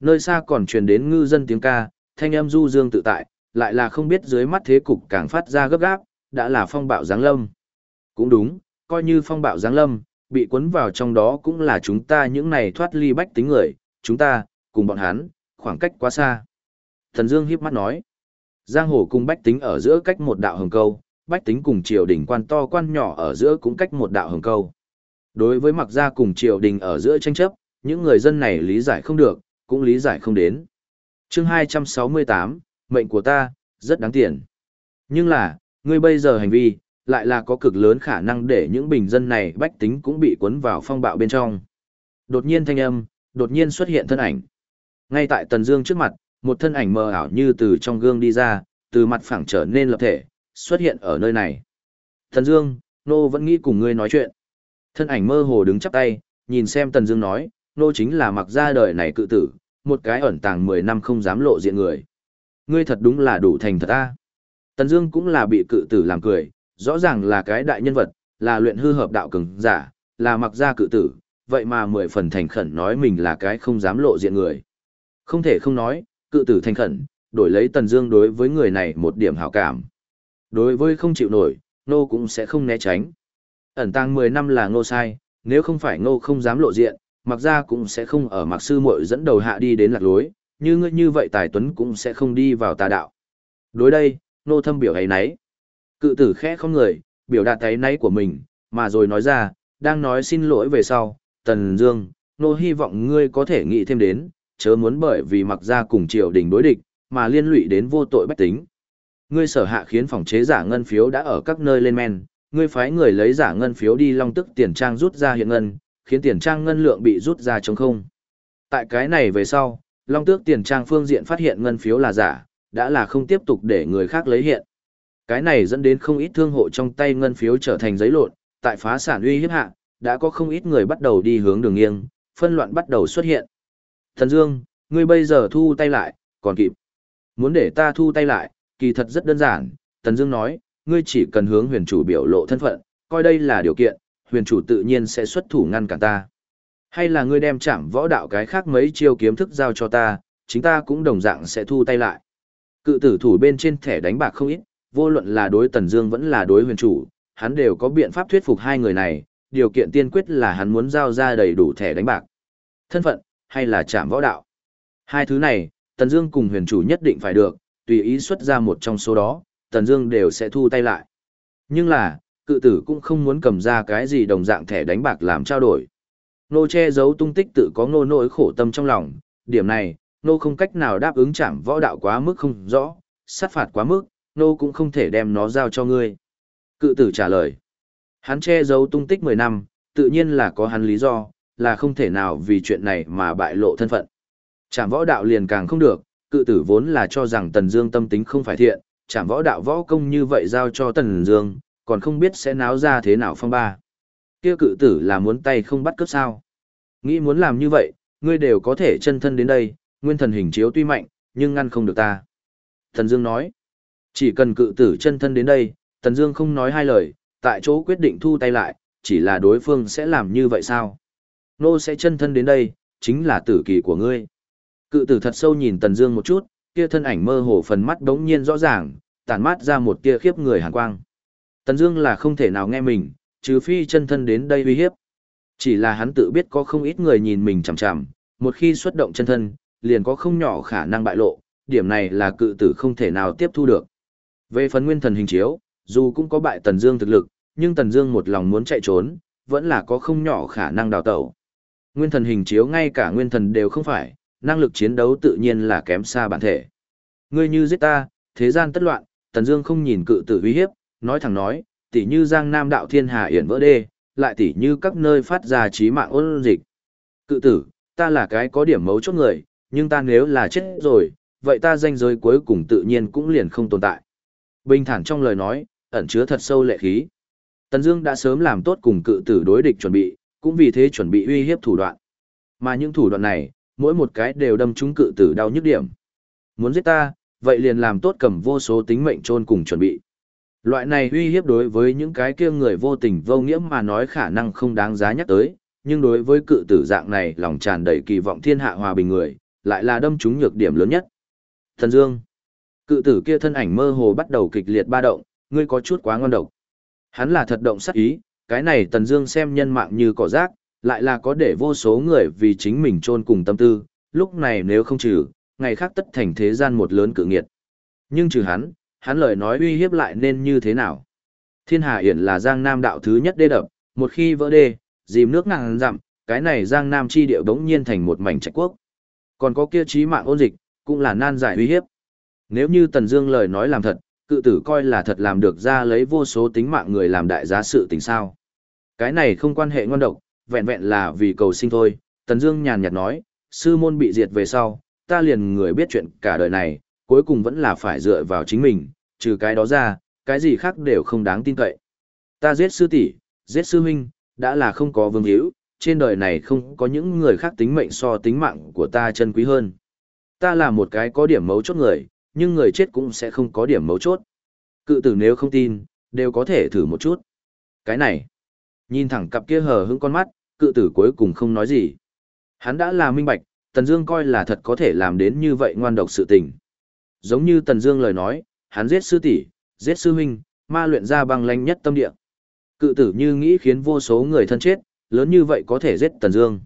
Nơi xa còn truyền đến ngư dân tiếng ca, thanh âm du dương tự tại, lại là không biết dưới mắt thế cục càng phát ra gấp gáp, đã là phong bạo giáng lâm. Cũng đúng, coi như phong bạo giáng lâm, bị cuốn vào trong đó cũng là chúng ta những này thoát ly bách tính người, chúng ta, cùng bọn hắn, khoảng cách quá xa. Thần Dương hiếp mắt nói, Giang hồ cùng bách tính ở giữa cách một đạo hồng câu, bách tính cùng triều đình quan to quan nhỏ ở giữa cũng cách một đạo hồng câu. Đối với mặc gia cùng triều đình ở giữa tranh chấp, những người dân này lý giải không được, cũng lý giải không đến. chương 268, mệnh của ta, rất đáng tiền. Nhưng là, ngươi bây giờ hành vi, lại là có cực lớn khả năng để những bình dân này bách tính cũng bị cuốn vào phong bạo bên trong. Đột nhiên thanh âm, đột nhiên xuất hiện thân ảnh. Ngay tại Tần Dương trước mặt, một thân ảnh mờ ảo như từ trong gương đi ra, từ mặt phẳng trở nên lập thể, xuất hiện ở nơi này. thần Dương, nô vẫn nghĩ cùng ngươi nói chuyện. Thân ảnh mơ hồ đứng chắp tay, nhìn xem Tần Dương nói, nô chính là mặc ra đời này cự tử, một cái ẩn tàng 10 năm không dám lộ diện người. Ngươi thật đúng là đủ thành thật a. Tần Dương cũng là bị cự tử làm cười, rõ ràng là cái đại nhân vật, là luyện hư hợp đạo cường giả, là mặc ra cự tử, vậy mà mười phần thành khẩn nói mình là cái không dám lộ diện người. Không thể không nói, cự tử thành khẩn, đổi lấy Tần Dương đối với người này một điểm hảo cảm. Đối với không chịu nổi, nô cũng sẽ không né tránh. Ẩn tàng 10 năm là ngô sai, nếu không phải ngô không dám lộ diện, mặc ra cũng sẽ không ở mặc sư muội dẫn đầu hạ đi đến lạc lối, như ngươi như vậy tài tuấn cũng sẽ không đi vào tà đạo. Đối đây, nô thâm biểu ấy nấy. Cự tử khẽ không người, biểu đạt thấy nấy của mình, mà rồi nói ra, đang nói xin lỗi về sau, Tần Dương, nô hy vọng ngươi có thể nghĩ thêm đến, chớ muốn bởi vì mặc ra cùng triều đình đối địch, mà liên lụy đến vô tội bách tính. Ngươi sở hạ khiến phòng chế giả ngân phiếu đã ở các nơi lên men, ngươi phái người lấy giả ngân phiếu đi long tức tiền trang rút ra hiện ngân, khiến tiền trang ngân lượng bị rút ra trống không. Tại cái này về sau, long tước tiền trang phương diện phát hiện ngân phiếu là giả, đã là không tiếp tục để người khác lấy hiện. Cái này dẫn đến không ít thương hộ trong tay ngân phiếu trở thành giấy lộn, tại phá sản uy hiếp hạ, đã có không ít người bắt đầu đi hướng đường nghiêng, phân loạn bắt đầu xuất hiện. Thần Dương, ngươi bây giờ thu tay lại, còn kịp. Muốn để ta thu tay lại, kỳ thật rất đơn giản, Tần Dương nói, ngươi chỉ cần hướng huyền chủ biểu lộ thân phận, coi đây là điều kiện, huyền chủ tự nhiên sẽ xuất thủ ngăn cản ta. Hay là ngươi đem chạm võ đạo cái khác mấy chiêu kiếm thức giao cho ta, chính ta cũng đồng dạng sẽ thu tay lại. Cự tử thủ bên trên thẻ đánh bạc không ít, vô luận là đối Tần Dương vẫn là đối huyền chủ, hắn đều có biện pháp thuyết phục hai người này, điều kiện tiên quyết là hắn muốn giao ra đầy đủ thẻ đánh bạc. Thân phận, hay là chạm võ đạo. Hai thứ này, Tần Dương cùng huyền chủ nhất định phải được, tùy ý xuất ra một trong số đó, Tần Dương đều sẽ thu tay lại. Nhưng là, cự tử cũng không muốn cầm ra cái gì đồng dạng thẻ đánh bạc làm trao đổi. Nô che giấu tung tích tự có nô nỗi khổ tâm trong lòng, điểm này, nô không cách nào đáp ứng chạm võ đạo quá mức không rõ, sát phạt quá mức, nô cũng không thể đem nó giao cho ngươi. Cự tử trả lời. Hắn che giấu tung tích 10 năm, tự nhiên là có hắn lý do, là không thể nào vì chuyện này mà bại lộ thân phận. Chạm võ đạo liền càng không được, cự tử vốn là cho rằng Tần Dương tâm tính không phải thiện, chạm võ đạo võ công như vậy giao cho Tần Dương, còn không biết sẽ náo ra thế nào phong ba. Kia cự tử là muốn tay không bắt cướp sao? Nghĩ muốn làm như vậy, ngươi đều có thể chân thân đến đây, nguyên thần hình chiếu tuy mạnh, nhưng ngăn không được ta. Tần Dương nói, chỉ cần cự tử chân thân đến đây, Tần Dương không nói hai lời, tại chỗ quyết định thu tay lại, chỉ là đối phương sẽ làm như vậy sao? Nô sẽ chân thân đến đây, chính là tử kỳ của ngươi. Cự tử thật sâu nhìn Tần Dương một chút, kia thân ảnh mơ hồ phần mắt đống nhiên rõ ràng, tản mát ra một tia khiếp người hàn quang. Tần Dương là không thể nào nghe mình, trừ phi chân thân đến đây uy hiếp. Chỉ là hắn tự biết có không ít người nhìn mình chằm chằm, một khi xuất động chân thân, liền có không nhỏ khả năng bại lộ, điểm này là cự tử không thể nào tiếp thu được. Về phần nguyên thần hình chiếu, dù cũng có bại Tần Dương thực lực, nhưng Tần Dương một lòng muốn chạy trốn, vẫn là có không nhỏ khả năng đào tẩu. Nguyên thần hình chiếu ngay cả nguyên thần đều không phải, năng lực chiến đấu tự nhiên là kém xa bản thể. Ngươi như giết ta, thế gian tất loạn, Tần Dương không nhìn cự tử uy hiếp, nói thẳng nói, tỷ như Giang Nam đạo thiên hà yển vỡ đê, lại tỷ như các nơi phát ra chí mạng ôn dịch. Cự tử, ta là cái có điểm mấu chốt người, nhưng ta nếu là chết rồi, vậy ta danh giới cuối cùng tự nhiên cũng liền không tồn tại. Bình thản trong lời nói, ẩn chứa thật sâu lệ khí. Tần Dương đã sớm làm tốt cùng cự tử đối địch chuẩn bị, cũng vì thế chuẩn bị uy hiếp thủ đoạn. Mà những thủ đoạn này, mỗi một cái đều đâm trúng cự tử đau nhức điểm. Muốn giết ta, vậy liền làm tốt cầm vô số tính mệnh chôn cùng chuẩn bị. Loại này uy hiếp đối với những cái kia người vô tình vô nghĩa mà nói khả năng không đáng giá nhắc tới, nhưng đối với cự tử dạng này lòng tràn đầy kỳ vọng thiên hạ hòa bình người, lại là đâm trúng nhược điểm lớn nhất. Thần Dương. Cự tử kia thân ảnh mơ hồ bắt đầu kịch liệt ba động, ngươi có chút quá ngon độc. Hắn là thật động sát ý, cái này Tần Dương xem nhân mạng như cỏ rác, lại là có để vô số người vì chính mình chôn cùng tâm tư, lúc này nếu không trừ, ngày khác tất thành thế gian một lớn cự nghiệt. Nhưng trừ hắn, hắn lời nói uy hiếp lại nên như thế nào? Thiên Hà Yển là Giang Nam đạo thứ nhất đê đập, một khi vỡ đê, dìm nước ngàn dặm, cái này Giang Nam chi địa bỗng nhiên thành một mảnh trạch quốc. Còn có kia chí mạng ôn dịch, cũng là nan giải uy hiếp. Nếu như Tần Dương lời nói làm thật, cự tử coi là thật làm được ra lấy vô số tính mạng người làm đại giá sự tình sao? Cái này không quan hệ ngon độc, vẹn vẹn là vì cầu sinh thôi. Tần Dương nhàn nhạt nói, sư môn bị diệt về sau, ta liền người biết chuyện cả đời này, cuối cùng vẫn là phải dựa vào chính mình, trừ cái đó ra, cái gì khác đều không đáng tin cậy. Ta giết sư tỷ, giết sư huynh, đã là không có vương hữu, trên đời này không có những người khác tính mệnh so tính mạng của ta chân quý hơn. Ta là một cái có điểm mấu chốt người, nhưng người chết cũng sẽ không có điểm mấu chốt. Cự tử nếu không tin, đều có thể thử một chút. Cái này, nhìn thẳng cặp kia hờ hững con mắt, cự tử cuối cùng không nói gì. Hắn đã là minh bạch, Tần Dương coi là thật có thể làm đến như vậy ngoan độc sự tình. Giống như Tần Dương lời nói, hắn giết sư tỷ, giết sư huynh, ma luyện ra băng lãnh nhất tâm địa. Cự tử như nghĩ khiến vô số người thân chết, lớn như vậy có thể giết Tần Dương.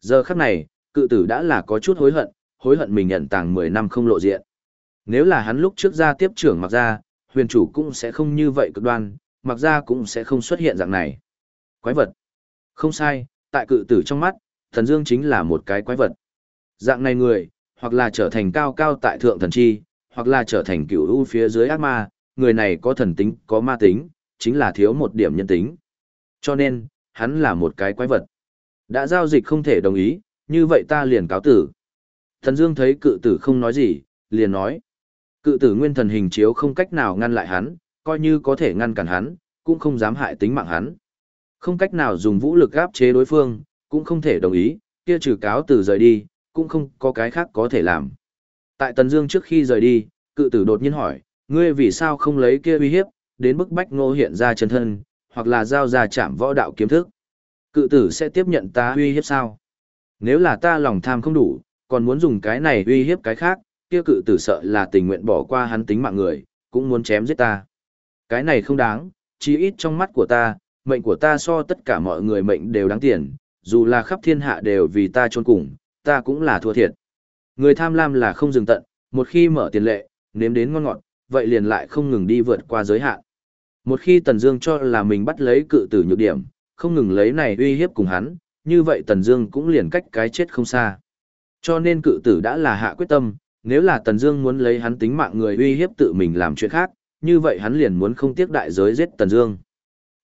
Giờ khắc này, cự tử đã là có chút hối hận, hối hận mình nhận tàng 10 năm không lộ diện. Nếu là hắn lúc trước ra tiếp trưởng mặc ra, huyền chủ cũng sẽ không như vậy cực đoan, mặc ra cũng sẽ không xuất hiện dạng này. Quái vật. Không sai, tại cự tử trong mắt, thần dương chính là một cái quái vật. Dạng này người, hoặc là trở thành cao cao tại thượng thần chi, hoặc là trở thành cựu u phía dưới ác ma, người này có thần tính, có ma tính, chính là thiếu một điểm nhân tính. Cho nên, hắn là một cái quái vật. Đã giao dịch không thể đồng ý, như vậy ta liền cáo tử. Thần Dương thấy cự tử không nói gì, liền nói. Cự tử nguyên thần hình chiếu không cách nào ngăn lại hắn, coi như có thể ngăn cản hắn, cũng không dám hại tính mạng hắn. Không cách nào dùng vũ lực áp chế đối phương, cũng không thể đồng ý, kia trừ cáo từ rời đi, cũng không có cái khác có thể làm. Tại Tần Dương trước khi rời đi, cự tử đột nhiên hỏi, ngươi vì sao không lấy kia uy hiếp, đến bức bách ngô hiện ra chân thân, hoặc là giao ra chạm võ đạo kiếm thức. Cự tử sẽ tiếp nhận ta uy hiếp sao? Nếu là ta lòng tham không đủ, còn muốn dùng cái này uy hiếp cái khác, kia cự tử sợ là tình nguyện bỏ qua hắn tính mạng người, cũng muốn chém giết ta. Cái này không đáng, chí ít trong mắt của ta, mệnh của ta so tất cả mọi người mệnh đều đáng tiền, dù là khắp thiên hạ đều vì ta trôn cùng, ta cũng là thua thiệt. Người tham lam là không dừng tận, một khi mở tiền lệ, nếm đến ngon ngọt, vậy liền lại không ngừng đi vượt qua giới hạn. Một khi Tần Dương cho là mình bắt lấy cự tử nhược điểm, không ngừng lấy này uy hiếp cùng hắn, như vậy Tần Dương cũng liền cách cái chết không xa. Cho nên cự tử đã là hạ quyết tâm, nếu là Tần Dương muốn lấy hắn tính mạng người uy hiếp tự mình làm chuyện khác, như vậy hắn liền muốn không tiếc đại giới giết Tần Dương.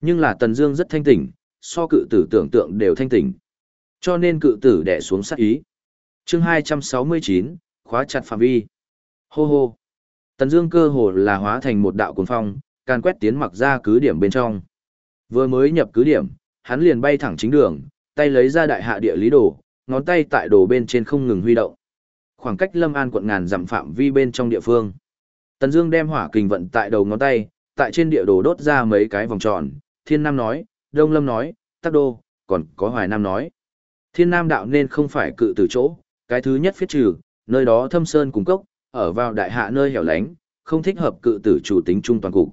Nhưng là Tần Dương rất thanh tỉnh, so cự tử tưởng tượng đều thanh tỉnh. Cho nên cự tử đè xuống sát ý. Chương 269, khóa chặt phạm vi. Hô hô. Tần Dương cơ hồ là hóa thành một đạo cuồng phong, can quét tiến mặc ra cứ điểm bên trong. Vừa mới nhập cứ điểm, hắn liền bay thẳng chính đường, tay lấy ra đại hạ địa lý đồ, ngón tay tại đồ bên trên không ngừng huy động. Khoảng cách Lâm An quận ngàn dặm phạm vi bên trong địa phương. Tần Dương đem hỏa kình vận tại đầu ngón tay, tại trên địa đồ đốt ra mấy cái vòng tròn, Thiên Nam nói, Đông Lâm nói, Tắc Đô, còn có Hoài Nam nói. Thiên Nam đạo nên không phải cự từ chỗ, cái thứ nhất phiết trừ, nơi đó thâm sơn cùng cốc, ở vào đại hạ nơi hẻo lánh, không thích hợp cự tử chủ tính trung toàn cục.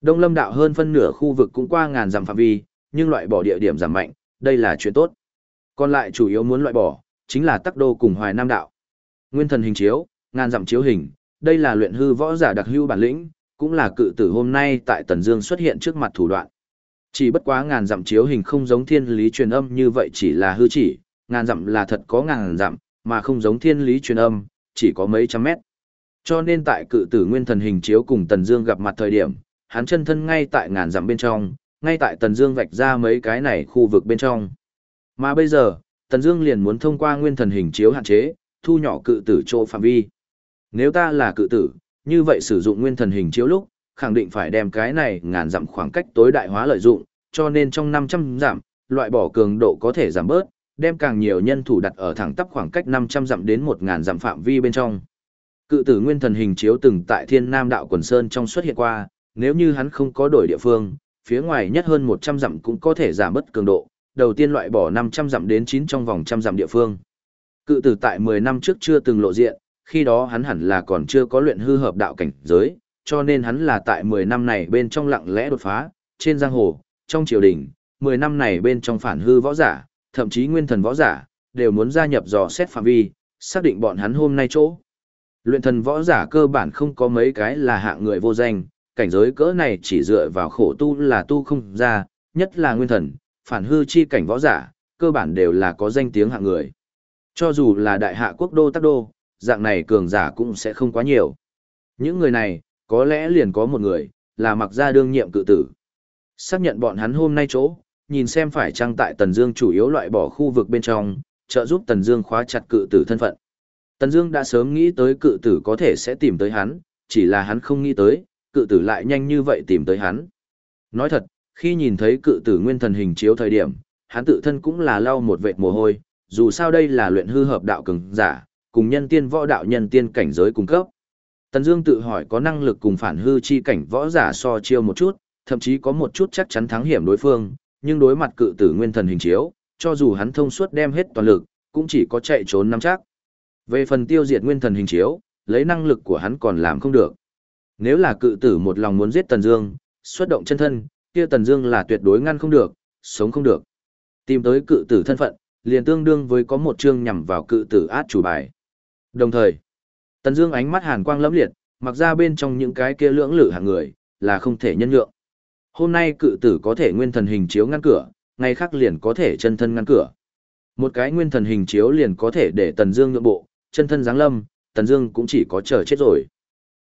Đông Lâm đạo hơn phân nửa khu vực cũng qua ngàn dặm phạm vi, nhưng loại bỏ địa điểm giảm mạnh, đây là chuyện tốt. Còn lại chủ yếu muốn loại bỏ, chính là Tắc Đô cùng Hoài Nam đạo. Nguyên thần hình chiếu, ngàn dặm chiếu hình, đây là luyện hư võ giả đặc hưu bản lĩnh, cũng là cự tử hôm nay tại Tần Dương xuất hiện trước mặt thủ đoạn. Chỉ bất quá ngàn dặm chiếu hình không giống thiên lý truyền âm như vậy chỉ là hư chỉ, ngàn dặm là thật có ngàn dặm, mà không giống thiên lý truyền âm, chỉ có mấy trăm mét. Cho nên tại cự tử nguyên thần hình chiếu cùng Tần Dương gặp mặt thời điểm, hắn chân thân ngay tại ngàn dặm bên trong, ngay tại Tần Dương vạch ra mấy cái này khu vực bên trong. Mà bây giờ, Tần Dương liền muốn thông qua nguyên thần hình chiếu hạn chế, thu nhỏ cự tử chỗ phạm vi. Nếu ta là cự tử, như vậy sử dụng nguyên thần hình chiếu lúc, khẳng định phải đem cái này ngàn dặm khoảng cách tối đại hóa lợi dụng, cho nên trong 500 giảm loại bỏ cường độ có thể giảm bớt, đem càng nhiều nhân thủ đặt ở thẳng tắp khoảng cách 500 dặm đến 1000 dặm phạm vi bên trong. Cự tử nguyên thần hình chiếu từng tại Thiên Nam đạo quần sơn trong xuất hiện qua, nếu như hắn không có đổi địa phương, phía ngoài nhất hơn 100 dặm cũng có thể giảm bớt cường độ, đầu tiên loại bỏ 500 dặm đến 9 trong vòng trăm dặm địa phương. Cự tử tại 10 năm trước chưa từng lộ diện, khi đó hắn hẳn là còn chưa có luyện hư hợp đạo cảnh giới, cho nên hắn là tại 10 năm này bên trong lặng lẽ đột phá, trên giang hồ, trong triều đình, 10 năm này bên trong phản hư võ giả, thậm chí nguyên thần võ giả, đều muốn gia nhập dò xét phạm vi, xác định bọn hắn hôm nay chỗ. Luyện thần võ giả cơ bản không có mấy cái là hạng người vô danh, cảnh giới cỡ này chỉ dựa vào khổ tu là tu không ra, nhất là nguyên thần, phản hư chi cảnh võ giả, cơ bản đều là có danh tiếng hạng người. Cho dù là đại hạ quốc đô tắc đô, dạng này cường giả cũng sẽ không quá nhiều. Những người này, có lẽ liền có một người, là mặc gia đương nhiệm cự tử. Xác nhận bọn hắn hôm nay chỗ, nhìn xem phải chăng tại Tần Dương chủ yếu loại bỏ khu vực bên trong, trợ giúp Tần Dương khóa chặt cự tử thân phận. Tần Dương đã sớm nghĩ tới cự tử có thể sẽ tìm tới hắn, chỉ là hắn không nghĩ tới, cự tử lại nhanh như vậy tìm tới hắn. Nói thật, khi nhìn thấy cự tử nguyên thần hình chiếu thời điểm, hắn tự thân cũng là lau một vệt mồ hôi, dù sao đây là luyện hư hợp đạo cường giả, cùng nhân tiên võ đạo nhân tiên cảnh giới cung cấp. Tần Dương tự hỏi có năng lực cùng phản hư chi cảnh võ giả so chiêu một chút, thậm chí có một chút chắc chắn thắng hiểm đối phương, nhưng đối mặt cự tử nguyên thần hình chiếu, cho dù hắn thông suốt đem hết toàn lực, cũng chỉ có chạy trốn nắm chắc. Về phần tiêu diệt nguyên thần hình chiếu, lấy năng lực của hắn còn làm không được. Nếu là cự tử một lòng muốn giết Tần Dương, xuất động chân thân, kia Tần Dương là tuyệt đối ngăn không được, sống không được. Tìm tới cự tử thân phận, liền tương đương với có một chương nhằm vào cự tử át chủ bài. Đồng thời, Tần Dương ánh mắt hàn quang lẫm liệt, mặc ra bên trong những cái kia lưỡng lự hạng người, là không thể nhân nhượng. Hôm nay cự tử có thể nguyên thần hình chiếu ngăn cửa, ngày khác liền có thể chân thân ngăn cửa. Một cái nguyên thần hình chiếu liền có thể để Tần Dương nhượng bộ, chân thân giáng lâm, Tần Dương cũng chỉ có chờ chết rồi.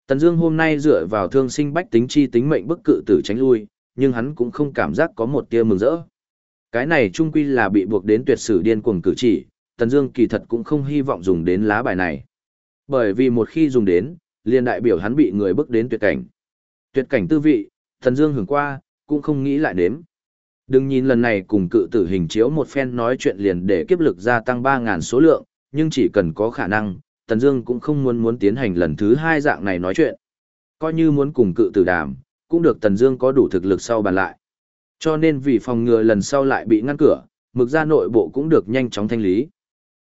Tần Dương hôm nay dựa vào thương sinh bách tính chi tính mệnh bức cự tử tránh lui, nhưng hắn cũng không cảm giác có một tia mừng rỡ. Cái này trung quy là bị buộc đến tuyệt sử điên cuồng cử chỉ, Tần Dương kỳ thật cũng không hy vọng dùng đến lá bài này. Bởi vì một khi dùng đến, liền đại biểu hắn bị người bước đến tuyệt cảnh. Tuyệt cảnh tư vị, thần Dương hưởng qua, cũng không nghĩ lại nếm. Đừng nhìn lần này cùng cự tử hình chiếu một phen nói chuyện liền để kiếp lực gia tăng 3000 số lượng, nhưng chỉ cần có khả năng, Tần Dương cũng không muốn muốn tiến hành lần thứ hai dạng này nói chuyện. Coi như muốn cùng cự tử đàm, cũng được Tần Dương có đủ thực lực sau bàn lại. Cho nên vì phòng ngừa lần sau lại bị ngăn cửa, mực ra nội bộ cũng được nhanh chóng thanh lý.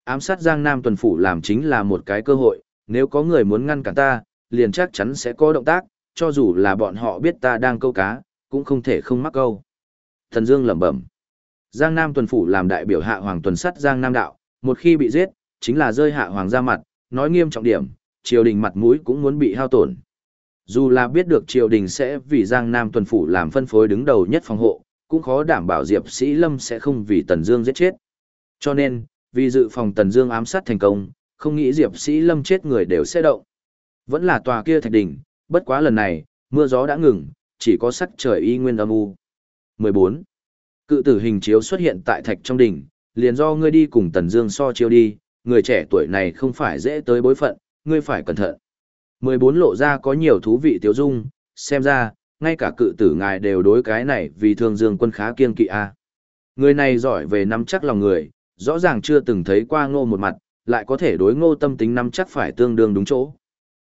Ám sát Giang Nam tuần phủ làm chính là một cái cơ hội, nếu có người muốn ngăn cản ta, liền chắc chắn sẽ có động tác, cho dù là bọn họ biết ta đang câu cá, cũng không thể không mắc câu. Thần Dương lẩm bẩm. Giang Nam tuần phủ làm đại biểu hạ hoàng tuần sắt Giang Nam đạo, một khi bị giết, chính là rơi hạ hoàng ra mặt, nói nghiêm trọng điểm, triều đình mặt mũi cũng muốn bị hao tổn. Dù là biết được triều đình sẽ vì Giang Nam tuần phủ làm phân phối đứng đầu nhất phòng hộ, cũng khó đảm bảo Diệp Sĩ Lâm sẽ không vì Tần Dương giết chết. Cho nên, vì dự phòng Tần Dương ám sát thành công, không nghĩ Diệp Sĩ Lâm chết người đều sẽ động. Vẫn là tòa kia thạch đỉnh, bất quá lần này, mưa gió đã ngừng, chỉ có sắc trời y nguyên âm u. 14. Cự tử hình chiếu xuất hiện tại thạch trong đỉnh, liền do ngươi đi cùng Tần Dương so chiếu đi, người trẻ tuổi này không phải dễ tới bối phận, ngươi phải cẩn thận. 14 lộ ra có nhiều thú vị tiêu dung, xem ra, ngay cả cự tử ngài đều đối cái này vì thương dương quân khá kiên kỵ a. Người này giỏi về nắm chắc lòng người, rõ ràng chưa từng thấy qua ngô một mặt, lại có thể đối ngô tâm tính nắm chắc phải tương đương đúng chỗ.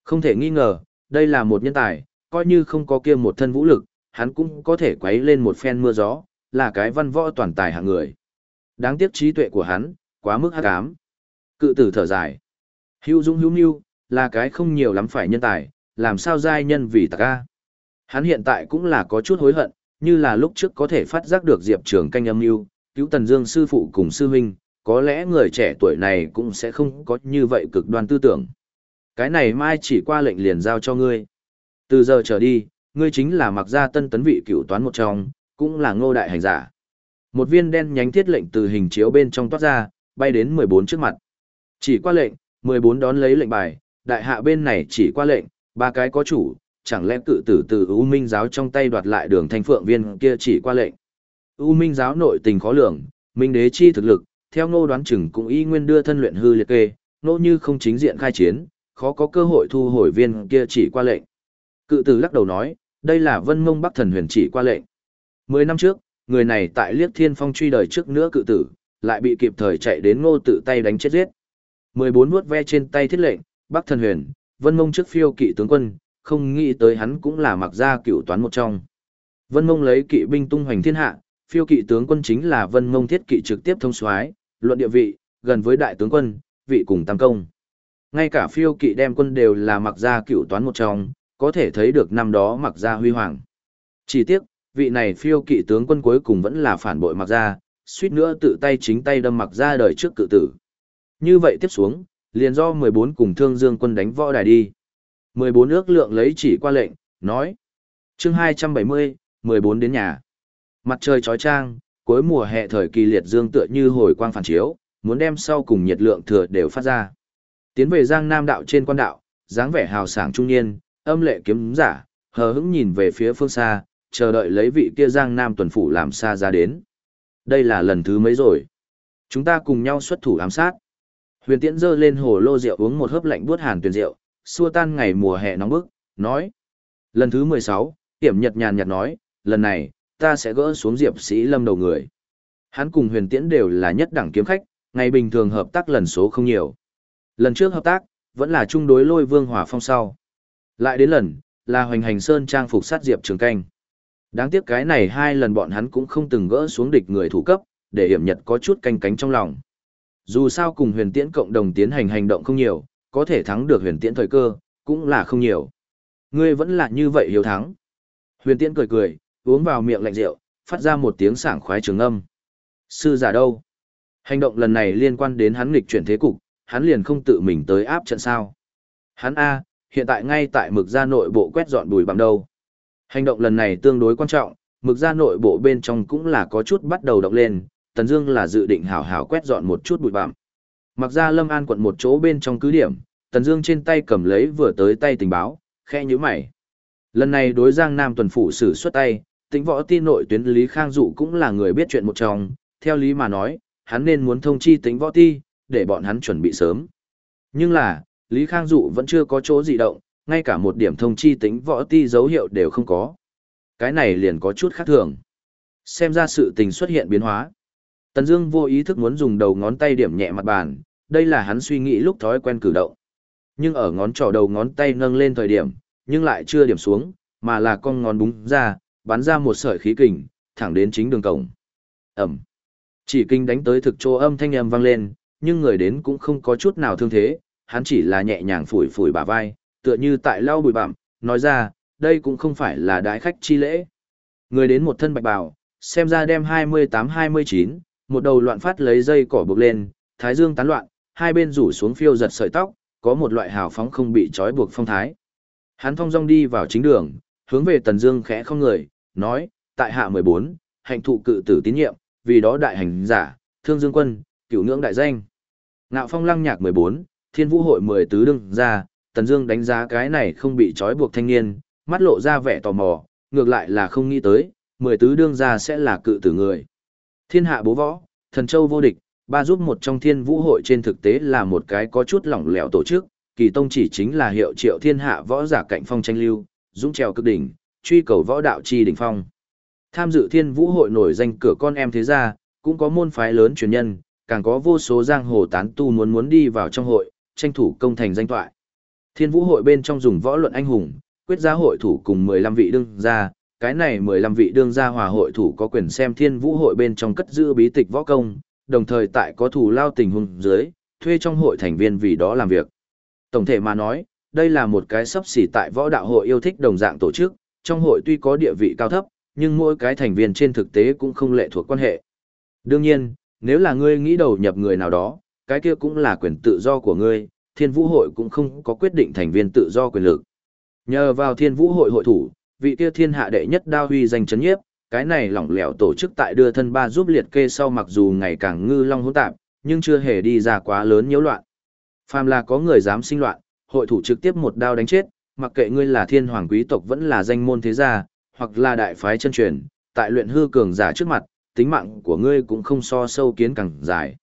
Không thể nghi ngờ, đây là một nhân tài, coi như không có kia một thân vũ lực, hắn cũng có thể quấy lên một phen mưa gió, là cái văn võ toàn tài hạng người. Đáng tiếc trí tuệ của hắn, quá mức hắc ám. Cự tử thở dài. Hưu dung hưu Nưu, là cái không nhiều lắm phải nhân tài, làm sao giai nhân vì tạc ca. Hắn hiện tại cũng là có chút hối hận, như là lúc trước có thể phát giác được Diệp Trường canh âm mưu, cứu Tần Dương sư phụ cùng sư huynh, có lẽ người trẻ tuổi này cũng sẽ không có như vậy cực đoan tư tưởng. Cái này mai chỉ qua lệnh liền giao cho ngươi. Từ giờ trở đi, ngươi chính là mặc gia tân tấn vị cựu toán một trong, cũng là ngô đại hành giả. Một viên đen nhánh thiết lệnh từ hình chiếu bên trong toát ra, bay đến 14 trước mặt. Chỉ qua lệnh, 14 đón lấy lệnh bài, đại hạ bên này chỉ qua lệnh, ba cái có chủ, chẳng lẽ cự tử từ U Minh giáo trong tay đoạt lại đường thanh phượng viên kia chỉ qua lệnh. U Minh giáo nội tình khó lường, Minh đế chi thực lực, theo ngô đoán chừng cũng y nguyên đưa thân luyện hư liệt kê, nô như không chính diện khai chiến, khó có cơ hội thu hồi viên kia chỉ qua lệnh. Cự tử lắc đầu nói, đây là vân mông bắc thần huyền chỉ qua lệnh. Mười năm trước, người này tại liếc thiên phong truy đời trước nữa cự tử, lại bị kịp thời chạy đến ngô tự tay đánh chết giết. Mười bốn vuốt ve trên tay thiết lệnh, bắc thần huyền, vân mông trước phiêu kỵ tướng quân, không nghĩ tới hắn cũng là mặc gia cựu toán một trong. Vân mông lấy kỵ binh tung hoành thiên hạ, phiêu kỵ tướng quân chính là vân mông thiết kỵ trực tiếp thông soái luận địa vị, gần với đại tướng quân, vị cùng tam công. Ngay cả phiêu kỵ đem quân đều là mặc gia cựu toán một trong, có thể thấy được năm đó mặc gia huy hoàng. Chỉ tiếc, vị này phiêu kỵ tướng quân cuối cùng vẫn là phản bội mặc gia, suýt nữa tự tay chính tay đâm mặc gia đời trước cự tử. Như vậy tiếp xuống, liền do 14 cùng thương dương quân đánh võ đài đi. 14 ước lượng lấy chỉ qua lệnh, nói. chương 270, 14 đến nhà. Mặt trời trói trang, cuối mùa hè thời kỳ liệt dương tựa như hồi quang phản chiếu, muốn đem sau cùng nhiệt lượng thừa đều phát ra. Tiến về Giang Nam đạo trên quan đạo, dáng vẻ hào sảng trung niên, âm lệ kiếm giả, hờ hững nhìn về phía phương xa, chờ đợi lấy vị kia Giang Nam tuần phủ làm xa ra đến. Đây là lần thứ mấy rồi. Chúng ta cùng nhau xuất thủ ám sát. Huyền Tiễn giơ lên hồ lô rượu uống một hớp lạnh buốt hàn tuyền rượu, xua tan ngày mùa hè nóng bức, nói. Lần thứ 16, Tiểm Nhật nhàn nhạt nói, lần này, ta sẽ gỡ xuống Diệp Sĩ Lâm đầu người. Hắn cùng Huyền Tiễn đều là nhất đẳng kiếm khách, ngày bình thường hợp tác lần số không nhiều. Lần trước hợp tác, vẫn là chung đối lôi vương hỏa phong sau. Lại đến lần, là hoành hành sơn trang phục sát Diệp Trường Canh. Đáng tiếc cái này hai lần bọn hắn cũng không từng gỡ xuống địch người thủ cấp, để hiểm nhật có chút canh cánh trong lòng. Dù sao cùng huyền tiễn cộng đồng tiến hành hành động không nhiều, có thể thắng được huyền tiễn thời cơ, cũng là không nhiều. Ngươi vẫn là như vậy hiếu thắng. Huyền tiễn cười cười, uống vào miệng lạnh rượu, phát ra một tiếng sảng khoái trường âm. Sư giả đâu? Hành động lần này liên quan đến hắn nghịch chuyển thế cục, hắn liền không tự mình tới áp trận sao. Hắn A, hiện tại ngay tại mực gia nội bộ quét dọn bùi bặm đâu. Hành động lần này tương đối quan trọng, mực gia nội bộ bên trong cũng là có chút bắt đầu động lên, Tần Dương là dự định hảo hảo quét dọn một chút bụi bặm. Mặc ra Lâm An quận một chỗ bên trong cứ điểm, Tần Dương trên tay cầm lấy vừa tới tay tình báo, khẽ nhíu mày. Lần này đối Giang Nam tuần phủ sử xuất tay, tính võ ti nội tuyến Lý Khang dụ cũng là người biết chuyện một trong, theo lý mà nói, hắn nên muốn thông chi tính võ ti, để bọn hắn chuẩn bị sớm. Nhưng là, Lý Khang dụ vẫn chưa có chỗ gì động, ngay cả một điểm thông chi tính võ ti dấu hiệu đều không có. Cái này liền có chút khác thường. Xem ra sự tình xuất hiện biến hóa. Tần Dương vô ý thức muốn dùng đầu ngón tay điểm nhẹ mặt bàn, đây là hắn suy nghĩ lúc thói quen cử động. Nhưng ở ngón trỏ đầu ngón tay nâng lên thời điểm, nhưng lại chưa điểm xuống, mà là con ngón búng ra, bắn ra một sợi khí kình, thẳng đến chính đường cổng. Ầm. Chỉ kinh đánh tới thực chỗ âm thanh âm vang lên, nhưng người đến cũng không có chút nào thương thế, hắn chỉ là nhẹ nhàng phủi phủi bả vai, tựa như tại lau bụi bặm, nói ra, đây cũng không phải là đái khách chi lễ. Người đến một thân bạch bào, xem ra đem 28-29, một đầu loạn phát lấy dây cỏ buộc lên, thái dương tán loạn, hai bên rủ xuống phiêu giật sợi tóc, có một loại hào phóng không bị trói buộc phong thái. Hắn thong dong đi vào chính đường, hướng về Tần Dương khẽ không người, nói: "Tại hạ 14, hạnh thụ cự tử tín nhiệm, vì đó đại hành giả, Thương Dương quân, cửu ngưỡng đại danh." Ngạo Phong Lăng Nhạc 14, Thiên Vũ hội 10 tứ đương ra, Tần Dương đánh giá cái này không bị trói buộc thanh niên, mắt lộ ra vẻ tò mò, ngược lại là không nghĩ tới, 10 tứ đương ra sẽ là cự tử người. Thiên hạ bố võ, thần châu vô địch, ba giúp một trong thiên vũ hội trên thực tế là một cái có chút lỏng lẻo tổ chức, kỳ tông chỉ chính là hiệu triệu thiên hạ võ giả cạnh phong tranh lưu, dũng trèo cực đỉnh, truy cầu võ đạo chi đỉnh phong. Tham dự thiên vũ hội nổi danh cửa con em thế gia, cũng có môn phái lớn truyền nhân, càng có vô số giang hồ tán tu muốn muốn đi vào trong hội, tranh thủ công thành danh toại. Thiên vũ hội bên trong dùng võ luận anh hùng, quyết giá hội thủ cùng 15 vị đương gia, cái này 15 vị đương gia hòa hội thủ có quyền xem thiên vũ hội bên trong cất giữ bí tịch võ công, đồng thời tại có thủ lao tình huống dưới, thuê trong hội thành viên vì đó làm việc. Tổng thể mà nói, đây là một cái sắp xỉ tại võ đạo hội yêu thích đồng dạng tổ chức, trong hội tuy có địa vị cao thấp, nhưng mỗi cái thành viên trên thực tế cũng không lệ thuộc quan hệ. Đương nhiên, nếu là ngươi nghĩ đầu nhập người nào đó, cái kia cũng là quyền tự do của ngươi, thiên vũ hội cũng không có quyết định thành viên tự do quyền lực. Nhờ vào thiên vũ hội hội thủ, vị kia thiên hạ đệ nhất đao huy danh chấn nhiếp, cái này lỏng lẻo tổ chức tại đưa thân ba giúp liệt kê sau mặc dù ngày càng ngư long hỗn tạp, nhưng chưa hề đi ra quá lớn nhiễu loạn. Phàm là có người dám sinh loạn, hội thủ trực tiếp một đao đánh chết, mặc kệ ngươi là thiên hoàng quý tộc vẫn là danh môn thế gia, hoặc là đại phái chân truyền, tại luyện hư cường giả trước mặt, tính mạng của ngươi cũng không so sâu kiến càng dài.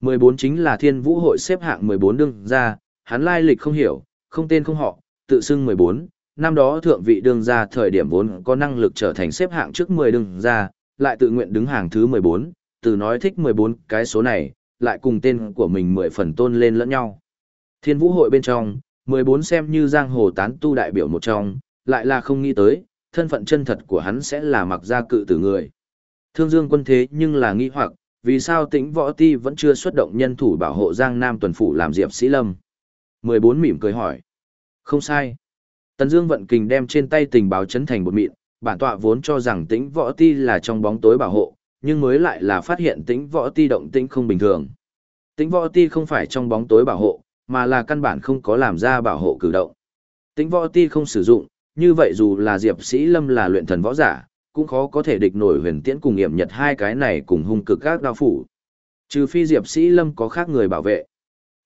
14 chính là thiên vũ hội xếp hạng 14 đương gia, hắn lai lịch không hiểu, không tên không họ, tự xưng 14, năm đó thượng vị đương gia thời điểm vốn có năng lực trở thành xếp hạng trước 10 đương gia, lại tự nguyện đứng hàng thứ 14, từ nói thích 14 cái số này, lại cùng tên của mình 10 phần tôn lên lẫn nhau. Thiên vũ hội bên trong, 14 xem như giang hồ tán tu đại biểu một trong, lại là không nghĩ tới, thân phận chân thật của hắn sẽ là mặc gia cự tử người. Thương dương quân thế nhưng là nghi hoặc, vì sao tĩnh võ ti vẫn chưa xuất động nhân thủ bảo hộ giang nam tuần phủ làm diệp sĩ lâm. 14 mỉm cười hỏi. Không sai. Tần Dương vận kình đem trên tay tình báo chấn thành một mịn, bản tọa vốn cho rằng Tĩnh Võ Ti là trong bóng tối bảo hộ, nhưng mới lại là phát hiện Tĩnh Võ Ti động tĩnh không bình thường. Tĩnh Võ Ti không phải trong bóng tối bảo hộ, mà là căn bản không có làm ra bảo hộ cử động. tính Võ Ti không sử dụng, như vậy dù là Diệp Sĩ Lâm là luyện thần võ giả, cũng khó có thể địch nổi Huyền Tiễn cùng Nghiệm Nhật hai cái này cùng hung cực các đao phủ. Trừ phi Diệp Sĩ Lâm có khác người bảo vệ.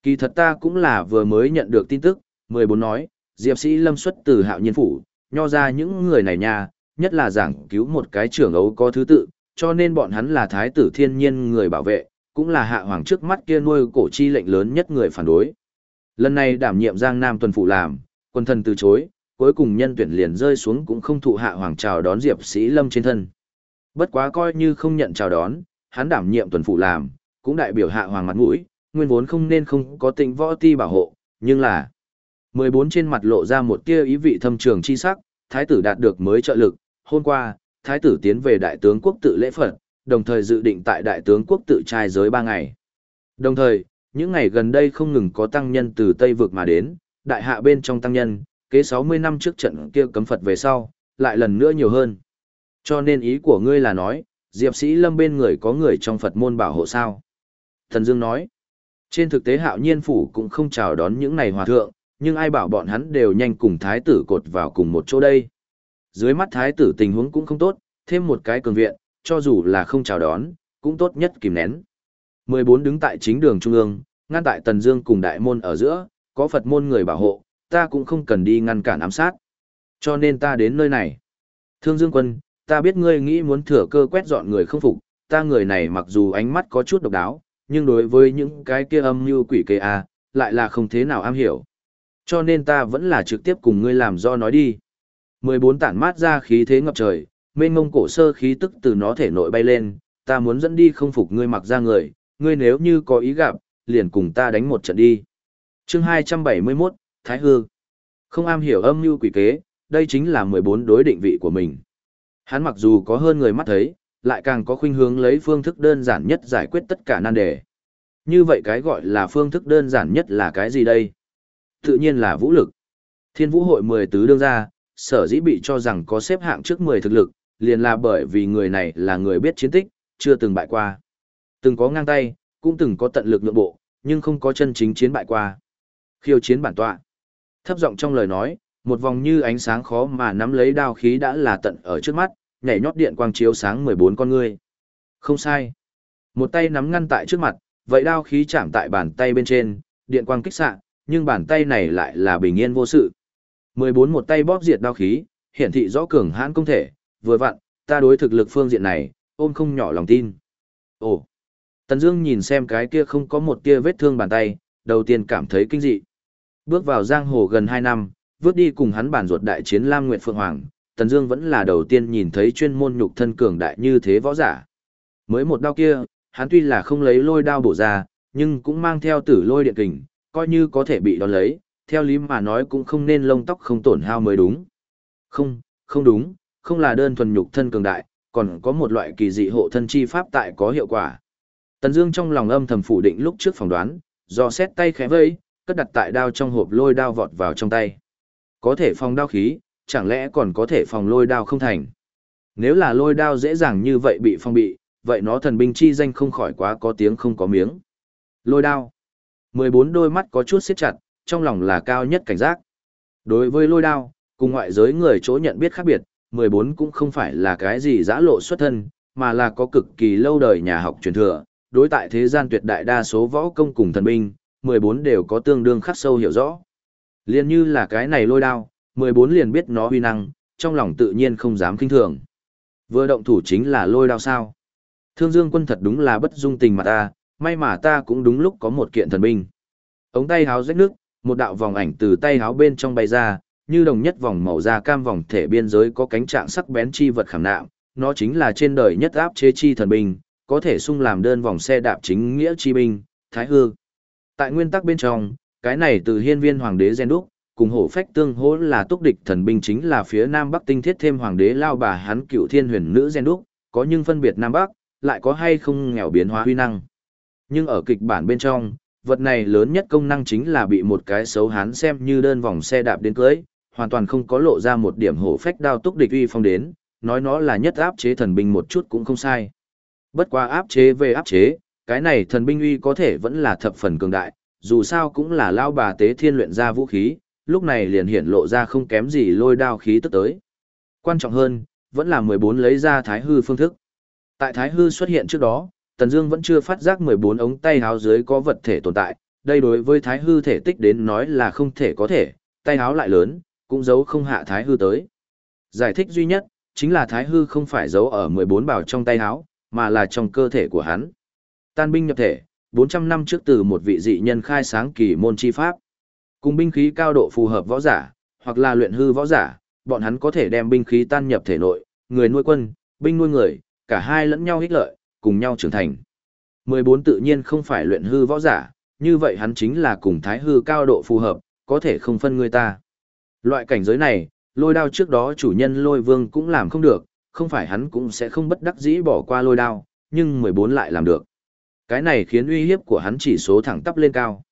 Kỳ thật ta cũng là vừa mới nhận được tin tức, 14 nói, Diệp Sĩ Lâm xuất từ hạo nhiên phủ, nho ra những người này nha, nhất là giảng cứu một cái trưởng ấu có thứ tự, cho nên bọn hắn là thái tử thiên nhiên người bảo vệ, cũng là hạ hoàng trước mắt kia nuôi cổ chi lệnh lớn nhất người phản đối. Lần này đảm nhiệm Giang Nam tuần phủ làm, quân thần từ chối, cuối cùng nhân tuyển liền rơi xuống cũng không thụ hạ hoàng chào đón Diệp Sĩ Lâm trên thân. Bất quá coi như không nhận chào đón, hắn đảm nhiệm tuần phủ làm, cũng đại biểu hạ hoàng mặt mũi, nguyên vốn không nên không có tình võ ti bảo hộ, nhưng là 14 trên mặt lộ ra một tia ý vị thâm trường chi sắc, thái tử đạt được mới trợ lực, hôm qua, thái tử tiến về đại tướng quốc tự lễ Phật, đồng thời dự định tại đại tướng quốc tự trai giới 3 ngày. Đồng thời, những ngày gần đây không ngừng có tăng nhân từ Tây vực mà đến, đại hạ bên trong tăng nhân, kế 60 năm trước trận kia cấm Phật về sau, lại lần nữa nhiều hơn. Cho nên ý của ngươi là nói, Diệp Sĩ Lâm bên người có người trong Phật môn bảo hộ sao? Thần Dương nói, trên thực tế hạo nhiên phủ cũng không chào đón những này hòa thượng, nhưng ai bảo bọn hắn đều nhanh cùng thái tử cột vào cùng một chỗ đây. Dưới mắt thái tử tình huống cũng không tốt, thêm một cái cường viện, cho dù là không chào đón, cũng tốt nhất kìm nén. 14 đứng tại chính đường trung ương, ngăn tại Tần Dương cùng đại môn ở giữa, có Phật môn người bảo hộ, ta cũng không cần đi ngăn cản ám sát. Cho nên ta đến nơi này. Thương Dương Quân, ta biết ngươi nghĩ muốn thừa cơ quét dọn người không phục, ta người này mặc dù ánh mắt có chút độc đáo, nhưng đối với những cái kia âm mưu quỷ kế a, lại là không thế nào am hiểu. Cho nên ta vẫn là trực tiếp cùng ngươi làm do nói đi. 14 tản mát ra khí thế ngập trời, mênh ngông cổ sơ khí tức từ nó thể nội bay lên, ta muốn dẫn đi không phục ngươi mặc ra người, ngươi nếu như có ý gặp, liền cùng ta đánh một trận đi. chương 271, Thái Hư. Không am hiểu âm mưu quỷ kế, đây chính là 14 đối định vị của mình. Hắn mặc dù có hơn người mắt thấy, lại càng có khuynh hướng lấy phương thức đơn giản nhất giải quyết tất cả nan đề. Như vậy cái gọi là phương thức đơn giản nhất là cái gì đây? tự nhiên là vũ lực. Thiên vũ hội 10 tứ đương ra, sở dĩ bị cho rằng có xếp hạng trước 10 thực lực, liền là bởi vì người này là người biết chiến tích, chưa từng bại qua. Từng có ngang tay, cũng từng có tận lực lượng bộ, nhưng không có chân chính chiến bại qua. Khiêu chiến bản tọa. Thấp giọng trong lời nói, một vòng như ánh sáng khó mà nắm lấy đao khí đã là tận ở trước mắt, nhảy nhót điện quang chiếu sáng 14 con ngươi. Không sai. Một tay nắm ngăn tại trước mặt, vậy đao khí chạm tại bàn tay bên trên, điện quang kích xạ, nhưng bàn tay này lại là bình yên vô sự. 14 một tay bóp diệt đao khí, hiển thị rõ cường hãn công thể, vừa vặn, ta đối thực lực phương diện này, ôm không nhỏ lòng tin. Ồ! Tần Dương nhìn xem cái kia không có một tia vết thương bàn tay, đầu tiên cảm thấy kinh dị. Bước vào giang hồ gần 2 năm, vớt đi cùng hắn bản ruột đại chiến Lam Nguyệt Phượng Hoàng, Tần Dương vẫn là đầu tiên nhìn thấy chuyên môn nhục thân cường đại như thế võ giả. Mới một đao kia, hắn tuy là không lấy lôi đao bổ ra, nhưng cũng mang theo tử lôi điện kình, coi như có thể bị đón lấy, theo lý mà nói cũng không nên lông tóc không tổn hao mới đúng. Không, không đúng, không là đơn thuần nhục thân cường đại, còn có một loại kỳ dị hộ thân chi pháp tại có hiệu quả. Tần Dương trong lòng âm thầm phủ định lúc trước phỏng đoán, do xét tay khẽ vẫy, cất đặt tại đao trong hộp lôi đao vọt vào trong tay. Có thể phòng đao khí, chẳng lẽ còn có thể phòng lôi đao không thành? Nếu là lôi đao dễ dàng như vậy bị phong bị, vậy nó thần binh chi danh không khỏi quá có tiếng không có miếng. Lôi đao. 14 đôi mắt có chút siết chặt, trong lòng là cao nhất cảnh giác. Đối với lôi đao, cùng ngoại giới người chỗ nhận biết khác biệt, 14 cũng không phải là cái gì giã lộ xuất thân, mà là có cực kỳ lâu đời nhà học truyền thừa, đối tại thế gian tuyệt đại đa số võ công cùng thần binh, 14 đều có tương đương khắc sâu hiểu rõ. Liên như là cái này lôi đao, 14 liền biết nó huy năng, trong lòng tự nhiên không dám kinh thường. Vừa động thủ chính là lôi đao sao. Thương Dương quân thật đúng là bất dung tình mà ta, may mà ta cũng đúng lúc có một kiện thần binh. Ống tay háo rách nước, một đạo vòng ảnh từ tay háo bên trong bay ra, như đồng nhất vòng màu da cam vòng thể biên giới có cánh trạng sắc bén chi vật khảm nạm, nó chính là trên đời nhất áp chế chi thần binh, có thể sung làm đơn vòng xe đạp chính nghĩa chi binh, thái hư. Tại nguyên tắc bên trong, cái này từ hiên viên hoàng đế gen đúc, cùng hổ phách tương hỗ là túc địch thần binh chính là phía nam bắc tinh thiết thêm hoàng đế lao bà hắn cựu thiên huyền nữ gen đúc, có nhưng phân biệt nam bắc, lại có hay không nghèo biến hóa huy năng. Nhưng ở kịch bản bên trong, vật này lớn nhất công năng chính là bị một cái xấu hán xem như đơn vòng xe đạp đến cưới, hoàn toàn không có lộ ra một điểm hổ phách đao túc địch uy phong đến, nói nó là nhất áp chế thần binh một chút cũng không sai. Bất quá áp chế về áp chế, cái này thần binh uy có thể vẫn là thập phần cường đại, dù sao cũng là lao bà tế thiên luyện ra vũ khí, lúc này liền hiện lộ ra không kém gì lôi đao khí tức tới. Quan trọng hơn, vẫn là 14 lấy ra thái hư phương thức. Tại thái hư xuất hiện trước đó, Tần Dương vẫn chưa phát giác 14 ống tay áo dưới có vật thể tồn tại, đây đối với thái hư thể tích đến nói là không thể có thể, tay áo lại lớn, cũng giấu không hạ thái hư tới. Giải thích duy nhất, chính là thái hư không phải giấu ở 14 bảo trong tay áo, mà là trong cơ thể của hắn. Tan binh nhập thể, 400 năm trước từ một vị dị nhân khai sáng kỳ môn chi pháp. Cùng binh khí cao độ phù hợp võ giả, hoặc là luyện hư võ giả, bọn hắn có thể đem binh khí tan nhập thể nội, người nuôi quân, binh nuôi người, cả hai lẫn nhau ích lợi, cùng nhau trưởng thành. 14 tự nhiên không phải luyện hư võ giả, như vậy hắn chính là cùng thái hư cao độ phù hợp, có thể không phân người ta. Loại cảnh giới này, lôi đao trước đó chủ nhân lôi vương cũng làm không được, không phải hắn cũng sẽ không bất đắc dĩ bỏ qua lôi đao, nhưng 14 lại làm được. Cái này khiến uy hiếp của hắn chỉ số thẳng tắp lên cao.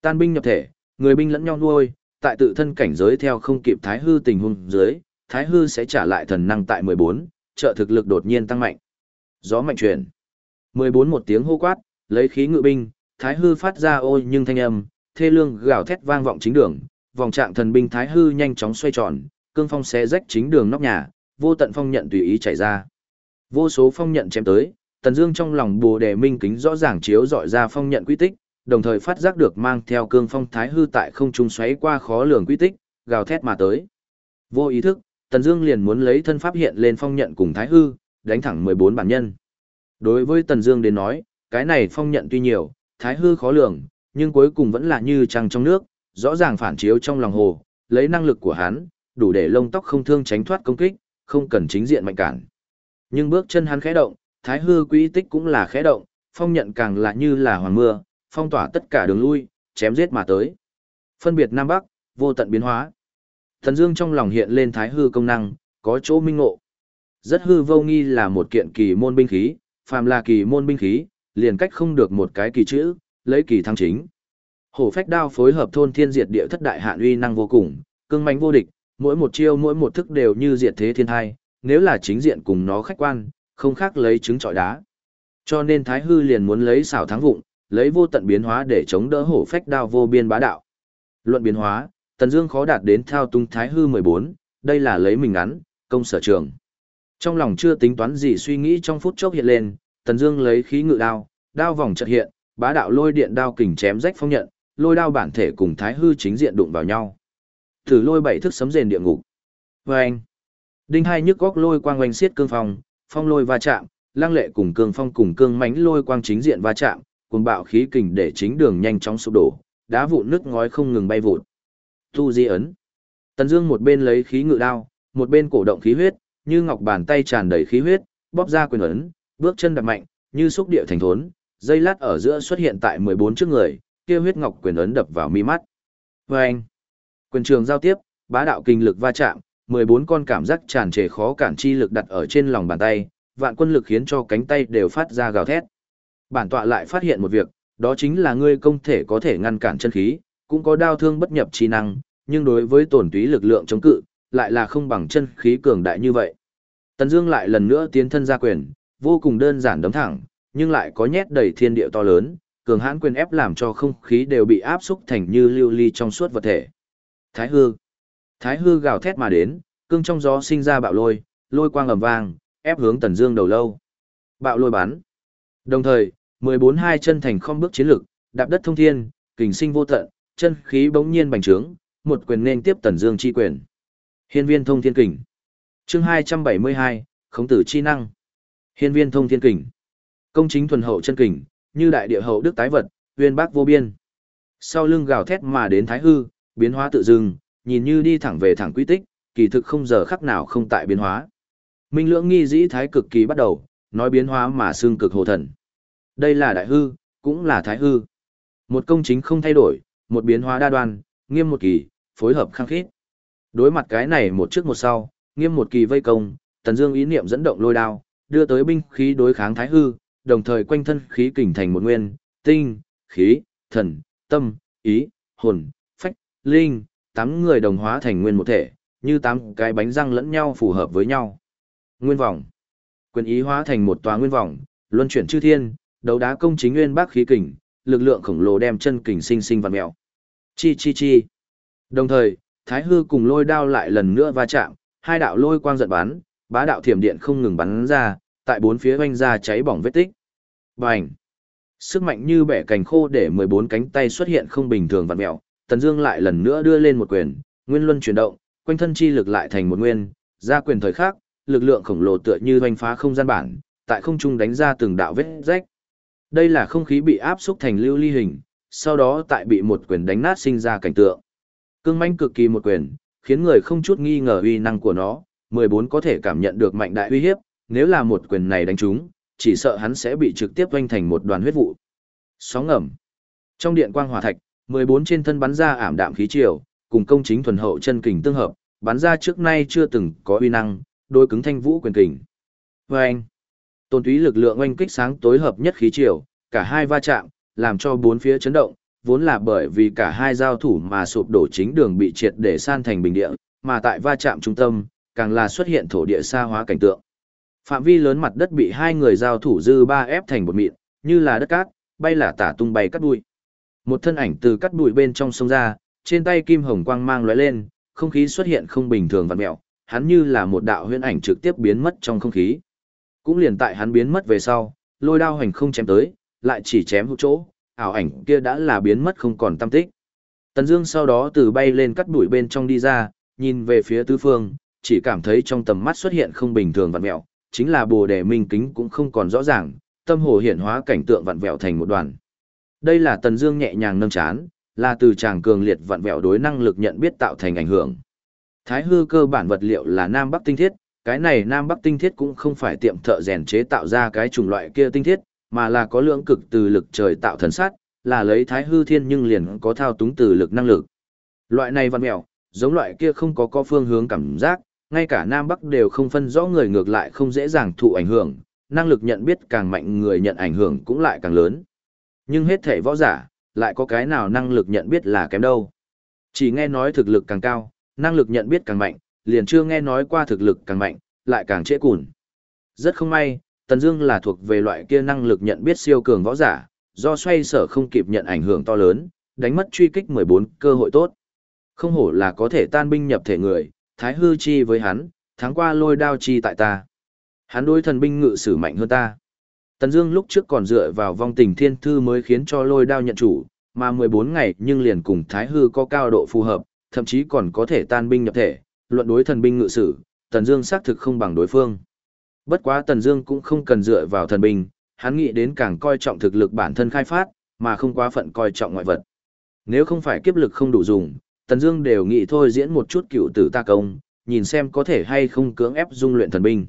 Tan binh nhập thể, người binh lẫn nhau nuôi, tại tự thân cảnh giới theo không kịp thái hư tình huống dưới, thái hư sẽ trả lại thần năng tại 14, trợ thực lực đột nhiên tăng mạnh. Gió mạnh chuyển. 14 một tiếng hô quát, lấy khí ngự binh, thái hư phát ra ôi nhưng thanh âm, thê lương gào thét vang vọng chính đường, vòng trạng thần binh thái hư nhanh chóng xoay tròn, cương phong xé rách chính đường nóc nhà, vô tận phong nhận tùy ý chảy ra. Vô số phong nhận chém tới, Tần Dương trong lòng Bồ Đề Minh kính rõ ràng chiếu dọi ra phong nhận quy tích, đồng thời phát giác được mang theo cương phong thái hư tại không trung xoáy qua khó lường quy tích, gào thét mà tới. Vô ý thức, Tần Dương liền muốn lấy thân pháp hiện lên phong nhận cùng thái hư, đánh thẳng 14 bản nhân. Đối với Tần Dương đến nói, cái này phong nhận tuy nhiều, thái hư khó lường, nhưng cuối cùng vẫn là như trăng trong nước, rõ ràng phản chiếu trong lòng hồ, lấy năng lực của hắn, đủ để lông tóc không thương tránh thoát công kích, không cần chính diện mạnh cản. Nhưng bước chân hắn khẽ động, thái hư quỹ tích cũng là khẽ động, phong nhận càng là như là hoàng mưa, phong tỏa tất cả đường lui, chém giết mà tới. Phân biệt Nam Bắc, vô tận biến hóa. Thần Dương trong lòng hiện lên thái hư công năng, có chỗ minh ngộ. Rất hư vô nghi là một kiện kỳ môn binh khí, phàm là kỳ môn binh khí, liền cách không được một cái kỳ chữ, lấy kỳ thăng chính. Hổ phách đao phối hợp thôn thiên diệt địa thất đại hạn uy năng vô cùng, cương mãnh vô địch, mỗi một chiêu mỗi một thức đều như diệt thế thiên thai, nếu là chính diện cùng nó khách quan, không khác lấy trứng trọi đá. Cho nên Thái Hư liền muốn lấy xảo thắng vụng, lấy vô tận biến hóa để chống đỡ hổ phách đao vô biên bá đạo. Luận biến hóa, Tần Dương khó đạt đến thao tung thái hư 14, đây là lấy mình ngắn, công sở trường. Trong lòng chưa tính toán gì suy nghĩ trong phút chốc hiện lên, Tần Dương lấy khí ngự đao, đao vòng chợt hiện, bá đạo lôi điện đao kình chém rách phong nhận, lôi đao bản thể cùng thái hư chính diện đụng vào nhau. Thử lôi bảy thức sấm rền địa ngục. Oeng. Đinh hai nhức góc lôi quang oanh xiết cương phong, phong lôi va chạm, lang lệ cùng cương phong cùng cương mánh lôi quang chính diện va chạm, cùng bạo khí kình để chính đường nhanh chóng sụp đổ, đá vụn nước ngói không ngừng bay vụt. Tu di ấn. Tần Dương một bên lấy khí ngự đao, một bên cổ động khí huyết, như ngọc bàn tay tràn đầy khí huyết, bóp ra quyền ấn, bước chân đạp mạnh, như xúc địa thành thốn, dây lát ở giữa xuất hiện tại 14 trước người, kia huyết ngọc quyền ấn đập vào mi mắt. Oeng. Quyền trường giao tiếp, bá đạo kinh lực va chạm, 14 con cảm giác tràn trề khó cản chi lực đặt ở trên lòng bàn tay, vạn quân lực khiến cho cánh tay đều phát ra gào thét. Bản tọa lại phát hiện một việc, đó chính là ngươi công thể có thể ngăn cản chân khí, cũng có đao thương bất nhập chi năng, nhưng đối với tổn túy lực lượng chống cự, lại là không bằng chân khí cường đại như vậy. Tần Dương lại lần nữa tiến thân ra quyền, vô cùng đơn giản đấm thẳng, nhưng lại có nhét đầy thiên địa to lớn, cường hãn quyền ép làm cho không khí đều bị áp xúc thành như lưu ly trong suốt vật thể. Thái hư. Thái hư gào thét mà đến, cương trong gió sinh ra bạo lôi, lôi quang ầm vang, ép hướng Tần Dương đầu lâu. Bạo lôi bắn. Đồng thời, 14 hai chân thành không bước chiến lực, đạp đất thông thiên, kình sinh vô tận, chân khí bỗng nhiên bành trướng, một quyền nên tiếp Tần Dương chi quyền. Hiên viên thông thiên kình. Chương 272, khống tử chi năng. Hiên viên thông thiên kình. Công chính thuần hậu chân kình, như đại địa hậu đức tái vật, uyên bác vô biên. Sau lưng gào thét mà đến thái hư, biến hóa tự dưng, nhìn như đi thẳng về thẳng quy tích, kỳ thực không giờ khắc nào không tại biến hóa. Minh lưỡng nghi dĩ thái cực kỳ bắt đầu, nói biến hóa mà xương cực hồ thần. Đây là đại hư, cũng là thái hư. Một công chính không thay đổi, một biến hóa đa đoan, nghiêm một kỳ, phối hợp khăng khít. Đối mặt cái này một trước một sau, nghiêm một kỳ vây công, Tần Dương ý niệm dẫn động lôi đao, đưa tới binh khí đối kháng thái hư, đồng thời quanh thân khí kình thành một nguyên, tinh, khí, thần, tâm, ý, hồn, linh, tám người đồng hóa thành nguyên một thể, như tám cái bánh răng lẫn nhau phù hợp với nhau. Nguyên vòng. Quyền ý hóa thành một tòa nguyên vòng, luân chuyển chư thiên, đấu đá công chính nguyên bác khí kình, lực lượng khổng lồ đem chân kình sinh sinh vặn mèo. Chi chi chi. Đồng thời, Thái Hư cùng lôi đao lại lần nữa va chạm, hai đạo lôi quang giật bắn, bá đạo thiểm điện không ngừng bắn ra, tại bốn phía vanh ra cháy bỏng vết tích. Bành! Sức mạnh như bẻ cành khô để 14 cánh tay xuất hiện không bình thường vặn mèo, Tần Dương lại lần nữa đưa lên một quyền, nguyên luân chuyển động, quanh thân chi lực lại thành một nguyên, ra quyền thời khắc, lực lượng khổng lồ tựa như hoành phá không gian bản, tại không trung đánh ra từng đạo vết rách. Đây là không khí bị áp xúc thành lưu ly hình, sau đó tại bị một quyền đánh nát sinh ra cảnh tượng. Cương mãnh cực kỳ một quyền, khiến người không chút nghi ngờ uy năng của nó, 14 có thể cảm nhận được mạnh đại uy hiếp, nếu là một quyền này đánh trúng, chỉ sợ hắn sẽ bị trực tiếp vênh thành một đoàn huyết vụ. Sóng ngầm. Trong điện quang hỏa thạch, 14 trên thân bắn ra ảm đạm khí triều, cùng công chính thuần hậu chân kình tương hợp, bắn ra trước nay chưa từng có uy năng, đối cứng thanh vũ quyền kình. Oanh! anh, tôn túy lực lượng oanh kích sáng tối hợp nhất khí triều, cả hai va chạm, làm cho bốn phía chấn động, vốn là bởi vì cả hai giao thủ mà sụp đổ chính đường bị triệt để san thành bình địa, mà tại va chạm trung tâm, càng là xuất hiện thổ địa xa hóa cảnh tượng. Phạm vi lớn mặt đất bị hai người giao thủ dư ba ép thành một mịn, như là đất cát, bay là tả tung bay cắt bụi. Một thân ảnh từ cắt bụi bên trong sông ra, trên tay kim hồng quang mang lóe lên, không khí xuất hiện không bình thường vặn mèo, hắn như là một đạo huyễn ảnh trực tiếp biến mất trong không khí. Cũng liền tại hắn biến mất về sau, lôi đao hành không chém tới, lại chỉ chém hữu chỗ, ảo ảnh kia đã là biến mất không còn tâm tích. Tần Dương sau đó từ bay lên cắt bụi bên trong đi ra, nhìn về phía tứ phương, chỉ cảm thấy trong tầm mắt xuất hiện không bình thường vặn mèo, chính là Bồ Đề Minh kính cũng không còn rõ ràng, tâm hồ hiện hóa cảnh tượng vặn vẹo thành một đoàn. Đây là Tần Dương nhẹ nhàng nâng chán, là từ chàng cường liệt vặn vẹo đối năng lực nhận biết tạo thành ảnh hưởng. Thái hư cơ bản vật liệu là Nam Bắc tinh thiết, cái này Nam Bắc tinh thiết cũng không phải tiệm thợ rèn chế tạo ra cái chủng loại kia tinh thiết, mà là có lượng cực từ lực trời tạo thần sát, là lấy Thái hư thiên nhưng liền có thao túng từ lực năng lực. Loại này vặn vẹo, giống loại kia không có có phương hướng cảm giác, ngay cả Nam Bắc đều không phân rõ người ngược lại không dễ dàng thụ ảnh hưởng, năng lực nhận biết càng mạnh người nhận ảnh hưởng cũng lại càng lớn. Nhưng hết thể võ giả, lại có cái nào năng lực nhận biết là kém đâu. Chỉ nghe nói thực lực càng cao, năng lực nhận biết càng mạnh, liền chưa nghe nói qua thực lực càng mạnh, lại càng trễ cùn. Rất không may, Tần Dương là thuộc về loại kia năng lực nhận biết siêu cường võ giả, do xoay sở không kịp nhận ảnh hưởng to lớn, đánh mất truy kích 14 cơ hội tốt. Không hổ là có thể tan binh nhập thể người, thái hư chi với hắn, tháng qua lôi đao chi tại ta. Hắn đối thần binh ngự sử mạnh hơn ta. Tần Dương lúc trước còn dựa vào vong tình thiên thư mới khiến cho lôi đao nhận chủ, mà 14 ngày nhưng liền cùng thái hư có cao độ phù hợp, thậm chí còn có thể tan binh nhập thể, luận đối thần binh ngự sử, Tần Dương xác thực không bằng đối phương. Bất quá Tần Dương cũng không cần dựa vào thần binh, hắn nghĩ đến càng coi trọng thực lực bản thân khai phát, mà không quá phận coi trọng ngoại vật. Nếu không phải kiếp lực không đủ dùng, Tần Dương đều nghĩ thôi diễn một chút cựu tử ta công, nhìn xem có thể hay không cưỡng ép dung luyện thần binh.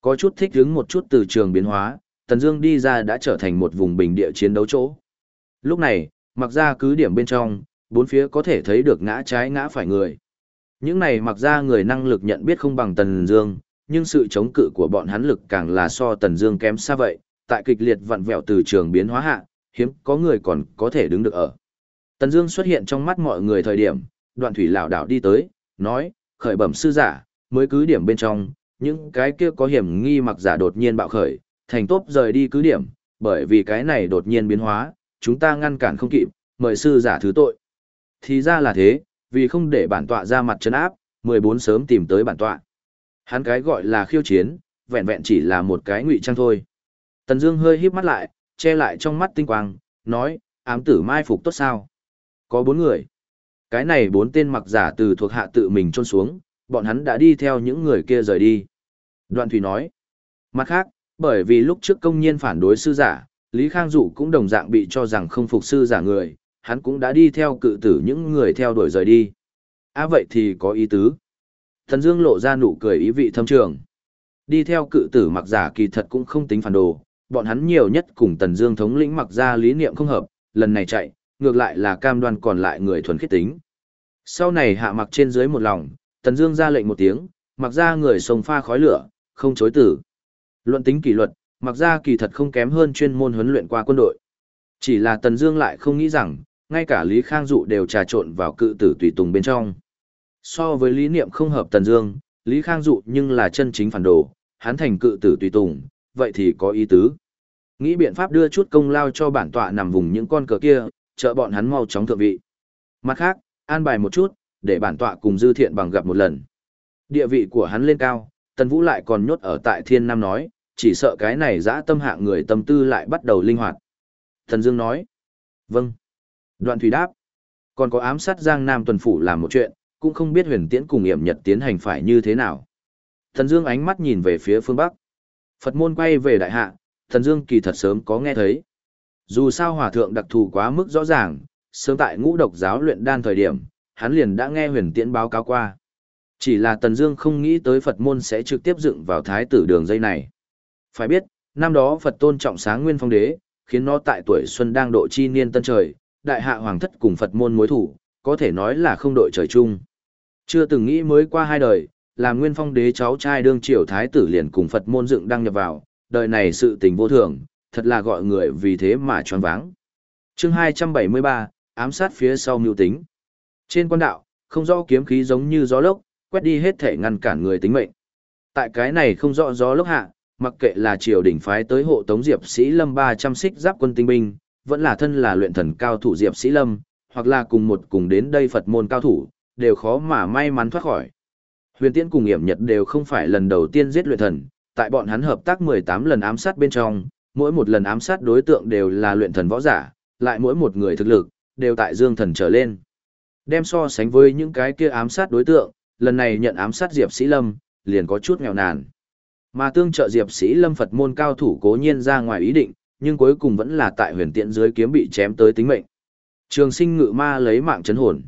Có chút thích ứng một chút từ trường biến hóa, Tần Dương đi ra đã trở thành một vùng bình địa chiến đấu chỗ. Lúc này, mặc ra cứ điểm bên trong, bốn phía có thể thấy được ngã trái ngã phải người. Những này mặc ra người năng lực nhận biết không bằng Tần Dương, nhưng sự chống cự của bọn hắn lực càng là so Tần Dương kém xa vậy, tại kịch liệt vặn vẹo từ trường biến hóa hạ, hiếm có người còn có thể đứng được ở. Tần Dương xuất hiện trong mắt mọi người thời điểm, Đoạn Thủy lão đảo đi tới, nói: "Khởi bẩm sư giả, mới cứ điểm bên trong, những cái kia có hiểm nghi mặc giả đột nhiên bạo khởi, thành tốt rời đi cứ điểm, bởi vì cái này đột nhiên biến hóa, chúng ta ngăn cản không kịp, mời sư giả thứ tội." Thì ra là thế, vì không để bản tọa ra mặt trấn áp, 14 sớm tìm tới bản tọa. Hắn cái gọi là khiêu chiến, vẹn vẹn chỉ là một cái ngụy trang thôi. Tần Dương hơi híp mắt lại, che lại trong mắt tinh quang, nói, ám tử mai phục tốt sao? Có bốn người. Cái này bốn tên mặc giả từ thuộc hạ tự mình trôn xuống, bọn hắn đã đi theo những người kia rời đi. Đoạn Thủy nói. Mặt khác, bởi vì lúc trước công nhiên phản đối sư giả, Lý Khang Dụ cũng đồng dạng bị cho rằng không phục sư giả người, hắn cũng đã đi theo cự tử những người theo đuổi rời đi. À vậy thì có ý tứ. Thần Dương lộ ra nụ cười ý vị thâm trường. Đi theo cự tử mặc giả kỳ thật cũng không tính phản đồ, bọn hắn nhiều nhất cùng Tần Dương thống lĩnh mặc ra lý niệm không hợp, lần này chạy, ngược lại là cam đoan còn lại người thuần khiết tính. Sau này hạ mặc trên dưới một lòng, Tần Dương ra lệnh một tiếng, mặc ra người sông pha khói lửa, không chối tử. Luận tính kỷ luật, mặc ra kỳ thật không kém hơn chuyên môn huấn luyện qua quân đội. Chỉ là Tần Dương lại không nghĩ rằng, ngay cả Lý Khang Dụ đều trà trộn vào cự tử tùy tùng bên trong. So với lý niệm không hợp Tần Dương, Lý Khang Dụ nhưng là chân chính phản đồ, hắn thành cự tử tùy tùng, vậy thì có ý tứ. Nghĩ biện pháp đưa chút công lao cho bản tọa nằm vùng những con cờ kia, trợ bọn hắn mau chóng thượng vị. Mặt khác, an bài một chút, để bản tọa cùng dư thiện bằng gặp một lần. Địa vị của hắn lên cao, Tần Vũ lại còn nhốt ở tại Thiên Nam nói, chỉ sợ cái này dã tâm hạ người tâm tư lại bắt đầu linh hoạt. Thần Dương nói, vâng. Đoạn Thủy đáp, còn có ám sát Giang Nam tuần phủ làm một chuyện, cũng không biết huyền tiễn cùng hiểm nhật tiến hành phải như thế nào. Thần Dương ánh mắt nhìn về phía phương Bắc. Phật môn quay về đại hạ, thần Dương kỳ thật sớm có nghe thấy. Dù sao hòa thượng đặc thù quá mức rõ ràng, sớm tại ngũ độc giáo luyện đan thời điểm, hắn liền đã nghe huyền tiễn báo cáo qua. Chỉ là Tần Dương không nghĩ tới Phật môn sẽ trực tiếp dựng vào thái tử đường dây này. Phải biết, năm đó Phật tôn trọng sáng nguyên phong đế, khiến nó tại tuổi xuân đang độ chi niên tân trời, đại hạ hoàng thất cùng Phật môn mối thủ, có thể nói là không đội trời chung. Chưa từng nghĩ mới qua hai đời, làm nguyên phong đế cháu trai đương triều thái tử liền cùng Phật môn dựng đăng nhập vào, đời này sự tình vô thường, thật là gọi người vì thế mà choáng váng. Chương 273, ám sát phía sau mưu tính. Trên quan đạo, không rõ kiếm khí giống như gió lốc, quét đi hết thể ngăn cản người tính mệnh. Tại cái này không rõ gió lốc hạ, mặc kệ là triều đỉnh phái tới hộ tống Diệp Sĩ Lâm 300 xích giáp quân tinh binh, vẫn là thân là luyện thần cao thủ Diệp Sĩ Lâm, hoặc là cùng một cùng đến đây Phật môn cao thủ, đều khó mà may mắn thoát khỏi. Huyền Tiễn cùng Nghiễm Nhật đều không phải lần đầu tiên giết luyện thần, tại bọn hắn hợp tác 18 lần ám sát bên trong, mỗi một lần ám sát đối tượng đều là luyện thần võ giả, lại mỗi một người thực lực đều tại dương thần trở lên. Đem so sánh với những cái kia ám sát đối tượng, lần này nhận ám sát Diệp Sĩ Lâm, liền có chút nghèo nàn. Mà tương trợ Diệp Sĩ Lâm Phật môn cao thủ cố nhiên ra ngoài ý định, nhưng cuối cùng vẫn là tại huyền tiện dưới kiếm bị chém tới tính mệnh. Trường sinh ngự ma lấy mạng chấn hồn.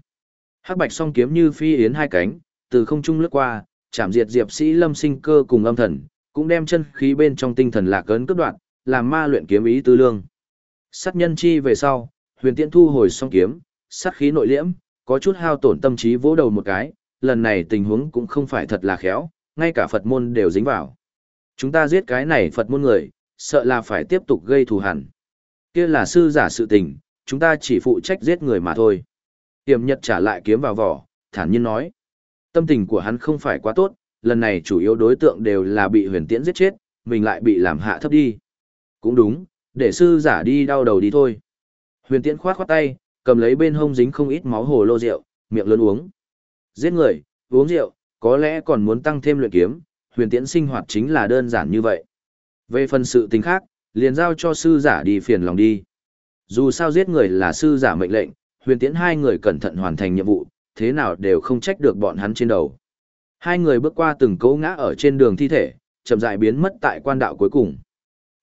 Hắc bạch song kiếm như phi yến hai cánh, từ không trung lướt qua, chạm diệt Diệp Sĩ Lâm sinh cơ cùng âm thần, cũng đem chân khí bên trong tinh thần lạc cấn cướp đoạn, làm ma luyện kiếm ý tư lương. Sát nhân chi về sau, huyền tiện thu hồi song kiếm, sát khí nội liễm, có chút hao tổn tâm trí vỗ đầu một cái, lần này tình huống cũng không phải thật là khéo, ngay cả Phật môn đều dính vào. Chúng ta giết cái này Phật môn người, sợ là phải tiếp tục gây thù hằn. Kia là sư giả sự tình, chúng ta chỉ phụ trách giết người mà thôi. Tiềm Nhật trả lại kiếm vào vỏ, thản nhiên nói. Tâm tình của hắn không phải quá tốt, lần này chủ yếu đối tượng đều là bị huyền tiễn giết chết, mình lại bị làm hạ thấp đi. Cũng đúng, Để sư giả đi đau đầu đi thôi. Huyền Tiễn khoát khoát tay, cầm lấy bên hông dính không ít máu hồ lô rượu, miệng lớn uống. Giết người, uống rượu, có lẽ còn muốn tăng thêm luyện kiếm, huyền tiễn sinh hoạt chính là đơn giản như vậy. Về phần sự tình khác, liền giao cho sư giả đi phiền lòng đi. Dù sao giết người là sư giả mệnh lệnh, huyền tiễn hai người cẩn thận hoàn thành nhiệm vụ, thế nào đều không trách được bọn hắn trên đầu. Hai người bước qua từng cấu ngã ở trên đường thi thể, chậm rãi biến mất tại quan đạo cuối cùng.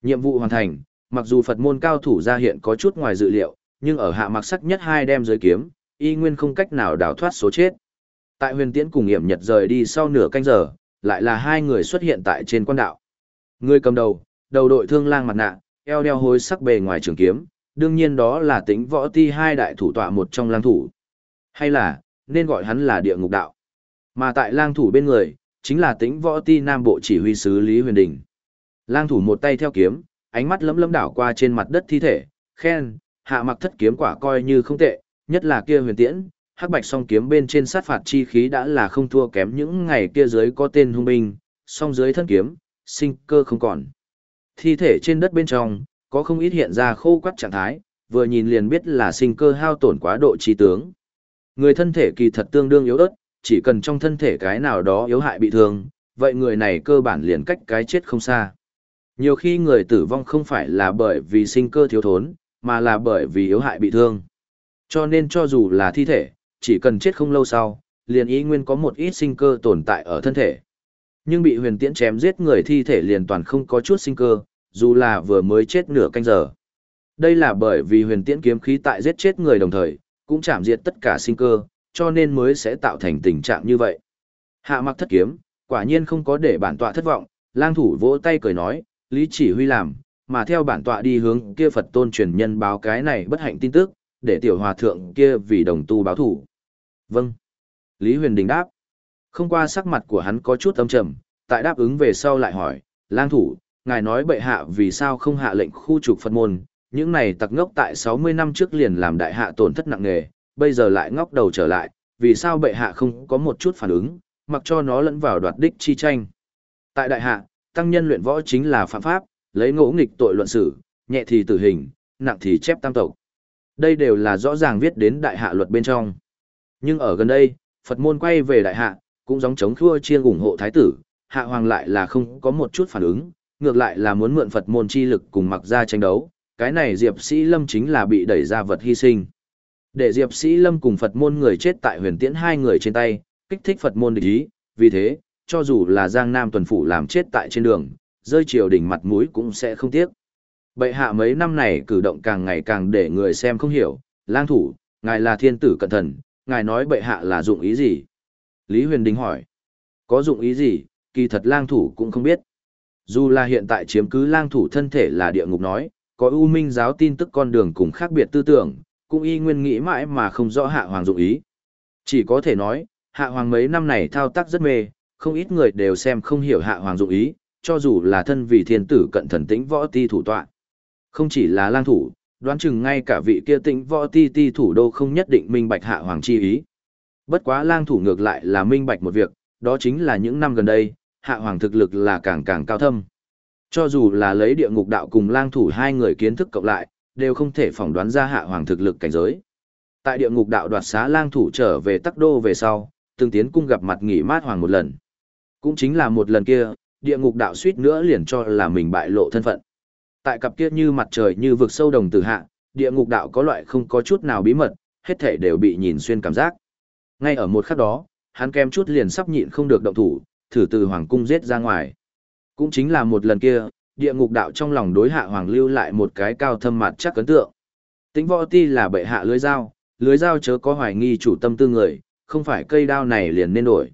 Nhiệm vụ hoàn thành, mặc dù Phật môn cao thủ ra hiện có chút ngoài dự liệu, nhưng ở hạ mặc sắc nhất hai đem giới kiếm, y nguyên không cách nào đào thoát số chết. Tại huyền tiễn cùng hiểm nhật rời đi sau nửa canh giờ, lại là hai người xuất hiện tại trên quan đạo. Người cầm đầu, đầu đội thương lang mặt nạ, eo đeo hối sắc bề ngoài trường kiếm, đương nhiên đó là tính võ ti hai đại thủ tọa một trong lang thủ. Hay là, nên gọi hắn là địa ngục đạo. Mà tại lang thủ bên người, chính là tính võ ti nam bộ chỉ huy sứ Lý Huyền Đình. Lang thủ một tay theo kiếm, ánh mắt lấm lấm đảo qua trên mặt đất thi thể, khen, hạ mặc thất kiếm quả coi như không tệ, nhất là kia huyền tiễn, hắc bạch song kiếm bên trên sát phạt chi khí đã là không thua kém những ngày kia dưới có tên hung binh, song dưới thân kiếm, sinh cơ không còn. Thi thể trên đất bên trong, có không ít hiện ra khô quắt trạng thái, vừa nhìn liền biết là sinh cơ hao tổn quá độ trí tướng. Người thân thể kỳ thật tương đương yếu ớt, chỉ cần trong thân thể cái nào đó yếu hại bị thương, vậy người này cơ bản liền cách cái chết không xa. Nhiều khi người tử vong không phải là bởi vì sinh cơ thiếu thốn, mà là bởi vì yếu hại bị thương. Cho nên cho dù là thi thể, chỉ cần chết không lâu sau, liền ý nguyên có một ít sinh cơ tồn tại ở thân thể. Nhưng bị huyền tiễn chém giết người thi thể liền toàn không có chút sinh cơ, dù là vừa mới chết nửa canh giờ. Đây là bởi vì huyền tiễn kiếm khí tại giết chết người đồng thời, cũng chạm diệt tất cả sinh cơ, cho nên mới sẽ tạo thành tình trạng như vậy. Hạ mặc thất kiếm, quả nhiên không có để bản tọa thất vọng, lang thủ vỗ tay cười nói, lý chỉ huy làm, mà theo bản tọa đi hướng kia Phật tôn truyền nhân báo cái này bất hạnh tin tức, để tiểu hòa thượng kia vì đồng tu báo thủ. Vâng. Lý Huyền Đình đáp. Không qua sắc mặt của hắn có chút âm trầm, tại đáp ứng về sau lại hỏi, lang thủ, ngài nói bệ hạ vì sao không hạ lệnh khu trục Phật môn, những này tặc ngốc tại 60 năm trước liền làm đại hạ tổn thất nặng nề, bây giờ lại ngóc đầu trở lại, vì sao bệ hạ không có một chút phản ứng, mặc cho nó lẫn vào đoạt đích chi tranh. Tại đại hạ, tăng nhân luyện võ chính là phạm pháp, lấy ngỗ nghịch tội luận xử, nhẹ thì tử hình, nặng thì chép tam tộc. Đây đều là rõ ràng viết đến đại hạ luật bên trong. Nhưng ở gần đây, Phật môn quay về đại hạ, cũng giống chống khua chiên ủng hộ thái tử, hạ hoàng lại là không có một chút phản ứng, ngược lại là muốn mượn Phật môn chi lực cùng mặc ra tranh đấu, cái này Diệp Sĩ Lâm chính là bị đẩy ra vật hy sinh. Để Diệp Sĩ Lâm cùng Phật môn người chết tại huyền tiễn hai người trên tay, kích thích Phật môn địch ý, vì thế, cho dù là Giang Nam tuần phủ làm chết tại trên đường, rơi triều đỉnh mặt mũi cũng sẽ không tiếc. Bệ hạ mấy năm này cử động càng ngày càng để người xem không hiểu, lang thủ, ngài là thiên tử cẩn thận, ngài nói bệ hạ là dụng ý gì? Lý Huyền Đình hỏi, có dụng ý gì, kỳ thật lang thủ cũng không biết. Dù là hiện tại chiếm cứ lang thủ thân thể là địa ngục nói, có ưu minh giáo tin tức con đường cùng khác biệt tư tưởng, cũng y nguyên nghĩ mãi mà không rõ hạ hoàng dụng ý. Chỉ có thể nói, hạ hoàng mấy năm này thao tác rất mê, không ít người đều xem không hiểu hạ hoàng dụng ý, cho dù là thân vị thiên tử cận thần tĩnh võ ti thủ tọa. Không chỉ là lang thủ, đoán chừng ngay cả vị kia tĩnh võ ti ti thủ đô không nhất định minh bạch hạ hoàng chi ý. Bất quá lang thủ ngược lại là minh bạch một việc, đó chính là những năm gần đây, hạ hoàng thực lực là càng càng cao thâm. Cho dù là lấy địa ngục đạo cùng lang thủ hai người kiến thức cộng lại, đều không thể phỏng đoán ra hạ hoàng thực lực cảnh giới. Tại địa ngục đạo đoạt xá lang thủ trở về tắc đô về sau, từng tiến cung gặp mặt nghỉ mát hoàng một lần. Cũng chính là một lần kia, địa ngục đạo suýt nữa liền cho là mình bại lộ thân phận. Tại cặp kia như mặt trời như vực sâu đồng tử hạ, địa ngục đạo có loại không có chút nào bí mật, hết thể đều bị nhìn xuyên cảm giác. Ngay ở một khắc đó, hắn kem chút liền sắp nhịn không được động thủ, thử từ hoàng cung giết ra ngoài. Cũng chính là một lần kia, địa ngục đạo trong lòng đối hạ hoàng lưu lại một cái cao thâm mặt chắc ấn tượng. Tính võ ti là bệ hạ lưới dao, lưới dao chớ có hoài nghi chủ tâm tư người, không phải cây đao này liền nên đổi.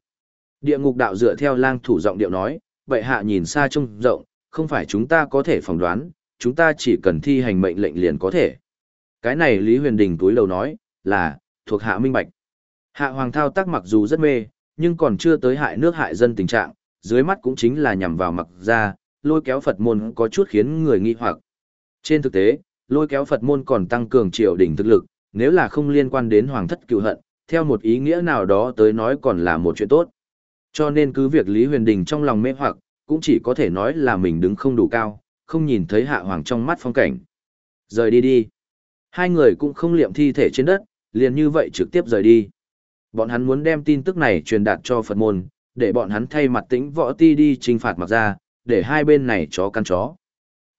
Địa ngục đạo dựa theo lang thủ giọng điệu nói, bệ hạ nhìn xa trông rộng, không phải chúng ta có thể phỏng đoán, chúng ta chỉ cần thi hành mệnh lệnh liền có thể. Cái này Lý Huyền Đình túi lầu nói, là, thuộc hạ minh bạch. Hạ hoàng thao tác mặc dù rất mê, nhưng còn chưa tới hại nước hại dân tình trạng, dưới mắt cũng chính là nhằm vào mặc ra, lôi kéo Phật môn có chút khiến người nghi hoặc. Trên thực tế, lôi kéo Phật môn còn tăng cường triều đỉnh thực lực, nếu là không liên quan đến hoàng thất cựu hận, theo một ý nghĩa nào đó tới nói còn là một chuyện tốt. Cho nên cứ việc Lý Huyền Đình trong lòng mê hoặc, cũng chỉ có thể nói là mình đứng không đủ cao, không nhìn thấy hạ hoàng trong mắt phong cảnh. Rời đi đi. Hai người cũng không liệm thi thể trên đất, liền như vậy trực tiếp rời đi. Bọn hắn muốn đem tin tức này truyền đạt cho Phật môn, để bọn hắn thay mặt tĩnh võ ti đi trinh phạt mặc ra, để hai bên này chó căn chó.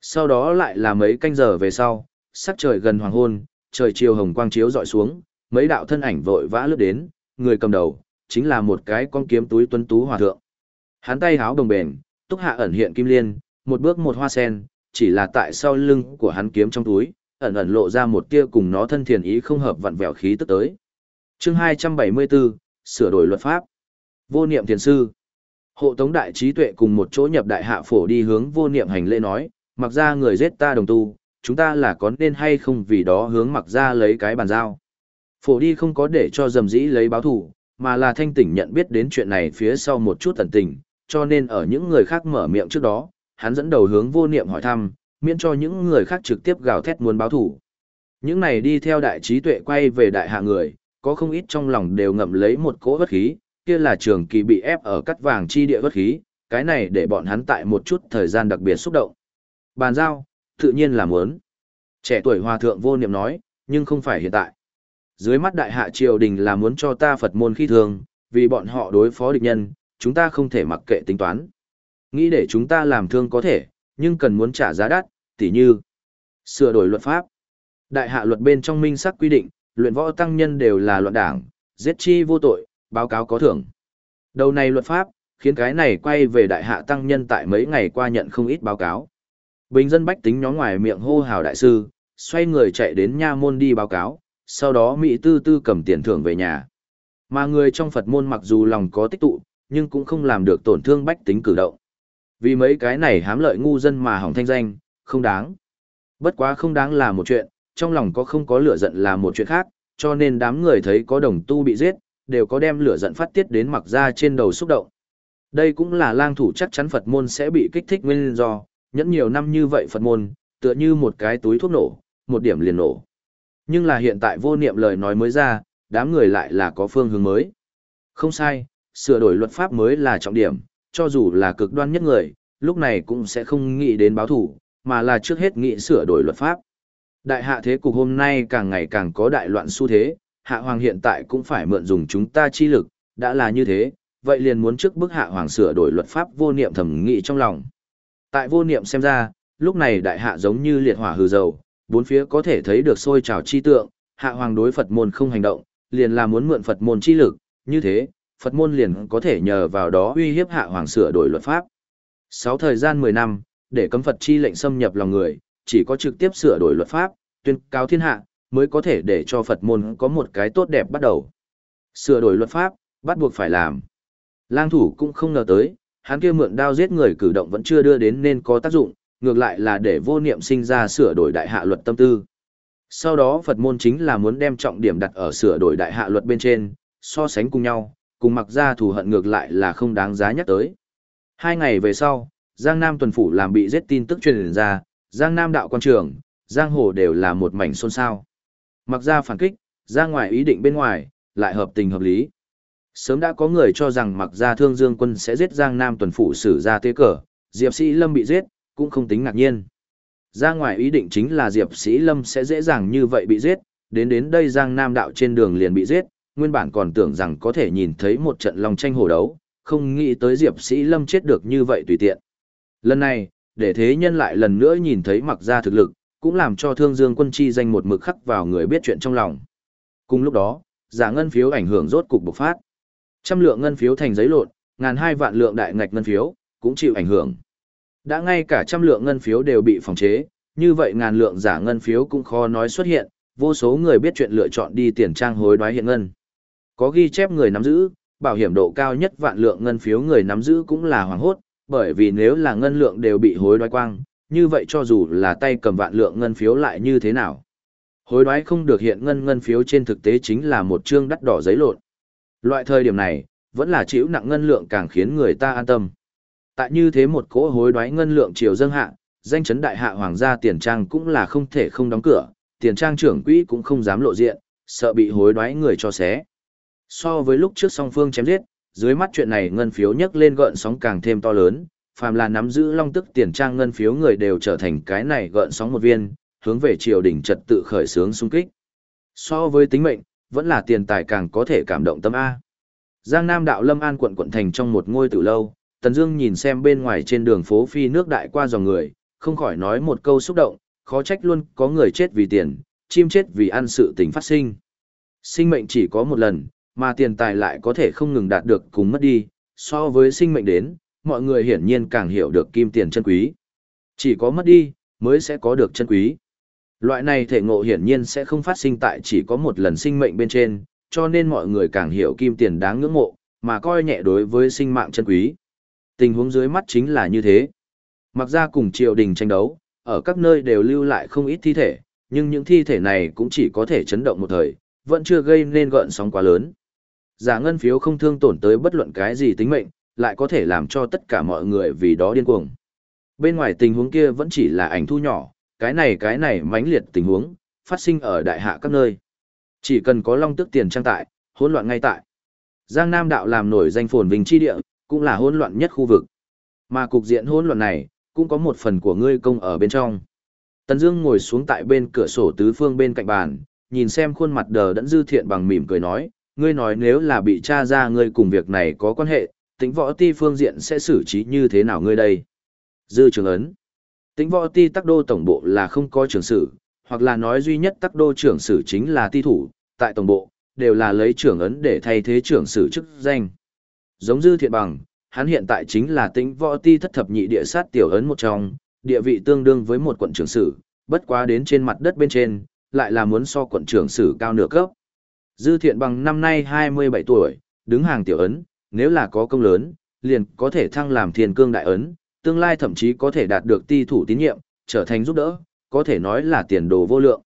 Sau đó lại là mấy canh giờ về sau, sắc trời gần hoàng hôn, trời chiều hồng quang chiếu dọi xuống, mấy đạo thân ảnh vội vã lướt đến, người cầm đầu, chính là một cái con kiếm túi tuấn tú hòa thượng. Hắn tay háo đồng bền, túc hạ ẩn hiện kim liên, một bước một hoa sen, chỉ là tại sau lưng của hắn kiếm trong túi, ẩn ẩn lộ ra một tia cùng nó thân thiền ý không hợp vặn vẹo khí tức tới. Chương 274, sửa đổi luật pháp. Vô niệm thiền sư. Hộ tống đại trí tuệ cùng một chỗ nhập đại hạ phổ đi hướng vô niệm hành lễ nói, mặc ra người giết ta đồng tu, chúng ta là có nên hay không vì đó hướng mặc ra lấy cái bàn giao. Phổ đi không có để cho dầm dĩ lấy báo thủ, mà là thanh tỉnh nhận biết đến chuyện này phía sau một chút tần tình, cho nên ở những người khác mở miệng trước đó, hắn dẫn đầu hướng vô niệm hỏi thăm, miễn cho những người khác trực tiếp gào thét muốn báo thủ. Những này đi theo đại trí tuệ quay về đại hạ người, có không ít trong lòng đều ngậm lấy một cỗ bất khí, kia là trường kỳ bị ép ở cắt vàng chi địa bất khí, cái này để bọn hắn tại một chút thời gian đặc biệt xúc động. Bàn giao, tự nhiên là muốn. Trẻ tuổi hòa thượng vô niệm nói, nhưng không phải hiện tại. Dưới mắt đại hạ triều đình là muốn cho ta Phật môn khi thường, vì bọn họ đối phó địch nhân, chúng ta không thể mặc kệ tính toán. Nghĩ để chúng ta làm thương có thể, nhưng cần muốn trả giá đắt, tỉ như sửa đổi luật pháp. Đại hạ luật bên trong minh sắc quy định, luyện võ tăng nhân đều là loạn đảng, giết chi vô tội, báo cáo có thưởng. Đầu này luật pháp, khiến cái này quay về đại hạ tăng nhân tại mấy ngày qua nhận không ít báo cáo. Bình dân bách tính nhóm ngoài miệng hô hào đại sư, xoay người chạy đến nha môn đi báo cáo, sau đó Mỹ tư tư cầm tiền thưởng về nhà. Mà người trong Phật môn mặc dù lòng có tích tụ, nhưng cũng không làm được tổn thương bách tính cử động. Vì mấy cái này hám lợi ngu dân mà hỏng thanh danh, không đáng. Bất quá không đáng là một chuyện, trong lòng có không có lửa giận là một chuyện khác, cho nên đám người thấy có đồng tu bị giết, đều có đem lửa giận phát tiết đến mặc ra trên đầu xúc động. Đây cũng là lang thủ chắc chắn Phật môn sẽ bị kích thích nguyên do, nhẫn nhiều năm như vậy Phật môn, tựa như một cái túi thuốc nổ, một điểm liền nổ. Nhưng là hiện tại vô niệm lời nói mới ra, đám người lại là có phương hướng mới. Không sai, sửa đổi luật pháp mới là trọng điểm, cho dù là cực đoan nhất người, lúc này cũng sẽ không nghĩ đến báo thủ, mà là trước hết nghĩ sửa đổi luật pháp. Đại hạ thế cục hôm nay càng ngày càng có đại loạn xu thế, hạ hoàng hiện tại cũng phải mượn dùng chúng ta chi lực, đã là như thế, vậy liền muốn trước bức hạ hoàng sửa đổi luật pháp vô niệm thẩm nghị trong lòng. Tại vô niệm xem ra, lúc này đại hạ giống như liệt hỏa hư dầu, bốn phía có thể thấy được sôi trào chi tượng, hạ hoàng đối Phật môn không hành động, liền là muốn mượn Phật môn chi lực, như thế, Phật môn liền có thể nhờ vào đó uy hiếp hạ hoàng sửa đổi luật pháp. Sáu thời gian 10 năm, để cấm Phật chi lệnh xâm nhập lòng người, chỉ có trực tiếp sửa đổi luật pháp, tuyên cáo thiên hạ, mới có thể để cho Phật môn có một cái tốt đẹp bắt đầu. Sửa đổi luật pháp, bắt buộc phải làm. Lang thủ cũng không ngờ tới, hắn kia mượn đao giết người cử động vẫn chưa đưa đến nên có tác dụng, ngược lại là để vô niệm sinh ra sửa đổi đại hạ luật tâm tư. Sau đó Phật môn chính là muốn đem trọng điểm đặt ở sửa đổi đại hạ luật bên trên, so sánh cùng nhau, cùng mặc ra thù hận ngược lại là không đáng giá nhắc tới. Hai ngày về sau, Giang Nam tuần phủ làm bị giết tin tức truyền ra, Giang Nam đạo quan trường, Giang Hồ đều là một mảnh xôn xao. Mặc ra phản kích, ra ngoài ý định bên ngoài, lại hợp tình hợp lý. Sớm đã có người cho rằng mặc ra thương dương quân sẽ giết Giang Nam tuần phủ xử ra tế cờ, Diệp Sĩ Lâm bị giết, cũng không tính ngạc nhiên. Ra ngoài ý định chính là Diệp Sĩ Lâm sẽ dễ dàng như vậy bị giết, đến đến đây Giang Nam đạo trên đường liền bị giết, nguyên bản còn tưởng rằng có thể nhìn thấy một trận lòng tranh hổ đấu, không nghĩ tới Diệp Sĩ Lâm chết được như vậy tùy tiện. Lần này, để thế nhân lại lần nữa nhìn thấy mặc ra thực lực, cũng làm cho thương dương quân chi danh một mực khắc vào người biết chuyện trong lòng. Cùng lúc đó, giả ngân phiếu ảnh hưởng rốt cục bộc phát. Trăm lượng ngân phiếu thành giấy lộn, ngàn hai vạn lượng đại ngạch ngân phiếu, cũng chịu ảnh hưởng. Đã ngay cả trăm lượng ngân phiếu đều bị phòng chế, như vậy ngàn lượng giả ngân phiếu cũng khó nói xuất hiện, vô số người biết chuyện lựa chọn đi tiền trang hối đoái hiện ngân. Có ghi chép người nắm giữ, bảo hiểm độ cao nhất vạn lượng ngân phiếu người nắm giữ cũng là hoàng hốt, bởi vì nếu là ngân lượng đều bị hối đoái quang, như vậy cho dù là tay cầm vạn lượng ngân phiếu lại như thế nào. Hối đoái không được hiện ngân ngân phiếu trên thực tế chính là một chương đắt đỏ giấy lộn. Loại thời điểm này, vẫn là chịu nặng ngân lượng càng khiến người ta an tâm. Tại như thế một cỗ hối đoái ngân lượng triều dâng hạ, danh chấn đại hạ hoàng gia tiền trang cũng là không thể không đóng cửa, tiền trang trưởng quỹ cũng không dám lộ diện, sợ bị hối đoái người cho xé. So với lúc trước song phương chém giết, dưới mắt chuyện này ngân phiếu nhấc lên gợn sóng càng thêm to lớn, phàm là nắm giữ long tức tiền trang ngân phiếu người đều trở thành cái này gợn sóng một viên, hướng về triều đình trật tự khởi sướng xung kích. So với tính mệnh, vẫn là tiền tài càng có thể cảm động tâm A. Giang Nam đạo Lâm An quận quận thành trong một ngôi tử lâu, Tần Dương nhìn xem bên ngoài trên đường phố phi nước đại qua dòng người, không khỏi nói một câu xúc động, khó trách luôn có người chết vì tiền, chim chết vì ăn sự tình phát sinh. Sinh mệnh chỉ có một lần, mà tiền tài lại có thể không ngừng đạt được cùng mất đi, so với sinh mệnh đến, mọi người hiển nhiên càng hiểu được kim tiền chân quý. Chỉ có mất đi, mới sẽ có được chân quý. Loại này thể ngộ hiển nhiên sẽ không phát sinh tại chỉ có một lần sinh mệnh bên trên, cho nên mọi người càng hiểu kim tiền đáng ngưỡng mộ, mà coi nhẹ đối với sinh mạng chân quý. Tình huống dưới mắt chính là như thế. Mặc ra cùng triều đình tranh đấu, ở các nơi đều lưu lại không ít thi thể, nhưng những thi thể này cũng chỉ có thể chấn động một thời, vẫn chưa gây nên gợn sóng quá lớn. Giả ngân phiếu không thương tổn tới bất luận cái gì tính mệnh, lại có thể làm cho tất cả mọi người vì đó điên cuồng. Bên ngoài tình huống kia vẫn chỉ là ảnh thu nhỏ, cái này cái này mãnh liệt tình huống, phát sinh ở đại hạ các nơi. Chỉ cần có long tức tiền trang tại, hỗn loạn ngay tại. Giang Nam đạo làm nổi danh phồn vinh chi địa, cũng là hỗn loạn nhất khu vực. Mà cục diện hỗn loạn này, cũng có một phần của ngươi công ở bên trong. Tần Dương ngồi xuống tại bên cửa sổ tứ phương bên cạnh bàn, nhìn xem khuôn mặt đờ đẫn dư thiện bằng mỉm cười nói, ngươi nói nếu là bị tra ra ngươi cùng việc này có quan hệ, tính võ ti phương diện sẽ xử trí như thế nào ngươi đây? Dư trường ấn. Tính võ ti tắc đô tổng bộ là không có trưởng sử, hoặc là nói duy nhất tắc đô trưởng sử chính là ti thủ, tại tổng bộ, đều là lấy trưởng ấn để thay thế trưởng sử chức danh. Giống dư thiện bằng, hắn hiện tại chính là tính võ ti thất thập nhị địa sát tiểu ấn một trong, địa vị tương đương với một quận trưởng sử, bất quá đến trên mặt đất bên trên, lại là muốn so quận trưởng sử cao nửa cấp. Dư thiện bằng năm nay 27 tuổi, đứng hàng tiểu ấn, nếu là có công lớn, liền có thể thăng làm thiên cương đại ấn, tương lai thậm chí có thể đạt được ti thủ tín nhiệm, trở thành giúp đỡ, có thể nói là tiền đồ vô lượng.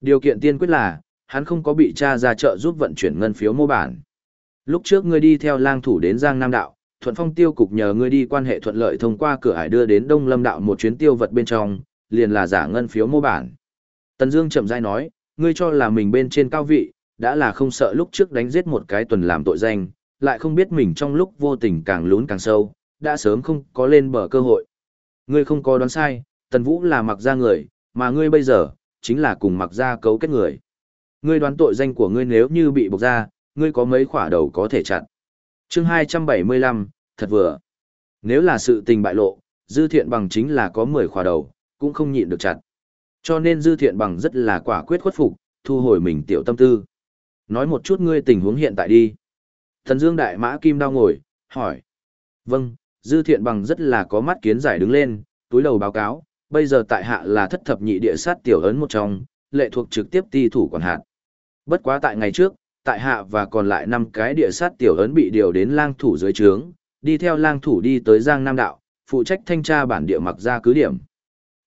Điều kiện tiên quyết là, hắn không có bị cha ra chợ giúp vận chuyển ngân phiếu mô bản. Lúc trước ngươi đi theo lang thủ đến Giang Nam Đạo, Thuận Phong tiêu cục nhờ ngươi đi quan hệ thuận lợi thông qua cửa ải đưa đến Đông Lâm Đạo một chuyến tiêu vật bên trong, liền là giả ngân phiếu mô bản. Tần Dương chậm rãi nói, ngươi cho là mình bên trên cao vị, đã là không sợ lúc trước đánh giết một cái tuần làm tội danh, lại không biết mình trong lúc vô tình càng lún càng sâu, đã sớm không có lên bờ cơ hội. Ngươi không có đoán sai, Tần Vũ là mặc ra người, mà ngươi bây giờ, chính là cùng mặc ra cấu kết người. Ngươi đoán tội danh của ngươi nếu như bị buộc ra, ngươi có mấy khỏa đầu có thể chặn. chương 275, thật vừa. Nếu là sự tình bại lộ, dư thiện bằng chính là có 10 khỏa đầu, cũng không nhịn được chặt. Cho nên dư thiện bằng rất là quả quyết khuất phục, thu hồi mình tiểu tâm tư. Nói một chút ngươi tình huống hiện tại đi. Thần Dương Đại Mã Kim Đao ngồi, hỏi. Vâng, dư thiện bằng rất là có mắt kiến giải đứng lên, túi đầu báo cáo, bây giờ tại hạ là thất thập nhị địa sát tiểu ấn một trong, lệ thuộc trực tiếp ti thủ quản hạt. Bất quá tại ngày trước, tại hạ và còn lại năm cái địa sát tiểu ấn bị điều đến lang thủ dưới trướng, đi theo lang thủ đi tới Giang Nam Đạo, phụ trách thanh tra bản địa mặc ra cứ điểm.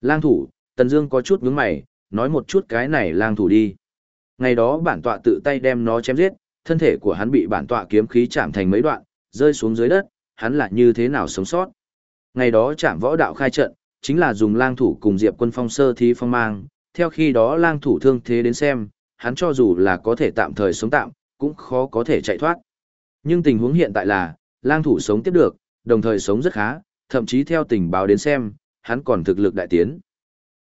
Lang thủ, Tần Dương có chút nhướng mày, nói một chút cái này lang thủ đi. Ngày đó bản tọa tự tay đem nó chém giết, thân thể của hắn bị bản tọa kiếm khí chạm thành mấy đoạn, rơi xuống dưới đất, hắn là như thế nào sống sót. Ngày đó chạm võ đạo khai trận, chính là dùng lang thủ cùng Diệp Quân Phong sơ thí phong mang, theo khi đó lang thủ thương thế đến xem, hắn cho dù là có thể tạm thời sống tạm, cũng khó có thể chạy thoát. Nhưng tình huống hiện tại là, lang thủ sống tiếp được, đồng thời sống rất khá, thậm chí theo tình báo đến xem, hắn còn thực lực đại tiến.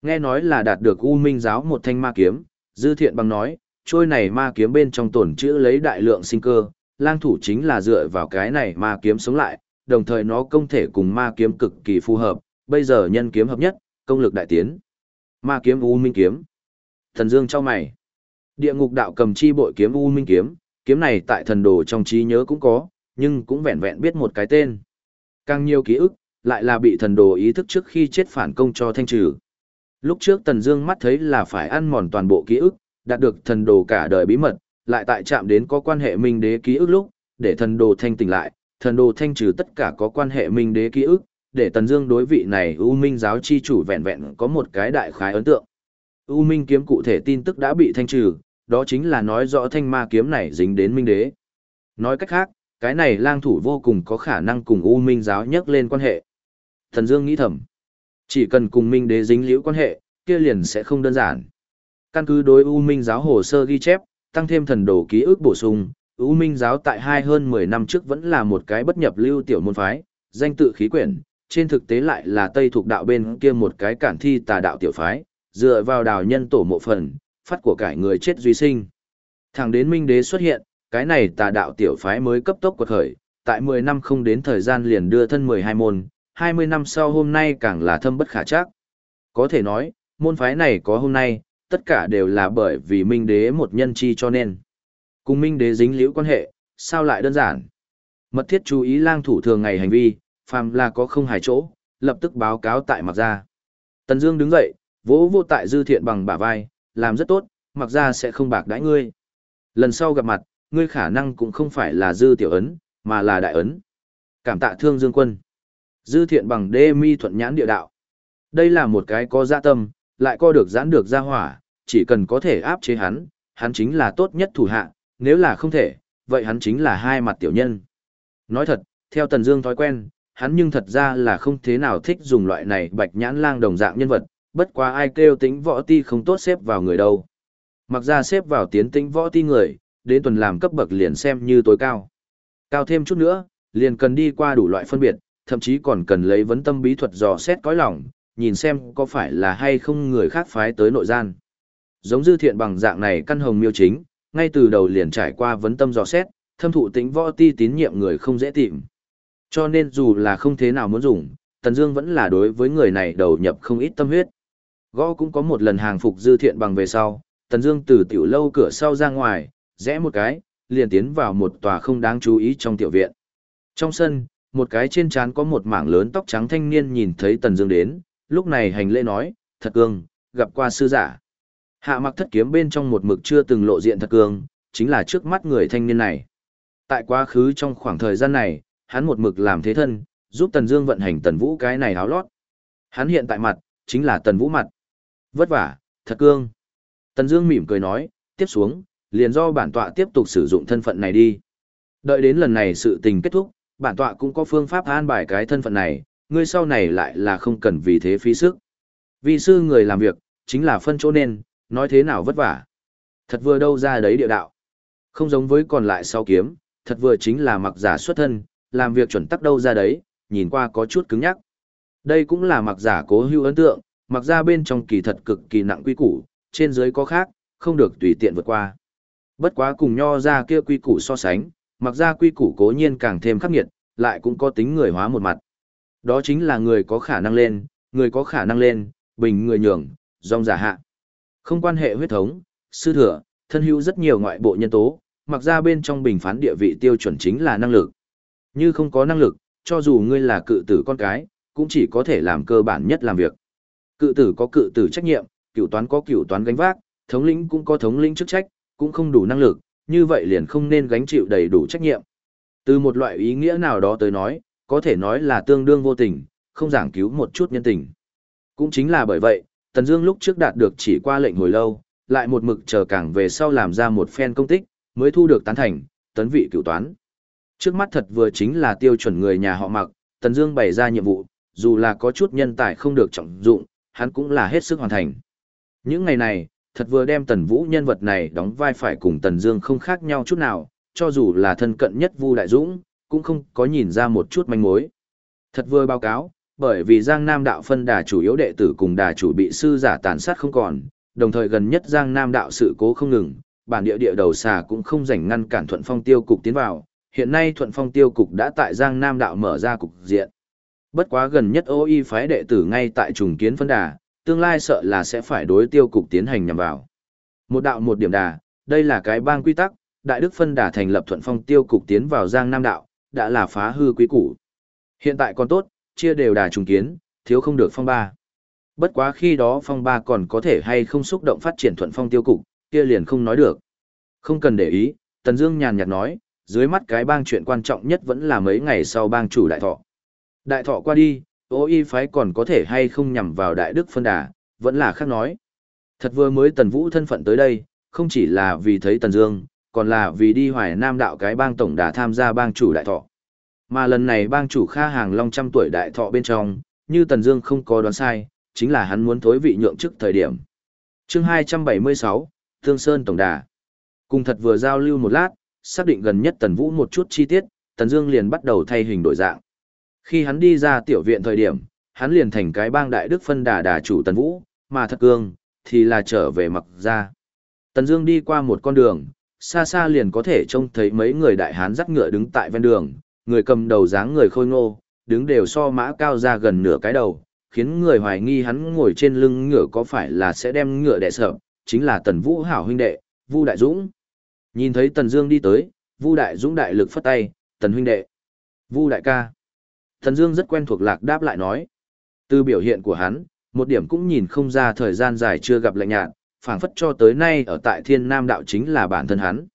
Nghe nói là đạt được U Minh giáo một thanh ma kiếm, Dư Thiện bằng nói, trôi này ma kiếm bên trong tổn chữ lấy đại lượng sinh cơ, lang thủ chính là dựa vào cái này ma kiếm sống lại, đồng thời nó công thể cùng ma kiếm cực kỳ phù hợp, bây giờ nhân kiếm hợp nhất, công lực đại tiến. Ma kiếm U Minh kiếm. Thần Dương cho mày. Địa ngục đạo cầm chi bội kiếm U Minh kiếm, kiếm này tại thần đồ trong trí nhớ cũng có, nhưng cũng vẹn vẹn biết một cái tên. Càng nhiều ký ức, lại là bị thần đồ ý thức trước khi chết phản công cho thanh trừ. Lúc trước Tần Dương mắt thấy là phải ăn mòn toàn bộ ký ức, đạt được thần đồ cả đời bí mật, lại tại chạm đến có quan hệ minh đế ký ức lúc, để thần đồ thanh tỉnh lại, thần đồ thanh trừ tất cả có quan hệ minh đế ký ức, để Tần Dương đối vị này U Minh giáo chi chủ vẹn vẹn có một cái đại khái ấn tượng. U Minh kiếm cụ thể tin tức đã bị thanh trừ, đó chính là nói rõ thanh ma kiếm này dính đến minh đế. Nói cách khác, cái này lang thủ vô cùng có khả năng cùng U Minh giáo nhắc lên quan hệ. Thần Dương nghĩ thầm, chỉ cần cùng minh đế dính liễu quan hệ, kia liền sẽ không đơn giản. Căn cứ đối U Minh giáo hồ sơ ghi chép, tăng thêm thần đồ ký ức bổ sung, U Minh giáo tại hai hơn 10 năm trước vẫn là một cái bất nhập lưu tiểu môn phái, danh tự khí quyển, trên thực tế lại là Tây thuộc đạo bên kia một cái cản thi tà đạo tiểu phái, dựa vào đào nhân tổ mộ phần, phát của cải người chết duy sinh. Thẳng đến Minh Đế xuất hiện, cái này tà đạo tiểu phái mới cấp tốc quật khởi, tại 10 năm không đến thời gian liền đưa thân 12 môn, 20 năm sau hôm nay càng là thâm bất khả chắc. Có thể nói, môn phái này có hôm nay, tất cả đều là bởi vì Minh Đế một nhân chi cho nên. Cùng Minh Đế dính liễu quan hệ, sao lại đơn giản? Mật thiết chú ý lang thủ thường ngày hành vi, phàm là có không hài chỗ, lập tức báo cáo tại mặc gia. Tần Dương đứng dậy, vỗ vô tại dư thiện bằng bả vai, làm rất tốt, mặc gia sẽ không bạc đãi ngươi. Lần sau gặp mặt, ngươi khả năng cũng không phải là dư tiểu ấn, mà là đại ấn. Cảm tạ thương dương quân. Dư thiện bằng đê mi thuận nhãn địa đạo. Đây là một cái có dạ tâm, lại co được giãn được ra hỏa, chỉ cần có thể áp chế hắn, hắn chính là tốt nhất thủ hạ, nếu là không thể, vậy hắn chính là hai mặt tiểu nhân. Nói thật, theo Tần Dương thói quen, hắn nhưng thật ra là không thế nào thích dùng loại này bạch nhãn lang đồng dạng nhân vật, bất quá ai kêu tính võ ti không tốt xếp vào người đâu. Mặc ra xếp vào tiến tính võ ti người, đến tuần làm cấp bậc liền xem như tối cao. Cao thêm chút nữa, liền cần đi qua đủ loại phân biệt, thậm chí còn cần lấy vấn tâm bí thuật dò xét cõi lòng, nhìn xem có phải là hay không người khác phái tới nội gian. Giống dư thiện bằng dạng này căn hồng miêu chính, ngay từ đầu liền trải qua vấn tâm dò xét, thâm thụ tính võ ti tín nhiệm người không dễ tìm. Cho nên dù là không thế nào muốn dùng, Tần Dương vẫn là đối với người này đầu nhập không ít tâm huyết. Gõ cũng có một lần hàng phục dư thiện bằng về sau, Tần Dương từ tiểu lâu cửa sau ra ngoài, rẽ một cái, liền tiến vào một tòa không đáng chú ý trong tiểu viện. Trong sân, một cái trên trán có một mảng lớn tóc trắng thanh niên nhìn thấy Tần Dương đến, lúc này hành lễ nói, "Thật cương, gặp qua sư giả." Hạ Mặc thất kiếm bên trong một mực chưa từng lộ diện thật cương, chính là trước mắt người thanh niên này. Tại quá khứ trong khoảng thời gian này, hắn một mực làm thế thân, giúp Tần Dương vận hành Tần Vũ cái này áo lót. Hắn hiện tại mặt, chính là Tần Vũ mặt. Vất vả, thật cương. Tần Dương mỉm cười nói, tiếp xuống, liền do bản tọa tiếp tục sử dụng thân phận này đi. Đợi đến lần này sự tình kết thúc, bản tọa cũng có phương pháp an bài cái thân phận này, ngươi sau này lại là không cần vì thế phí sức. Vì sư người làm việc, chính là phân chỗ nên, nói thế nào vất vả. Thật vừa đâu ra đấy địa đạo. Không giống với còn lại sau kiếm, thật vừa chính là mặc giả xuất thân, làm việc chuẩn tắc đâu ra đấy, nhìn qua có chút cứng nhắc. Đây cũng là mặc giả cố hữu ấn tượng, mặc ra bên trong kỳ thật cực kỳ nặng quy củ, trên dưới có khác, không được tùy tiện vượt qua. Bất quá cùng nho ra kia quy củ so sánh, mặc ra quy củ cố nhiên càng thêm khắc nghiệt, lại cũng có tính người hóa một mặt. Đó chính là người có khả năng lên, người có khả năng lên, bình người nhường, dòng giả hạ. Không quan hệ huyết thống, sư thừa, thân hữu rất nhiều ngoại bộ nhân tố, mặc ra bên trong bình phán địa vị tiêu chuẩn chính là năng lực. Như không có năng lực, cho dù ngươi là cự tử con cái, cũng chỉ có thể làm cơ bản nhất làm việc. Cự tử có cự tử trách nhiệm, cửu toán có cửu toán gánh vác, thống lĩnh cũng có thống lĩnh chức trách, cũng không đủ năng lực, như vậy liền không nên gánh chịu đầy đủ trách nhiệm. Từ một loại ý nghĩa nào đó tới nói, có thể nói là tương đương vô tình, không giảng cứu một chút nhân tình. Cũng chính là bởi vậy, Tần Dương lúc trước đạt được chỉ qua lệnh hồi lâu, lại một mực chờ càng về sau làm ra một phen công tích, mới thu được tán thành, tấn vị cửu toán. Trước mắt thật vừa chính là tiêu chuẩn người nhà họ Mặc, Tần Dương bày ra nhiệm vụ, dù là có chút nhân tài không được trọng dụng, hắn cũng là hết sức hoàn thành. Những ngày này, thật vừa đem Tần Vũ nhân vật này đóng vai phải cùng Tần Dương không khác nhau chút nào, cho dù là thân cận nhất Vu Đại Dũng, cũng không có nhìn ra một chút manh mối. Thật vừa báo cáo, bởi vì Giang Nam đạo phân đà chủ yếu đệ tử cùng đà chủ bị sư giả tàn sát không còn, đồng thời gần nhất Giang Nam đạo sự cố không ngừng, bản địa địa đầu xà cũng không rảnh ngăn cản Thuận Phong Tiêu cục tiến vào, hiện nay Thuận Phong Tiêu cục đã tại Giang Nam đạo mở ra cục diện. Bất quá gần nhất ô y phái đệ tử ngay tại trùng kiến phân đà, tương lai sợ là sẽ phải đối tiêu cục tiến hành nhằm vào. Một đạo một điểm đà, đây là cái bang quy tắc, Đại Đức phân đà thành lập thuận phong tiêu cục tiến vào Giang Nam đạo, đã là phá hư quý củ. Hiện tại còn tốt, chia đều đà trùng kiến, thiếu không được phong ba. Bất quá khi đó phong ba còn có thể hay không xúc động phát triển thuận phong tiêu cục, kia liền không nói được. Không cần để ý, Tần Dương nhàn nhạt nói, dưới mắt cái bang chuyện quan trọng nhất vẫn là mấy ngày sau bang chủ đại thọ. Đại thọ qua đi, ô y phái còn có thể hay không nhằm vào đại đức phân đà, vẫn là khác nói. Thật vừa mới tần vũ thân phận tới đây, không chỉ là vì thấy tần dương, còn là vì đi hoài nam đạo cái bang tổng đà tham gia bang chủ đại thọ. Mà lần này bang chủ kha hàng long trăm tuổi đại thọ bên trong, như tần dương không có đoán sai, chính là hắn muốn thối vị nhượng chức thời điểm. chương 276, Thương Sơn Tổng Đà. Cùng thật vừa giao lưu một lát, xác định gần nhất tần vũ một chút chi tiết, tần dương liền bắt đầu thay hình đổi dạng. Khi hắn đi ra tiểu viện thời điểm, hắn liền thành cái bang đại đức phân đà đà chủ Tần Vũ, mà thật cương, thì là trở về mặc ra. Tần Dương đi qua một con đường, xa xa liền có thể trông thấy mấy người đại hán dắt ngựa đứng tại ven đường, người cầm đầu dáng người khôi ngô, đứng đều so mã cao ra gần nửa cái đầu, khiến người hoài nghi hắn ngồi trên lưng ngựa có phải là sẽ đem ngựa đè sợ, chính là Tần Vũ hảo huynh đệ, Vu Đại Dũng. Nhìn thấy Tần Dương đi tới, Vu Đại Dũng đại lực phất tay, "Tần huynh đệ." "Vu đại ca." Tần Dương rất quen thuộc lạc đáp lại nói. Từ biểu hiện của hắn, một điểm cũng nhìn không ra thời gian dài chưa gặp lạnh nhạt, phảng phất cho tới nay ở tại Thiên Nam đạo chính là bản thân hắn.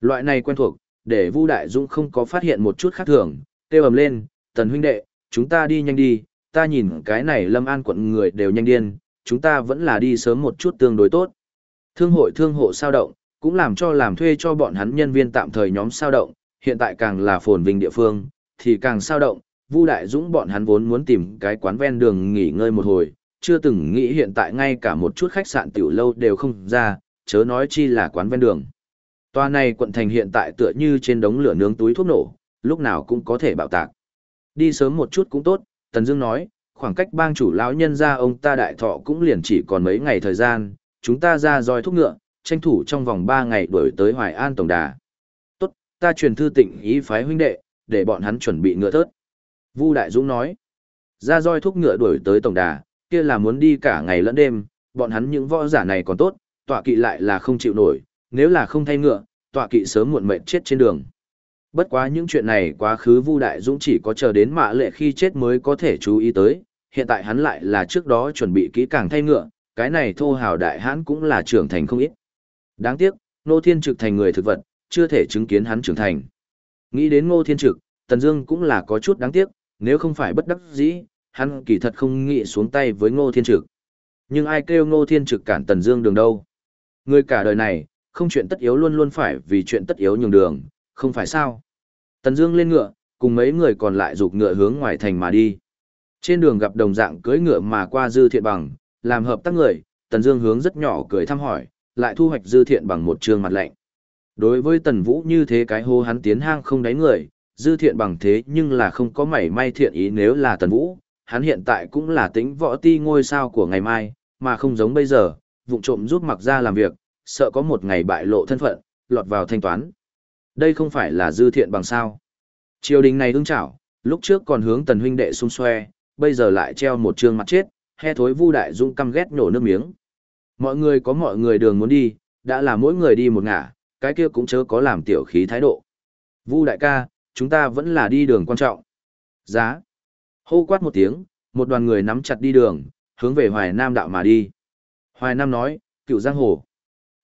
Loại này quen thuộc, để Vu Đại Dũng không có phát hiện một chút khác thường, kêu ầm lên, "Tần huynh đệ, chúng ta đi nhanh đi, ta nhìn cái này Lâm An quận người đều nhanh điên, chúng ta vẫn là đi sớm một chút tương đối tốt." Thương hội thương hộ sao động, cũng làm cho làm thuê cho bọn hắn nhân viên tạm thời nhóm sao động, hiện tại càng là phồn vinh địa phương, thì càng sao động, Vu Đại Dũng bọn hắn vốn muốn tìm cái quán ven đường nghỉ ngơi một hồi, chưa từng nghĩ hiện tại ngay cả một chút khách sạn tiểu lâu đều không ra, chớ nói chi là quán ven đường. Toa này quận thành hiện tại tựa như trên đống lửa nướng túi thuốc nổ, lúc nào cũng có thể bạo tạc. Đi sớm một chút cũng tốt, Tần Dương nói, khoảng cách bang chủ lão nhân ra ông ta đại thọ cũng liền chỉ còn mấy ngày thời gian, chúng ta ra roi thuốc ngựa, tranh thủ trong vòng 3 ngày đuổi tới Hoài An tổng đà. Tốt, ta truyền thư tịnh ý phái huynh đệ, để bọn hắn chuẩn bị ngựa thớt. Vu Đại Dũng nói, ra roi thúc ngựa đuổi tới tổng đà, kia là muốn đi cả ngày lẫn đêm, bọn hắn những võ giả này còn tốt, tọa kỵ lại là không chịu nổi, nếu là không thay ngựa, tọa kỵ sớm muộn mệt chết trên đường. Bất quá những chuyện này quá khứ Vu Đại Dũng chỉ có chờ đến mạ lệ khi chết mới có thể chú ý tới, hiện tại hắn lại là trước đó chuẩn bị kỹ càng thay ngựa, cái này thô hào đại hãn cũng là trưởng thành không ít. Đáng tiếc, Ngô Thiên Trực thành người thực vật, chưa thể chứng kiến hắn trưởng thành. Nghĩ đến Ngô Thiên Trực, Tần Dương cũng là có chút đáng tiếc, nếu không phải bất đắc dĩ, hắn kỳ thật không nghĩ xuống tay với Ngô Thiên Trực. Nhưng ai kêu Ngô Thiên Trực cản Tần Dương đường đâu? Người cả đời này, không chuyện tất yếu luôn luôn phải vì chuyện tất yếu nhường đường, không phải sao? Tần Dương lên ngựa, cùng mấy người còn lại dục ngựa hướng ngoài thành mà đi. Trên đường gặp đồng dạng cưỡi ngựa mà qua Dư Thiện Bằng, làm hợp tác người, Tần Dương hướng rất nhỏ cười thăm hỏi, lại thu hoạch Dư Thiện Bằng một trương mặt lạnh. Đối với Tần Vũ như thế cái hô hắn tiến hang không đáy người, Dư Thiện Bằng thế nhưng là không có mảy may thiện ý nếu là Tần Vũ, hắn hiện tại cũng là tính võ ti ngôi sao của ngày mai, mà không giống bây giờ, vụng trộm giúp mặc ra làm việc, sợ có một ngày bại lộ thân phận, lọt vào thanh toán. Đây không phải là dư thiện bằng sao. Triều đình này ưng chảo, lúc trước còn hướng tần huynh đệ xung xoe, bây giờ lại treo một trường mặt chết, he thối vu đại dung căm ghét nổ nước miếng. Mọi người có mọi người đường muốn đi, đã là mỗi người đi một ngả, cái kia cũng chớ có làm tiểu khí thái độ. Vu đại ca, chúng ta vẫn là đi đường quan trọng. Giá. Hô quát một tiếng, một đoàn người nắm chặt đi đường, hướng về Hoài Nam đạo mà đi. Hoài Nam nói, cựu giang hồ.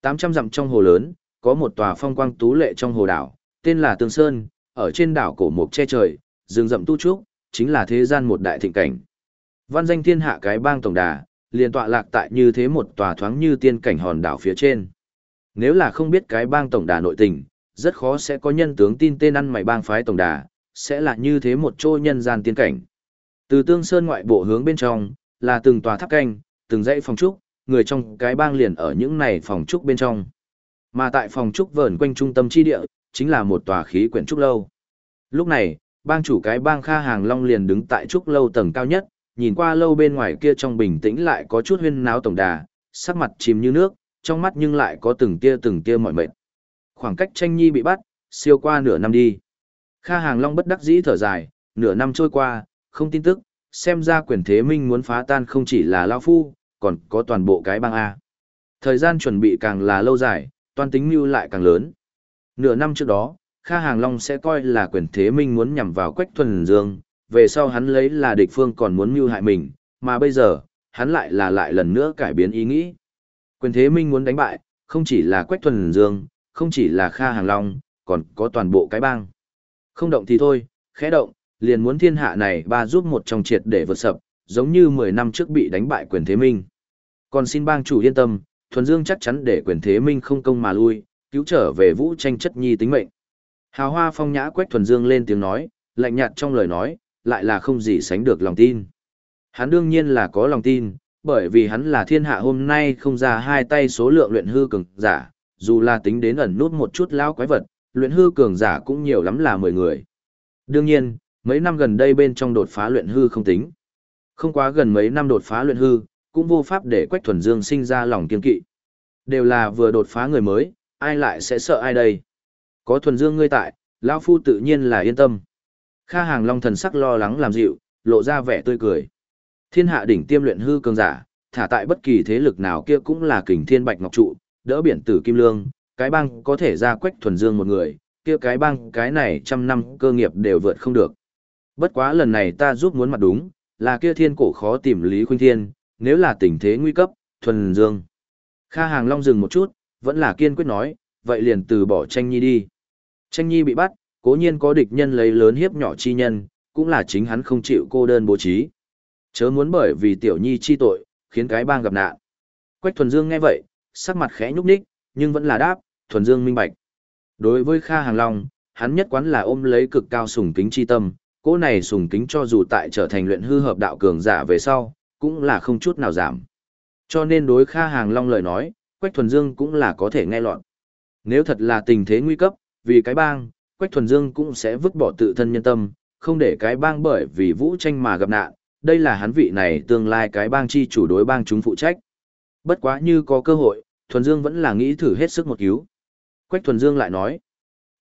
800 dặm trong hồ lớn, có một tòa phong quang tú lệ trong hồ đảo, tên là Tương Sơn, ở trên đảo cổ mục che trời, rừng rậm tu trúc, chính là thế gian một đại thịnh cảnh. Văn danh thiên hạ cái bang tổng đà, liền tọa lạc tại như thế một tòa thoáng như tiên cảnh hòn đảo phía trên. Nếu là không biết cái bang tổng đà nội tình, rất khó sẽ có nhân tướng tin tên ăn mày bang phái tổng đà, sẽ là như thế một chỗ nhân gian tiên cảnh. Từ tương sơn ngoại bộ hướng bên trong, là từng tòa tháp canh, từng dãy phòng trúc, người trong cái bang liền ở những này phòng trúc bên trong. Mà tại phòng trúc vờn quanh trung tâm chi địa, chính là một tòa khí quyển trúc lâu. Lúc này, bang chủ cái bang Kha Hàng Long liền đứng tại trúc lâu tầng cao nhất, nhìn qua lâu bên ngoài kia trong bình tĩnh lại có chút huyên náo tổng đà, sắc mặt chìm như nước, trong mắt nhưng lại có từng tia từng tia mỏi mệt. Khoảng cách tranh nhi bị bắt, siêu qua nửa năm đi. Kha Hàng Long bất đắc dĩ thở dài, nửa năm trôi qua, không tin tức, xem ra quyền thế minh muốn phá tan không chỉ là Lao Phu, còn có toàn bộ cái bang A. Thời gian chuẩn bị càng là lâu dài, toàn tính mưu lại càng lớn. Nửa năm trước đó, Kha Hàng Long sẽ coi là quyền thế minh muốn nhằm vào Quách Thuần Dương, về sau hắn lấy là địch phương còn muốn mưu hại mình, mà bây giờ, hắn lại là lại lần nữa cải biến ý nghĩ. Quyền thế minh muốn đánh bại, không chỉ là Quách Thuần Dương, không chỉ là Kha Hàng Long, còn có toàn bộ cái bang. Không động thì thôi, khẽ động, liền muốn thiên hạ này ba giúp một trong triệt để vượt sập, giống như 10 năm trước bị đánh bại quyền thế minh. Còn xin bang chủ yên tâm, Thuần Dương chắc chắn để quyền thế minh không công mà lui, cứu trở về vũ tranh chất nhi tính mệnh. Hào hoa phong nhã quách Thuần Dương lên tiếng nói, lạnh nhạt trong lời nói, lại là không gì sánh được lòng tin. Hắn đương nhiên là có lòng tin, bởi vì hắn là thiên hạ hôm nay không ra hai tay số lượng luyện hư cường giả, dù là tính đến ẩn nút một chút lão quái vật, luyện hư cường giả cũng nhiều lắm là 10 người. Đương nhiên, mấy năm gần đây bên trong đột phá luyện hư không tính. Không quá gần mấy năm đột phá luyện hư, cũng vô pháp để Quách Thuần Dương sinh ra lòng kiên kỵ. Đều là vừa đột phá người mới, ai lại sẽ sợ ai đây? Có Thuần Dương ngươi tại, lão phu tự nhiên là yên tâm. Kha Hàng Long thần sắc lo lắng làm dịu, lộ ra vẻ tươi cười. Thiên hạ đỉnh tiêm luyện hư cường giả, thả tại bất kỳ thế lực nào kia cũng là kình thiên bạch ngọc trụ, đỡ biển tử kim lương, cái bang có thể ra Quách Thuần Dương một người, kia cái bang cái này trăm năm cơ nghiệp đều vượt không được. Bất quá lần này ta giúp muốn mặt đúng, là kia thiên cổ khó tìm Lý Khuynh Thiên, nếu là tình thế nguy cấp, thuần dương. Kha Hàng Long dừng một chút, vẫn là kiên quyết nói, vậy liền từ bỏ tranh nhi đi. Tranh nhi bị bắt, cố nhiên có địch nhân lấy lớn hiếp nhỏ chi nhân, cũng là chính hắn không chịu cô đơn bố trí. Chớ muốn bởi vì tiểu nhi chi tội, khiến cái bang gặp nạn. Quách thuần dương nghe vậy, sắc mặt khẽ nhúc nhích, nhưng vẫn là đáp, thuần dương minh bạch. Đối với Kha Hàng Long, hắn nhất quán là ôm lấy cực cao sủng kính chi tâm, cỗ này sùng kính cho dù tại trở thành luyện hư hợp đạo cường giả về sau, cũng là không chút nào giảm. Cho nên đối Kha Hàng Long lời nói, Quách Thuần Dương cũng là có thể nghe lọt. Nếu thật là tình thế nguy cấp, vì cái bang, Quách Thuần Dương cũng sẽ vứt bỏ tự thân nhân tâm, không để cái bang bởi vì vũ tranh mà gặp nạn, đây là hắn vị này tương lai cái bang chi chủ đối bang chúng phụ trách. Bất quá như có cơ hội, Thuần Dương vẫn là nghĩ thử hết sức một cứu. Quách Thuần Dương lại nói,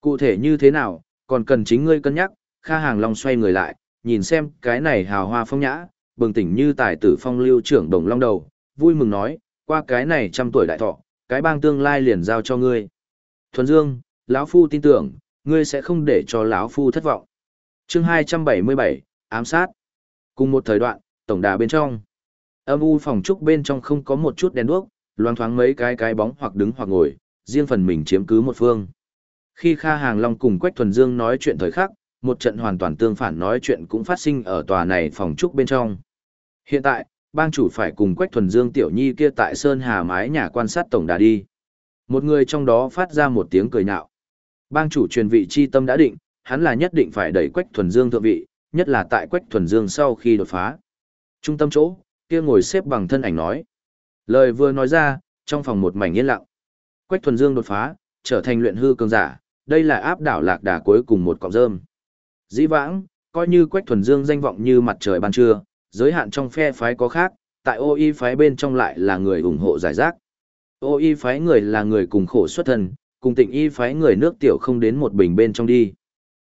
cụ thể như thế nào, còn cần chính ngươi cân nhắc, Kha Hàng Long xoay người lại, nhìn xem cái này hào hoa phong nhã, bừng tỉnh như tài tử phong lưu trưởng đồng long đầu, vui mừng nói, qua cái này trăm tuổi đại thọ, cái bang tương lai liền giao cho ngươi. Thuần Dương, lão phu tin tưởng, ngươi sẽ không để cho lão phu thất vọng. Chương 277, ám sát. Cùng một thời đoạn, tổng đà bên trong. Âm u phòng trúc bên trong không có một chút đèn đuốc, loang thoáng mấy cái cái bóng hoặc đứng hoặc ngồi, riêng phần mình chiếm cứ một phương. Khi Kha Hàng Long cùng Quách Thuần Dương nói chuyện thời khắc, một trận hoàn toàn tương phản nói chuyện cũng phát sinh ở tòa này phòng trúc bên trong. Hiện tại, bang chủ phải cùng Quách Thuần Dương Tiểu Nhi kia tại Sơn Hà mái nhà quan sát tổng đà đi. Một người trong đó phát ra một tiếng cười nhạo. Bang chủ truyền vị chi tâm đã định, hắn là nhất định phải đẩy Quách Thuần Dương thượng vị, nhất là tại Quách Thuần Dương sau khi đột phá. Trung tâm chỗ, kia ngồi xếp bằng thân ảnh nói. Lời vừa nói ra, trong phòng một mảnh yên lặng. Quách Thuần Dương đột phá, trở thành luyện hư cường giả, đây là áp đảo lạc đà cuối cùng một cọng rơm. Dĩ vãng, coi như Quách Thuần Dương danh vọng như mặt trời ban trưa, giới hạn trong phe phái có khác, tại ô y phái bên trong lại là người ủng hộ giải rác. Ô y phái người là người cùng khổ xuất thân, cùng tịnh y phái người nước tiểu không đến một bình bên trong đi.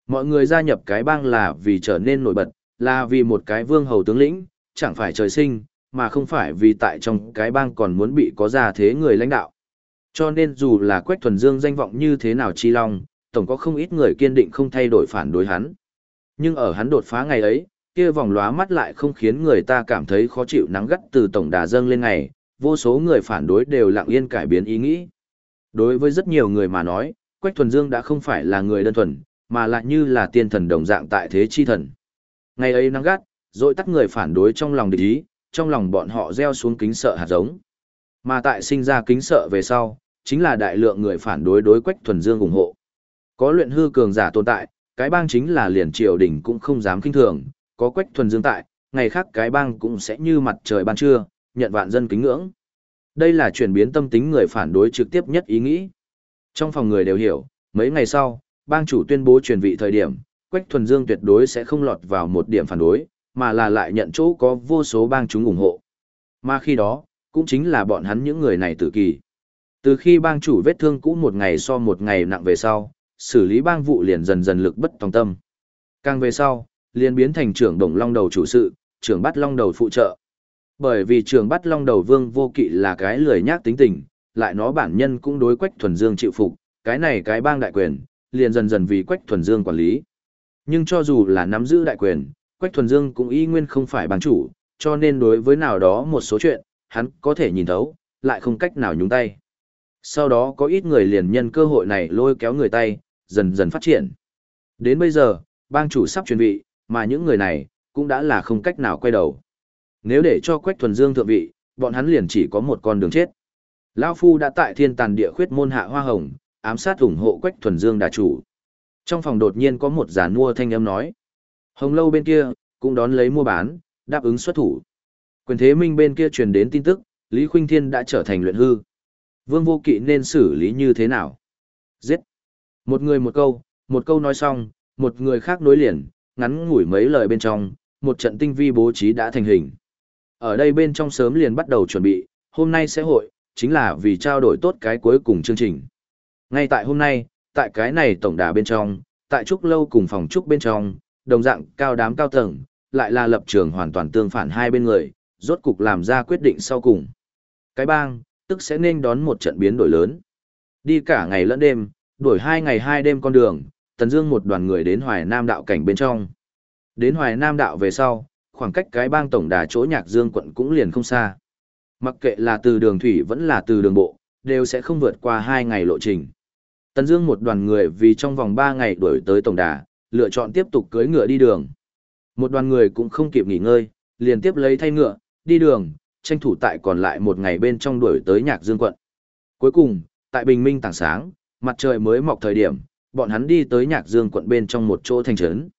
Mọi người gia nhập cái bang là vì trở nên nổi bật, là vì một cái vương hầu tướng lĩnh, chẳng phải trời sinh, mà không phải vì tại trong cái bang còn muốn bị có gia thế người lãnh đạo. Cho nên dù là Quách Thuần Dương danh vọng như thế nào chi long, tổng có không ít người kiên định không thay đổi phản đối hắn. Nhưng ở hắn đột phá ngày ấy, kia vòng lóa mắt lại không khiến người ta cảm thấy khó chịu nắng gắt từ tổng đà dâng lên ngày, vô số người phản đối đều lặng yên cải biến ý nghĩ. Đối với rất nhiều người mà nói, Quách Thuần Dương đã không phải là người đơn thuần, mà lại như là tiên thần đồng dạng tại thế chi thần. Ngày ấy nắng gắt, rồi tắt người phản đối trong lòng địch ý, trong lòng bọn họ gieo xuống kính sợ hạt giống. Mà tại sinh ra kính sợ về sau, chính là đại lượng người phản đối đối Quách Thuần Dương ủng hộ. Có luyện hư cường giả tồn tại, cái bang chính là liền triều đình cũng không dám kinh thường, có quách thuần dương tại, ngày khác cái bang cũng sẽ như mặt trời ban trưa, nhận vạn dân kính ngưỡng. Đây là chuyển biến tâm tính người phản đối trực tiếp nhất ý nghĩ. Trong phòng người đều hiểu, mấy ngày sau, bang chủ tuyên bố chuyển vị thời điểm, Quách Thuần Dương tuyệt đối sẽ không lọt vào một điểm phản đối, mà là lại nhận chỗ có vô số bang chúng ủng hộ. Mà khi đó, cũng chính là bọn hắn những người này tự kỳ. Từ khi bang chủ vết thương cũ một ngày so một ngày nặng về sau, xử lý bang vụ liền dần dần lực bất tòng tâm. Càng về sau, liền biến thành trưởng đồng long đầu chủ sự, trưởng bắt long đầu phụ trợ. Bởi vì trưởng bắt long đầu vương vô kỵ là cái lười nhác tính tình, lại nó bản nhân cũng đối quách thuần dương chịu phục, cái này cái bang đại quyền, liền dần dần vì quách thuần dương quản lý. Nhưng cho dù là nắm giữ đại quyền, quách thuần dương cũng y nguyên không phải bang chủ, cho nên đối với nào đó một số chuyện, hắn có thể nhìn thấu, lại không cách nào nhúng tay. Sau đó có ít người liền nhân cơ hội này lôi kéo người tay, dần dần phát triển. Đến bây giờ, bang chủ sắp chuyển vị, mà những người này, cũng đã là không cách nào quay đầu. Nếu để cho Quách Thuần Dương thượng vị, bọn hắn liền chỉ có một con đường chết. Lão Phu đã tại thiên tàn địa khuyết môn hạ hoa hồng, ám sát ủng hộ Quách Thuần Dương đà chủ. Trong phòng đột nhiên có một giả mua thanh âm nói. Hồng lâu bên kia, cũng đón lấy mua bán, đáp ứng xuất thủ. Quyền thế minh bên kia truyền đến tin tức, Lý Khuynh Thiên đã trở thành luyện hư. Vương vô kỵ nên xử lý như thế nào? Giết! Một người một câu, một câu nói xong, một người khác nối liền, ngắn ngủi mấy lời bên trong, một trận tinh vi bố trí đã thành hình. Ở đây bên trong sớm liền bắt đầu chuẩn bị, hôm nay sẽ hội, chính là vì trao đổi tốt cái cuối cùng chương trình. Ngay tại hôm nay, tại cái này tổng đà bên trong, tại trúc lâu cùng phòng trúc bên trong, đồng dạng cao đám cao tầng, lại là lập trường hoàn toàn tương phản hai bên người, rốt cục làm ra quyết định sau cùng. Cái bang, tức sẽ nên đón một trận biến đổi lớn. Đi cả ngày lẫn đêm, đổi hai ngày hai đêm con đường, Tần Dương một đoàn người đến Hoài Nam đạo cảnh bên trong. Đến Hoài Nam đạo về sau, khoảng cách cái bang tổng đà chỗ Nhạc Dương quận cũng liền không xa. Mặc kệ là từ đường thủy vẫn là từ đường bộ, đều sẽ không vượt qua hai ngày lộ trình. Tần Dương một đoàn người vì trong vòng ba ngày đuổi tới tổng đà, lựa chọn tiếp tục cưỡi ngựa đi đường. Một đoàn người cũng không kịp nghỉ ngơi, liền tiếp lấy thay ngựa, đi đường, tranh thủ tại còn lại một ngày bên trong đuổi tới Nhạc Dương quận. Cuối cùng, tại bình minh tảng sáng, mặt trời mới mọc thời điểm, bọn hắn đi tới Nhạc Dương quận bên trong một chỗ thành trấn.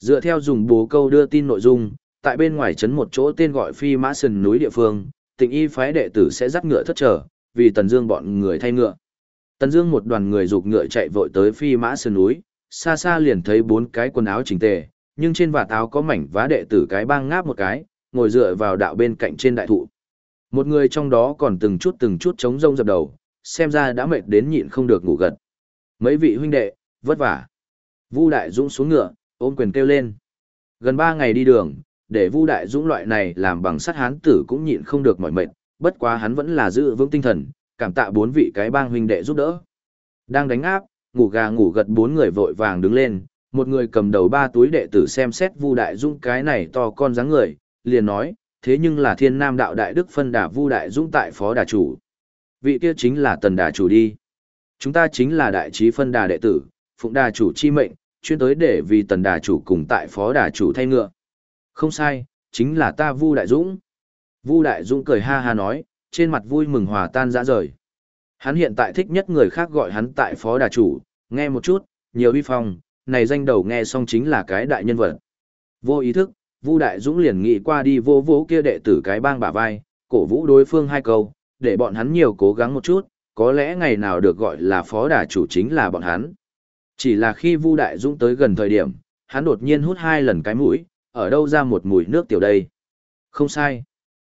Dựa theo dùng bố câu đưa tin nội dung, tại bên ngoài trấn một chỗ tên gọi Phi Mã Sơn núi địa phương, Tịnh Y phái đệ tử sẽ dắt ngựa thất trở, vì Tần Dương bọn người thay ngựa. Tần Dương một đoàn người dục ngựa chạy vội tới Phi Mã Sơn núi, xa xa liền thấy bốn cái quần áo chỉnh tề, nhưng trên vạt áo có mảnh vá đệ tử cái băng ngáp một cái, ngồi dựa vào đạo bên cạnh trên đại thụ. Một người trong đó còn từng chút từng chút chống rông dập đầu, xem ra đã mệt đến nhịn không được ngủ gật. Mấy vị huynh đệ, vất vả. Vu Đại Dũng xuống ngựa, ôm quyền kêu lên. Gần ba ngày đi đường, để Vu Đại Dũng loại này làm bằng sắt hán tử cũng nhịn không được mỏi mệt, bất quá hắn vẫn là giữ vững tinh thần, cảm tạ bốn vị cái bang huynh đệ giúp đỡ. Đang đánh áp, ngủ gà ngủ gật bốn người vội vàng đứng lên, một người cầm đầu ba túi đệ tử xem xét Vu Đại Dũng cái này to con dáng người, liền nói, thế nhưng là Thiên Nam đạo đại đức phân đà Vu Đại Dũng tại phó đà chủ. Vị kia chính là Tần đà chủ đi. Chúng ta chính là đại trí phân đà đệ tử, phụng đà chủ chi mệnh, chuyên tới để vì Tần đà chủ cùng tại phó đà chủ thay ngựa. Không sai, chính là ta Vu Đại Dũng. Vu Đại Dũng cười ha ha nói, trên mặt vui mừng hòa tan dã rời. Hắn hiện tại thích nhất người khác gọi hắn tại phó đà chủ, nghe một chút, nhiều uy phong, này danh đầu nghe xong chính là cái đại nhân vật. Vô ý thức, Vu Đại Dũng liền nghĩ qua đi vô vô kia đệ tử cái bang bả vai, cổ vũ đối phương hai câu, để bọn hắn nhiều cố gắng một chút, có lẽ ngày nào được gọi là phó đà chủ chính là bọn hắn. Chỉ là khi Vu Đại Dũng tới gần thời điểm, hắn đột nhiên hút hai lần cái mũi, ở đâu ra một mùi nước tiểu đây. Không sai.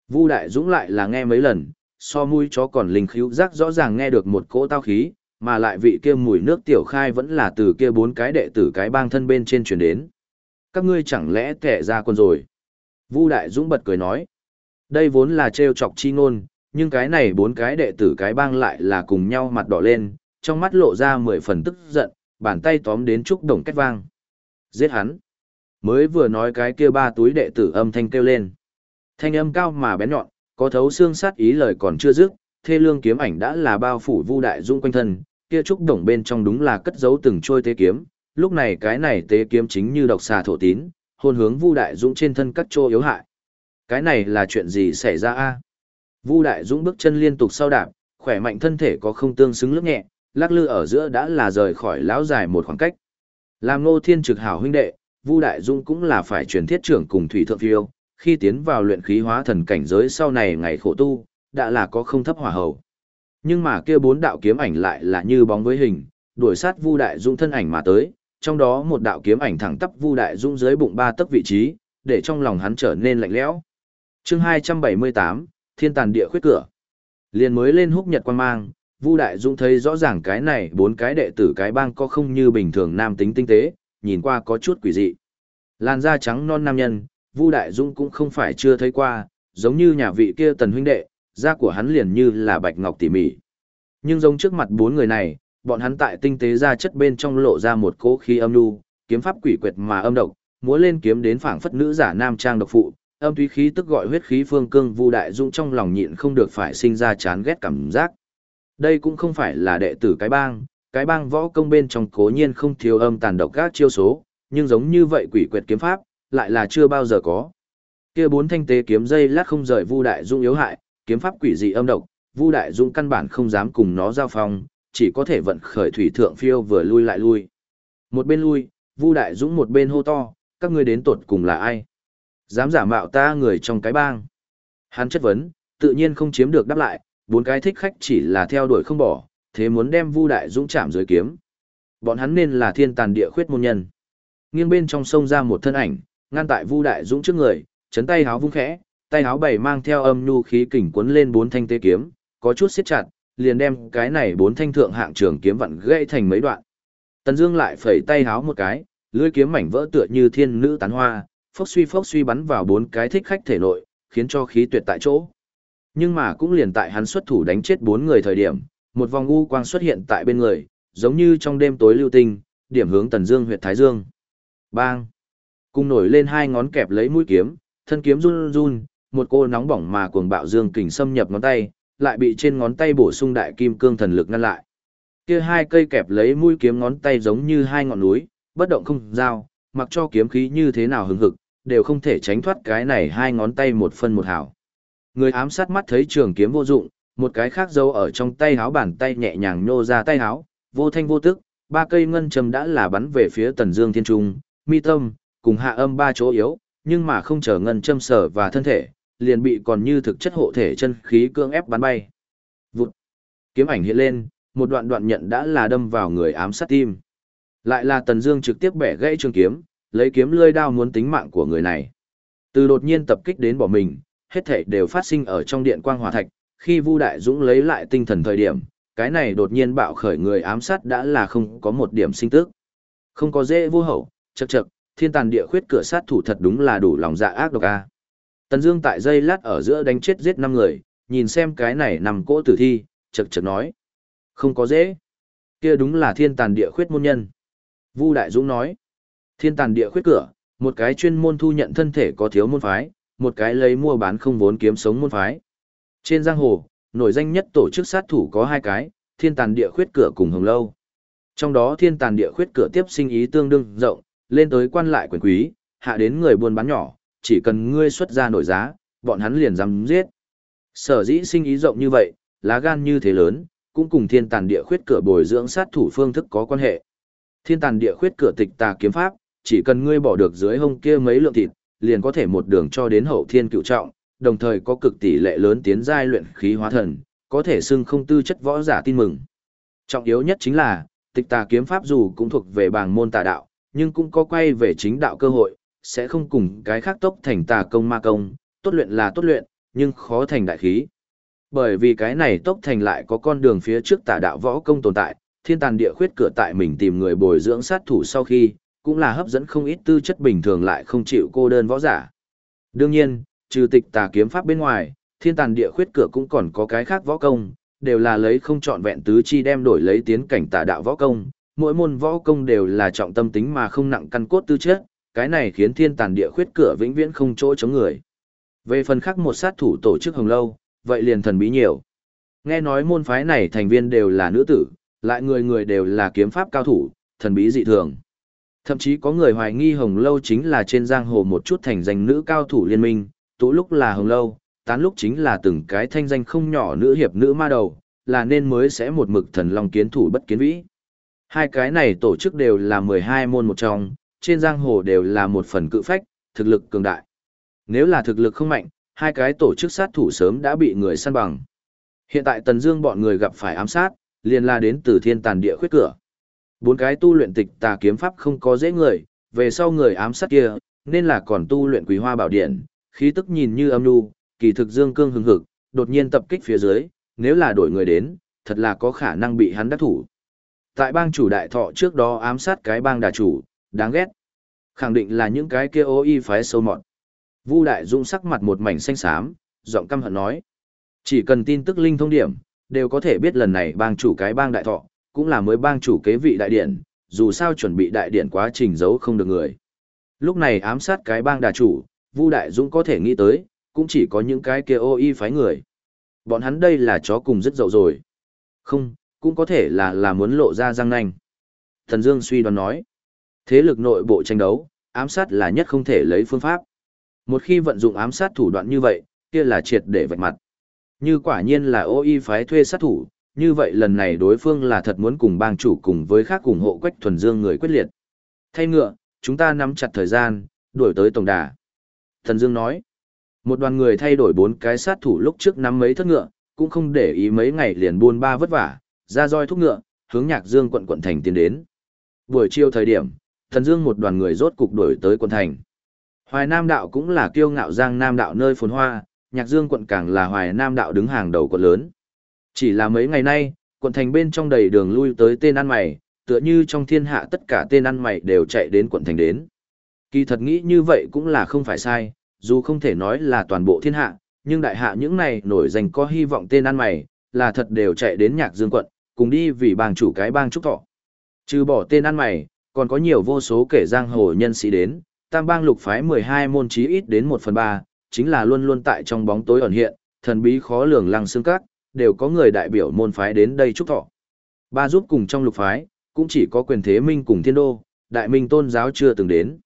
Vu Đại Dũng lại là nghe mấy lần, so mũi chó còn linh khíu giác rõ ràng nghe được một cỗ tao khí, mà lại vị kia mùi nước tiểu khai vẫn là từ kia bốn cái đệ tử cái bang thân bên trên truyền đến. Các ngươi chẳng lẽ kẻ ra quân rồi? Vu Đại Dũng bật cười nói. Đây vốn là trêu chọc chi ngôn, nhưng cái này bốn cái đệ tử cái bang lại là cùng nhau mặt đỏ lên, trong mắt lộ ra mười phần tức giận, bàn tay tóm đến trúc đồng cách vang. Giết hắn. Mới vừa nói cái kia ba túi đệ tử âm thanh kêu lên. Thanh âm cao mà bén nhọn, có thấu xương sát ý lời còn chưa dứt, thê lương kiếm ảnh đã là bao phủ vu đại dung quanh thân, kia trúc đồng bên trong đúng là cất giấu từng trôi tế kiếm, lúc này cái này tế kiếm chính như độc xà thổ tín, hôn hướng vu đại dũng trên thân cắt trô yếu hại. Cái này là chuyện gì xảy ra a? Vu đại dũng bước chân liên tục sau đạp, khỏe mạnh thân thể có không tương xứng lướt nhẹ, lắc lư ở giữa đã là rời khỏi lão dài một khoảng cách. Làm Ngô Thiên trực hảo huynh đệ, Vu Đại Dung cũng là phải truyền thiết trưởng cùng Thủy Thượng Phiêu, khi tiến vào luyện khí hóa thần cảnh giới sau này ngày khổ tu, đã là có không thấp hỏa hầu. Nhưng mà kia bốn đạo kiếm ảnh lại là như bóng với hình, đuổi sát Vu Đại Dung thân ảnh mà tới, trong đó một đạo kiếm ảnh thẳng tắp Vu Đại Dung dưới bụng ba tấc vị trí, để trong lòng hắn trở nên lạnh lẽo. Chương 278, Thiên Tàn Địa khuyết cửa. Liền mới lên húc nhật quan mang, Vu Đại Dung thấy rõ ràng cái này bốn cái đệ tử cái bang có không như bình thường nam tính tinh tế, nhìn qua có chút quỷ dị. Làn da trắng non nam nhân, Vu Đại Dung cũng không phải chưa thấy qua, giống như nhà vị kia tần huynh đệ, da của hắn liền như là bạch ngọc tỉ mỉ. Nhưng giống trước mặt bốn người này, bọn hắn tại tinh tế da chất bên trong lộ ra một cỗ khí âm nu, kiếm pháp quỷ quyệt mà âm độc, múa lên kiếm đến phảng phất nữ giả nam trang độc phụ, âm thúy khí tức gọi huyết khí phương cương Vu Đại dũng trong lòng nhịn không được phải sinh ra chán ghét cảm giác. Đây cũng không phải là đệ tử cái bang, cái bang võ công bên trong cố nhiên không thiếu âm tàn độc các chiêu số, nhưng giống như vậy quỷ quyệt kiếm pháp, lại là chưa bao giờ có. Kia bốn thanh tế kiếm dây lát không rời Vu Đại dũng yếu hại, kiếm pháp quỷ dị âm độc, Vu Đại dũng căn bản không dám cùng nó giao phong, chỉ có thể vận khởi thủy thượng phiêu vừa lui lại lui. Một bên lui, Vu Đại Dũng một bên hô to, các ngươi đến tột cùng là ai? Dám giả mạo ta người trong cái bang. Hắn chất vấn, tự nhiên không chiếm được đáp lại, bốn cái thích khách chỉ là theo đuổi không bỏ, thế muốn đem Vu Đại Dũng chạm dưới kiếm. Bọn hắn nên là thiên tàn địa khuyết môn nhân. nghiêng bên trong sông ra một thân ảnh, ngăn tại Vu Đại Dũng trước người, chấn tay háo vung khẽ, tay háo bảy mang theo âm nhu khí kình cuốn lên bốn thanh tê kiếm, có chút siết chặt, liền đem cái này bốn thanh thượng hạng trường kiếm vặn gãy thành mấy đoạn. Tần Dương lại phẩy tay háo một cái, lưỡi kiếm mảnh vỡ tựa như thiên nữ tán hoa, phốc suy phốc suy bắn vào bốn cái thích khách thể nội, khiến cho khí tuyệt tại chỗ. Nhưng mà cũng liền tại hắn xuất thủ đánh chết bốn người thời điểm, một vòng u quang xuất hiện tại bên người, giống như trong đêm tối lưu tinh, điểm hướng Tần Dương huyệt thái dương. Bang! Cùng nổi lên hai ngón kẹp lấy mũi kiếm, thân kiếm run run, một cô nóng bỏng mà cuồng bạo dương kình xâm nhập ngón tay, lại bị trên ngón tay bổ sung đại kim cương thần lực ngăn lại. Kia hai cây kẹp lấy mũi kiếm ngón tay giống như hai ngọn núi, bất động không giao, mặc cho kiếm khí như thế nào hùng hực, đều không thể tránh thoát cái này hai ngón tay một phân một hào. Người ám sát mắt thấy trường kiếm vô dụng, một cái khác giấu ở trong tay háo bàn tay nhẹ nhàng nhô ra tay háo, vô thanh vô tức, ba cây ngân châm đã là bắn về phía Tần Dương Thiên Trung, mi tâm, cùng hạ âm ba chỗ yếu, nhưng mà không chờ ngân châm sở và thân thể, liền bị còn như thực chất hộ thể chân khí cương ép bắn bay. Vụt. Kiếm ảnh hiện lên, một đoạn đoạn nhận đã là đâm vào người ám sát tim. Lại là Tần Dương trực tiếp bẻ gãy trường kiếm, lấy kiếm lưỡi đao muốn tính mạng của người này. Từ đột nhiên tập kích đến bỏ mình, hết thảy đều phát sinh ở trong điện quang hỏa thạch, khi Vu Đại Dũng lấy lại tinh thần thời điểm, cái này đột nhiên bạo khởi người ám sát đã là không có một điểm sinh tức. Không có dễ vô hậu, chậc chậc, thiên tàn địa khuyết cửa sát thủ thật đúng là đủ lòng dạ ác độc a. Tần Dương tại dây lát ở giữa đánh chết giết năm người, nhìn xem cái này nằm cỗ tử thi, chậc chậc nói: "Không có dễ. Kia đúng là thiên tàn địa khuyết môn nhân." Vu Đại Dũng nói: "Thiên tàn địa khuyết cửa, một cái chuyên môn thu nhận thân thể có thiếu môn phái, một cái lấy mua bán không vốn kiếm sống môn phái. Trên giang hồ, nổi danh nhất tổ chức sát thủ có hai cái, thiên tàn địa khuyết cửa cùng hồng lâu. Trong đó thiên tàn địa khuyết cửa tiếp sinh ý tương đương rộng, lên tới quan lại quyền quý, hạ đến người buôn bán nhỏ, chỉ cần ngươi xuất ra nổi giá, bọn hắn liền dám giết. Sở dĩ sinh ý rộng như vậy, lá gan như thế lớn, cũng cùng thiên tàn địa khuyết cửa bồi dưỡng sát thủ phương thức có quan hệ. Thiên tàn địa khuyết cửa tịch tà kiếm pháp, chỉ cần ngươi bỏ được dưới hông kia mấy lượng thịt, liền có thể một đường cho đến hậu thiên cựu trọng, đồng thời có cực tỷ lệ lớn tiến giai luyện khí hóa thần, có thể xưng không tư chất võ giả tin mừng. Trọng yếu nhất chính là, tịch tà kiếm pháp dù cũng thuộc về bảng môn tà đạo, nhưng cũng có quay về chính đạo cơ hội, sẽ không cùng cái khác tốc thành tà công ma công, tốt luyện là tốt luyện, nhưng khó thành đại khí. Bởi vì cái này tốc thành lại có con đường phía trước tà đạo võ công tồn tại, thiên tàn địa khuyết cửa tại mình tìm người bồi dưỡng sát thủ sau khi, cũng là hấp dẫn không ít tư chất bình thường lại không chịu cô đơn võ giả. Đương nhiên, trừ tịch tà kiếm pháp bên ngoài, thiên tàn địa khuyết cửa cũng còn có cái khác võ công, đều là lấy không chọn vẹn tứ chi đem đổi lấy tiến cảnh tà đạo võ công, mỗi môn võ công đều là trọng tâm tính mà không nặng căn cốt tư chất, cái này khiến thiên tàn địa khuyết cửa vĩnh viễn không chỗ chống người. Về phần khác một sát thủ tổ chức hồng lâu, vậy liền thần bí nhiều. Nghe nói môn phái này thành viên đều là nữ tử, lại người người đều là kiếm pháp cao thủ, thần bí dị thường. Thậm chí có người hoài nghi Hồng Lâu chính là trên giang hồ một chút thành danh nữ cao thủ liên minh, tụ lúc là Hồng Lâu, tán lúc chính là từng cái thanh danh không nhỏ nữ hiệp nữ ma đầu, là nên mới sẽ một mực thần long kiến thủ bất kiến vĩ. Hai cái này tổ chức đều là 12 môn một trong, trên giang hồ đều là một phần cự phách, thực lực cường đại. Nếu là thực lực không mạnh, hai cái tổ chức sát thủ sớm đã bị người săn bằng. Hiện tại Tần Dương bọn người gặp phải ám sát, liền la đến từ thiên tàn địa khuyết cửa. Bốn cái tu luyện tịch tà kiếm pháp không có dễ người, về sau người ám sát kia, nên là còn tu luyện quý hoa bảo điện, khí tức nhìn như âm nu, kỳ thực dương cương hưng hực, đột nhiên tập kích phía dưới, nếu là đổi người đến, thật là có khả năng bị hắn đắc thủ. Tại bang chủ đại thọ trước đó ám sát cái bang đà chủ, đáng ghét. Khẳng định là những cái kia ô y phái sâu mọt. Vu đại dũng sắc mặt một mảnh xanh xám, giọng căm hận nói. Chỉ cần tin tức linh thông điểm, đều có thể biết lần này bang chủ cái bang đại thọ, cũng là mới bang chủ kế vị đại điện, dù sao chuẩn bị đại điện quá trình giấu không được người. Lúc này ám sát cái bang đà chủ, Vu Đại Dũng có thể nghĩ tới, cũng chỉ có những cái kia ô y phái người. Bọn hắn đây là chó cùng rất dậu rồi. Không, cũng có thể là là muốn lộ ra răng nanh. Thần Dương suy đoán nói, thế lực nội bộ tranh đấu, ám sát là nhất không thể lấy phương pháp. Một khi vận dụng ám sát thủ đoạn như vậy, kia là triệt để vạch mặt. Như quả nhiên là ô y phái thuê sát thủ, như vậy lần này đối phương là thật muốn cùng bang chủ cùng với khác ủng hộ Quách Thuần Dương người quyết liệt. Thay ngựa, chúng ta nắm chặt thời gian, đuổi tới tổng đà. Thần Dương nói, một đoàn người thay đổi bốn cái sát thủ lúc trước nắm mấy thất ngựa, cũng không để ý mấy ngày liền buôn ba vất vả, ra roi thúc ngựa, hướng nhạc dương quận quận thành tiến đến. Buổi chiều thời điểm, Thần Dương một đoàn người rốt cục đuổi tới quận thành. Hoài Nam đạo cũng là kiêu ngạo giang Nam đạo nơi phồn hoa, Nhạc Dương quận càng là Hoài Nam đạo đứng hàng đầu quận lớn. Chỉ là mấy ngày nay, quận thành bên trong đầy đường lui tới tên ăn mày, tựa như trong thiên hạ tất cả tên ăn mày đều chạy đến quận thành đến. Kỳ thật nghĩ như vậy cũng là không phải sai, dù không thể nói là toàn bộ thiên hạ, nhưng đại hạ những này nổi danh có hy vọng tên ăn mày, là thật đều chạy đến Nhạc Dương quận, cùng đi vì bang chủ cái bang trúc thọ. Trừ bỏ tên ăn mày, còn có nhiều vô số kể giang hồ nhân sĩ đến, tam bang lục phái 12 môn chí ít đến 1 phần 3, chính là luôn luôn tại trong bóng tối ẩn hiện, thần bí khó lường lăng xương các, đều có người đại biểu môn phái đến đây chúc thọ. Ba giúp cùng trong lục phái, cũng chỉ có quyền thế minh cùng thiên đô, đại minh tôn giáo chưa từng đến.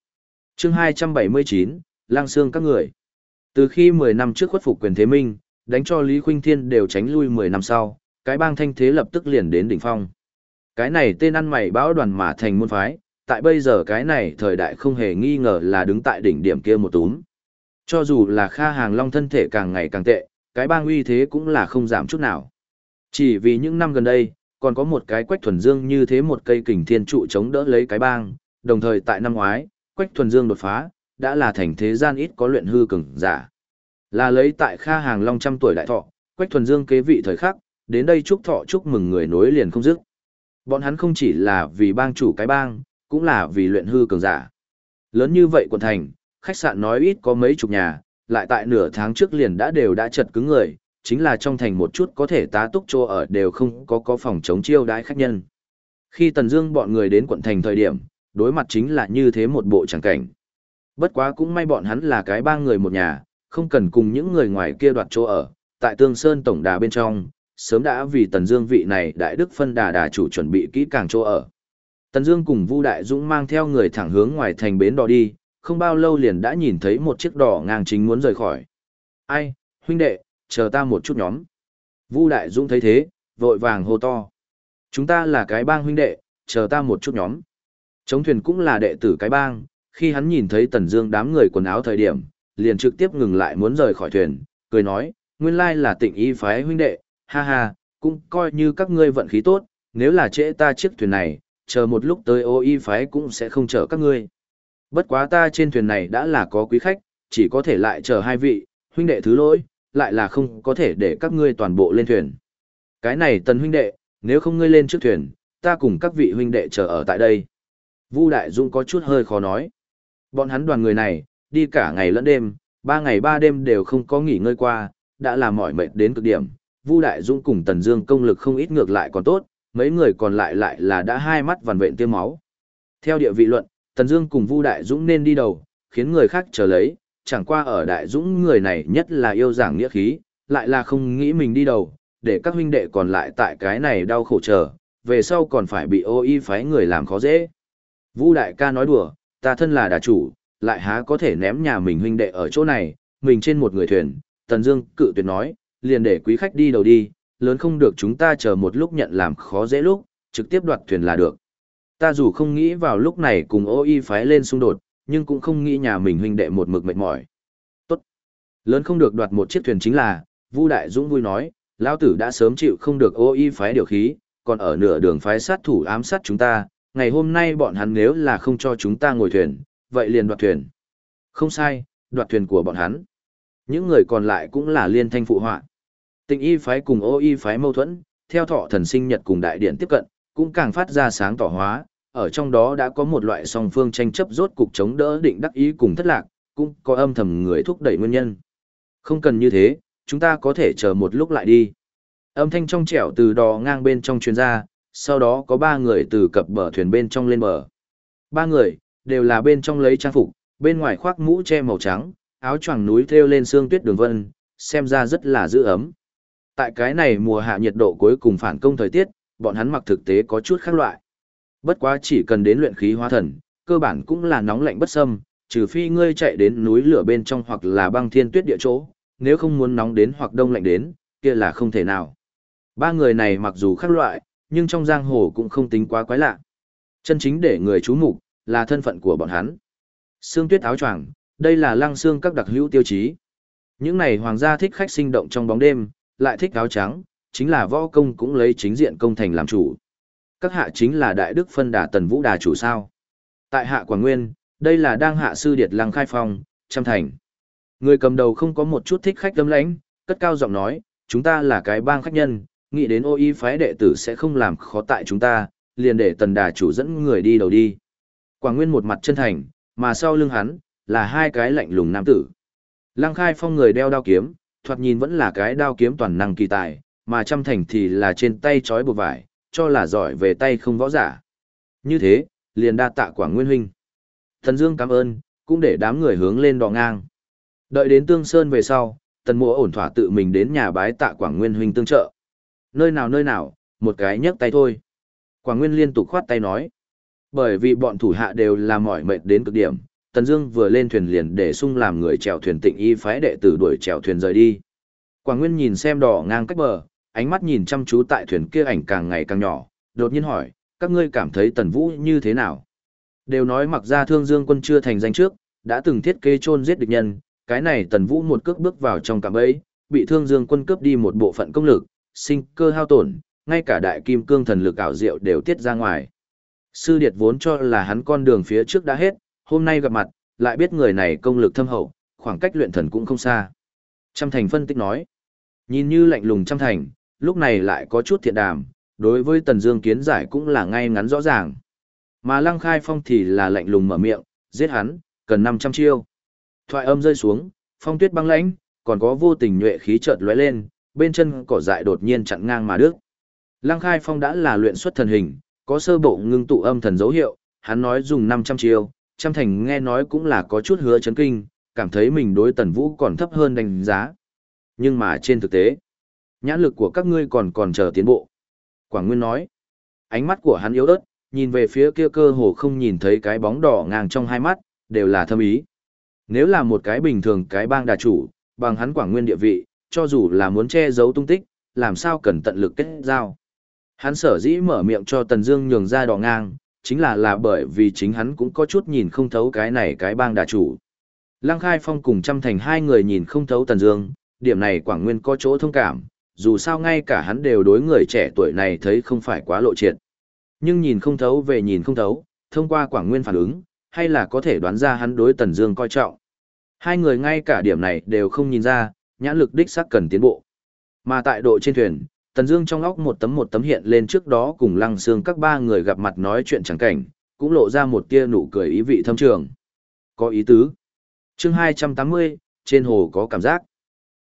chương 279, lang xương các người. Từ khi 10 năm trước khuất phục quyền thế minh, đánh cho Lý Khuynh Thiên đều tránh lui 10 năm sau, cái bang thanh thế lập tức liền đến đỉnh phong. Cái này tên ăn mày bão đoàn mà thành môn phái, tại bây giờ cái này thời đại không hề nghi ngờ là đứng tại đỉnh điểm kia một túm. Cho dù là Kha Hàng Long thân thể càng ngày càng tệ, cái bang uy thế cũng là không giảm chút nào. Chỉ vì những năm gần đây, còn có một cái quách thuần dương như thế một cây kình thiên trụ chống đỡ lấy cái bang, đồng thời tại năm ngoái, quách thuần dương đột phá, đã là thành thế gian ít có luyện hư cường giả. Là lấy tại Kha Hàng Long trăm tuổi đại thọ, quách thuần dương kế vị thời khắc, đến đây chúc thọ chúc mừng người nối liền không dứt. Bọn hắn không chỉ là vì bang chủ cái bang, cũng là vì luyện hư cường giả. Lớn như vậy quận thành, khách sạn nói ít có mấy chục nhà, lại tại nửa tháng trước liền đã đều đã chật cứng người, chính là trong thành một chút có thể tá túc chỗ ở đều không có có phòng chống chiêu đãi khách nhân. Khi Tần Dương bọn người đến quận thành thời điểm, đối mặt chính là như thế một bộ chẳng cảnh. Bất quá cũng may bọn hắn là cái ba người một nhà, không cần cùng những người ngoài kia đoạt chỗ ở, tại Tương Sơn tổng đà bên trong, sớm đã vì Tần Dương vị này đại đức phân đà đà chủ chuẩn bị kỹ càng chỗ ở. Tần Dương cùng Vu Đại Dũng mang theo người thẳng hướng ngoài thành bến đò đi, không bao lâu liền đã nhìn thấy một chiếc đò ngang chính muốn rời khỏi. Ai, huynh đệ, chờ ta một chút nhóm. Vu Đại Dũng thấy thế, vội vàng hô to. Chúng ta là cái bang huynh đệ, chờ ta một chút nhóm. Chống thuyền cũng là đệ tử cái bang, khi hắn nhìn thấy Tần Dương đám người quần áo thời điểm, liền trực tiếp ngừng lại muốn rời khỏi thuyền, cười nói, nguyên lai là tịnh y phái huynh đệ, ha ha, cũng coi như các ngươi vận khí tốt, nếu là trễ ta chiếc thuyền này, chờ một lúc tới ô y phái cũng sẽ không chở các ngươi. Bất quá ta trên thuyền này đã là có quý khách, chỉ có thể lại chờ hai vị, huynh đệ thứ lỗi, lại là không có thể để các ngươi toàn bộ lên thuyền. Cái này tần huynh đệ, nếu không ngươi lên trước thuyền, ta cùng các vị huynh đệ chờ ở tại đây. Vu Đại Dung có chút hơi khó nói. Bọn hắn đoàn người này, đi cả ngày lẫn đêm, ba ngày ba đêm đều không có nghỉ ngơi qua, đã là mỏi mệt đến cực điểm. Vu Đại Dung cùng Tần Dương công lực không ít ngược lại còn tốt, mấy người còn lại lại là đã hai mắt vằn vện tiêm máu. Theo địa vị luận, Tần Dương cùng Vu Đại Dũng nên đi đầu, khiến người khác chờ lấy, chẳng qua ở Đại Dũng người này nhất là yêu giảng nghĩa khí, lại là không nghĩ mình đi đầu, để các huynh đệ còn lại tại cái này đau khổ chờ, về sau còn phải bị ô y phái người làm khó dễ. Vu Đại ca nói đùa, ta thân là đà chủ, lại há có thể ném nhà mình huynh đệ ở chỗ này, mình trên một người thuyền, Tần Dương cự tuyệt nói, liền để quý khách đi đầu đi, lớn không được chúng ta chờ một lúc nhận làm khó dễ lúc, trực tiếp đoạt thuyền là được. Ta dù không nghĩ vào lúc này cùng ô y phái lên xung đột, nhưng cũng không nghĩ nhà mình huynh đệ một mực mệt mỏi. Tốt. Lớn không được đoạt một chiếc thuyền chính là, Vu Đại Dũng vui nói, lão tử đã sớm chịu không được ô y phái điều khí, còn ở nửa đường phái sát thủ ám sát chúng ta, ngày hôm nay bọn hắn nếu là không cho chúng ta ngồi thuyền, vậy liền đoạt thuyền. Không sai, đoạt thuyền của bọn hắn. Những người còn lại cũng là liên thanh phụ họa. Tịnh y phái cùng ô y phái mâu thuẫn, theo thọ thần sinh nhật cùng đại điện tiếp cận, cũng càng phát ra sáng tỏ hóa, ở trong đó đã có một loại song phương tranh chấp rốt cục chống đỡ định đắc ý cùng thất lạc, cũng có âm thầm người thúc đẩy nguyên nhân. Không cần như thế, chúng ta có thể chờ một lúc lại đi. Âm thanh trong trẻo từ đò ngang bên trong chuyên gia, sau đó có ba người từ cập bờ thuyền bên trong lên bờ. Ba người, đều là bên trong lấy trang phục, bên ngoài khoác mũ che màu trắng, áo choàng núi thêu lên xương tuyết đường vân, xem ra rất là giữ ấm. Tại cái này mùa hạ nhiệt độ cuối cùng phản công thời tiết, bọn hắn mặc thực tế có chút khác loại. Bất quá chỉ cần đến luyện khí hóa thần, cơ bản cũng là nóng lạnh bất xâm, trừ phi ngươi chạy đến núi lửa bên trong hoặc là băng thiên tuyết địa chỗ, nếu không muốn nóng đến hoặc đông lạnh đến, kia là không thể nào. Ba người này mặc dù khác loại, nhưng trong giang hồ cũng không tính quá quái lạ. Chân chính để người chú mục là thân phận của bọn hắn. Sương tuyết áo choàng, đây là lăng xương các đặc hữu tiêu chí. Những này hoàng gia thích khách sinh động trong bóng đêm, lại thích áo trắng, chính là võ công cũng lấy chính diện công thành làm chủ. Các hạ chính là đại đức phân đà tần vũ đà chủ sao. Tại hạ Quảng Nguyên, đây là đang hạ sư điệt lăng khai phong, trăm thành. Người cầm đầu không có một chút thích khách tấm lãnh, cất cao giọng nói, chúng ta là cái bang khách nhân, nghĩ đến ô y phái đệ tử sẽ không làm khó tại chúng ta, liền để tần đà chủ dẫn người đi đầu đi. Quảng Nguyên một mặt chân thành, mà sau lưng hắn, là hai cái lạnh lùng nam tử. Lăng khai phong người đeo đao kiếm, thoạt nhìn vẫn là cái đao kiếm toàn năng kỳ tài, mà trăm thành thì là trên tay trói buộc vải, cho là giỏi về tay không võ giả. Như thế, liền đa tạ Quảng Nguyên huynh. Thần Dương cảm ơn, cũng để đám người hướng lên đò ngang. Đợi đến Tương Sơn về sau, Tần Mộ ổn thỏa tự mình đến nhà bái tạ Quảng Nguyên huynh tương trợ. Nơi nào nơi nào, một cái nhấc tay thôi. Quảng Nguyên liên tục khoát tay nói. Bởi vì bọn thủ hạ đều là mỏi mệt đến cực điểm, Tần Dương vừa lên thuyền liền để sung làm người chèo thuyền tịnh y phái đệ tử đuổi chèo thuyền rời đi. Quảng Nguyên nhìn xem đỏ ngang cách bờ, ánh mắt nhìn chăm chú tại thuyền kia ảnh càng ngày càng nhỏ, đột nhiên hỏi, các ngươi cảm thấy Tần Vũ như thế nào? Đều nói mặc ra thương dương quân chưa thành danh trước, đã từng thiết kế chôn giết địch nhân, cái này Tần Vũ một cước bước vào trong cạm bẫy, bị thương dương quân cướp đi một bộ phận công lực, sinh cơ hao tổn, ngay cả đại kim cương thần lực ảo diệu đều tiết ra ngoài. Sư Điệt vốn cho là hắn con đường phía trước đã hết, hôm nay gặp mặt, lại biết người này công lực thâm hậu, khoảng cách luyện thần cũng không xa. Trăm Thành phân tích nói, nhìn như lạnh lùng Trăm Thành, lúc này lại có chút thiện đàm, đối với Tần Dương kiến giải cũng là ngay ngắn rõ ràng. Mà Lăng Khai Phong thì là lạnh lùng mở miệng, giết hắn, cần 500 chiêu. Thoại âm rơi xuống, phong tuyết băng lãnh, còn có vô tình nhuệ khí chợt lóe lên, bên chân cỏ dại đột nhiên chặn ngang mà đứt. Lăng Khai Phong đã là luyện xuất thần hình, có sơ bộ ngưng tụ âm thần dấu hiệu, hắn nói dùng 500 chiêu, trăm thành nghe nói cũng là có chút hứa chấn kinh, cảm thấy mình đối Tần Vũ còn thấp hơn đánh giá. Nhưng mà trên thực tế, nhãn lực của các ngươi còn còn chờ tiến bộ. Quảng Nguyên nói, ánh mắt của hắn yếu ớt, nhìn về phía kia cơ hồ không nhìn thấy cái bóng đỏ ngang trong hai mắt, đều là thâm ý. Nếu là một cái bình thường cái bang đà chủ, bằng hắn Quảng Nguyên địa vị, cho dù là muốn che giấu tung tích, làm sao cần tận lực kết giao. Hắn sở dĩ mở miệng cho Tần Dương nhường ra đỏ ngang, chính là là bởi vì chính hắn cũng có chút nhìn không thấu cái này cái bang đà chủ. Lăng Khai Phong cùng trăm thành hai người nhìn không thấu Tần Dương, điểm này Quảng Nguyên có chỗ thông cảm, dù sao ngay cả hắn đều đối người trẻ tuổi này thấy không phải quá lộ triệt. Nhưng nhìn không thấu về nhìn không thấu, thông qua Quảng Nguyên phản ứng, hay là có thể đoán ra hắn đối Tần Dương coi trọng. Hai người ngay cả điểm này đều không nhìn ra, nhãn lực đích xác cần tiến bộ. Mà tại độ trên thuyền, Tần Dương trong óc một tấm một tấm hiện lên trước đó cùng Lăng xương các ba người gặp mặt nói chuyện chẳng cảnh, cũng lộ ra một tia nụ cười ý vị thâm trường. Có ý tứ. Chương 280, trên hồ có cảm giác.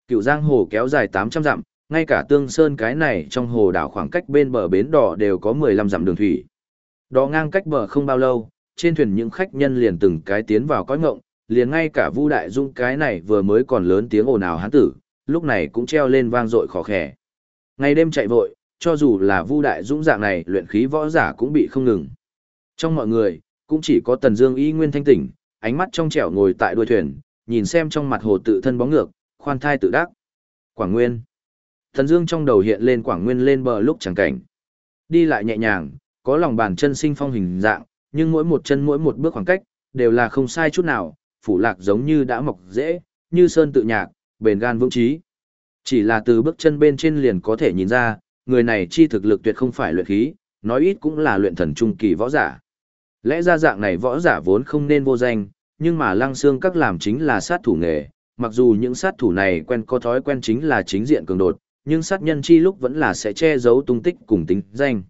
Cựu Giang hồ kéo dài 800 dặm, ngay cả Tương Sơn cái này trong hồ đảo khoảng cách bên bờ bến đỏ đều có 15 dặm đường thủy. đò ngang cách bờ không bao lâu, trên thuyền những khách nhân liền từng cái tiến vào cõi ngộng, liền ngay cả Vu Đại Dung cái này vừa mới còn lớn tiếng ồn ào hắn tử, lúc này cũng treo lên vang dội khó khẻ. Ngày đêm chạy vội, cho dù là Vu Đại Dung dạng này luyện khí võ giả cũng bị không ngừng. Trong mọi người, cũng chỉ có Tần Dương y nguyên thanh tỉnh, ánh mắt trong trẻo ngồi tại đuôi thuyền, nhìn xem trong mặt hồ tự thân bóng ngược, khoan thai tự đắc. Quảng Nguyên. Thần Dương trong đầu hiện lên Quảng Nguyên lên bờ lúc chẳng cảnh. Đi lại nhẹ nhàng, có lòng bàn chân sinh phong hình dạng, nhưng mỗi một chân mỗi một bước khoảng cách đều là không sai chút nào, phủ lạc giống như đã mọc dễ, như sơn tự nhạc, bền gan vững chí. Chỉ là từ bước chân bên trên liền có thể nhìn ra, người này chi thực lực tuyệt không phải luyện khí, nói ít cũng là luyện thần trung kỳ võ giả. Lẽ ra dạng này võ giả vốn không nên vô danh, nhưng mà lăng xương các làm chính là sát thủ nghề, mặc dù những sát thủ này quen có thói quen chính là chính diện cường đột, nhưng sát nhân chi lúc vẫn là sẽ che giấu tung tích cùng tính danh.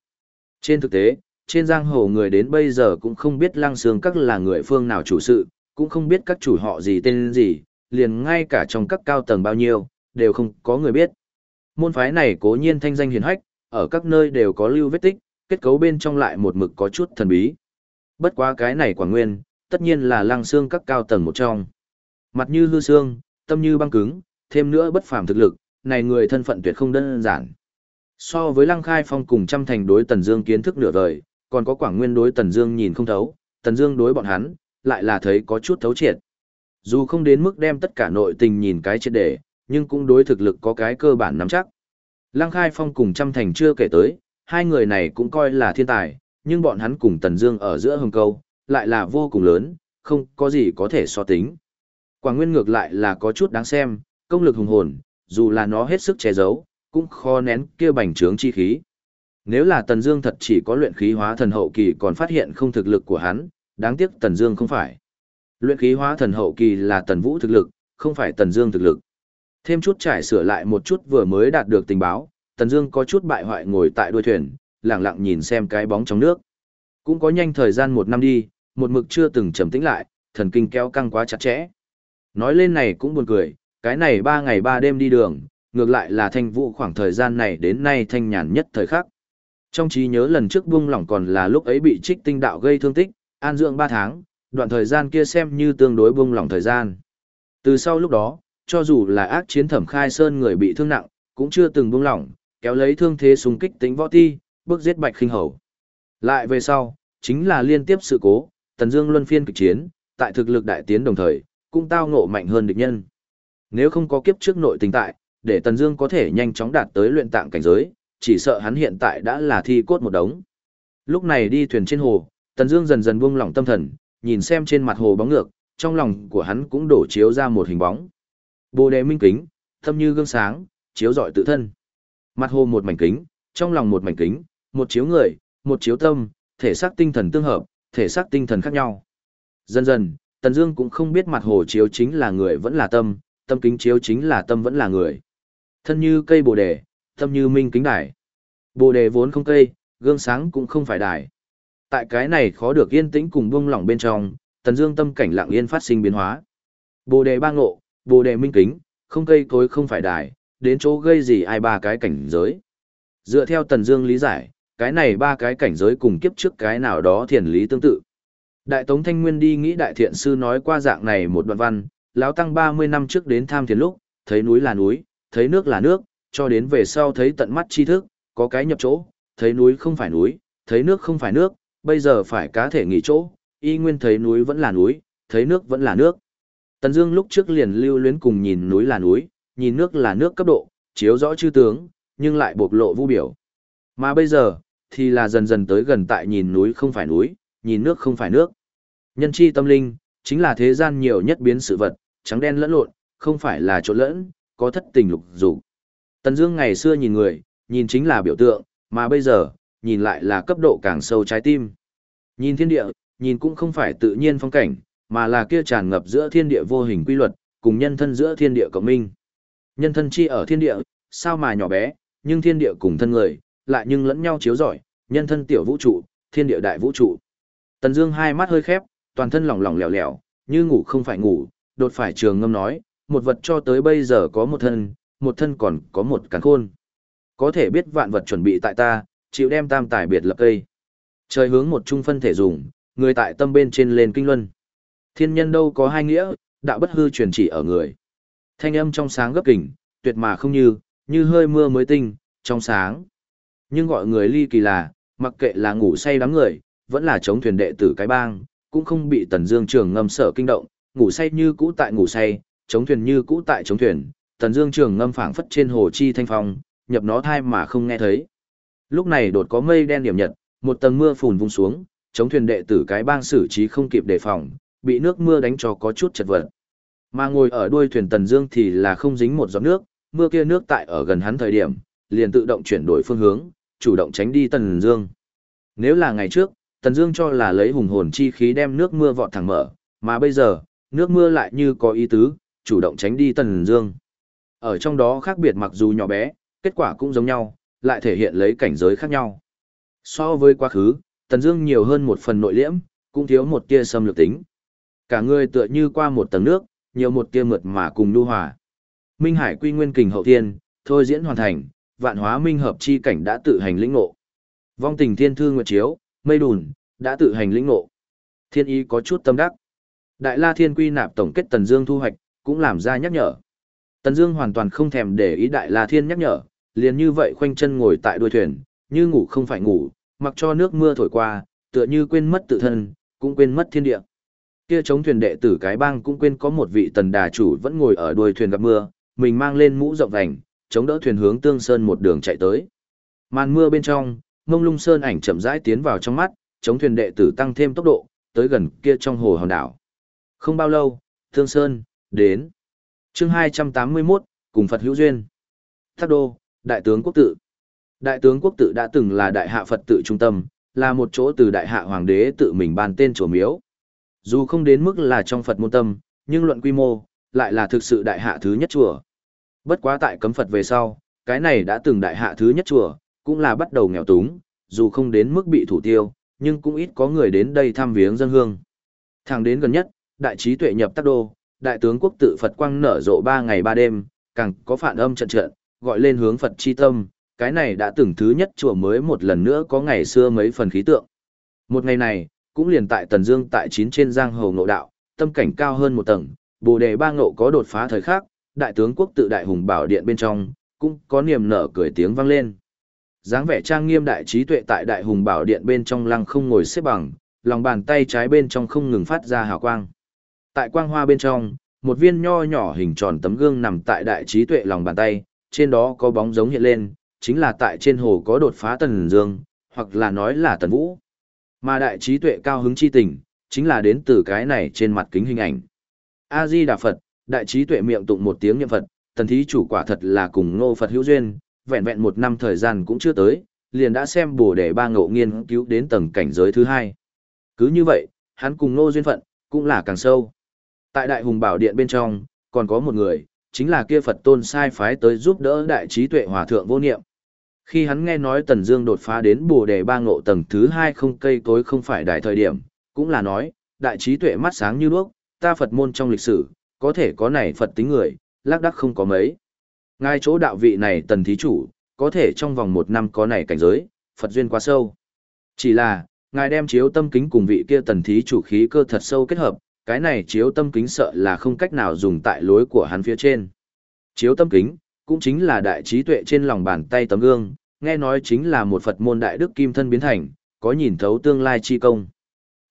Trên thực tế, trên giang hồ người đến bây giờ cũng không biết lăng xương các là người phương nào chủ sự, cũng không biết các chủ họ gì tên gì, liền ngay cả trong các cao tầng bao nhiêu, đều không có người biết. Môn phái này cố nhiên thanh danh hiền hách, ở các nơi đều có lưu vết tích, kết cấu bên trong lại một mực có chút thần bí. Bất quá cái này quả nguyên, tất nhiên là lăng xương các cao tầng một trong. Mặt như hư xương, tâm như băng cứng, thêm nữa bất phàm thực lực, này người thân phận tuyệt không đơn giản. So với lăng khai phong cùng trăm thành đối tần dương kiến thức nửa vời, còn có quảng nguyên đối tần dương nhìn không thấu, tần dương đối bọn hắn, lại là thấy có chút thấu triệt. Dù không đến mức đem tất cả nội tình nhìn cái triệt để, nhưng cũng đối thực lực có cái cơ bản nắm chắc. Lăng Khai Phong cùng Trăm Thành chưa kể tới, hai người này cũng coi là thiên tài, nhưng bọn hắn cùng Tần Dương ở giữa hừng câu, lại là vô cùng lớn, không có gì có thể so tính. Quảng Nguyên ngược lại là có chút đáng xem, công lực hùng hồn, dù là nó hết sức che giấu, cũng khó nén kia bành trướng chi khí. Nếu là Tần Dương thật chỉ có luyện khí hóa thần hậu kỳ còn phát hiện không thực lực của hắn, đáng tiếc Tần Dương không phải. Luyện khí hóa thần hậu kỳ là Tần Vũ thực lực, không phải Tần Dương thực lực. Thêm chút trải sửa lại một chút vừa mới đạt được tình báo, Tần Dương có chút bại hoại ngồi tại đuôi thuyền, lặng lặng nhìn xem cái bóng trong nước. Cũng có nhanh thời gian một năm đi, một mực chưa từng trầm tĩnh lại, thần kinh kéo căng quá chặt chẽ. Nói lên này cũng buồn cười, cái này ba ngày ba đêm đi đường, ngược lại là thanh vũ khoảng thời gian này đến nay thanh nhàn nhất thời khắc. Trong trí nhớ lần trước buông lỏng còn là lúc ấy bị trích tinh đạo gây thương tích, an dưỡng ba tháng, đoạn thời gian kia xem như tương đối buông lỏng thời gian. Từ sau lúc đó, cho dù là ác chiến thẩm khai sơn người bị thương nặng, cũng chưa từng buông lỏng, kéo lấy thương thế xung kích tính võ ti, bước giết bạch khinh hầu. Lại về sau, chính là liên tiếp sự cố, Tần Dương luân phiên kịch chiến, tại thực lực đại tiến đồng thời, cũng tao ngộ mạnh hơn địch nhân. Nếu không có kiếp trước nội tình tại, để Tần Dương có thể nhanh chóng đạt tới luyện tạng cảnh giới, chỉ sợ hắn hiện tại đã là thi cốt một đống. Lúc này đi thuyền trên hồ, Tần Dương dần dần buông lỏng tâm thần, nhìn xem trên mặt hồ bóng ngược, trong lòng của hắn cũng đổ chiếu ra một hình bóng. Bồ đề minh kính, thâm như gương sáng, chiếu rọi tự thân. Mặt hồ một mảnh kính, trong lòng một mảnh kính, một chiếu người, một chiếu tâm, thể xác tinh thần tương hợp, thể xác tinh thần khác nhau. Dần dần, Tần Dương cũng không biết mặt hồ chiếu chính là người vẫn là tâm, tâm kính chiếu chính là tâm vẫn là người. Thân như cây bồ đề, tâm như minh kính đài. Bồ đề vốn không cây, gương sáng cũng không phải đài. Tại cái này khó được yên tĩnh cùng buông lỏng bên trong, Tần Dương tâm cảnh lặng yên phát sinh biến hóa. Bồ đề ba ngộ, bồ đề minh kính, không cây cối không phải đài, đến chỗ gây gì ai ba cái cảnh giới. Dựa theo Tần Dương lý giải, cái này ba cái cảnh giới cùng kiếp trước cái nào đó thiền lý tương tự. Đại Tống Thanh Nguyên đi nghĩ đại thiện sư nói qua dạng này một đoạn văn, lão tăng 30 năm trước đến tham thiền lúc, thấy núi là núi, thấy nước là nước, cho đến về sau thấy tận mắt tri thức, có cái nhập chỗ, thấy núi không phải núi, thấy nước không phải nước, bây giờ phải cá thể nghỉ chỗ, y nguyên thấy núi vẫn là núi, thấy nước vẫn là nước. Tần Dương lúc trước liền lưu luyến cùng nhìn núi là núi, nhìn nước là nước cấp độ, chiếu rõ chư tướng, nhưng lại bộc lộ vu biểu. Mà bây giờ, thì là dần dần tới gần tại nhìn núi không phải núi, nhìn nước không phải nước. Nhân chi tâm linh, chính là thế gian nhiều nhất biến sự vật, trắng đen lẫn lộn, không phải là chỗ lẫn, có thất tình lục dục. Tần Dương ngày xưa nhìn người, nhìn chính là biểu tượng, mà bây giờ, nhìn lại là cấp độ càng sâu trái tim. Nhìn thiên địa, nhìn cũng không phải tự nhiên phong cảnh, mà là kia tràn ngập giữa thiên địa vô hình quy luật, cùng nhân thân giữa thiên địa cộng minh. Nhân thân chi ở thiên địa, sao mà nhỏ bé, nhưng thiên địa cùng thân người, lại nhưng lẫn nhau chiếu rọi, nhân thân tiểu vũ trụ, thiên địa đại vũ trụ. Tần Dương hai mắt hơi khép, toàn thân lỏng lỏng lẻo lẻo, như ngủ không phải ngủ, đột phải trường ngâm nói, một vật cho tới bây giờ có một thân, một thân còn có một cắn khôn. Có thể biết vạn vật chuẩn bị tại ta, chịu đem tam tài biệt lập cây. Trời hướng một trung phân thể dùng, người tại tâm bên trên lên kinh luân. Thiên nhân đâu có hai nghĩa, đạo bất hư truyền chỉ ở người. Thanh âm trong sáng gấp kỉnh, tuyệt mà không như, như hơi mưa mới tinh, trong sáng. Nhưng gọi người ly kỳ là, mặc kệ là ngủ say đám người, vẫn là chống thuyền đệ tử cái bang, cũng không bị Tần Dương Trường ngâm sợ kinh động, ngủ say như cũ tại ngủ say, chống thuyền như cũ tại chống thuyền, Tần Dương Trường ngâm phảng phất trên hồ chi thanh phong, nhập nó thai mà không nghe thấy. Lúc này đột có mây đen điểm nhật, một tầng mưa phùn vung xuống, chống thuyền đệ tử cái bang xử trí không kịp đề phòng, bị nước mưa đánh cho có chút chật vật. Mà ngồi ở đuôi thuyền Tần Dương thì là không dính một giọt nước, mưa kia nước tại ở gần hắn thời điểm, liền tự động chuyển đổi phương hướng, chủ động tránh đi Tần Dương. Nếu là ngày trước, Tần Dương cho là lấy hùng hồn chi khí đem nước mưa vọt thẳng mở, mà bây giờ, nước mưa lại như có ý tứ, chủ động tránh đi Tần Dương. Ở trong đó khác biệt mặc dù nhỏ bé, kết quả cũng giống nhau, lại thể hiện lấy cảnh giới khác nhau. So với quá khứ, Tần Dương nhiều hơn một phần nội liễm, cũng thiếu một tia xâm lược tính. Cả người tựa như qua một tầng nước, nhiều một tia mượt mà cùng nhu hòa. Minh Hải Quy Nguyên Kình hậu thiên, thôi diễn hoàn thành, vạn hóa minh hợp chi cảnh đã tự hành lĩnh ngộ. Vong tình thiên thư nguyệt chiếu, mây đùn, đã tự hành lĩnh ngộ. Thiên ý có chút tâm đắc. Đại La Thiên Quy nạp tổng kết Tần Dương thu hoạch, cũng làm ra nhắc nhở. Tần Dương hoàn toàn không thèm để ý Đại La Thiên nhắc nhở, liền như vậy khoanh chân ngồi tại đuôi thuyền, như ngủ không phải ngủ, mặc cho nước mưa thổi qua, tựa như quên mất tự thân, cũng quên mất thiên địa. Kia chống thuyền đệ tử cái bang cũng quên có một vị tần đà chủ vẫn ngồi ở đuôi thuyền gặp mưa, mình mang lên mũ rộng vành, chống đỡ thuyền hướng Tương Sơn một đường chạy tới. Màn mưa bên trong, ngông Lung Sơn ảnh chậm rãi tiến vào trong mắt, chống thuyền đệ tử tăng thêm tốc độ, tới gần kia trong hồ hòn đảo. Không bao lâu, thương Sơn đến. Chương 281, cùng Phật hữu duyên. Thác đô, đại tướng quốc tự. Đại tướng quốc tự đã từng là đại hạ Phật tự trung tâm, là một chỗ từ đại hạ hoàng đế tự mình ban tên chùa miếu, Dù không đến mức là trong Phật môn tâm, nhưng luận quy mô, lại là thực sự đại hạ thứ nhất chùa. Bất quá tại cấm Phật về sau, cái này đã từng đại hạ thứ nhất chùa, cũng là bắt đầu nghèo túng, dù không đến mức bị thủ tiêu, nhưng cũng ít có người đến đây thăm viếng dân hương. Thẳng đến gần nhất, đại trí tuệ nhập tắc đô, đại tướng quốc tự Phật quang nở rộ ba ngày ba đêm, càng có phản âm trận trận, gọi lên hướng Phật chi tâm, cái này đã từng thứ nhất chùa mới một lần nữa có ngày xưa mấy phần khí tượng. Một ngày này, cũng liền tại Tần Dương tại chín trên giang hồ ngộ đạo, tâm cảnh cao hơn một tầng, Bồ đề ba ngộ có đột phá thời khắc, đại tướng quốc tự đại hùng bảo điện bên trong, cũng có niềm nở cười tiếng vang lên. dáng vẻ trang nghiêm đại trí tuệ tại đại hùng bảo điện bên trong lăng không ngồi xếp bằng, lòng bàn tay trái bên trong không ngừng phát ra hào quang. Tại quang hoa bên trong, một viên nho nhỏ hình tròn tấm gương nằm tại đại trí tuệ lòng bàn tay, trên đó có bóng giống hiện lên, chính là tại trên hồ có đột phá tần dương, hoặc là nói là tần vũ. Mà đại trí tuệ cao hứng chi tình, chính là đến từ cái này trên mặt kính hình ảnh. A-di Đà Phật, đại trí tuệ miệng tụng một tiếng niệm Phật, tần thí chủ quả thật là cùng ngô Phật hữu duyên, vẹn vẹn một năm thời gian cũng chưa tới, liền đã xem bổ đề ba ngộ nghiên cứu đến tầng cảnh giới thứ hai. Cứ như vậy, hắn cùng ngô duyên phận, cũng là càng sâu. Tại đại hùng bảo điện bên trong, còn có một người, chính là kia Phật tôn sai phái tới giúp đỡ đại trí tuệ hòa thượng vô niệm. Khi hắn nghe nói Tần Dương đột phá đến bồ đề ba ngộ tầng thứ hai không cây tối không phải đại thời điểm, cũng là nói, đại trí tuệ mắt sáng như đuốc, ta Phật môn trong lịch sử, có thể có này Phật tính người, lác đắc không có mấy. Ngay chỗ đạo vị này tần thí chủ, có thể trong vòng một năm có này cảnh giới, Phật duyên quá sâu. Chỉ là, ngài đem chiếu tâm kính cùng vị kia tần thí chủ khí cơ thật sâu kết hợp, cái này chiếu tâm kính sợ là không cách nào dùng tại lối của hắn phía trên. Chiếu tâm kính, cũng chính là đại trí tuệ trên lòng bàn tay tấm gương, nghe nói chính là một Phật môn đại đức kim thân biến thành, có nhìn thấu tương lai chi công.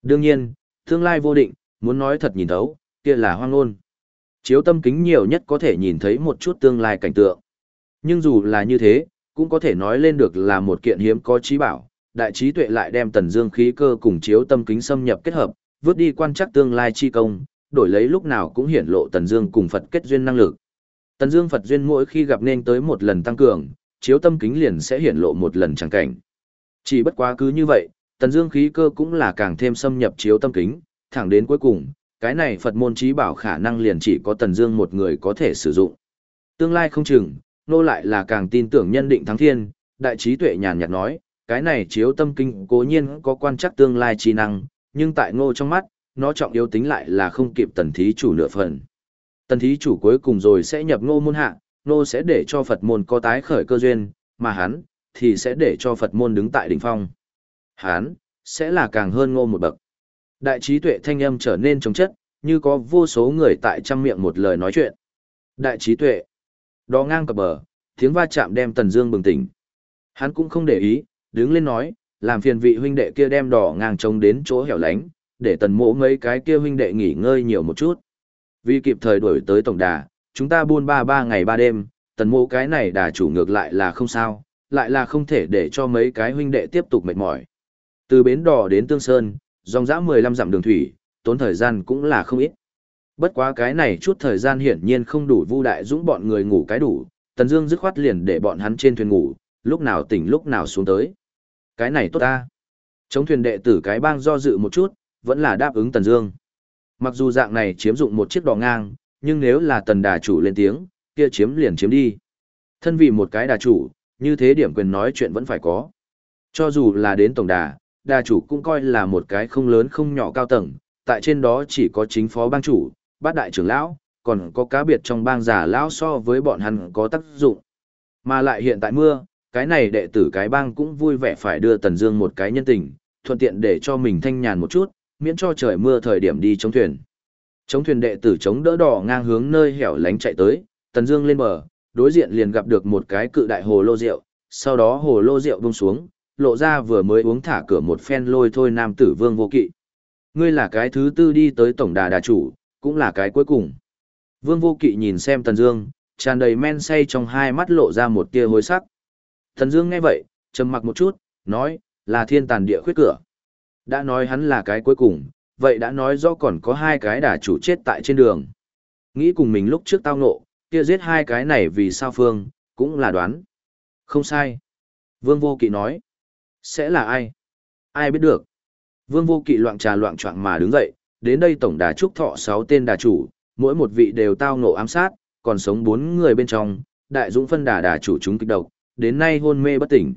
Đương nhiên, tương lai vô định, muốn nói thật nhìn thấu, kia là hoang ngôn. Chiếu tâm kính nhiều nhất có thể nhìn thấy một chút tương lai cảnh tượng. Nhưng dù là như thế, cũng có thể nói lên được là một kiện hiếm có trí bảo, đại trí tuệ lại đem tần dương khí cơ cùng chiếu tâm kính xâm nhập kết hợp, vứt đi quan chắc tương lai chi công, đổi lấy lúc nào cũng hiển lộ tần dương cùng Phật kết duyên năng lực. Tần dương Phật duyên mỗi khi gặp nên tới một lần tăng cường, chiếu tâm kính liền sẽ hiển lộ một lần chẳng cảnh. Chỉ bất quá cứ như vậy, tần dương khí cơ cũng là càng thêm xâm nhập chiếu tâm kính, thẳng đến cuối cùng, cái này Phật môn trí bảo khả năng liền chỉ có tần dương một người có thể sử dụng. Tương lai không chừng, nô lại là càng tin tưởng nhân định thắng thiên, đại trí tuệ nhàn nhạt nói, cái này chiếu tâm kinh cố nhiên có quan chắc tương lai chi năng, nhưng tại ngô trong mắt, nó trọng yếu tính lại là không kịp tần thí chủ nửa phần. Tần thí chủ cuối cùng rồi sẽ nhập ngô môn hạ, ngô sẽ để cho Phật môn có tái khởi cơ duyên, mà hắn, thì sẽ để cho Phật môn đứng tại đỉnh phong. Hắn, sẽ là càng hơn ngô một bậc. Đại trí tuệ thanh âm trở nên trống chất, như có vô số người tại trăm miệng một lời nói chuyện. Đại trí tuệ. Đó ngang cập bờ, tiếng va chạm đem Tần Dương bừng tỉnh. Hắn cũng không để ý, đứng lên nói, làm phiền vị huynh đệ kia đem đỏ ngang trông đến chỗ hẻo lánh, để tần mỗ mấy cái kia huynh đệ nghỉ ngơi nhiều một chút. Vì kịp thời đuổi tới tổng đà, chúng ta buôn ba ba ngày ba đêm, tần mỗ cái này đà chủ ngược lại là không sao, lại là không thể để cho mấy cái huynh đệ tiếp tục mệt mỏi. Từ bến đỏ đến Tương Sơn, dòng dã 15 dặm đường thủy, tốn thời gian cũng là không ít. Bất quá cái này chút thời gian hiển nhiên không đủ Vu Đại Dũng bọn người ngủ cái đủ, Tần Dương dứt khoát liền để bọn hắn trên thuyền ngủ, lúc nào tỉnh lúc nào xuống tới. Cái này tốt ta. Chống thuyền đệ tử cái bang do dự một chút, vẫn là đáp ứng Tần Dương. Mặc dù dạng này chiếm dụng một chiếc đò ngang, nhưng nếu là Tần đà chủ lên tiếng, kia chiếm liền chiếm đi. Thân vì một cái đà chủ, như thế điểm quyền nói chuyện vẫn phải có. Cho dù là đến tổng đà, đà chủ cũng coi là một cái không lớn không nhỏ cao tầng, tại trên đó chỉ có chính phó bang chủ, bát đại trưởng lão, còn có cá biệt trong bang giả lão so với bọn hắn có tác dụng. Mà lại hiện tại mưa, cái này đệ tử cái bang cũng vui vẻ phải đưa Tần Dương một cái nhân tình, thuận tiện để cho mình thanh nhàn một chút, miễn cho trời mưa thời điểm đi chống thuyền. Chống thuyền đệ tử chống đỡ đỏ ngang hướng nơi hẻo lánh chạy tới, Tần Dương lên bờ, đối diện liền gặp được một cái cự đại hồ lô rượu, sau đó hồ lô rượu buông xuống, lộ ra vừa mới uống thả cửa một phen lôi thôi nam tử Vương Vô Kỵ. Ngươi là cái thứ tư đi tới tổng đà đà chủ, cũng là cái cuối cùng. Vương Vô Kỵ nhìn xem Tần Dương, tràn đầy men say trong hai mắt lộ ra một tia hối sắc. Thần Dương nghe vậy, trầm mặc một chút, nói, là thiên tàn địa khuyết cửa. Đã nói hắn là cái cuối cùng, vậy đã nói rõ còn có hai cái đà chủ chết tại trên đường. Nghĩ cùng mình lúc trước tao ngộ, kia giết hai cái này vì sao phương, cũng là đoán. Không sai. Vương Vô Kỵ nói. Sẽ là ai? Ai biết được? Vương Vô Kỵ loạn trà loạn choạng mà đứng dậy, đến đây tổng đà trúc thọ 6 tên đà chủ, mỗi một vị đều tao ngộ ám sát, còn sống 4 người bên trong, đại dũng phân đà đà chủ chúng kích độc, đến nay hôn mê bất tỉnh.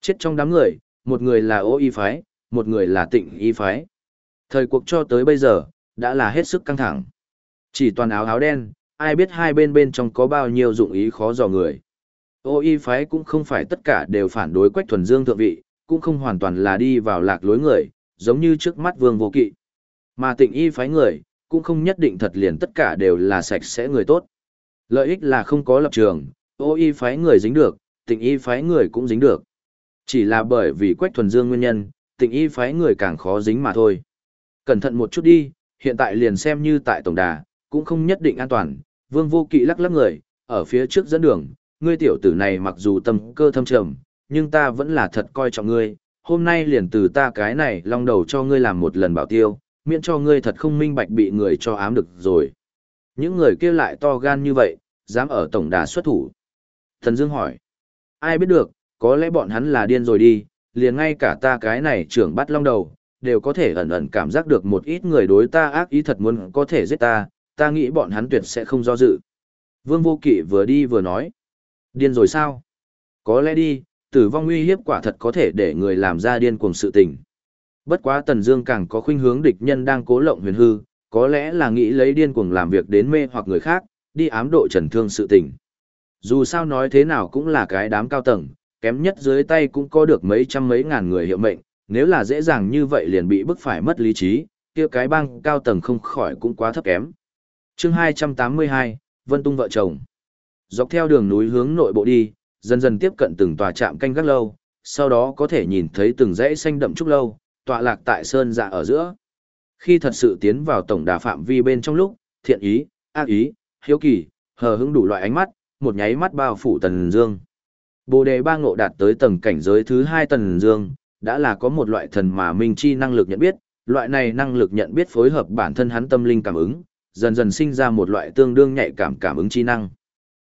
Chết trong đám người, một người là ô y phái, một người là tịnh y phái. Thời cuộc cho tới bây giờ, đã là hết sức căng thẳng. Chỉ toàn áo áo đen, ai biết hai bên bên trong có bao nhiêu dụng ý khó dò người. Ô y phái cũng không phải tất cả đều phản đối quách thuần dương thượng vị, cũng không hoàn toàn là đi vào lạc lối người, giống như trước mắt vương vô kỵ. Mà tịnh y phái người, cũng không nhất định thật liền tất cả đều là sạch sẽ người tốt. Lợi ích là không có lập trường, ô y phái người dính được, tịnh y phái người cũng dính được. Chỉ là bởi vì quách thuần dương nguyên nhân, tịnh y phái người càng khó dính mà thôi. Cẩn thận một chút đi, hiện tại liền xem như tại tổng đà, cũng không nhất định an toàn, vương vô kỵ lắc lắc người, ở phía trước dẫn đường, ngươi tiểu tử này mặc dù tâm cơ thâm trầm, nhưng ta vẫn là thật coi trọng ngươi, hôm nay liền từ ta cái này long đầu cho ngươi làm một lần bảo tiêu, miễn cho ngươi thật không minh bạch bị người cho ám được rồi. Những người kia lại to gan như vậy, dám ở tổng đà xuất thủ. Thần Dương hỏi, ai biết được, có lẽ bọn hắn là điên rồi đi, liền ngay cả ta cái này trưởng bắt long đầu, đều có thể ẩn ẩn cảm giác được một ít người đối ta ác ý thật muốn có thể giết ta, ta nghĩ bọn hắn tuyệt sẽ không do dự. Vương Vô Kỵ vừa đi vừa nói, điên rồi sao? Có lẽ đi, tử vong uy hiếp quả thật có thể để người làm ra điên cuồng sự tình. Bất quá Tần Dương càng có khuynh hướng địch nhân đang cố lộng huyền hư, có lẽ là nghĩ lấy điên cuồng làm việc đến mê hoặc người khác, đi ám độ trần thương sự tình. Dù sao nói thế nào cũng là cái đám cao tầng, kém nhất dưới tay cũng có được mấy trăm mấy ngàn người hiệu mệnh, nếu là dễ dàng như vậy liền bị bức phải mất lý trí, kia cái bang cao tầng không khỏi cũng quá thấp kém. Chương 282, Vân Tung vợ chồng. Dọc theo đường núi hướng nội bộ đi, dần dần tiếp cận từng tòa trạm canh gác lâu, sau đó có thể nhìn thấy từng dãy xanh đậm trúc lâu, tọa lạc tại sơn dạ ở giữa. Khi thật sự tiến vào tổng đà phạm vi bên trong lúc, thiện ý, ác ý, hiếu kỳ, hờ hững đủ loại ánh mắt, một nháy mắt bao phủ Tần Dương. Bồ đề ba ngộ đạt tới tầng cảnh giới thứ hai Tần Dương, đã là có một loại thần mà minh chi năng lực nhận biết, loại này năng lực nhận biết phối hợp bản thân hắn tâm linh cảm ứng, dần dần sinh ra một loại tương đương nhạy cảm cảm ứng chi năng.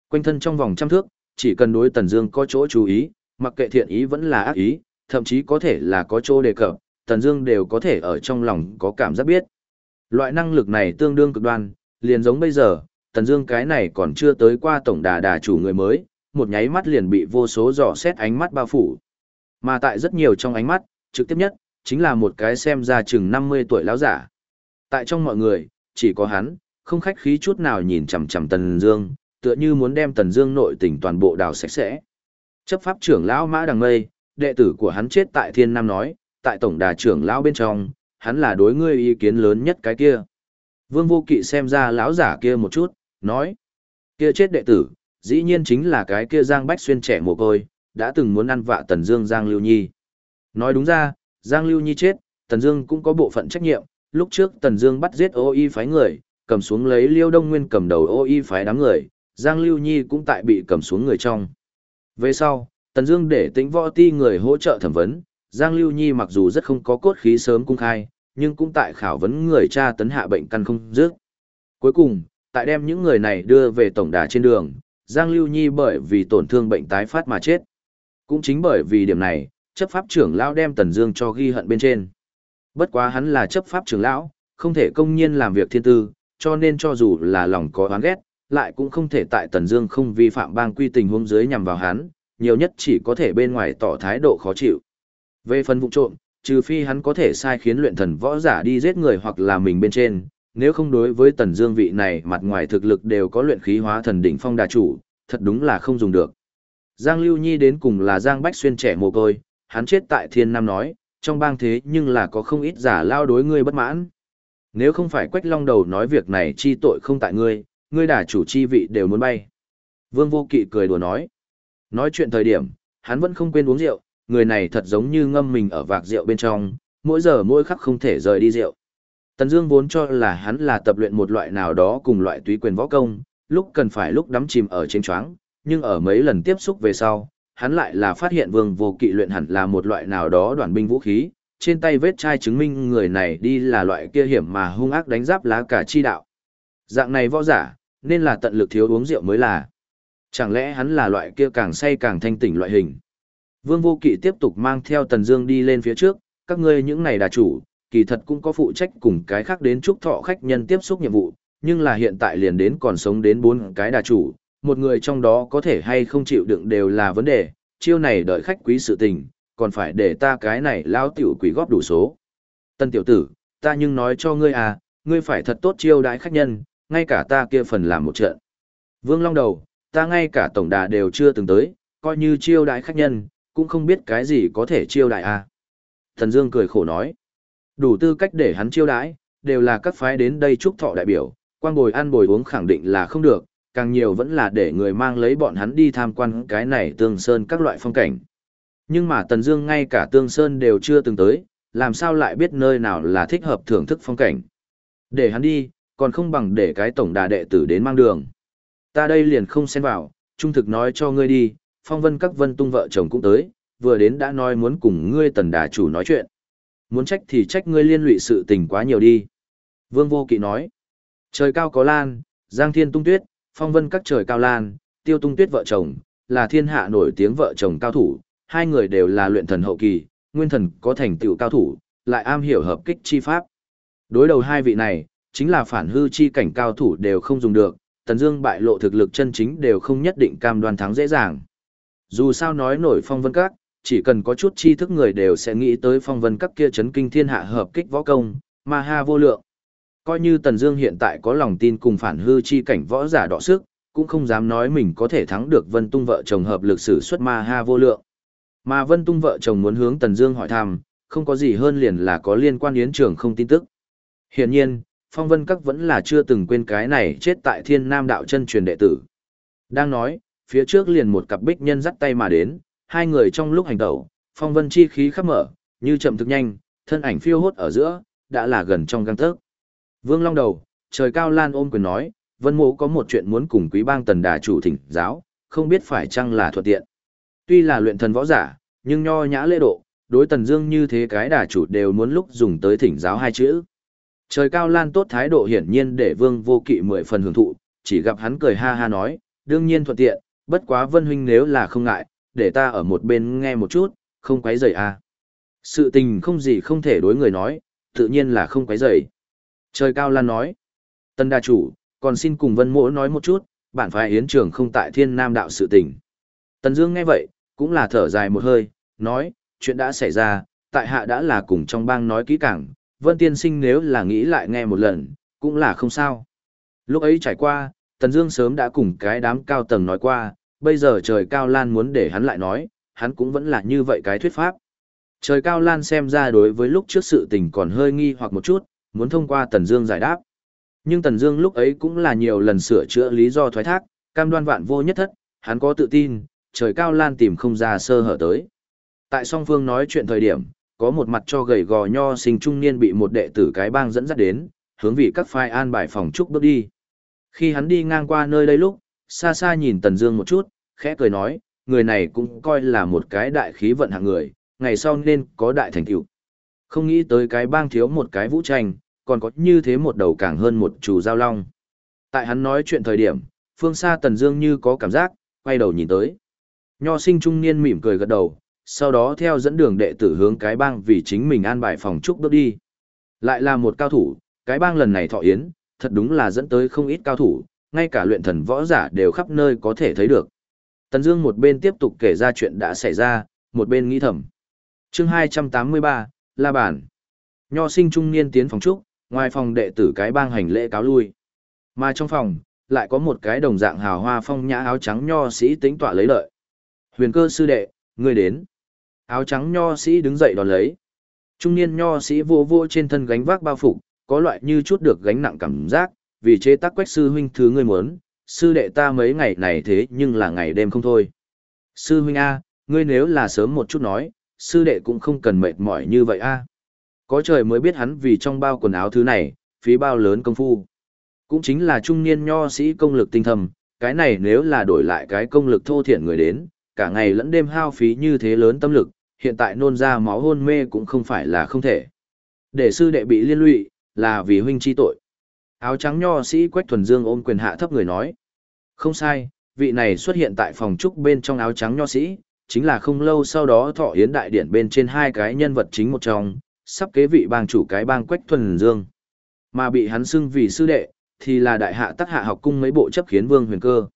Quanh thân trong vòng trăm thước, chỉ cần đối Tần Dương có chỗ chú ý, mặc kệ thiện ý vẫn là ác ý, thậm chí có thể là có chỗ đề cập, Tần Dương đều có thể ở trong lòng có cảm giác biết. Loại năng lực này tương đương cực đoan, liền giống bây giờ, Tần Dương cái này còn chưa tới qua tổng đà đà chủ người mới, một nháy mắt liền bị vô số dò xét ánh mắt bao phủ. Mà tại rất nhiều trong ánh mắt, trực tiếp nhất chính là một cái xem ra chừng 50 tuổi lão giả. Tại trong mọi người, chỉ có hắn, không khách khí chút nào nhìn chằm chằm Tần Dương, tựa như muốn đem Tần Dương nội tình toàn bộ đào sạch sẽ. Chấp pháp trưởng lão Mã Đằng Mây, đệ tử của hắn chết tại Thiên Nam nói, tại tổng đà trưởng lão bên trong, hắn là đối ngươi ý kiến lớn nhất cái kia. Vương Vô Kỵ xem ra lão giả kia một chút, nói: "Kia chết đệ tử, dĩ nhiên chính là cái kia Giang Bách xuyên trẻ mồ côi, đã từng muốn ăn vạ Tần Dương Giang Lưu Nhi." Nói đúng ra, Giang Lưu Nhi chết, Tần Dương cũng có bộ phận trách nhiệm, lúc trước Tần Dương bắt giết Ô Y phái người, cầm xuống lấy Liêu Đông Nguyên cầm đầu Ô Y phái đám người, Giang Lưu Nhi cũng tại bị cầm xuống người trong. Về sau, Tần Dương để Tĩnh Võ Ti người hỗ trợ thẩm vấn, Giang Lưu Nhi mặc dù rất không có cốt khí sớm cung khai, nhưng cũng tại khảo vấn người cha tấn hạ bệnh căn không dứt. Cuối cùng, tại đem những người này đưa về tổng đà trên đường, Giang Lưu Nhi bởi vì tổn thương bệnh tái phát mà chết. Cũng chính bởi vì điểm này, chấp pháp trưởng lão đem Tần Dương cho ghi hận bên trên. Bất quá hắn là chấp pháp trưởng lão, không thể công nhiên làm việc thiên tư, cho nên cho dù là lòng có oán ghét, lại cũng không thể tại Tần Dương không vi phạm bang quy tình huống dưới nhằm vào hắn, nhiều nhất chỉ có thể bên ngoài tỏ thái độ khó chịu. Về phần vụ trộm, trừ phi hắn có thể sai khiến luyện thần võ giả đi giết người hoặc là mình bên trên, nếu không đối với Tần Dương vị này mặt ngoài thực lực đều có luyện khí hóa thần đỉnh phong đà chủ, thật đúng là không dùng được. Giang Lưu Nhi đến cùng là Giang Bách Xuyên trẻ mồ côi, hắn chết tại Thiên Nam nói, trong bang thế nhưng là có không ít giả lao đối ngươi bất mãn. Nếu không phải Quách Long đầu nói việc này chi tội không tại ngươi, ngươi đả chủ chi vị đều muốn bay. Vương Vô Kỵ cười đùa nói. Nói chuyện thời điểm, hắn vẫn không quên uống rượu, người này thật giống như ngâm mình ở vạc rượu bên trong, mỗi giờ mỗi khắc không thể rời đi rượu. Tần Dương vốn cho là hắn là tập luyện một loại nào đó cùng loại túy quyền võ công, lúc cần phải lúc đắm chìm ở trên choáng, nhưng ở mấy lần tiếp xúc về sau, hắn lại là phát hiện Vương Vô Kỵ luyện hẳn là một loại nào đó đoàn binh vũ khí, trên tay vết chai chứng minh người này đi là loại kia hiểm mà hung ác đánh giáp lá cả chi đạo. Dạng này võ giả, nên là tận lực thiếu uống rượu mới là. Chẳng lẽ hắn là loại kia càng say càng thanh tỉnh loại hình. Vương Vô Kỵ tiếp tục mang theo Tần Dương đi lên phía trước, các ngươi những này đà chủ, kỳ thật cũng có phụ trách cùng cái khác đến chúc thọ khách nhân tiếp xúc nhiệm vụ, nhưng là hiện tại liền đến còn sống đến bốn cái đà chủ, một người trong đó có thể hay không chịu đựng đều là vấn đề, chiêu này đợi khách quý sự tình, còn phải để ta cái này lao tiểu quý góp đủ số. Tân tiểu tử, ta nhưng nói cho ngươi à, ngươi phải thật tốt chiêu đãi khách nhân, ngay cả ta kia phần làm một trận. Vương Long đầu, ta ngay cả tổng đà đều chưa từng tới, coi như chiêu đãi khách nhân, cũng không biết cái gì có thể chiêu đãi à. Thần Dương cười khổ nói, đủ tư cách để hắn chiêu đãi, đều là các phái đến đây chúc thọ đại biểu, quang bồi ăn bồi uống khẳng định là không được, càng nhiều vẫn là để người mang lấy bọn hắn đi tham quan cái này tương sơn các loại phong cảnh. Nhưng mà Tần Dương ngay cả tương sơn đều chưa từng tới, làm sao lại biết nơi nào là thích hợp thưởng thức phong cảnh. Để hắn đi, còn không bằng để cái tổng đà đệ tử đến mang đường. Ta đây liền không xen vào, trung thực nói cho ngươi đi, phong vân các vân tung vợ chồng cũng tới, vừa đến đã nói muốn cùng ngươi tần đà chủ nói chuyện. Muốn trách thì trách ngươi liên lụy sự tình quá nhiều đi. Vương vô kỵ nói, trời cao có lan, giang thiên tung tuyết, phong vân các trời cao lan, tiêu tung tuyết vợ chồng, là thiên hạ nổi tiếng vợ chồng cao thủ, hai người đều là luyện thần hậu kỳ, nguyên thần có thành tựu cao thủ, lại am hiểu hợp kích chi pháp. Đối đầu hai vị này, chính là phản hư chi cảnh cao thủ đều không dùng được, Tần Dương bại lộ thực lực chân chính đều không nhất định cam đoan thắng dễ dàng. Dù sao nói nổi phong vân các, chỉ cần có chút tri thức người đều sẽ nghĩ tới phong vân các kia chấn kinh thiên hạ hợp kích võ công, ma ha vô lượng. Coi như Tần Dương hiện tại có lòng tin cùng phản hư chi cảnh võ giả đọ sức, cũng không dám nói mình có thể thắng được Vân Tung vợ chồng hợp lực sử xuất ma ha vô lượng. Mà Vân Tung vợ chồng muốn hướng Tần Dương hỏi thăm, không có gì hơn liền là có liên quan yến trường không tin tức. Hiển nhiên, Phong Vân Các vẫn là chưa từng quên cái này chết tại Thiên Nam đạo chân truyền đệ tử. Đang nói, phía trước liền một cặp bích nhân dắt tay mà đến, hai người trong lúc hành động, phong vân chi khí khắp mở, như chậm thực nhanh, thân ảnh phiêu hốt ở giữa, đã là gần trong gang tấc. Vương Long đầu, trời cao lan ôm quyền nói, Vân Mộ có một chuyện muốn cùng Quý Bang Tần Đà chủ thỉnh giáo, không biết phải chăng là thuận tiện. Tuy là luyện thần võ giả, nhưng nho nhã lễ độ, đối Tần Dương như thế cái đà chủ đều muốn lúc dùng tới thỉnh giáo hai chữ. Trời cao lan tốt thái độ hiển nhiên để Vương Vô Kỵ mười phần hưởng thụ, chỉ gặp hắn cười ha ha nói, đương nhiên thuận tiện, bất quá Vân huynh nếu là không ngại, để ta ở một bên nghe một chút, không quấy rầy à. Sự tình không gì không thể đối người nói, tự nhiên là không quấy rầy. Trời cao lan nói, Tân đa chủ, còn xin cùng Vân Mỗ nói một chút, bản phái yến trường không tại thiên nam đạo sự tình. Tần Dương nghe vậy, cũng là thở dài một hơi, nói, chuyện đã xảy ra, tại hạ đã là cùng trong bang nói kỹ càng, Vân Tiên Sinh nếu là nghĩ lại nghe một lần, cũng là không sao. Lúc ấy trải qua, Tần Dương sớm đã cùng cái đám cao tầng nói qua, bây giờ trời cao lan muốn để hắn lại nói, hắn cũng vẫn là như vậy cái thuyết pháp. Trời cao lan xem ra đối với lúc trước sự tình còn hơi nghi hoặc một chút, muốn thông qua Tần Dương giải đáp. Nhưng Tần Dương lúc ấy cũng là nhiều lần sửa chữa lý do thoái thác, cam đoan vạn vô nhất thất, hắn có tự tin, trời cao lan tìm không ra sơ hở tới. Tại song phương nói chuyện thời điểm, có một mặt cho gầy gò nho sinh trung niên bị một đệ tử cái bang dẫn dắt đến, hướng vị các phái an bài phòng trúc bước đi. Khi hắn đi ngang qua nơi đây lúc, xa xa nhìn Tần Dương một chút, khẽ cười nói, người này cũng coi là một cái đại khí vận hạng người, ngày sau nên có đại thành tựu. Không nghĩ tới cái bang thiếu một cái vũ tranh, còn có như thế một đầu càng hơn một chủ giao long. Tại hắn nói chuyện thời điểm, phương xa Tần Dương như có cảm giác, quay đầu nhìn tới. Nho sinh trung niên mỉm cười gật đầu, sau đó theo dẫn đường đệ tử hướng cái bang vì chính mình an bài phòng trúc bước đi. Lại là một cao thủ, cái bang lần này thọ yến, thật đúng là dẫn tới không ít cao thủ, ngay cả luyện thần võ giả đều khắp nơi có thể thấy được. Tần Dương một bên tiếp tục kể ra chuyện đã xảy ra, một bên nghĩ thầm. Chương 283, La bản. Nho sinh trung niên tiến phòng trúc, ngoài phòng đệ tử cái bang hành lễ cáo lui. Mà trong phòng, lại có một cái đồng dạng hào hoa phong nhã áo trắng nho sĩ tính tọa lấy lợi. Huyền cơ sư đệ, ngươi đến. Áo trắng nho sĩ đứng dậy đón lấy. Trung niên nho sĩ vô vô trên thân gánh vác bao phục, có loại như chút được gánh nặng cảm giác, vì chế tác quách sư huynh thứ ngươi muốn, sư đệ ta mấy ngày này thế nhưng là ngày đêm không thôi. Sư huynh A, ngươi nếu là sớm một chút nói, sư đệ cũng không cần mệt mỏi như vậy A. Có trời mới biết hắn vì trong bao quần áo thứ này, phí bao lớn công phu. Cũng chính là trung niên nho sĩ công lực tinh thầm, cái này nếu là đổi lại cái công lực thô thiển người đến, cả ngày lẫn đêm hao phí như thế lớn tâm lực, hiện tại nôn ra máu hôn mê cũng không phải là không thể. Để sư đệ bị liên lụy, là vì huynh chi tội. Áo trắng nho sĩ Quách Thuần Dương ôm quyền hạ thấp người nói. Không sai, vị này xuất hiện tại phòng trúc bên trong áo trắng nho sĩ, chính là không lâu sau đó thọ yến đại điển bên trên hai cái nhân vật chính một trong, sắp kế vị bang chủ cái bang Quách Thuần Dương. Mà bị hắn xưng vì sư đệ, thì là đại hạ Tắc hạ học cung mấy bộ chấp khiến vương huyền cơ.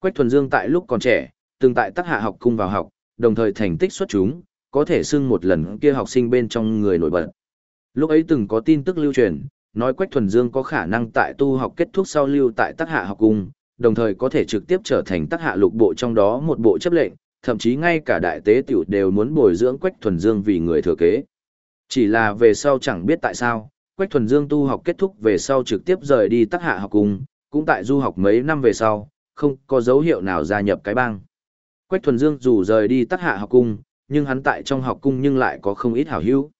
Quách Thuần Dương tại lúc còn trẻ, từng tại Tắc hạ học cung vào học, đồng thời thành tích xuất chúng, có thể xưng một lần kia học sinh bên trong người nổi bật. Lúc ấy từng có tin tức lưu truyền, nói Quách Thuần Dương có khả năng tại tu học kết thúc sau lưu tại tác hạ học cung, đồng thời có thể trực tiếp trở thành tác hạ lục bộ trong đó một bộ chấp lệnh, thậm chí ngay cả đại tế tiểu đều muốn bồi dưỡng Quách Thuần Dương vì người thừa kế. Chỉ là về sau chẳng biết tại sao, Quách Thuần Dương tu học kết thúc về sau trực tiếp rời đi tác hạ học cung, cũng tại du học mấy năm về sau, không có dấu hiệu nào gia nhập cái bang. Quách Thuần Dương dù rời đi tác hạ học cung, nhưng hắn tại trong học cung nhưng lại có không ít hảo hữu.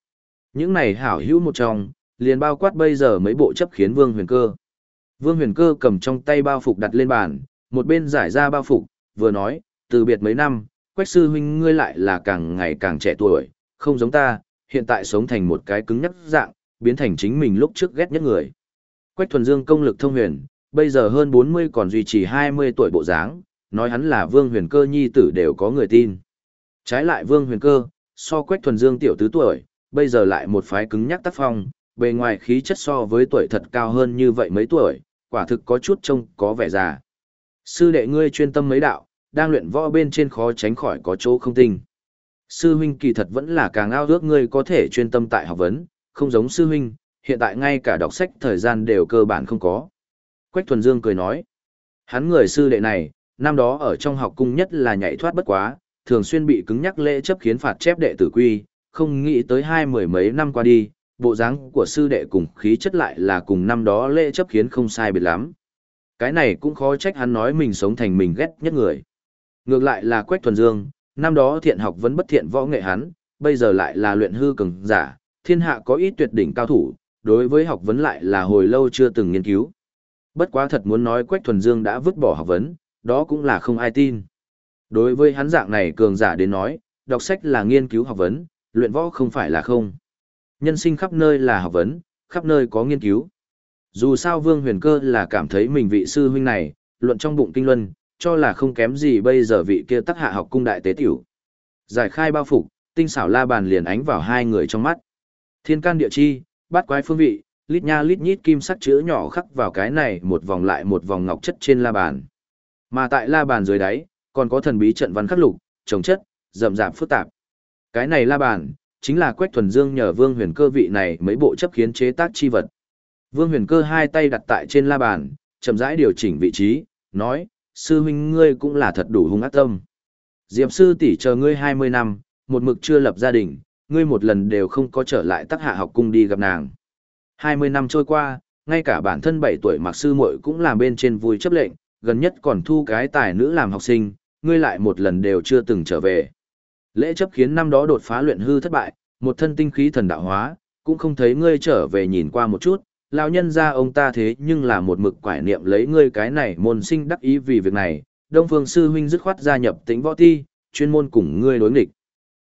Những này hảo hữu một trong, liền bao quát bây giờ mấy bộ chấp khiến Vương Huyền Cơ. Vương Huyền Cơ cầm trong tay bao phục đặt lên bàn, một bên giải ra bao phục, vừa nói, từ biệt mấy năm, Quách sư huynh ngươi lại là càng ngày càng trẻ tuổi, không giống ta, hiện tại sống thành một cái cứng nhắc dạng, biến thành chính mình lúc trước ghét nhất người. Quách Thuần Dương công lực thông huyền, bây giờ hơn 40 còn duy trì 20 tuổi bộ dáng, nói hắn là Vương Huyền Cơ nhi tử đều có người tin. Trái lại Vương Huyền Cơ, so Quách Thuần Dương tiểu tứ tuổi, bây giờ lại một phái cứng nhắc tác phong, bề ngoài khí chất so với tuổi thật cao hơn như vậy mấy tuổi, quả thực có chút trông có vẻ già. Sư đệ ngươi chuyên tâm mấy đạo, đang luyện võ bên trên khó tránh khỏi có chỗ không tinh. Sư huynh kỳ thật vẫn là càng ao ước ngươi có thể chuyên tâm tại học vấn, không giống sư huynh, hiện tại ngay cả đọc sách thời gian đều cơ bản không có. Quách Thuần Dương cười nói, hắn người sư đệ này, năm đó ở trong học cung nhất là nhảy thoát bất quá, thường xuyên bị cứng nhắc lễ chấp khiến phạt chép đệ tử quy, không nghĩ tới hai mười mấy năm qua đi, bộ dáng của sư đệ cùng khí chất lại là cùng năm đó lễ chấp khiến không sai biệt lắm. Cái này cũng khó trách hắn nói mình sống thành mình ghét nhất người. Ngược lại là Quách Thuần Dương, năm đó thiện học vẫn bất thiện võ nghệ hắn, bây giờ lại là luyện hư cường giả, thiên hạ có ít tuyệt đỉnh cao thủ, đối với học vấn lại là hồi lâu chưa từng nghiên cứu. Bất quá thật muốn nói Quách Thuần Dương đã vứt bỏ học vấn, đó cũng là không ai tin. Đối với hắn dạng này cường giả đến nói, đọc sách là nghiên cứu học vấn, luyện võ không phải là không. Nhân sinh khắp nơi là học vấn, khắp nơi có nghiên cứu. Dù sao Vương Huyền Cơ là cảm thấy mình vị sư huynh này, luận trong bụng kinh luân, cho là không kém gì bây giờ vị kia tắc hạ học cung đại tế tiểu. Giải khai bao phục, tinh xảo la bàn liền ánh vào hai người trong mắt. Thiên can địa chi, bát quái phương vị, lít nha lít nhít kim sắc chữ nhỏ khắc vào cái này một vòng lại một vòng ngọc chất trên la bàn. Mà tại la bàn dưới đáy, còn có thần bí trận văn khắc lục, trồng chất, rậm rạp phức tạp. Cái này la bàn, chính là Quách Thuần Dương nhờ Vương Huyền Cơ vị này mấy bộ chấp khiến chế tác chi vật. Vương Huyền Cơ hai tay đặt tại trên la bàn, chậm rãi điều chỉnh vị trí, nói: "Sư huynh ngươi cũng là thật đủ hung ác tâm. Diệp sư tỷ chờ ngươi 20 năm, một mực chưa lập gia đình, ngươi một lần đều không có trở lại Tắc Hạ học cung đi gặp nàng. 20 năm trôi qua, ngay cả bản thân 7 tuổi Mạc sư muội cũng làm bên trên vui chấp lệnh, gần nhất còn thu cái tài nữ làm học sinh, ngươi lại một lần đều chưa từng trở về. Lễ chấp khiến năm đó đột phá luyện hư thất bại, một thân tinh khí thần đạo hóa, cũng không thấy ngươi trở về nhìn qua một chút, lão nhân ra ông ta thế nhưng là một mực quải niệm lấy ngươi cái này môn sinh đắc ý vì việc này, Đông Phương sư huynh dứt khoát gia nhập Tĩnh Võ Ti, chuyên môn cùng ngươi đối nghịch.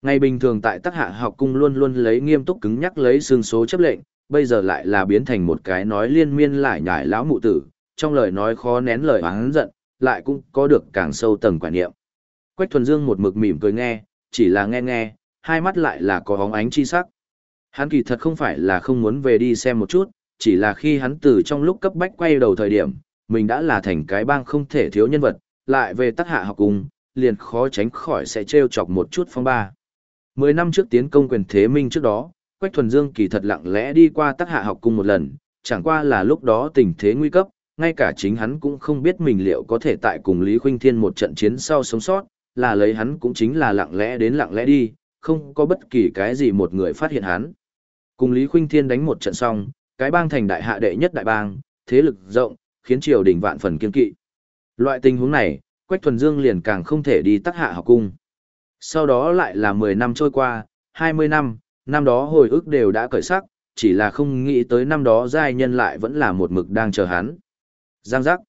Ngày bình thường tại Tắc Hạ học cung luôn luôn lấy nghiêm túc cứng nhắc lấy xương số chấp lệnh, bây giờ lại là biến thành một cái nói liên miên lại nhải lão mụ tử, trong lời nói khó nén lời oán giận, lại cũng có được càng sâu tầng quải niệm. Quách Thuần Dương một mực mỉm cười nghe, chỉ là nghe nghe, hai mắt lại là có hóng ánh chi sắc. Hắn kỳ thật không phải là không muốn về đi xem một chút, chỉ là khi hắn từ trong lúc cấp bách quay đầu thời điểm, mình đã là thành cái bang không thể thiếu nhân vật, lại về tác hạ học cùng, liền khó tránh khỏi sẽ trêu chọc một chút phong ba. Mười năm trước tiến công quyền thế minh trước đó, Quách Thuần Dương kỳ thật lặng lẽ đi qua tác hạ học cung một lần, chẳng qua là lúc đó tình thế nguy cấp, ngay cả chính hắn cũng không biết mình liệu có thể tại cùng Lý Khuynh Thiên một trận chiến sau sống sót, là lấy hắn cũng chính là lặng lẽ đến lặng lẽ đi, không có bất kỳ cái gì một người phát hiện hắn. Cùng Lý Khuynh Thiên đánh một trận xong, cái bang thành đại hạ đệ nhất đại bang, thế lực rộng, khiến triều đình vạn phần kiên kỵ. Loại tình huống này, Quách Thuần Dương liền càng không thể đi tác hạ học cung. Sau đó lại là 10 năm trôi qua, 20 năm, năm đó hồi ức đều đã cởi sắc, chỉ là không nghĩ tới năm đó giai nhân lại vẫn là một mực đang chờ hắn. Giang giác.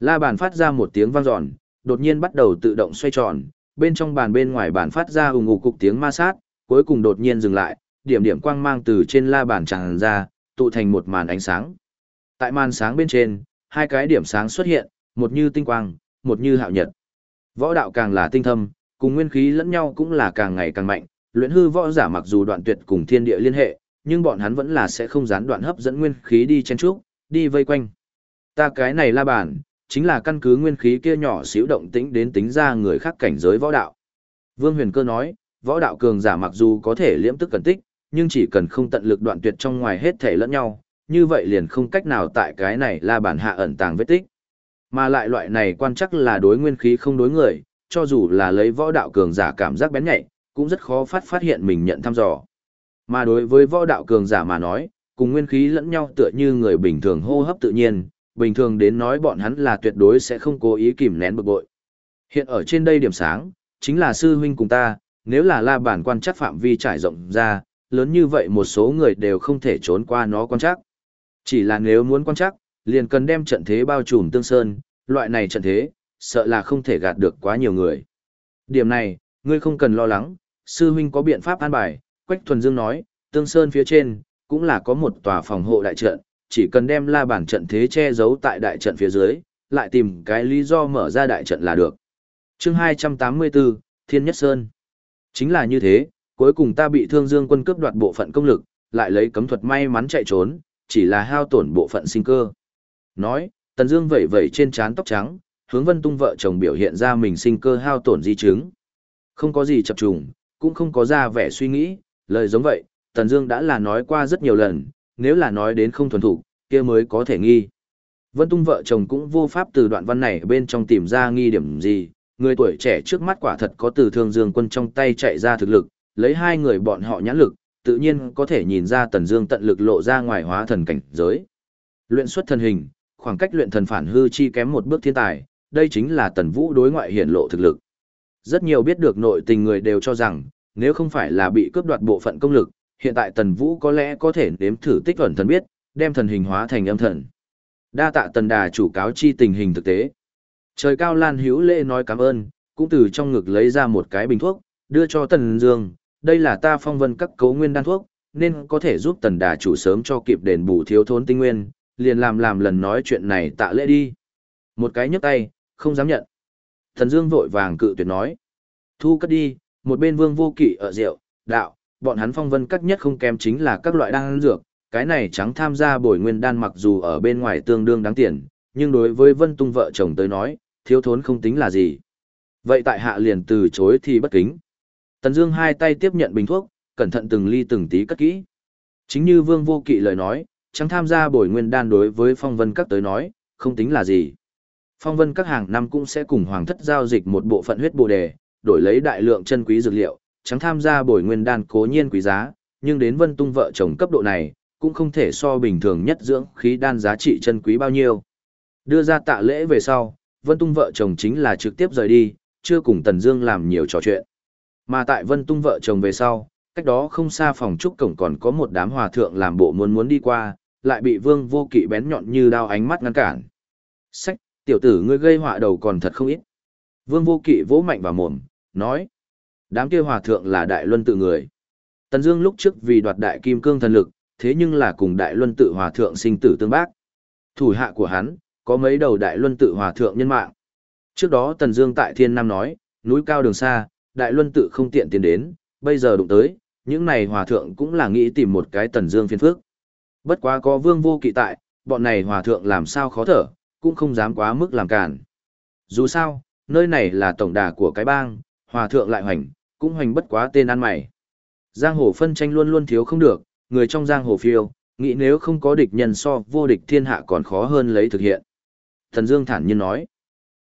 La bàn phát ra một tiếng vang dọn, đột nhiên bắt đầu tự động xoay tròn, bên trong bàn bên ngoài bàn phát ra ùng ục cục tiếng ma sát, cuối cùng đột nhiên dừng lại, điểm điểm quang mang từ trên la bàn tràn ra, tụ thành một màn ánh sáng. Tại màn sáng bên trên, hai cái điểm sáng xuất hiện, một như tinh quang, một như hạo nhật. Võ đạo càng là tinh thâm, cùng nguyên khí lẫn nhau cũng là càng ngày càng mạnh, luyện hư võ giả mặc dù đoạn tuyệt cùng thiên địa liên hệ, nhưng bọn hắn vẫn là sẽ không gián đoạn hấp dẫn nguyên khí đi chen trúc, đi vây quanh. Ta cái này la bàn, chính là căn cứ nguyên khí kia nhỏ xíu động tĩnh đến tính ra người khác cảnh giới võ đạo. Vương Huyền Cơ nói, võ đạo cường giả mặc dù có thể liễm tức cẩn tích, nhưng chỉ cần không tận lực đoạn tuyệt trong ngoài hết thể lẫn nhau, như vậy liền không cách nào tại cái này la bản hạ ẩn tàng vết tích. Mà lại loại này quan chắc là đối nguyên khí không đối người, cho dù là lấy võ đạo cường giả cảm giác bén nhạy, cũng rất khó phát phát hiện mình nhận thăm dò. Mà đối với võ đạo cường giả mà nói, cùng nguyên khí lẫn nhau tựa như người bình thường hô hấp tự nhiên, bình thường đến nói bọn hắn là tuyệt đối sẽ không cố ý kìm nén bực bội. Hiện ở trên đây điểm sáng, chính là sư huynh cùng ta, nếu là la bản quan chắc phạm vi trải rộng ra, lớn như vậy một số người đều không thể trốn qua nó quan chắc. Chỉ là nếu muốn quan chắc, liền cần đem trận thế bao trùm tương sơn, loại này trận thế, sợ là không thể gạt được quá nhiều người. Điểm này, ngươi không cần lo lắng, sư huynh có biện pháp an bài, Quách Thuần Dương nói, tương sơn phía trên, cũng là có một tòa phòng hộ đại trận, chỉ cần đem la bàn trận thế che giấu tại đại trận phía dưới, lại tìm cái lý do mở ra đại trận là được. Chương 284, Thiên Nhất Sơn. Chính là như thế, cuối cùng ta bị Thương Dương quân cướp đoạt bộ phận công lực, lại lấy cấm thuật may mắn chạy trốn, chỉ là hao tổn bộ phận sinh cơ. Nói, Tần Dương vẩy vẩy trên trán tóc trắng, hướng Vân Tung vợ chồng biểu hiện ra mình sinh cơ hao tổn di chứng. Không có gì chập trùng, cũng không có ra vẻ suy nghĩ, lời giống vậy, Tần Dương đã là nói qua rất nhiều lần, nếu là nói đến không thuần thục, kia mới có thể nghi. Vân Tung vợ chồng cũng vô pháp từ đoạn văn này bên trong tìm ra nghi điểm gì, người tuổi trẻ trước mắt quả thật có từ Thương Dương quân trong tay chạy ra thực lực, lấy hai người bọn họ nhãn lực, tự nhiên có thể nhìn ra Tần Dương tận lực lộ ra ngoài hóa thần cảnh giới. Luyện xuất thần hình, khoảng cách luyện thần phản hư chi kém một bước thiên tài, đây chính là Tần Vũ đối ngoại hiển lộ thực lực. Rất nhiều biết được nội tình người đều cho rằng, nếu không phải là bị cướp đoạt bộ phận công lực, hiện tại Tần Vũ có lẽ có thể nếm thử tích ẩn thần biết, đem thần hình hóa thành âm thần. Đa tạ Tần Đà chủ cáo chi tình hình thực tế. Trời cao Lan Hữu Lễ nói cảm ơn, cũng từ trong ngực lấy ra một cái bình thuốc, đưa cho Tần Dương, đây là ta phong vân các cấu nguyên đan thuốc, nên có thể giúp Tần Đà chủ sớm cho kịp đền bù thiếu thốn tinh nguyên, liền làm làm lần nói chuyện này tạ lễ đi. Một cái nhấc tay, không dám nhận. Thần Dương vội vàng cự tuyệt nói. Thu cất đi, một bên vương vô kỵ ở rượu, đạo, bọn hắn phong vân các nhất không kém chính là các loại đan dược, cái này trắng tham gia bồi nguyên đan mặc dù ở bên ngoài tương đương đáng tiền, nhưng đối với vân tung vợ chồng tới nói, thiếu thốn không tính là gì. Vậy tại hạ liền từ chối thì bất kính. Tần Dương hai tay tiếp nhận bình thuốc, cẩn thận từng ly từng tí cất kỹ. Chính như Vương Vô Kỵ lời nói, trắng tham gia bồi nguyên đan đối với phong vân các tới nói, không tính là gì. Phong vân các hàng năm cũng sẽ cùng hoàng thất giao dịch một bộ phận huyết bồ đề, đổi lấy đại lượng chân quý dược liệu, trắng tham gia bồi nguyên đan cố nhiên quý giá, nhưng đến vân tung vợ chồng cấp độ này, cũng không thể so bình thường nhất dưỡng khí đan giá trị chân quý bao nhiêu. Đưa ra tạ lễ về sau, vân tung vợ chồng chính là trực tiếp rời đi, chưa cùng Tần Dương làm nhiều trò chuyện. Mà tại vân tung vợ chồng về sau, cách đó không xa phòng trúc cổng còn có một đám hòa thượng làm bộ muốn muốn đi qua, lại bị vương vô kỵ bén nhọn như đao ánh mắt ngăn cản. Sách, tiểu tử ngươi gây họa đầu còn thật không ít. Vương vô kỵ vỗ mạnh vào mồm, nói. Đám kia hòa thượng là đại luân tự người. Tần Dương lúc trước vì đoạt đại kim cương thần lực, thế nhưng là cùng đại luân tự hòa thượng sinh tử tương bác. Thủ hạ của hắn, có mấy đầu đại luân tự hòa thượng nhân mạng. Trước đó Tần Dương tại Thiên Nam nói, núi cao đường xa, đại luân tự không tiện tiến đến, bây giờ đụng tới, những này hòa thượng cũng là nghĩ tìm một cái Tần Dương phiền phức. Bất quá có Vương Vô Kỵ tại, bọn này hòa thượng làm sao khó thở, cũng không dám quá mức làm cản. Dù sao, nơi này là tổng đà của cái bang, hòa thượng lại hoành, cũng hoành bất quá tên ăn mày. Giang hồ phân tranh luôn luôn thiếu không được, người trong giang hồ phiêu, nghĩ nếu không có địch nhân so vô địch thiên hạ còn khó hơn lấy thực hiện. Thần Dương thản nhiên nói,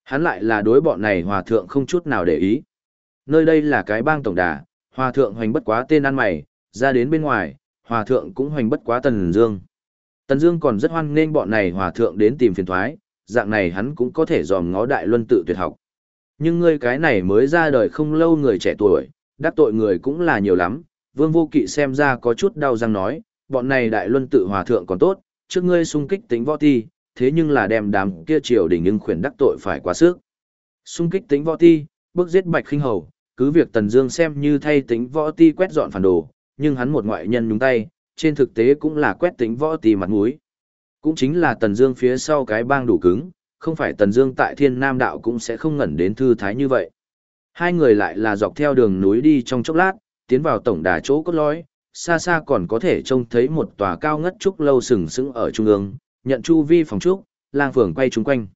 hắn lại là đối bọn này hòa thượng không chút nào để ý. Nơi đây là cái bang tổng đà, hòa thượng hoành bất quá tên ăn mày, ra đến bên ngoài, hòa thượng cũng hoành bất quá Tần Dương. Tần Dương còn rất hoan nghênh bọn này hòa thượng đến tìm phiền toái, dạng này hắn cũng có thể dòm ngó đại luân tự tuyệt học. Nhưng ngươi cái này mới ra đời không lâu người trẻ tuổi, đắc tội người cũng là nhiều lắm, vương vô kỵ xem ra có chút đau răng nói, bọn này đại luân tự hòa thượng còn tốt, trước ngươi xung kích tính võ ti, thế nhưng là đem đám kia triều đình nhưng khuyển đắc tội phải quá sức. xung kích tính võ ti, bước giết bạch khinh hầu, cứ việc Tần Dương xem như thay tính võ ti quét dọn phản đồ, nhưng hắn một ngoại nhân nhúng tay, trên thực tế cũng là quét tính võ ti mặt mũi. Cũng chính là Tần Dương phía sau cái bang đủ cứng, không phải Tần Dương tại Thiên Nam đạo cũng sẽ không ngẩn đến thư thái như vậy. Hai người lại là dọc theo đường núi đi trong chốc lát, tiến vào tổng đà chỗ cốt lõi, xa xa còn có thể trông thấy một tòa cao ngất trúc lâu sừng sững ở trung ương, nhận chu vi phòng trúc, lang phường quay chúng quanh.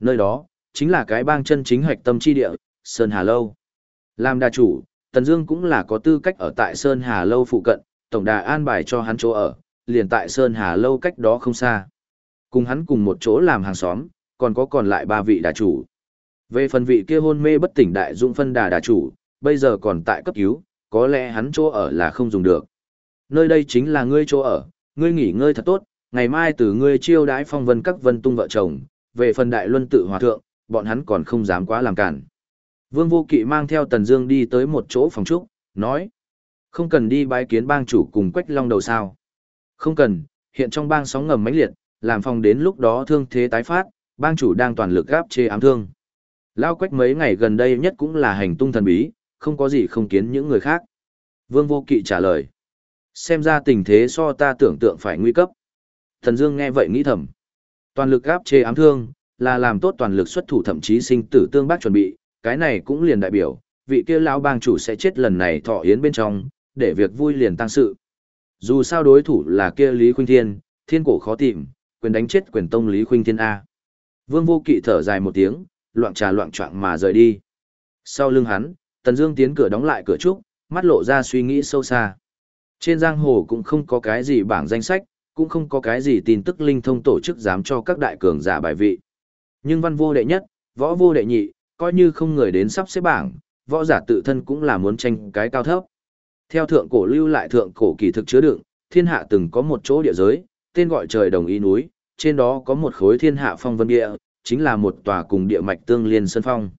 Nơi đó, chính là cái bang chân chính hoạch tâm chi địa, Sơn Hà Lâu. Làm đà chủ, Tần Dương cũng là có tư cách ở tại Sơn Hà Lâu phụ cận, tổng đà an bài cho hắn chỗ ở, liền tại Sơn Hà Lâu cách đó không xa. Cùng hắn cùng một chỗ làm hàng xóm, còn có còn lại ba vị đà chủ. Về phần vị kia hôn mê bất tỉnh đại dụng phân đà đà chủ, bây giờ còn tại cấp cứu, có lẽ hắn chỗ ở là không dùng được. Nơi đây chính là ngươi chỗ ở, ngươi nghỉ ngơi thật tốt, ngày mai từ ngươi chiêu đãi phong vân các vân tung vợ chồng, về phần đại luân tự hòa thượng, bọn hắn còn không dám quá làm cản. Vương Vô Kỵ mang theo Tần Dương đi tới một chỗ phòng trúc, nói: "Không cần đi bái kiến bang chủ cùng Quách Long đầu sao?" "Không cần, hiện trong bang sóng ngầm mãnh liệt, làm phòng đến lúc đó thương thế tái phát, bang chủ đang toàn lực gáp chế ám thương." Lao Quách mấy ngày gần đây nhất cũng là hành tung thần bí, không có gì không kiến những người khác. Vương Vô Kỵ trả lời. Xem ra tình thế so ta tưởng tượng phải nguy cấp. Thần Dương nghe vậy nghĩ thầm. Toàn lực gáp chế ám thương, là làm tốt toàn lực xuất thủ thậm chí sinh tử tương bác chuẩn bị, cái này cũng liền đại biểu, vị kia lão bang chủ sẽ chết lần này thọ yến bên trong, để việc vui liền tăng sự. Dù sao đối thủ là kia Lý Khuynh Thiên, thiên cổ khó tìm, quyền đánh chết quyền tông Lý Khuynh Thiên A. Vương vô kỵ thở dài một tiếng, loạn trà loạn choạng mà rời đi. Sau lưng hắn, Tần Dương tiến cửa đóng lại cửa trúc, mắt lộ ra suy nghĩ sâu xa. Trên giang hồ cũng không có cái gì bảng danh sách, cũng không có cái gì tin tức linh thông tổ chức dám cho các đại cường giả bài vị. Nhưng văn vô đệ nhất, võ vô đệ nhị, coi như không người đến sắp xếp bảng, võ giả tự thân cũng là muốn tranh cái cao thấp. Theo thượng cổ lưu lại thượng cổ kỳ thực chứa đựng, thiên hạ từng có một chỗ địa giới, tên gọi trời đồng ý núi, trên đó có một khối thiên hạ phong vân bia chính là một tòa cùng địa mạch tương liên sơn phong.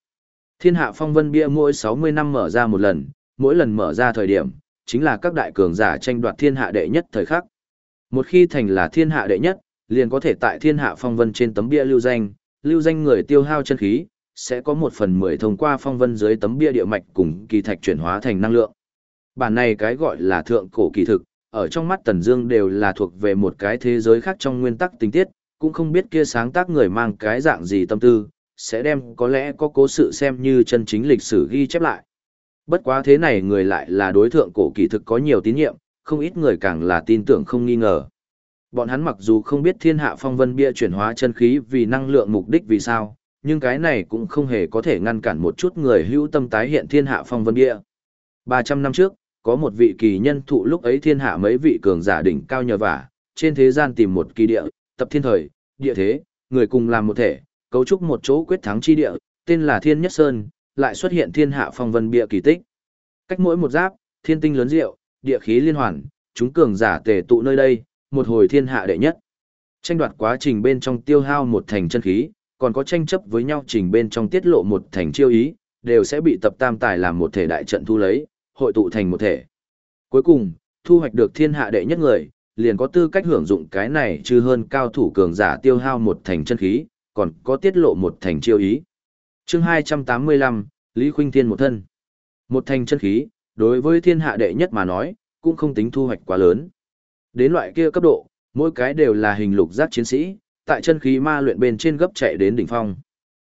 Thiên hạ phong vân bia mỗi 60 năm mở ra một lần, mỗi lần mở ra thời điểm, chính là các đại cường giả tranh đoạt thiên hạ đệ nhất thời khắc. Một khi thành là thiên hạ đệ nhất, liền có thể tại thiên hạ phong vân trên tấm bia lưu danh, lưu danh người tiêu hao chân khí, sẽ có một phần mười thông qua phong vân dưới tấm bia địa mạch cùng kỳ thạch chuyển hóa thành năng lượng. Bản này cái gọi là thượng cổ kỳ thực, ở trong mắt Tần Dương đều là thuộc về một cái thế giới khác trong nguyên tắc tình tiết, cũng không biết kia sáng tác người mang cái dạng gì tâm tư, sẽ đem có lẽ có cố sự xem như chân chính lịch sử ghi chép lại. Bất quá thế này người lại là đối tượng cổ kỳ thực có nhiều tín nhiệm, không ít người càng là tin tưởng không nghi ngờ. Bọn hắn mặc dù không biết thiên hạ phong vân bia chuyển hóa chân khí vì năng lượng mục đích vì sao, nhưng cái này cũng không hề có thể ngăn cản một chút người hữu tâm tái hiện thiên hạ phong vân bia. 300 năm trước, có một vị kỳ nhân thụ lúc ấy thiên hạ mấy vị cường giả đỉnh cao nhờ vả, trên thế gian tìm một kỳ địa, tập thiên thời, địa thế, người cùng làm một thể, cấu trúc một chỗ quyết thắng chi địa, tên là Thiên Nhất Sơn, lại xuất hiện thiên hạ phong vân bia kỳ tích. Cách mỗi một giáp, thiên tinh lớn diệu, địa khí liên hoàn, chúng cường giả tề tụ nơi đây, một hồi thiên hạ đệ nhất. Tranh đoạt quá trình bên trong tiêu hao một thành chân khí, còn có tranh chấp với nhau trình bên trong tiết lộ một thành chiêu ý, đều sẽ bị tập tam tài làm một thể đại trận thu lấy, hội tụ thành một thể. Cuối cùng, thu hoạch được thiên hạ đệ nhất người, liền có tư cách hưởng dụng cái này chứ hơn cao thủ cường giả tiêu hao một thành chân khí, còn có tiết lộ một thành chiêu ý. chương 285, Lý Khuynh Thiên một thân. Một thành chân khí, đối với thiên hạ đệ nhất mà nói, cũng không tính thu hoạch quá lớn. Đến loại kia cấp độ, mỗi cái đều là hình lục giác chiến sĩ, tại chân khí ma luyện bên trên gấp chạy đến đỉnh phong.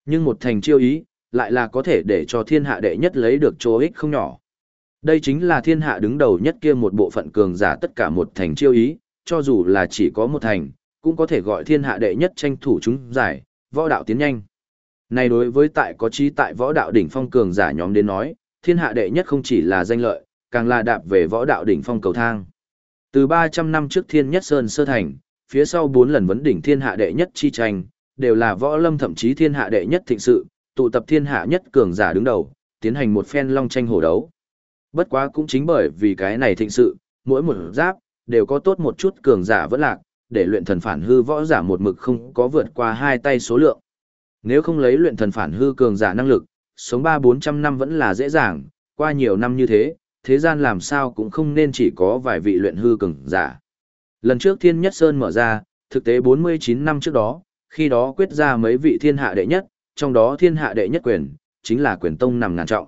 Nhưng một thành chiêu ý, lại là có thể để cho thiên hạ đệ nhất lấy được chỗ ích không nhỏ. Đây chính là thiên hạ đứng đầu nhất kia một bộ phận cường giả tất cả một thành chiêu ý, cho dù là chỉ có một thành, cũng có thể gọi thiên hạ đệ nhất tranh thủ chúng giải, võ đạo tiến nhanh. Này đối với tại có trí tại võ đạo đỉnh phong cường giả nhóm đến nói, thiên hạ đệ nhất không chỉ là danh lợi, càng là đạp về võ đạo đỉnh phong cầu thang. Từ 300 năm trước thiên nhất sơn sơ thành, phía sau 4 lần vấn đỉnh thiên hạ đệ nhất chi tranh, đều là võ lâm thậm chí thiên hạ đệ nhất thịnh sự, tụ tập thiên hạ nhất cường giả đứng đầu, tiến hành một phen long tranh hổ đấu. Bất quá cũng chính bởi vì cái này thịnh sự, mỗi một giáp, đều có tốt một chút cường giả vẫn lạc, để luyện thần phản hư võ giả một mực không có vượt qua hai tay số lượng. Nếu không lấy luyện thần phản hư cường giả năng lực, sống ba bốn trăm năm vẫn là dễ dàng, qua nhiều năm như thế, thế gian làm sao cũng không nên chỉ có vài vị luyện hư cường giả. Lần trước Thiên Nhất Sơn mở ra, thực tế 49 năm trước đó, khi đó quyết ra mấy vị thiên hạ đệ nhất, trong đó thiên hạ đệ nhất quyền, chính là quyền tông nằm ngàn trọng.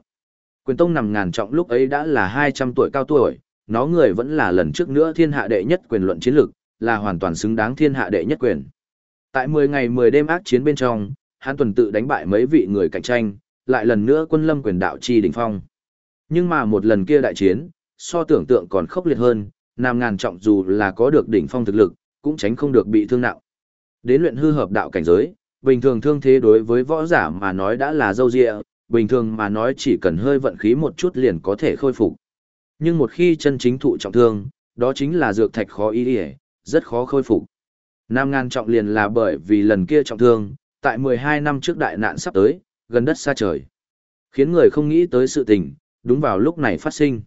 Quyền tông nằm ngàn trọng lúc ấy đã là 200 tuổi cao tuổi, nó người vẫn là lần trước nữa thiên hạ đệ nhất quyền luận chiến lược, là hoàn toàn xứng đáng thiên hạ đệ nhất quyền. Tại 10 ngày 10 đêm ác chiến bên trong, hắn tuần tự đánh bại mấy vị người cạnh tranh, lại lần nữa quân lâm quyền đạo chi đỉnh phong. Nhưng mà một lần kia đại chiến, so tưởng tượng còn khốc liệt hơn, Nam ngàn trọng dù là có được đỉnh phong thực lực, cũng tránh không được bị thương nặng. Đến luyện hư hợp đạo cảnh giới, bình thường thương thế đối với võ giả mà nói đã là dâu dịa, bình thường mà nói chỉ cần hơi vận khí một chút liền có thể khôi phục. Nhưng một khi chân chính thụ trọng thương, đó chính là dược thạch khó ý đi rất khó khôi phục. Nam ngàn trọng liền là bởi vì lần kia trọng thương, tại 12 năm trước đại nạn sắp tới, gần đất xa trời. Khiến người không nghĩ tới sự tình, đúng vào lúc này phát sinh.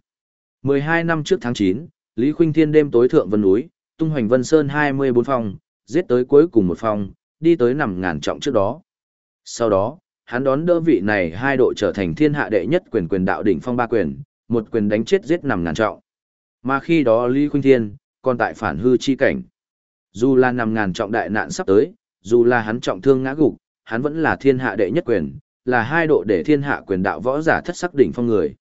12 năm trước tháng 9, Lý Khuynh Thiên đêm tối thượng vân núi, tung hoành vân sơn 24 phòng, giết tới cuối cùng một phòng, đi tới nằm ngàn trọng trước đó. Sau đó, hắn đón đỡ vị này hai độ trở thành thiên hạ đệ nhất quyền quyền đạo đỉnh phong ba quyền, một quyền đánh chết giết nằm ngàn trọng. Mà khi đó Lý Khuynh Thiên, còn tại phản hư chi cảnh. Dù là nằm ngàn trọng đại nạn sắp tới, dù là hắn trọng thương ngã gục, hắn vẫn là thiên hạ đệ nhất quyền, là hai độ để thiên hạ quyền đạo võ giả thất sắc đỉnh phong người.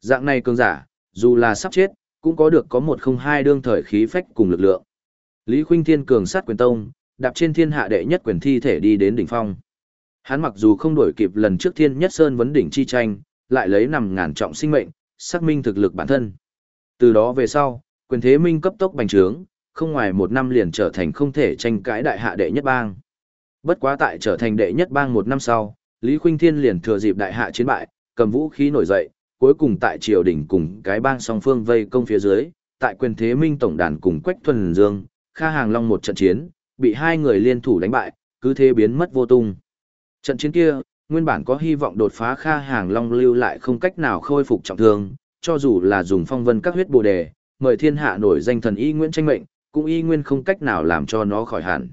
Dạng này cường giả, dù là sắp chết, cũng có được có một không hai đương thời khí phách cùng lực lượng. Lý Khuynh Thiên cường sát quyền tông, đạp trên thiên hạ đệ nhất quyền thi thể đi đến đỉnh phong. Hắn mặc dù không đổi kịp lần trước thiên nhất sơn vấn đỉnh chi tranh, lại lấy nằm ngàn trọng sinh mệnh, xác minh thực lực bản thân. Từ đó về sau, quyền thế minh cấp tốc bành trướng, không ngoài một năm liền trở thành không thể tranh cãi đại hạ đệ nhất bang. Bất quá tại trở thành đệ nhất bang một năm sau, Lý Khuynh Thiên liền thừa dịp đại hạ chiến bại, cầm vũ khí nổi dậy, cuối cùng tại triều đình cùng cái bang song phương vây công phía dưới, tại quyền thế minh tổng đàn cùng Quách Thuần Dương, Kha Hàng Long một trận chiến, bị hai người liên thủ đánh bại, cứ thế biến mất vô tung. Trận chiến kia, nguyên bản có hy vọng đột phá Kha Hàng Long lưu lại không cách nào khôi phục trọng thương, cho dù là dùng phong vân các huyết bồ đề, mời thiên hạ nổi danh thần y Nguyễn Tranh Mệnh, cũng y nguyên không cách nào làm cho nó khỏi hẳn.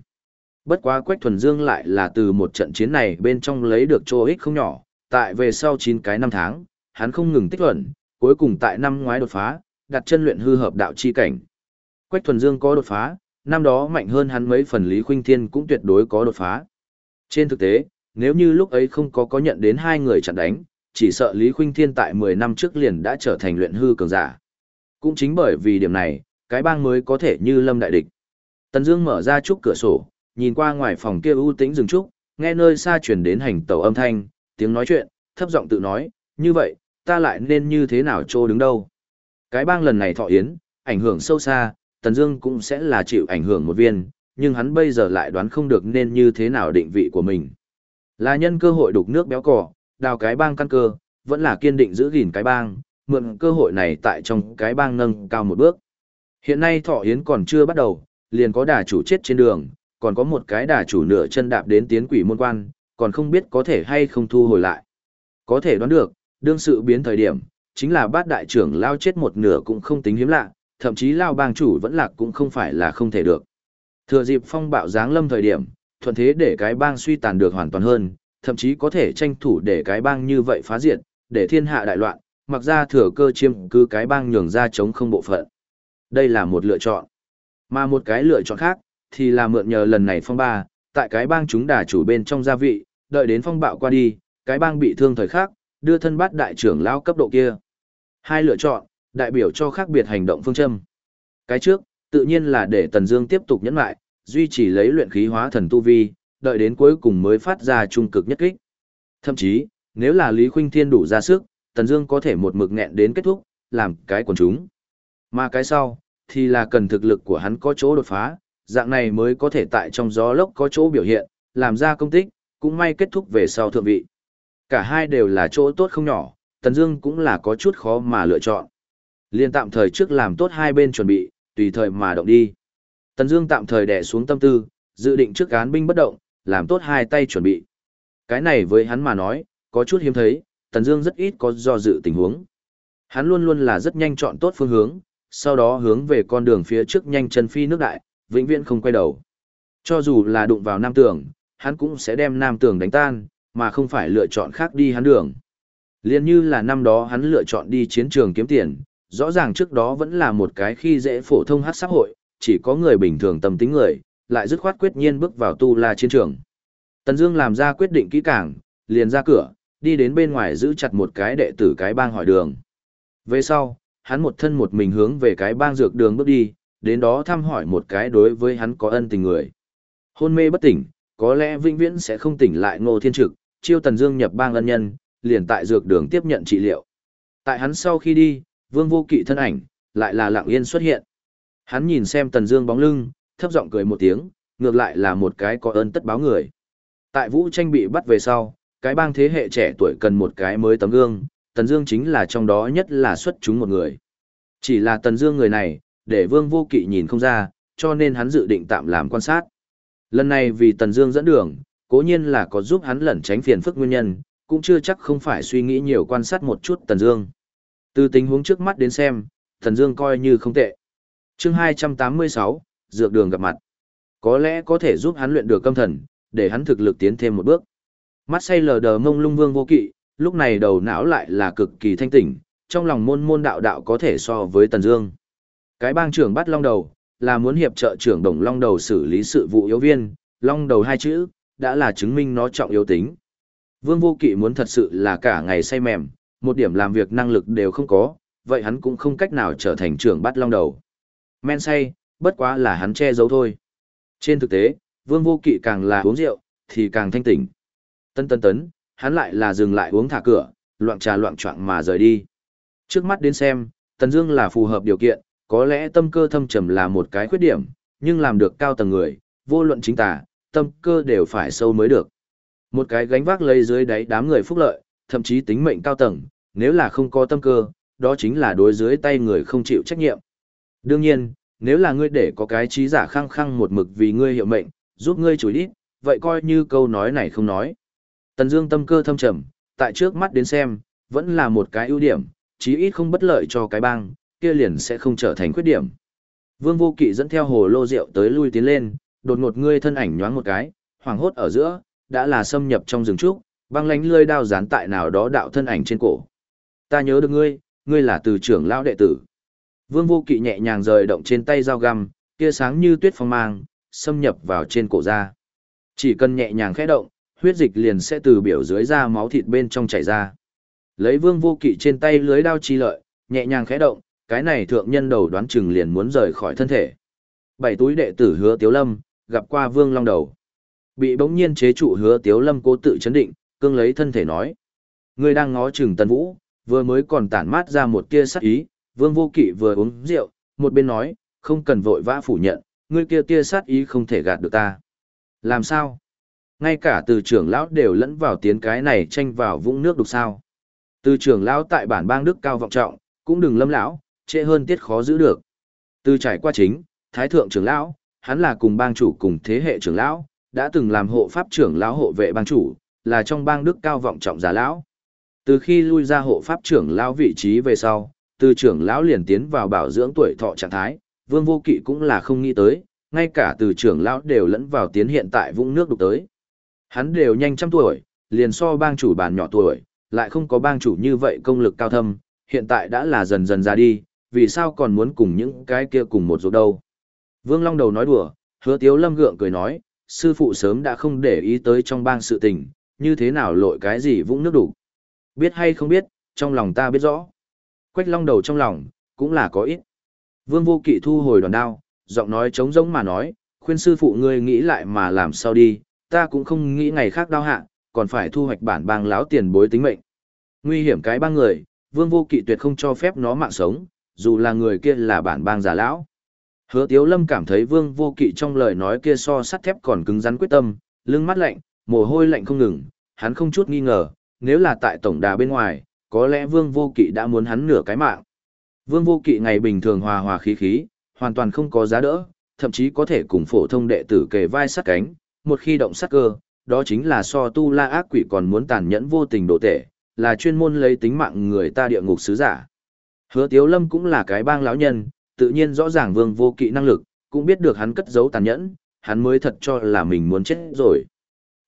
Bất quá Quách Thuần Dương lại là từ một trận chiến này bên trong lấy được chỗ ích không nhỏ, tại về sau 9 cái năm tháng, hắn không ngừng tích luận, cuối cùng tại năm ngoái đột phá, đặt chân luyện hư hợp đạo chi cảnh. Quách Thuần Dương có đột phá, năm đó mạnh hơn hắn mấy phần Lý Khuynh Thiên cũng tuyệt đối có đột phá. Trên thực tế, nếu như lúc ấy không có có nhận đến hai người chặn đánh, chỉ sợ Lý Khuynh Thiên tại 10 năm trước liền đã trở thành luyện hư cường giả. Cũng chính bởi vì điểm này, cái bang mới có thể như lâm đại địch. Tần Dương mở ra chúc cửa sổ, nhìn qua ngoài phòng kia u tĩnh rừng trúc, nghe nơi xa truyền đến hành tẩu âm thanh, tiếng nói chuyện, thấp giọng tự nói, như vậy, ta lại nên như thế nào trô đứng đâu. Cái bang lần này thọ yến, ảnh hưởng sâu xa, Tần Dương cũng sẽ là chịu ảnh hưởng một viên, nhưng hắn bây giờ lại đoán không được nên như thế nào định vị của mình. Là nhân cơ hội đục nước béo cỏ, đào cái bang căn cơ, vẫn là kiên định giữ gìn cái bang, mượn cơ hội này tại trong cái bang nâng cao một bước. Hiện nay thọ yến còn chưa bắt đầu, liền có đà chủ chết trên đường, còn có một cái đà chủ nửa chân đạp đến tiến quỷ môn quan, còn không biết có thể hay không thu hồi lại. Có thể đoán được, đương sự biến thời điểm, chính là bát đại trưởng lao chết một nửa cũng không tính hiếm lạ, thậm chí lao bang chủ vẫn lạc cũng không phải là không thể được. Thừa dịp phong bạo giáng lâm thời điểm, thuận thế để cái bang suy tàn được hoàn toàn hơn, thậm chí có thể tranh thủ để cái bang như vậy phá diệt, để thiên hạ đại loạn, mặc ra thừa cơ chiêm cứ cái bang nhường ra chống không bộ phận. Đây là một lựa chọn. Mà một cái lựa chọn khác, thì là mượn nhờ lần này phong ba, tại cái bang chúng đà chủ bên trong gia vị, đợi đến phong bạo qua đi, cái bang bị thương thời khác, đưa thân bắt đại trưởng lao cấp độ kia. Hai lựa chọn, đại biểu cho khác biệt hành động phương châm. Cái trước, tự nhiên là để Tần Dương tiếp tục nhẫn lại, duy trì lấy luyện khí hóa thần tu vi, đợi đến cuối cùng mới phát ra trung cực nhất kích. Thậm chí, nếu là Lý Khuynh Thiên đủ ra sức, Tần Dương có thể một mực nghẹn đến kết thúc, làm cái quần chúng. Mà cái sau, thì là cần thực lực của hắn có chỗ đột phá, dạng này mới có thể tại trong gió lốc có chỗ biểu hiện, làm ra công tích, cũng may kết thúc về sau thượng vị. Cả hai đều là chỗ tốt không nhỏ, Tần Dương cũng là có chút khó mà lựa chọn. Liên tạm thời trước làm tốt hai bên chuẩn bị, tùy thời mà động đi. Tần Dương tạm thời đè xuống tâm tư, dự định trước cán binh bất động, làm tốt hai tay chuẩn bị. Cái này với hắn mà nói, có chút hiếm thấy, Tần Dương rất ít có do dự tình huống. Hắn luôn luôn là rất nhanh chọn tốt phương hướng, sau đó hướng về con đường phía trước nhanh chân phi nước đại, vĩnh viễn không quay đầu. Cho dù là đụng vào nam tường, hắn cũng sẽ đem nam tường đánh tan, mà không phải lựa chọn khác đi hắn đường. Liên như là năm đó hắn lựa chọn đi chiến trường kiếm tiền, rõ ràng trước đó vẫn là một cái khi dễ phổ thông hát xã hội, chỉ có người bình thường tâm tính người, lại dứt khoát quyết nhiên bước vào tu la chiến trường. Tần Dương làm ra quyết định kỹ càng, liền ra cửa, đi đến bên ngoài giữ chặt một cái đệ tử cái bang hỏi đường. Về sau, hắn một thân một mình hướng về cái bang dược đường bước đi, đến đó thăm hỏi một cái đối với hắn có ân tình người. Hôn mê bất tỉnh, có lẽ vĩnh viễn sẽ không tỉnh lại Ngô Thiên Trực, chiêu Tần Dương nhập bang ân nhân, liền tại dược đường tiếp nhận trị liệu. Tại hắn sau khi đi, Vương vô kỵ thân ảnh, lại là lặng yên xuất hiện. Hắn nhìn xem Tần Dương bóng lưng, thấp giọng cười một tiếng, ngược lại là một cái có ơn tất báo người. Tại Vũ Tranh bị bắt về sau, cái bang thế hệ trẻ tuổi cần một cái mới tấm gương, Tần Dương chính là trong đó nhất là xuất chúng một người. Chỉ là Tần Dương người này, để Vương Vô Kỵ nhìn không ra, cho nên hắn dự định tạm làm quan sát. Lần này vì Tần Dương dẫn đường, cố nhiên là có giúp hắn lẩn tránh phiền phức nguyên nhân, cũng chưa chắc không phải suy nghĩ nhiều quan sát một chút Tần Dương. Từ tình huống trước mắt đến xem, Tần Dương coi như không tệ. Chương 286, dược đường gặp mặt. Có lẽ có thể giúp hắn luyện được câm thần, để hắn thực lực tiến thêm một bước. Mắt say lờ đờ mông lung vương vô kỵ, lúc này đầu não lại là cực kỳ thanh tỉnh, trong lòng môn môn đạo đạo có thể so với Tần Dương. Cái bang trưởng bắt long đầu, là muốn hiệp trợ trưởng đồng long đầu xử lý sự vụ yếu viên, long đầu hai chữ, đã là chứng minh nó trọng yếu tính. Vương vô kỵ muốn thật sự là cả ngày say mềm, một điểm làm việc năng lực đều không có, vậy hắn cũng không cách nào trở thành trưởng bắt long đầu. Men say, bất quá là hắn che giấu thôi. Trên thực tế, vương vô kỵ càng là uống rượu, thì càng thanh tỉnh. Tân tân tấn, hắn lại là dừng lại uống thả cửa, loạn trà loạn trọng mà rời đi. Trước mắt đến xem, Tần Dương là phù hợp điều kiện, có lẽ tâm cơ thâm trầm là một cái khuyết điểm, nhưng làm được cao tầng người, vô luận chính tà, tâm cơ đều phải sâu mới được. Một cái gánh vác lấy dưới đáy đám người phúc lợi, thậm chí tính mệnh cao tầng, nếu là không có tâm cơ, đó chính là đối dưới tay người không chịu trách nhiệm. Đương nhiên, nếu là ngươi để có cái trí giả khăng khăng một mực vì ngươi hiệu mệnh, giúp ngươi chủ ít, vậy coi như câu nói này không nói. Tần Dương tâm cơ thâm trầm, tại trước mắt đến xem, vẫn là một cái ưu điểm, chí ít không bất lợi cho cái bang, kia liền sẽ không trở thành khuyết điểm. Vương Vô Kỵ dẫn theo hồ lô rượu tới lui tiến lên, đột ngột ngươi thân ảnh nhoáng một cái, hoàng hốt ở giữa, đã là xâm nhập trong rừng trúc, băng lánh lưỡi đao dán tại nào đó đạo thân ảnh trên cổ. Ta nhớ được ngươi, ngươi là từ trưởng lão đệ tử. Vương Vô Kỵ nhẹ nhàng rời động trên tay dao găm, kia sáng như tuyết phong mang, xâm nhập vào trên cổ da. Chỉ cần nhẹ nhàng khẽ động, huyết dịch liền sẽ từ biểu dưới da máu thịt bên trong chảy ra. Lấy Vương Vô Kỵ trên tay lưới đao chi lợi, nhẹ nhàng khẽ động, cái này thượng nhân đầu đoán chừng liền muốn rời khỏi thân thể. Bảy túi đệ tử Hứa Tiếu Lâm, gặp qua Vương Long đầu. Bị bỗng nhiên chế trụ Hứa Tiếu Lâm cố tự chấn định, cương lấy thân thể nói: "Ngươi đang ngó chừng Tần Vũ, vừa mới còn tản mát ra một tia sắc ý, Vương Vô Kỵ vừa uống rượu, một bên nói, không cần vội vã phủ nhận, ngươi kia tia sát ý không thể gạt được ta. Làm sao? Ngay cả từ trưởng lão đều lẫn vào tiếng cái này tranh vào vũng nước đục sao. Từ trưởng lão tại bản bang đức cao vọng trọng, cũng đừng lâm lão, trễ hơn tiết khó giữ được. Từ trải qua chính, thái thượng trưởng lão, hắn là cùng bang chủ cùng thế hệ trưởng lão, đã từng làm hộ pháp trưởng lão hộ vệ bang chủ, là trong bang đức cao vọng trọng già lão. Từ khi lui ra hộ pháp trưởng lão vị trí về sau, từ trưởng lão liền tiến vào bảo dưỡng tuổi thọ trạng thái, vương vô kỵ cũng là không nghĩ tới, ngay cả từ trưởng lão đều lẫn vào tiến hiện tại vũng nước đục tới. Hắn đều nhanh trăm tuổi, liền so bang chủ bàn nhỏ tuổi, lại không có bang chủ như vậy công lực cao thâm, hiện tại đã là dần dần ra đi, vì sao còn muốn cùng những cái kia cùng một ruột đâu. Vương Long đầu nói đùa, hứa tiếu lâm gượng cười nói, sư phụ sớm đã không để ý tới trong bang sự tình, như thế nào lội cái gì vũng nước đủ. Biết hay không biết, trong lòng ta biết rõ. Quách long đầu trong lòng, cũng là có ít. Vương vô kỵ thu hồi đoàn đao, giọng nói trống rỗng mà nói, khuyên sư phụ ngươi nghĩ lại mà làm sao đi, ta cũng không nghĩ ngày khác đau hạ, còn phải thu hoạch bản bang láo tiền bối tính mệnh. Nguy hiểm cái bang người, vương vô kỵ tuyệt không cho phép nó mạng sống, dù là người kia là bản bang giả lão. Hứa Tiếu Lâm cảm thấy Vương Vô Kỵ trong lời nói kia so sắt thép còn cứng rắn quyết tâm, lưng mắt lạnh, mồ hôi lạnh không ngừng, hắn không chút nghi ngờ, nếu là tại tổng đà bên ngoài, có lẽ Vương Vô Kỵ đã muốn hắn nửa cái mạng. Vương Vô Kỵ ngày bình thường hòa hòa khí khí, hoàn toàn không có giá đỡ, thậm chí có thể cùng phổ thông đệ tử kề vai sát cánh, một khi động sát cơ, đó chính là so tu la ác quỷ còn muốn tàn nhẫn vô tình độ tệ, là chuyên môn lấy tính mạng người ta địa ngục sứ giả. Hứa Tiếu Lâm cũng là cái bang lão nhân, tự nhiên rõ ràng Vương Vô Kỵ năng lực, cũng biết được hắn cất giấu tàn nhẫn, hắn mới thật cho là mình muốn chết rồi.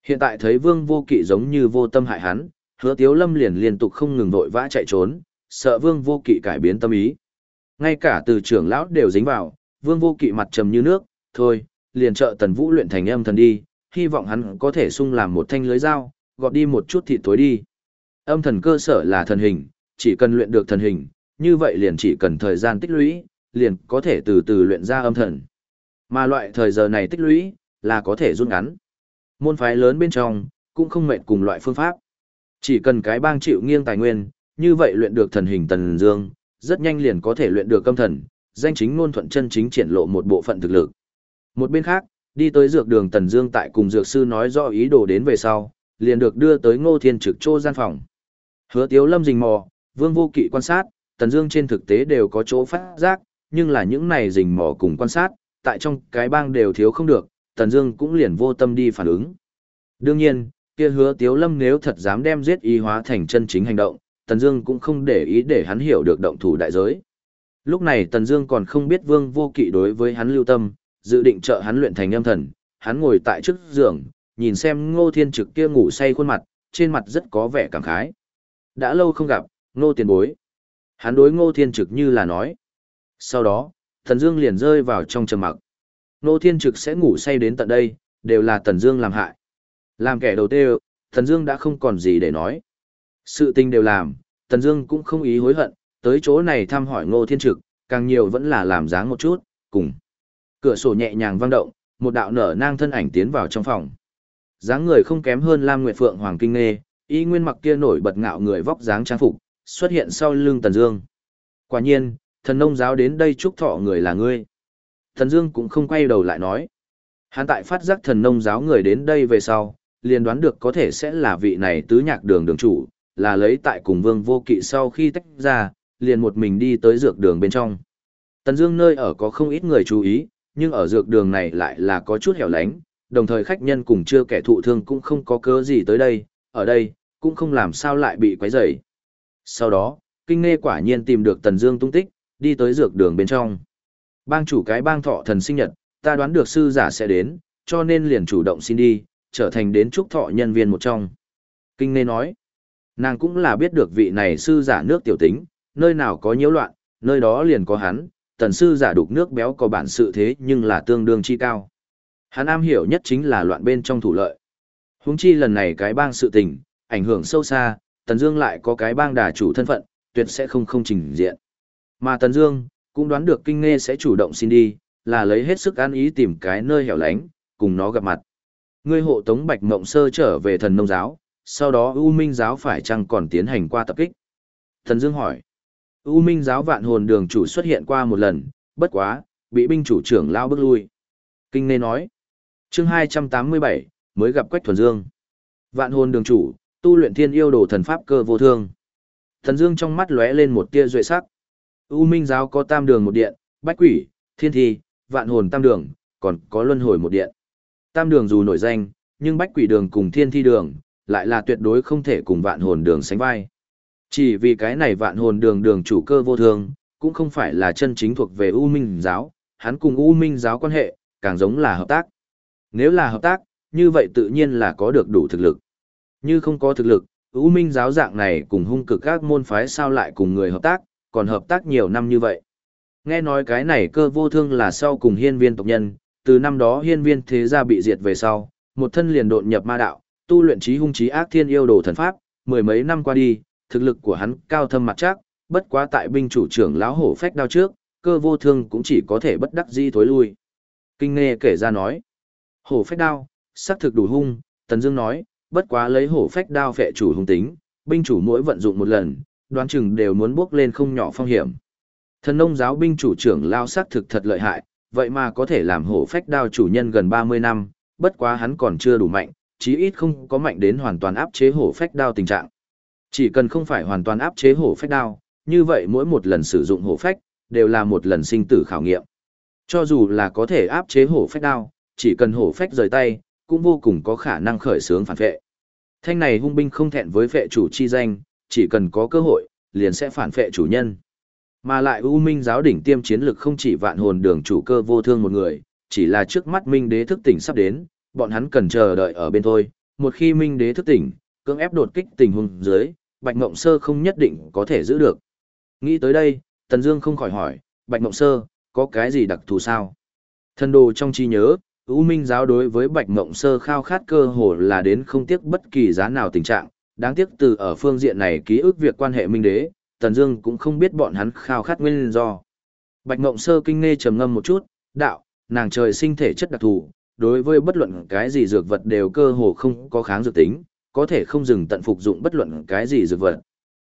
Hiện tại thấy Vương Vô Kỵ giống như vô tâm hại hắn, hứa tiếu lâm liền liên tục không ngừng vội vã chạy trốn, sợ vương vô kỵ cải biến tâm ý. Ngay cả từ trưởng lão đều dính vào, vương vô kỵ mặt trầm như nước, thôi, liền trợ tần vũ luyện thành âm thần đi, hy vọng hắn có thể sung làm một thanh lưới dao, gọt đi một chút thịt tối đi. Âm thần cơ sở là thần hình, chỉ cần luyện được thần hình, như vậy liền chỉ cần thời gian tích lũy, liền có thể từ từ luyện ra âm thần. Mà loại thời giờ này tích lũy, là có thể rút ngắn. Môn phái lớn bên trong, cũng không mệt cùng loại phương pháp. Chỉ cần cái bang chịu nghiêng tài nguyên, như vậy luyện được thần hình tần dương, rất nhanh liền có thể luyện được câm thần, danh chính ngôn thuận chân chính triển lộ một bộ phận thực lực. Một bên khác, đi tới dược đường Tần Dương tại cùng dược sư nói rõ ý đồ đến về sau, liền được đưa tới Ngô Thiên Trực Trô gian phòng. Hứa Tiếu Lâm rình mò, Vương Vô Kỵ quan sát, Tần Dương trên thực tế đều có chỗ phát giác, nhưng là những này rình mò cùng quan sát, tại trong cái bang đều thiếu không được, Tần Dương cũng liền vô tâm đi phản ứng. Đương nhiên, kia Hứa Tiếu Lâm nếu thật dám đem giết y hóa thành chân chính hành động, Tần Dương cũng không để ý để hắn hiểu được động thủ đại giới. Lúc này Tần Dương còn không biết Vương Vô Kỵ đối với hắn lưu tâm, dự định trợ hắn luyện thành âm thần, hắn ngồi tại trước giường, nhìn xem Ngô Thiên Trực kia ngủ say khuôn mặt, trên mặt rất có vẻ cảm khái. Đã lâu không gặp, Ngô tiền bối. Hắn đối Ngô Thiên Trực như là nói. Sau đó, Tần Dương liền rơi vào trong trầm mặc. Ngô Thiên Trực sẽ ngủ say đến tận đây, đều là Tần Dương làm hại. Làm kẻ đầu tiên, Tần Dương đã không còn gì để nói. Sự tình đều làm, Tần Dương cũng không ý hối hận, tới chỗ này thăm hỏi Ngô Thiên Trực, càng nhiều vẫn là làm dáng một chút, cùng. Cửa sổ nhẹ nhàng vang động, một đạo nở nang thân ảnh tiến vào trong phòng. Dáng người không kém hơn Lam Nguyệt Phượng Hoàng Kinh Nghê, y nguyên mặc kia nổi bật ngạo người vóc dáng trang phục, xuất hiện sau lưng Tần Dương. Quả nhiên, thần nông giáo đến đây chúc thọ người là ngươi. Tần Dương cũng không quay đầu lại nói. Hắn tại phát giác thần nông giáo người đến đây về sau, liền đoán được có thể sẽ là vị này tứ nhạc đường đường chủ, là lấy tại cùng Vương Vô Kỵ sau khi tách ra, liền một mình đi tới dược đường bên trong. Tần Dương nơi ở có không ít người chú ý, nhưng ở dược đường này lại là có chút hẻo lánh, đồng thời khách nhân cùng chưa kẻ thụ thương cũng không có cớ gì tới đây, ở đây, cũng không làm sao lại bị quấy rầy. Sau đó, kinh Ngê quả nhiên tìm được Tần Dương tung tích, đi tới dược đường bên trong. Bang chủ cái bang thọ thần sinh nhật, ta đoán được sư giả sẽ đến, cho nên liền chủ động xin đi, trở thành đến trúc thọ nhân viên một trong. Kinh nê nói, nàng cũng là biết được vị này sư giả nước tiểu tính, nơi nào có nhiễu loạn, nơi đó liền có hắn, tần sư giả đục nước béo có bản sự thế nhưng là tương đương chi cao. Hắn am hiểu nhất chính là loạn bên trong thủ lợi. Huống chi lần này cái bang sự tình, ảnh hưởng sâu xa, Tần Dương lại có cái bang đà chủ thân phận, tuyệt sẽ không không trình diện. Mà Tần Dương cũng đoán được kinh nghe sẽ chủ động xin đi, là lấy hết sức an ý tìm cái nơi hẻo lánh, cùng nó gặp mặt. Ngươi hộ tống Bạch Mộng Sơ trở về thần nông giáo, sau đó U Minh giáo phải chăng còn tiến hành qua tập kích? thần Dương hỏi. U Minh giáo vạn hồn đường chủ xuất hiện qua một lần, bất quá, bị binh chủ trưởng lao bước lui. Kinh Nê nói, chương 287, mới gặp Quách Thuần Dương. Vạn hồn đường chủ, tu luyện thiên yêu đồ thần pháp cơ vô thương. Thần Dương trong mắt lóe lên một tia duệ sắc. U Minh giáo có tam đường một điện, bách quỷ, thiên thi, vạn hồn tam đường, còn có luân hồi một điện. Tam đường dù nổi danh, nhưng bách quỷ đường cùng thiên thi đường, lại là tuyệt đối không thể cùng vạn hồn đường sánh vai. Chỉ vì cái này vạn hồn đường đường chủ cơ vô thương, cũng không phải là chân chính thuộc về U Minh giáo, hắn cùng U Minh giáo quan hệ, càng giống là hợp tác. Nếu là hợp tác, như vậy tự nhiên là có được đủ thực lực. Như không có thực lực, U Minh giáo dạng này cùng hung cực các môn phái sao lại cùng người hợp tác, còn hợp tác nhiều năm như vậy. Nghe nói cái này cơ vô thương là sau cùng hiên viên tộc nhân, từ năm đó hiên viên thế gia bị diệt về sau, một thân liền độn nhập ma đạo, tu luyện trí hung trí ác thiên yêu đồ thần pháp, mười mấy năm qua đi, thực lực của hắn cao thâm mặt chắc, bất quá tại binh chủ trưởng lão hổ phách đao trước, cơ vô thương cũng chỉ có thể bất đắc di thối lui. Kinh nghe kể ra nói, hổ phách đao, sắc thực đủ hung, Tần Dương nói, bất quá lấy hổ phách đao phệ chủ hung tính, binh chủ mỗi vận dụng một lần, đoán chừng đều muốn bước lên không nhỏ phong hiểm. Thần nông giáo binh chủ trưởng lao sắc thực thật lợi hại, vậy mà có thể làm hổ phách đao chủ nhân gần 30 năm, bất quá hắn còn chưa đủ mạnh, chí ít không có mạnh đến hoàn toàn áp chế hổ phách đao tình trạng. Chỉ cần không phải hoàn toàn áp chế hổ phách đao, như vậy mỗi một lần sử dụng hổ phách, đều là một lần sinh tử khảo nghiệm. Cho dù là có thể áp chế hổ phách đao, chỉ cần hổ phách rời tay, cũng vô cùng có khả năng khởi sướng phản vệ. Thanh này hung binh không thẹn với vệ chủ chi danh, chỉ cần có cơ hội, liền sẽ phản vệ chủ nhân. Mà lại U Minh giáo đỉnh tiêm chiến lực không chỉ vạn hồn đường chủ cơ vô thương một người, chỉ là trước mắt Minh đế thức tỉnh sắp đến, bọn hắn cần chờ đợi ở bên thôi. Một khi Minh đế thức tỉnh, cưỡng ép đột kích tình huống dưới, Bạch Ngộng Sơ không nhất định có thể giữ được. Nghĩ tới đây, Tần Dương không khỏi hỏi, Bạch Ngộng Sơ, có cái gì đặc thù sao? Thần đồ trong trí nhớ, U Minh giáo đối với Bạch Ngộng Sơ khao khát cơ hồ là đến không tiếc bất kỳ giá nào tình trạng, đáng tiếc từ ở phương diện này ký ức việc quan hệ minh đế, Tần Dương cũng không biết bọn hắn khao khát nguyên do. Bạch Ngộng Sơ kinh ngê trầm ngâm một chút, đạo, nàng trời sinh thể chất đặc thù, đối với bất luận cái gì dược vật đều cơ hồ không có kháng dược tính, có thể không dừng tận phục dụng bất luận cái gì dược vật.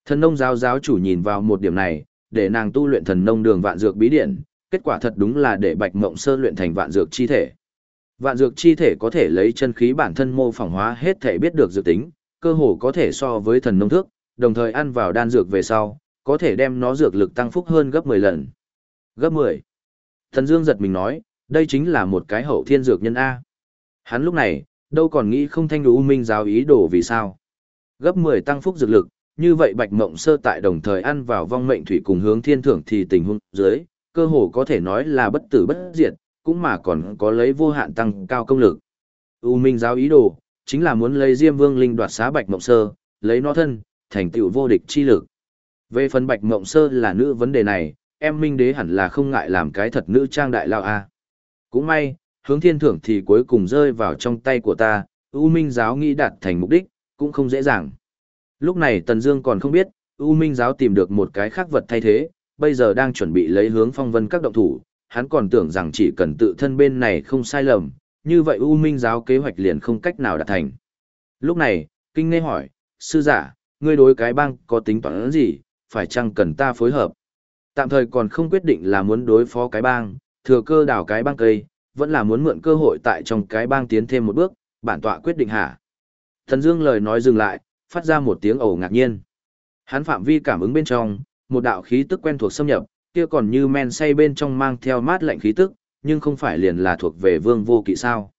Thần nông giáo giáo chủ nhìn vào một điểm này, để nàng tu luyện thần nông đường vạn dược bí điển, kết quả thật đúng là để Bạch Mộng Sơ luyện thành vạn dược chi thể. Vạn dược chi thể có thể lấy chân khí bản thân mô phỏng hóa hết thể biết được dược tính, cơ hồ có thể so với thần nông thước, đồng thời ăn vào đan dược về sau, có thể đem nó dược lực tăng phúc hơn gấp 10 lần. Gấp 10. Thần Dương giật mình nói, đây chính là một cái hậu thiên dược nhân A. Hắn lúc này, đâu còn nghĩ không thanh đủ minh giáo ý đồ vì sao. Gấp 10 tăng phúc dược lực, như vậy Bạch Mộng Sơ tại đồng thời ăn vào vong mệnh thủy cùng hướng thiên thưởng thì tình huống dưới, cơ hồ có thể nói là bất tử bất diệt, cũng mà còn có lấy vô hạn tăng cao công lực. U Minh giáo ý đồ, chính là muốn lấy Diêm Vương linh đoạt xá Bạch Mộng Sơ, lấy nó thân, thành tựu vô địch chi lực. Về phần Bạch Mộng Sơ là nữ vấn đề này, em Minh Đế hẳn là không ngại làm cái thật nữ trang đại lao a. Cũng may, hướng thiên thưởng thì cuối cùng rơi vào trong tay của ta, U Minh giáo nghĩ đạt thành mục đích, cũng không dễ dàng. Lúc này Tần Dương còn không biết, U Minh giáo tìm được một cái khác vật thay thế, bây giờ đang chuẩn bị lấy hướng phong vân các động thủ, hắn còn tưởng rằng chỉ cần tự thân bên này không sai lầm, như vậy U Minh giáo kế hoạch liền không cách nào đạt thành. Lúc này, Kinh Ngê hỏi, sư giả, ngươi đối cái bang có tính toán gì, phải chăng cần ta phối hợp? Tạm thời còn không quyết định là muốn đối phó cái bang, thừa cơ đảo cái bang cây, vẫn là muốn mượn cơ hội tại trong cái bang tiến thêm một bước, bản tọa quyết định hả? Thần Dương lời nói dừng lại, phát ra một tiếng ồ ngạc nhiên. Hắn phạm vi cảm ứng bên trong, một đạo khí tức quen thuộc xâm nhập, kia còn như men say bên trong mang theo mát lạnh khí tức, nhưng không phải liền là thuộc về vương vô kỵ sao.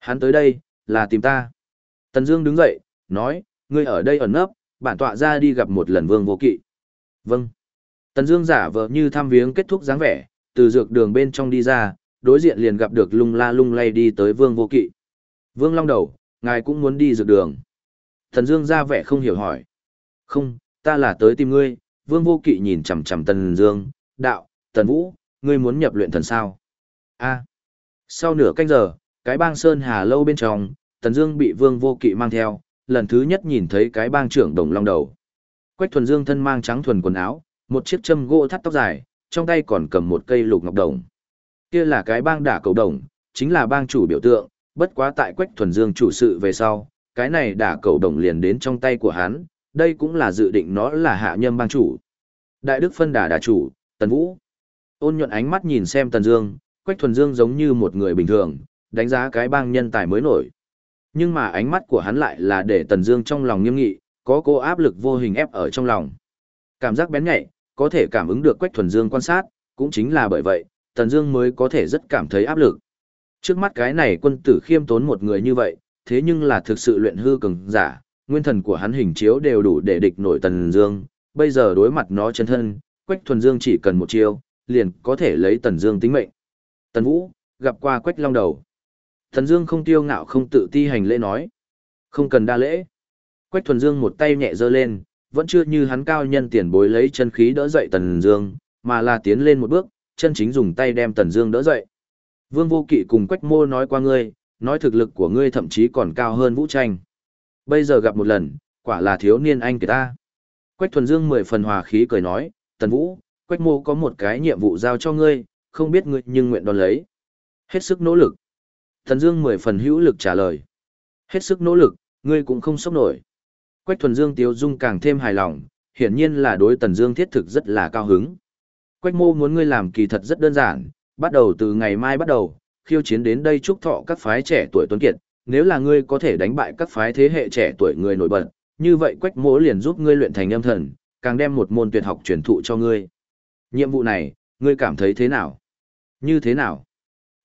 Hắn tới đây, là tìm ta. Tần Dương đứng dậy, nói, ngươi ở đây ẩn nấp, bản tọa ra đi gặp một lần vương vô kỵ. Vâng. Tần Dương giả vờ như thăm viếng kết thúc dáng vẻ, từ dược đường bên trong đi ra, đối diện liền gặp được lung la lung lay đi tới vương vô kỵ. Vương long đầu, ngài cũng muốn đi dược đường. Tần Dương ra vẻ không hiểu hỏi. Không, ta là tới tìm ngươi. Vương vô kỵ nhìn chằm chằm Tần Dương, đạo, Tần Vũ, ngươi muốn nhập luyện thần sao? A. Sau nửa canh giờ, cái bang Sơn Hà lâu bên trong, Tần Dương bị Vương Vô Kỵ mang theo, lần thứ nhất nhìn thấy cái bang trưởng Đồng Long đầu. Quách Thuần Dương thân mang trắng thuần quần áo, một chiếc châm gỗ thắt tóc dài, trong tay còn cầm một cây lục ngọc đồng. Kia là cái bang đả cầu đồng, chính là bang chủ biểu tượng, bất quá tại Quách Thuần Dương chủ sự về sau, cái này đả cầu đồng liền đến trong tay của hắn, đây cũng là dự định nó là hạ nhâm bang chủ. Đại đức phân đà đà chủ, Tần Vũ. Ôn nhuận ánh mắt nhìn xem Tần Dương, Quách Thuần Dương giống như một người bình thường, đánh giá cái bang nhân tài mới nổi. Nhưng mà ánh mắt của hắn lại là để Tần Dương trong lòng nghiêm nghị, có cô áp lực vô hình ép ở trong lòng. Cảm giác bén nhạy, có thể cảm ứng được Quách Thuần Dương quan sát, cũng chính là bởi vậy, Tần Dương mới có thể rất cảm thấy áp lực. Trước mắt cái này quân tử khiêm tốn một người như vậy, thế nhưng là thực sự luyện hư cường giả, nguyên thần của hắn hình chiếu đều đủ để địch nổi Tần Dương, bây giờ đối mặt nó chân thân, Quách Thuần Dương chỉ cần một chiêu, liền có thể lấy Tần Dương tính mệnh. Tần Vũ, gặp qua Quách Long Đầu. Thần Dương không tiêu ngạo không tự ti hành lễ nói. Không cần đa lễ. Quách Thuần Dương một tay nhẹ giơ lên, vẫn chưa như hắn cao nhân tiền bối lấy chân khí đỡ dậy Tần Dương, mà là tiến lên một bước, chân chính dùng tay đem Tần Dương đỡ dậy. Vương Vô Kỵ cùng Quách Mô nói qua ngươi, nói thực lực của ngươi thậm chí còn cao hơn Vũ Tranh. Bây giờ gặp một lần, quả là thiếu niên anh kiệt ta. Quách Thuần Dương mười phần hòa khí cười nói, Tần Vũ, Quách Mô có một cái nhiệm vụ giao cho ngươi, không biết ngươi nhưng nguyện đón lấy. Hết sức nỗ lực. Thần Dương mười phần hữu lực trả lời. Hết sức nỗ lực, ngươi cũng không sốc nổi. Quách Thuần Dương Tiếu Dung càng thêm hài lòng, hiển nhiên là đối Tần Dương thiết thực rất là cao hứng. Quách Mô muốn ngươi làm kỳ thật rất đơn giản, bắt đầu từ ngày mai bắt đầu, khiêu chiến đến đây chúc thọ các phái trẻ tuổi tuấn kiệt, nếu là ngươi có thể đánh bại các phái thế hệ trẻ tuổi người nổi bật, như vậy Quách Mô liền giúp ngươi luyện thành âm thần, càng đem một môn tuyệt học truyền thụ cho ngươi. Nhiệm vụ này, ngươi cảm thấy thế nào? Như thế nào?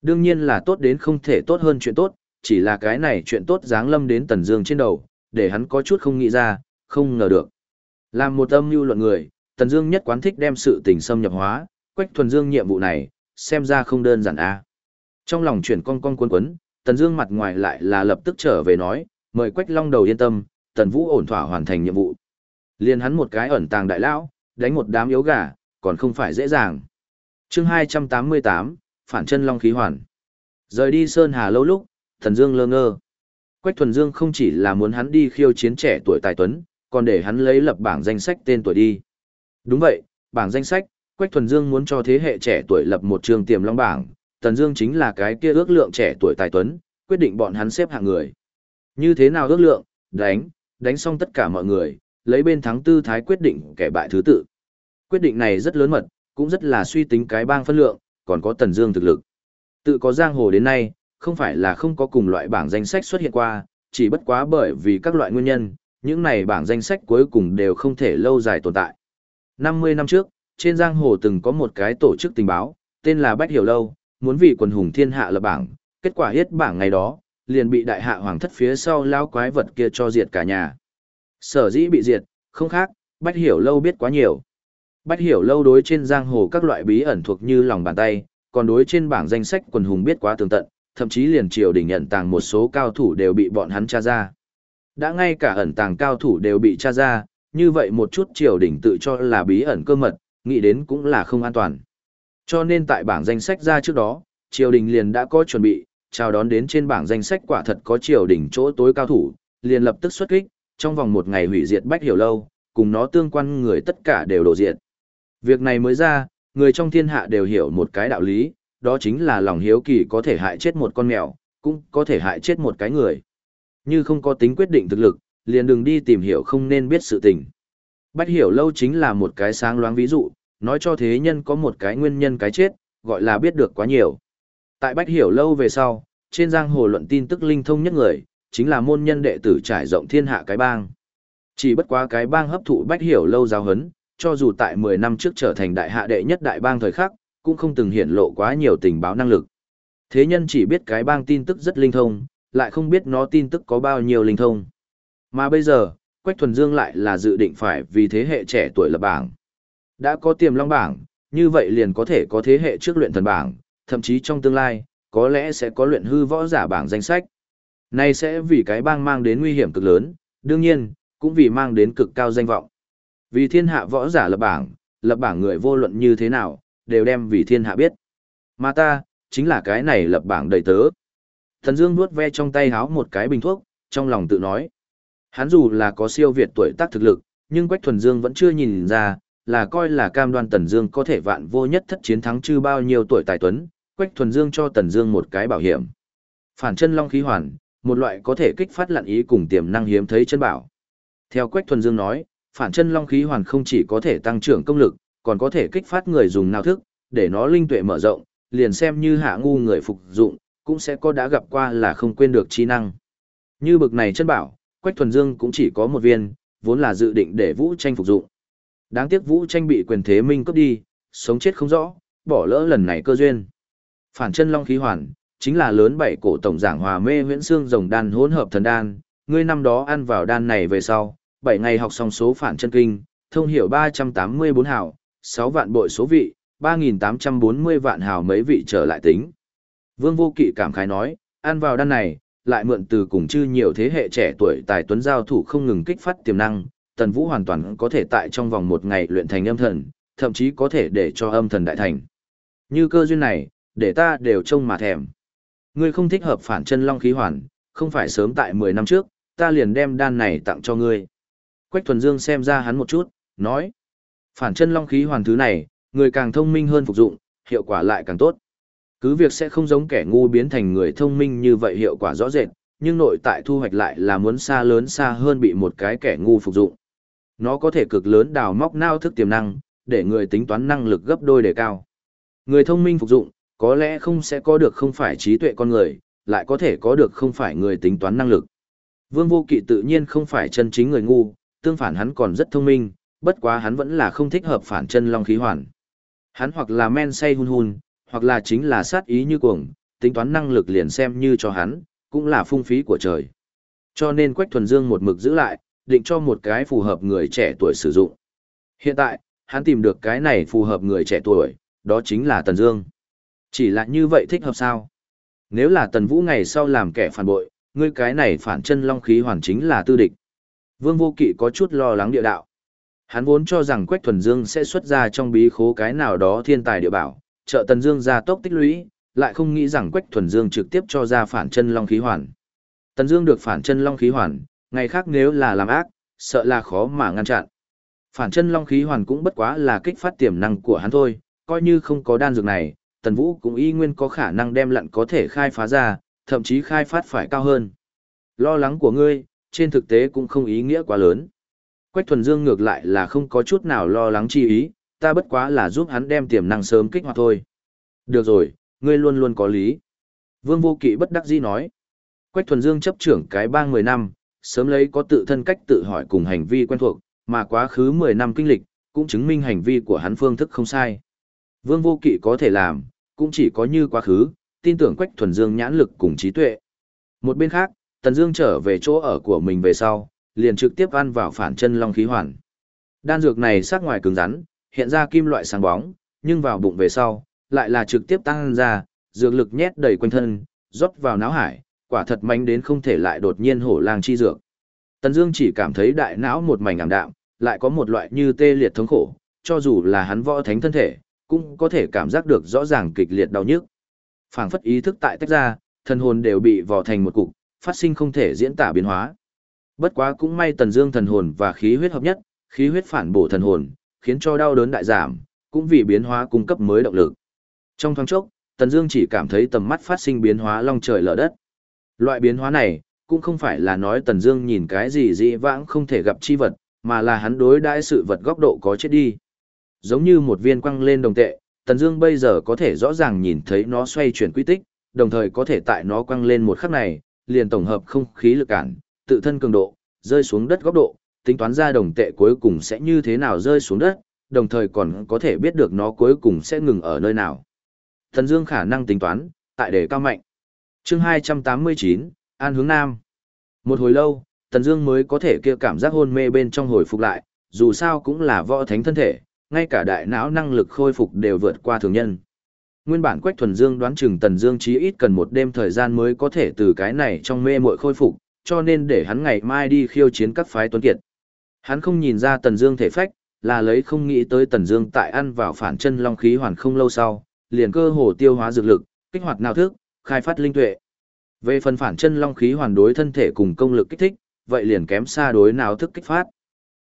Đương nhiên là tốt đến không thể tốt hơn chuyện tốt, chỉ là cái này chuyện tốt dáng lâm đến Tần Dương trên đầu, để hắn có chút không nghĩ ra, không ngờ được. Làm một âm mưu luận người, Tần Dương nhất quán thích đem sự tình xâm nhập hóa, Quách Thuần Dương nhiệm vụ này, xem ra không đơn giản a. Trong lòng chuyển con con cuốn quấn, Tần Dương mặt ngoài lại là lập tức trở về nói, mời Quách Long đầu yên tâm, Tần Vũ ổn thỏa hoàn thành nhiệm vụ. Liên hắn một cái ẩn tàng đại lão, đánh một đám yếu gà, còn không phải dễ dàng. Chương 288, phản chân long khí hoàn. Rời đi Sơn Hà lâu lúc, Thần Dương lơ ngơ. Quách Thuần Dương không chỉ là muốn hắn đi khiêu chiến trẻ tuổi tài tuấn, còn để hắn lấy lập bảng danh sách tên tuổi đi. Đúng vậy, bảng danh sách, Quách Thuần Dương muốn cho thế hệ trẻ tuổi lập một trường tiềm long bảng, Thần Dương chính là cái kia ước lượng trẻ tuổi tài tuấn, quyết định bọn hắn xếp hạng người. Như thế nào ước lượng? Đánh, đánh xong tất cả mọi người, lấy bên thắng tư thái quyết định kẻ bại thứ tự. Quyết định này rất lớn mật, cũng rất là suy tính cái bang phân lượng, còn có Tần Dương thực lực. Tự có giang hồ đến nay, không phải là không có cùng loại bảng danh sách xuất hiện qua, chỉ bất quá bởi vì các loại nguyên nhân, những này bảng danh sách cuối cùng đều không thể lâu dài tồn tại. 50 năm trước, trên giang hồ từng có một cái tổ chức tình báo, tên là Bách Hiểu Lâu, muốn vì quần hùng thiên hạ lập bảng, kết quả hết bảng ngày đó, liền bị đại hạ hoàng thất phía sau lao quái vật kia cho diệt cả nhà. Sở dĩ bị diệt, không khác, Bách Hiểu Lâu biết quá nhiều. Bách Hiểu Lâu đối trên giang hồ các loại bí ẩn thuộc như lòng bàn tay, còn đối trên bảng danh sách quần hùng biết quá tường tận, thậm chí liền triều đình nhận tàng một số cao thủ đều bị bọn hắn tra ra. Đã ngay cả ẩn tàng cao thủ đều bị tra ra, như vậy một chút triều đình tự cho là bí ẩn cơ mật, nghĩ đến cũng là không an toàn. Cho nên tại bảng danh sách ra trước đó, triều đình liền đã có chuẩn bị, chào đón đến trên bảng danh sách quả thật có triều đình chỗ tối cao thủ, liền lập tức xuất kích, trong vòng một ngày hủy diệt Bách Hiểu Lâu, cùng nó tương quan người tất cả đều đổ diệt. Việc này mới ra, người trong thiên hạ đều hiểu một cái đạo lý, đó chính là lòng hiếu kỳ có thể hại chết một con mèo, cũng có thể hại chết một cái người. Như không có tính quyết định thực lực, liền đừng đi tìm hiểu không nên biết sự tình. Bách hiểu lâu chính là một cái sáng loáng ví dụ, nói cho thế nhân có một cái nguyên nhân cái chết, gọi là biết được quá nhiều. Tại Bách hiểu lâu về sau, trên giang hồ luận tin tức linh thông nhất người, chính là môn nhân đệ tử trải rộng thiên hạ cái bang. Chỉ bất quá cái bang hấp thụ Bách hiểu lâu giáo hấn, cho dù tại 10 năm trước trở thành đại hạ đệ nhất đại bang thời khắc, cũng không từng hiển lộ quá nhiều tình báo năng lực. Thế nhân chỉ biết cái bang tin tức rất linh thông, lại không biết nó tin tức có bao nhiêu linh thông. Mà bây giờ, Quách Thuần Dương lại là dự định phải vì thế hệ trẻ tuổi lập bảng. Đã có tiềm long bảng, như vậy liền có thể có thế hệ trước luyện thần bảng, thậm chí trong tương lai, có lẽ sẽ có luyện hư võ giả bảng danh sách. Này sẽ vì cái bang mang đến nguy hiểm cực lớn, đương nhiên, cũng vì mang đến cực cao danh vọng. Vì thiên hạ võ giả lập bảng, lập bảng người vô luận như thế nào, đều đem vì thiên hạ biết. Mà ta, chính là cái này lập bảng đầy tớ. Thần Dương nuốt ve trong tay háo một cái bình thuốc, trong lòng tự nói. Hắn dù là có siêu việt tuổi tác thực lực, nhưng Quách Thuần Dương vẫn chưa nhìn ra, là coi là cam đoan Tần Dương có thể vạn vô nhất thất chiến thắng chư bao nhiêu tuổi tài tuấn, Quách Thuần Dương cho Tần Dương một cái bảo hiểm. Phản chân long khí hoàn, một loại có thể kích phát lặn ý cùng tiềm năng hiếm thấy chân bảo. Theo Quách Thuần Dương nói, phản chân long khí hoàn không chỉ có thể tăng trưởng công lực, còn có thể kích phát người dùng nào thức, để nó linh tuệ mở rộng, liền xem như hạ ngu người phục dụng, cũng sẽ có đã gặp qua là không quên được trí năng. Như bực này chân bảo, Quách Thuần Dương cũng chỉ có một viên, vốn là dự định để Vũ Tranh phục dụng. Đáng tiếc Vũ Tranh bị quyền thế minh cướp đi, sống chết không rõ, bỏ lỡ lần này cơ duyên. Phản chân long khí hoàn, chính là lớn bảy cổ tổng giảng hòa mê huyễn xương rồng đan hỗn hợp thần đan, ngươi năm đó ăn vào đan này về sau, 7 ngày học xong số phản chân kinh, thông hiểu 384 hào, 6 vạn bội số vị, 3.840 vạn hào mấy vị trở lại tính. Vương vô kỵ cảm khái nói, ăn vào đan này, lại mượn từ cùng chư nhiều thế hệ trẻ tuổi tài tuấn giao thủ không ngừng kích phát tiềm năng, tần vũ hoàn toàn có thể tại trong vòng một ngày luyện thành âm thần, thậm chí có thể để cho âm thần đại thành. Như cơ duyên này, để ta đều trông mà thèm. Ngươi không thích hợp phản chân long khí hoàn, không phải sớm tại 10 năm trước, ta liền đem đan này tặng cho ngươi. Quách thuần dương xem ra hắn một chút, nói. Phản chân long khí hoàn thứ này, người càng thông minh hơn phục dụng, hiệu quả lại càng tốt. Cứ việc sẽ không giống kẻ ngu biến thành người thông minh như vậy hiệu quả rõ rệt, nhưng nội tại thu hoạch lại là muốn xa lớn xa hơn bị một cái kẻ ngu phục dụng. Nó có thể cực lớn đào móc nao thức tiềm năng, để người tính toán năng lực gấp đôi đề cao. Người thông minh phục dụng, có lẽ không sẽ có được không phải trí tuệ con người, lại có thể có được không phải người tính toán năng lực. Vương Vô Kỵ tự nhiên không phải chân chính người ngu, tương phản hắn còn rất thông minh, bất quá hắn vẫn là không thích hợp phản chân long khí hoàn. Hắn hoặc là men say hun hun, hoặc là chính là sát ý như cuồng, tính toán năng lực liền xem như cho hắn, cũng là phung phí của trời. Cho nên Quách Thuần Dương một mực giữ lại, định cho một cái phù hợp người trẻ tuổi sử dụng. Hiện tại, hắn tìm được cái này phù hợp người trẻ tuổi, đó chính là Tần Dương. Chỉ là như vậy thích hợp sao? Nếu là Tần Vũ ngày sau làm kẻ phản bội, ngươi cái này phản chân long khí hoàn chính là tư địch. Vương Vô Kỵ có chút lo lắng địa đạo. Hắn vốn cho rằng Quách Thuần Dương sẽ xuất ra trong bí khố cái nào đó thiên tài địa bảo, trợ Tần Dương ra tốc tích lũy, lại không nghĩ rằng Quách Thuần Dương trực tiếp cho ra phản chân long khí hoàn. Tần Dương được phản chân long khí hoàn, ngày khác nếu là làm ác, sợ là khó mà ngăn chặn. Phản chân long khí hoàn cũng bất quá là kích phát tiềm năng của hắn thôi, coi như không có đan dược này, Tần Vũ cũng y nguyên có khả năng đem lặn có thể khai phá ra, thậm chí khai phát phải cao hơn. Lo lắng của ngươi, trên thực tế cũng không ý nghĩa quá lớn. Quách thuần dương ngược lại là không có chút nào lo lắng chi ý, ta bất quá là giúp hắn đem tiềm năng sớm kích hoạt thôi. Được rồi, ngươi luôn luôn có lý. Vương Vô Kỵ bất đắc dĩ nói. Quách Thuần Dương chấp trưởng cái bang 10 năm, sớm lấy có tự thân cách tự hỏi cùng hành vi quen thuộc, mà quá khứ 10 năm kinh lịch, cũng chứng minh hành vi của hắn phương thức không sai. Vương Vô Kỵ có thể làm, cũng chỉ có như quá khứ, tin tưởng Quách Thuần Dương nhãn lực cùng trí tuệ. Một bên khác, Tần Dương trở về chỗ ở của mình về sau, liền trực tiếp ăn vào phản chân long khí hoàn. Đan dược này sắc ngoài cứng rắn, hiện ra kim loại sáng bóng, nhưng vào bụng về sau, lại là trực tiếp tăng ra, dược lực nhét đầy quanh thân, rót vào não hải, quả thật mạnh đến không thể lại đột nhiên hổ lang chi dược. Tần Dương chỉ cảm thấy đại não một mảnh ảm đạm, lại có một loại như tê liệt thống khổ, cho dù là hắn võ thánh thân thể, cũng có thể cảm giác được rõ ràng kịch liệt đau nhức. Phảng phất ý thức tại tách ra, thân hồn đều bị vò thành một cục, phát sinh không thể diễn tả biến hóa. Bất quá cũng may Tần Dương thần hồn và khí huyết hợp nhất, khí huyết phản bổ thần hồn, khiến cho đau đớn đại giảm, cũng vì biến hóa cung cấp mới động lực. Trong thoáng chốc, Tần Dương chỉ cảm thấy tầm mắt phát sinh biến hóa long trời lở đất. Loại biến hóa này, cũng không phải là nói Tần Dương nhìn cái gì dị vãng không thể gặp chi vật, mà là hắn đối đãi sự vật góc độ có chết đi. Giống như một viên quăng lên đồng tệ, Tần Dương bây giờ có thể rõ ràng nhìn thấy nó xoay chuyển quy tích, đồng thời có thể tại nó quăng lên một khắc này, liền tổng hợp không khí lực cản, tự thân cường độ, rơi xuống đất góc độ, tính toán ra đồng tệ cuối cùng sẽ như thế nào rơi xuống đất, đồng thời còn có thể biết được nó cuối cùng sẽ ngừng ở nơi nào. Thần Dương khả năng tính toán, tại đề cao mạnh. Chương 289, An hướng Nam. Một hồi lâu, Tần Dương mới có thể kia cảm giác hôn mê bên trong hồi phục lại, dù sao cũng là võ thánh thân thể, ngay cả đại não năng lực khôi phục đều vượt qua thường nhân. Nguyên bản Quách Thuần Dương đoán chừng Tần Dương chí ít cần một đêm thời gian mới có thể từ cái này trong mê muội khôi phục, cho nên để hắn ngày mai đi khiêu chiến các phái tuấn kiệt. Hắn không nhìn ra Tần Dương thể phách, là lấy không nghĩ tới Tần Dương tại ăn vào phản chân long khí hoàn không lâu sau, liền cơ hồ tiêu hóa dược lực, kích hoạt nào thức, khai phát linh tuệ. Về phần phản chân long khí hoàn đối thân thể cùng công lực kích thích, vậy liền kém xa đối nào thức kích phát.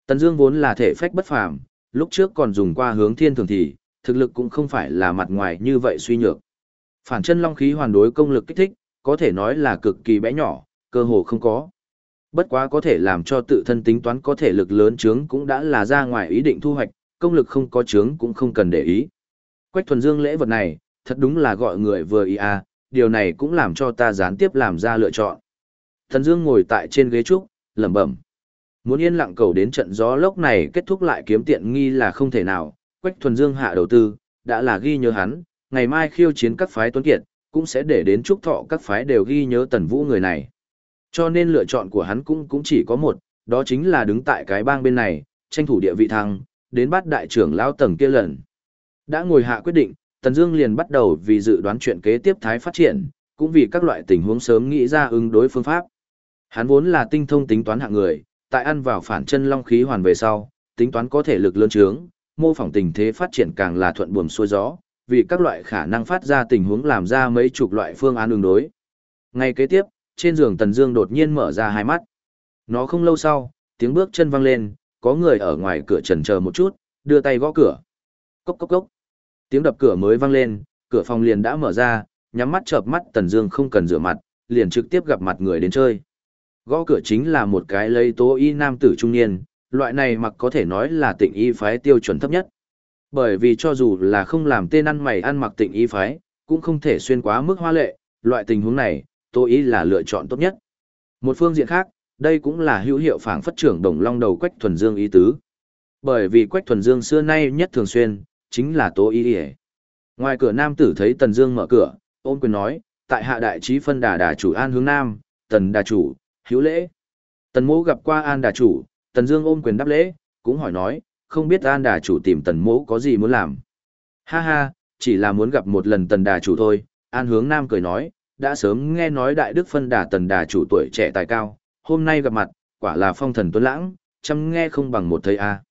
Tần Dương vốn là thể phách bất phàm, lúc trước còn dùng qua hướng thiên thường thì, thực lực cũng không phải là mặt ngoài như vậy suy nhược. Phản chân long khí hoàn đối công lực kích thích, có thể nói là cực kỳ bé nhỏ, cơ hồ không có. Bất quá có thể làm cho tự thân tính toán có thể lực lớn chướng cũng đã là ra ngoài ý định thu hoạch, công lực không có chướng cũng không cần để ý. Quách thuần dương lễ vật này, thật đúng là gọi người vừa ý à, điều này cũng làm cho ta gián tiếp làm ra lựa chọn. Thần dương ngồi tại trên ghế trúc, lẩm bẩm. Muốn yên lặng cầu đến trận gió lốc này kết thúc lại kiếm tiện nghi là không thể nào, Quách thuần dương hạ đầu tư, đã là ghi nhớ hắn, ngày mai khiêu chiến các phái tuấn kiệt, cũng sẽ để đến chúc thọ các phái đều ghi nhớ tần vũ người này. Cho nên lựa chọn của hắn cũng cũng chỉ có một, đó chính là đứng tại cái bang bên này, tranh thủ địa vị thăng, đến bắt đại trưởng lão tầng kia lần. Đã ngồi hạ quyết định, Tần Dương liền bắt đầu vì dự đoán chuyện kế tiếp thái phát triển, cũng vì các loại tình huống sớm nghĩ ra ứng đối phương pháp. Hắn vốn là tinh thông tính toán hạng người, tại ăn vào phản chân long khí hoàn về sau, tính toán có thể lực lớn trướng, mô phỏng tình thế phát triển càng là thuận buồm xuôi gió, vì các loại khả năng phát ra tình huống làm ra mấy chục loại phương án ứng đối. Ngay kế tiếp, trên giường Tần Dương đột nhiên mở ra hai mắt. Nó không lâu sau, tiếng bước chân vang lên, có người ở ngoài cửa chần chờ một chút, đưa tay gõ cửa. Cốc cốc cốc. Tiếng đập cửa mới vang lên, cửa phòng liền đã mở ra, nhắm mắt chợp mắt Tần Dương không cần rửa mặt, liền trực tiếp gặp mặt người đến chơi. Gõ cửa chính là một cái lấy tố y nam tử trung niên, loại này mặc có thể nói là tịnh y phái tiêu chuẩn thấp nhất. Bởi vì cho dù là không làm tên ăn mày ăn mặc tịnh y phái, cũng không thể xuyên quá mức hoa lệ, loại tình huống này, tô ý là lựa chọn tốt nhất. Một phương diện khác, đây cũng là hữu hiệu phảng phất trưởng đồng long đầu Quách Thuần Dương ý tứ. Bởi vì Quách Thuần Dương xưa nay nhất thường xuyên, chính là Tô Ý Ý. Ngoài cửa nam tử thấy Tần Dương mở cửa, ôn quyền nói, tại hạ đại trí phân đà đà chủ An hướng Nam, Tần đà chủ, hữu lễ. Tần mỗ gặp qua An đà chủ, Tần Dương ôm quyền đáp lễ, cũng hỏi nói, không biết An đà chủ tìm Tần mỗ có gì muốn làm. Ha ha, chỉ là muốn gặp một lần Tần đà chủ thôi, An hướng Nam cười nói, đã sớm nghe nói đại đức phân đà tần đà chủ tuổi trẻ tài cao, hôm nay gặp mặt, quả là phong thần tuấn lãng, chăm nghe không bằng một thầy a.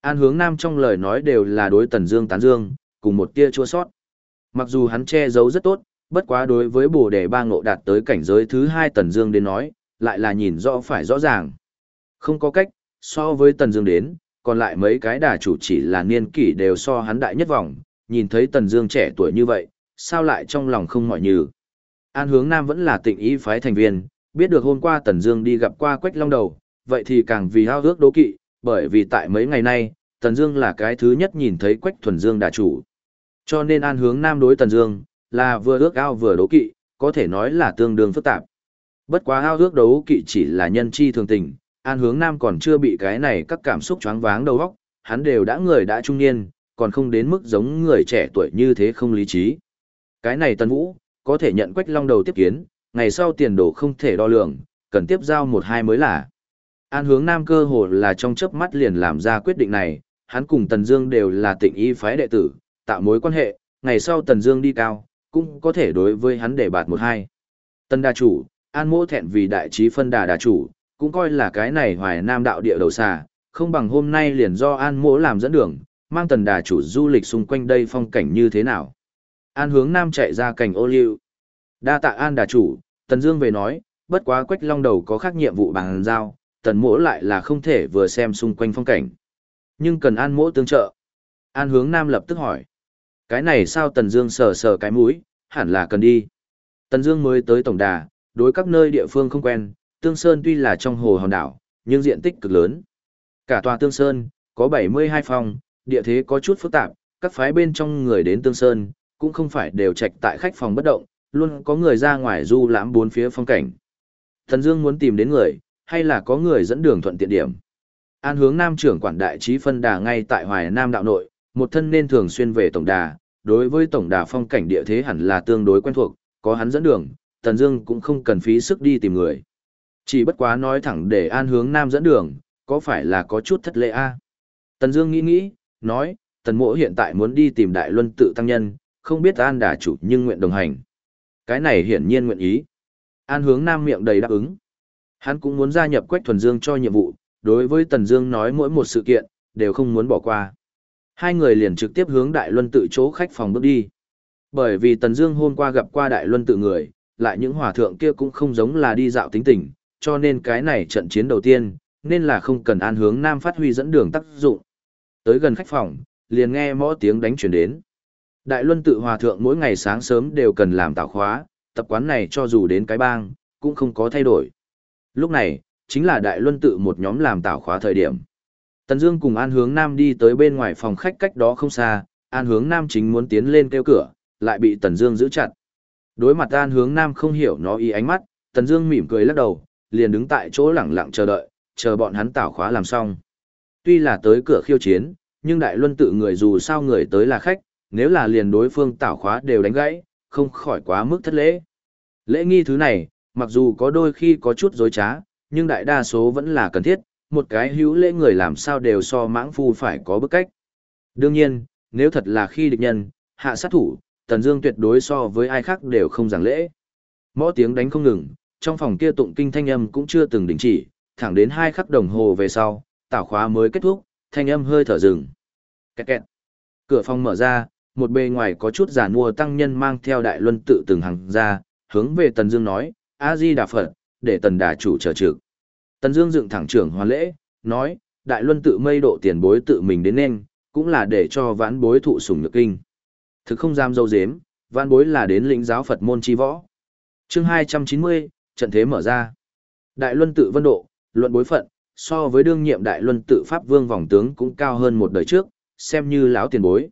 An hướng nam trong lời nói đều là đối tần dương tán dương, cùng một tia chua sót. Mặc dù hắn che giấu rất tốt, bất quá đối với bồ đề ba ngộ đạt tới cảnh giới thứ hai tần dương đến nói, lại là nhìn rõ phải rõ ràng. Không có cách, so với tần dương đến, còn lại mấy cái đà chủ chỉ là niên kỷ đều so hắn đại nhất vòng, nhìn thấy tần dương trẻ tuổi như vậy, sao lại trong lòng không mọi như. An hướng Nam vẫn là tịnh ý phái thành viên, biết được hôm qua Tần Dương đi gặp qua Quách Long Đầu, vậy thì càng vì hao ước đố kỵ, bởi vì tại mấy ngày nay, Tần Dương là cái thứ nhất nhìn thấy Quách Thuần Dương đà chủ. Cho nên An Hướng Nam đối Tần Dương là vừa ước ao vừa đấu kỵ, có thể nói là tương đương phức tạp. Bất quá hao ước đấu kỵ chỉ là nhân chi thường tình, An Hướng Nam còn chưa bị cái này các cảm xúc choáng váng đầu óc, hắn đều đã người đã trung niên, còn không đến mức giống người trẻ tuổi như thế không lý trí. Cái này Tần Vũ, có thể nhận Quách Long đầu tiếp kiến, ngày sau tiền đồ không thể đo lường, cần tiếp giao một hai mới là. An hướng nam cơ hồ là trong chớp mắt liền làm ra quyết định này, hắn cùng Tần Dương đều là tịnh y phái đệ tử, tạo mối quan hệ, ngày sau Tần Dương đi cao, cũng có thể đối với hắn để bạt một hai. Tần đa chủ, An Mỗ thẹn vì đại trí phân đà đà chủ, cũng coi là cái này Hoài Nam đạo địa đầu xà, không bằng hôm nay liền do An Mỗ làm dẫn đường, mang Tần đà chủ du lịch xung quanh đây phong cảnh như thế nào. An hướng nam chạy ra cảnh ô liu. Đa tạ An đà chủ, Tần Dương về nói, bất quá Quách Long đầu có khác nhiệm vụ bằng giao, tần mỗ lại là không thể vừa xem xung quanh phong cảnh. Nhưng cần an mỗ tương trợ. An hướng nam lập tức hỏi. Cái này sao tần dương sờ sờ cái mũi, hẳn là cần đi. Tần dương mới tới tổng đà, đối các nơi địa phương không quen, tương sơn tuy là trong hồ hòn đảo, nhưng diện tích cực lớn. Cả tòa tương sơn, có 72 phòng, địa thế có chút phức tạp, các phái bên trong người đến tương sơn, cũng không phải đều trạch tại khách phòng bất động, luôn có người ra ngoài du lãm bốn phía phong cảnh. Thần Dương muốn tìm đến người, hay là có người dẫn đường thuận tiện điểm. An hướng Nam trưởng quản đại trí phân đà ngay tại Hoài Nam đạo nội, một thân nên thường xuyên về tổng đà, đối với tổng đà phong cảnh địa thế hẳn là tương đối quen thuộc, có hắn dẫn đường, Tần Dương cũng không cần phí sức đi tìm người. Chỉ bất quá nói thẳng để An hướng Nam dẫn đường, có phải là có chút thất lễ a? Tần Dương nghĩ nghĩ, nói, Tần mỗ hiện tại muốn đi tìm Đại Luân tự tăng nhân, không biết An đà chủ nhưng nguyện đồng hành. Cái này hiển nhiên nguyện ý. An hướng Nam miệng đầy đáp ứng. Hắn cũng muốn gia nhập Quách Thuần Dương cho nhiệm vụ, đối với Tần Dương nói mỗi một sự kiện, đều không muốn bỏ qua. Hai người liền trực tiếp hướng Đại Luân tự chỗ khách phòng bước đi. Bởi vì Tần Dương hôm qua gặp qua Đại Luân tự người, lại những hòa thượng kia cũng không giống là đi dạo tính tình, cho nên cái này trận chiến đầu tiên, nên là không cần an hướng nam phát huy dẫn đường tác dụng. Tới gần khách phòng, liền nghe mõ tiếng đánh chuyển đến. Đại Luân tự hòa thượng mỗi ngày sáng sớm đều cần làm tạo khóa, tập quán này cho dù đến cái bang, cũng không có thay đổi. Lúc này, chính là đại luân tự một nhóm làm tạo khóa thời điểm. Tần Dương cùng An Hướng Nam đi tới bên ngoài phòng khách cách đó không xa, An Hướng Nam chính muốn tiến lên kêu cửa, lại bị Tần Dương giữ chặt. Đối mặt An Hướng Nam không hiểu nó ý ánh mắt, Tần Dương mỉm cười lắc đầu, liền đứng tại chỗ lẳng lặng chờ đợi, chờ bọn hắn tảo khóa làm xong. Tuy là tới cửa khiêu chiến, nhưng đại luân tự người dù sao người tới là khách, nếu là liền đối phương tảo khóa đều đánh gãy, không khỏi quá mức thất lễ. Lễ nghi thứ này, Mặc dù có đôi khi có chút dối trá, nhưng đại đa số vẫn là cần thiết, một cái hữu lễ người làm sao đều so mãng phu phải có bức cách. Đương nhiên, nếu thật là khi địch nhân, hạ sát thủ, Tần Dương tuyệt đối so với ai khác đều không giảng lễ. Mõ tiếng đánh không ngừng, trong phòng kia tụng kinh thanh âm cũng chưa từng đình chỉ, thẳng đến hai khắc đồng hồ về sau, tảo khóa mới kết thúc, thanh âm hơi thở dừng. Kẹt kẹt. Cửa phòng mở ra, một bề ngoài có chút giàn mua tăng nhân mang theo đại luân tự từng hàng ra, hướng về Tần Dương nói, a di đà phật để tần đà chủ trở trực tần dương dựng thẳng trưởng hoàn lễ nói đại luân tự mây độ tiền bối tự mình đến nên cũng là để cho vãn bối thụ sủng nhược kinh thực không dám dâu dếm vãn bối là đến lĩnh giáo phật môn chi võ chương hai trăm chín mươi trận thế mở ra. Đại luân tự vân độ, luận bối phận, so với đương nhiệm đại luân tự pháp vương vòng tướng cũng cao hơn một đời trước, xem như lão tiền bối.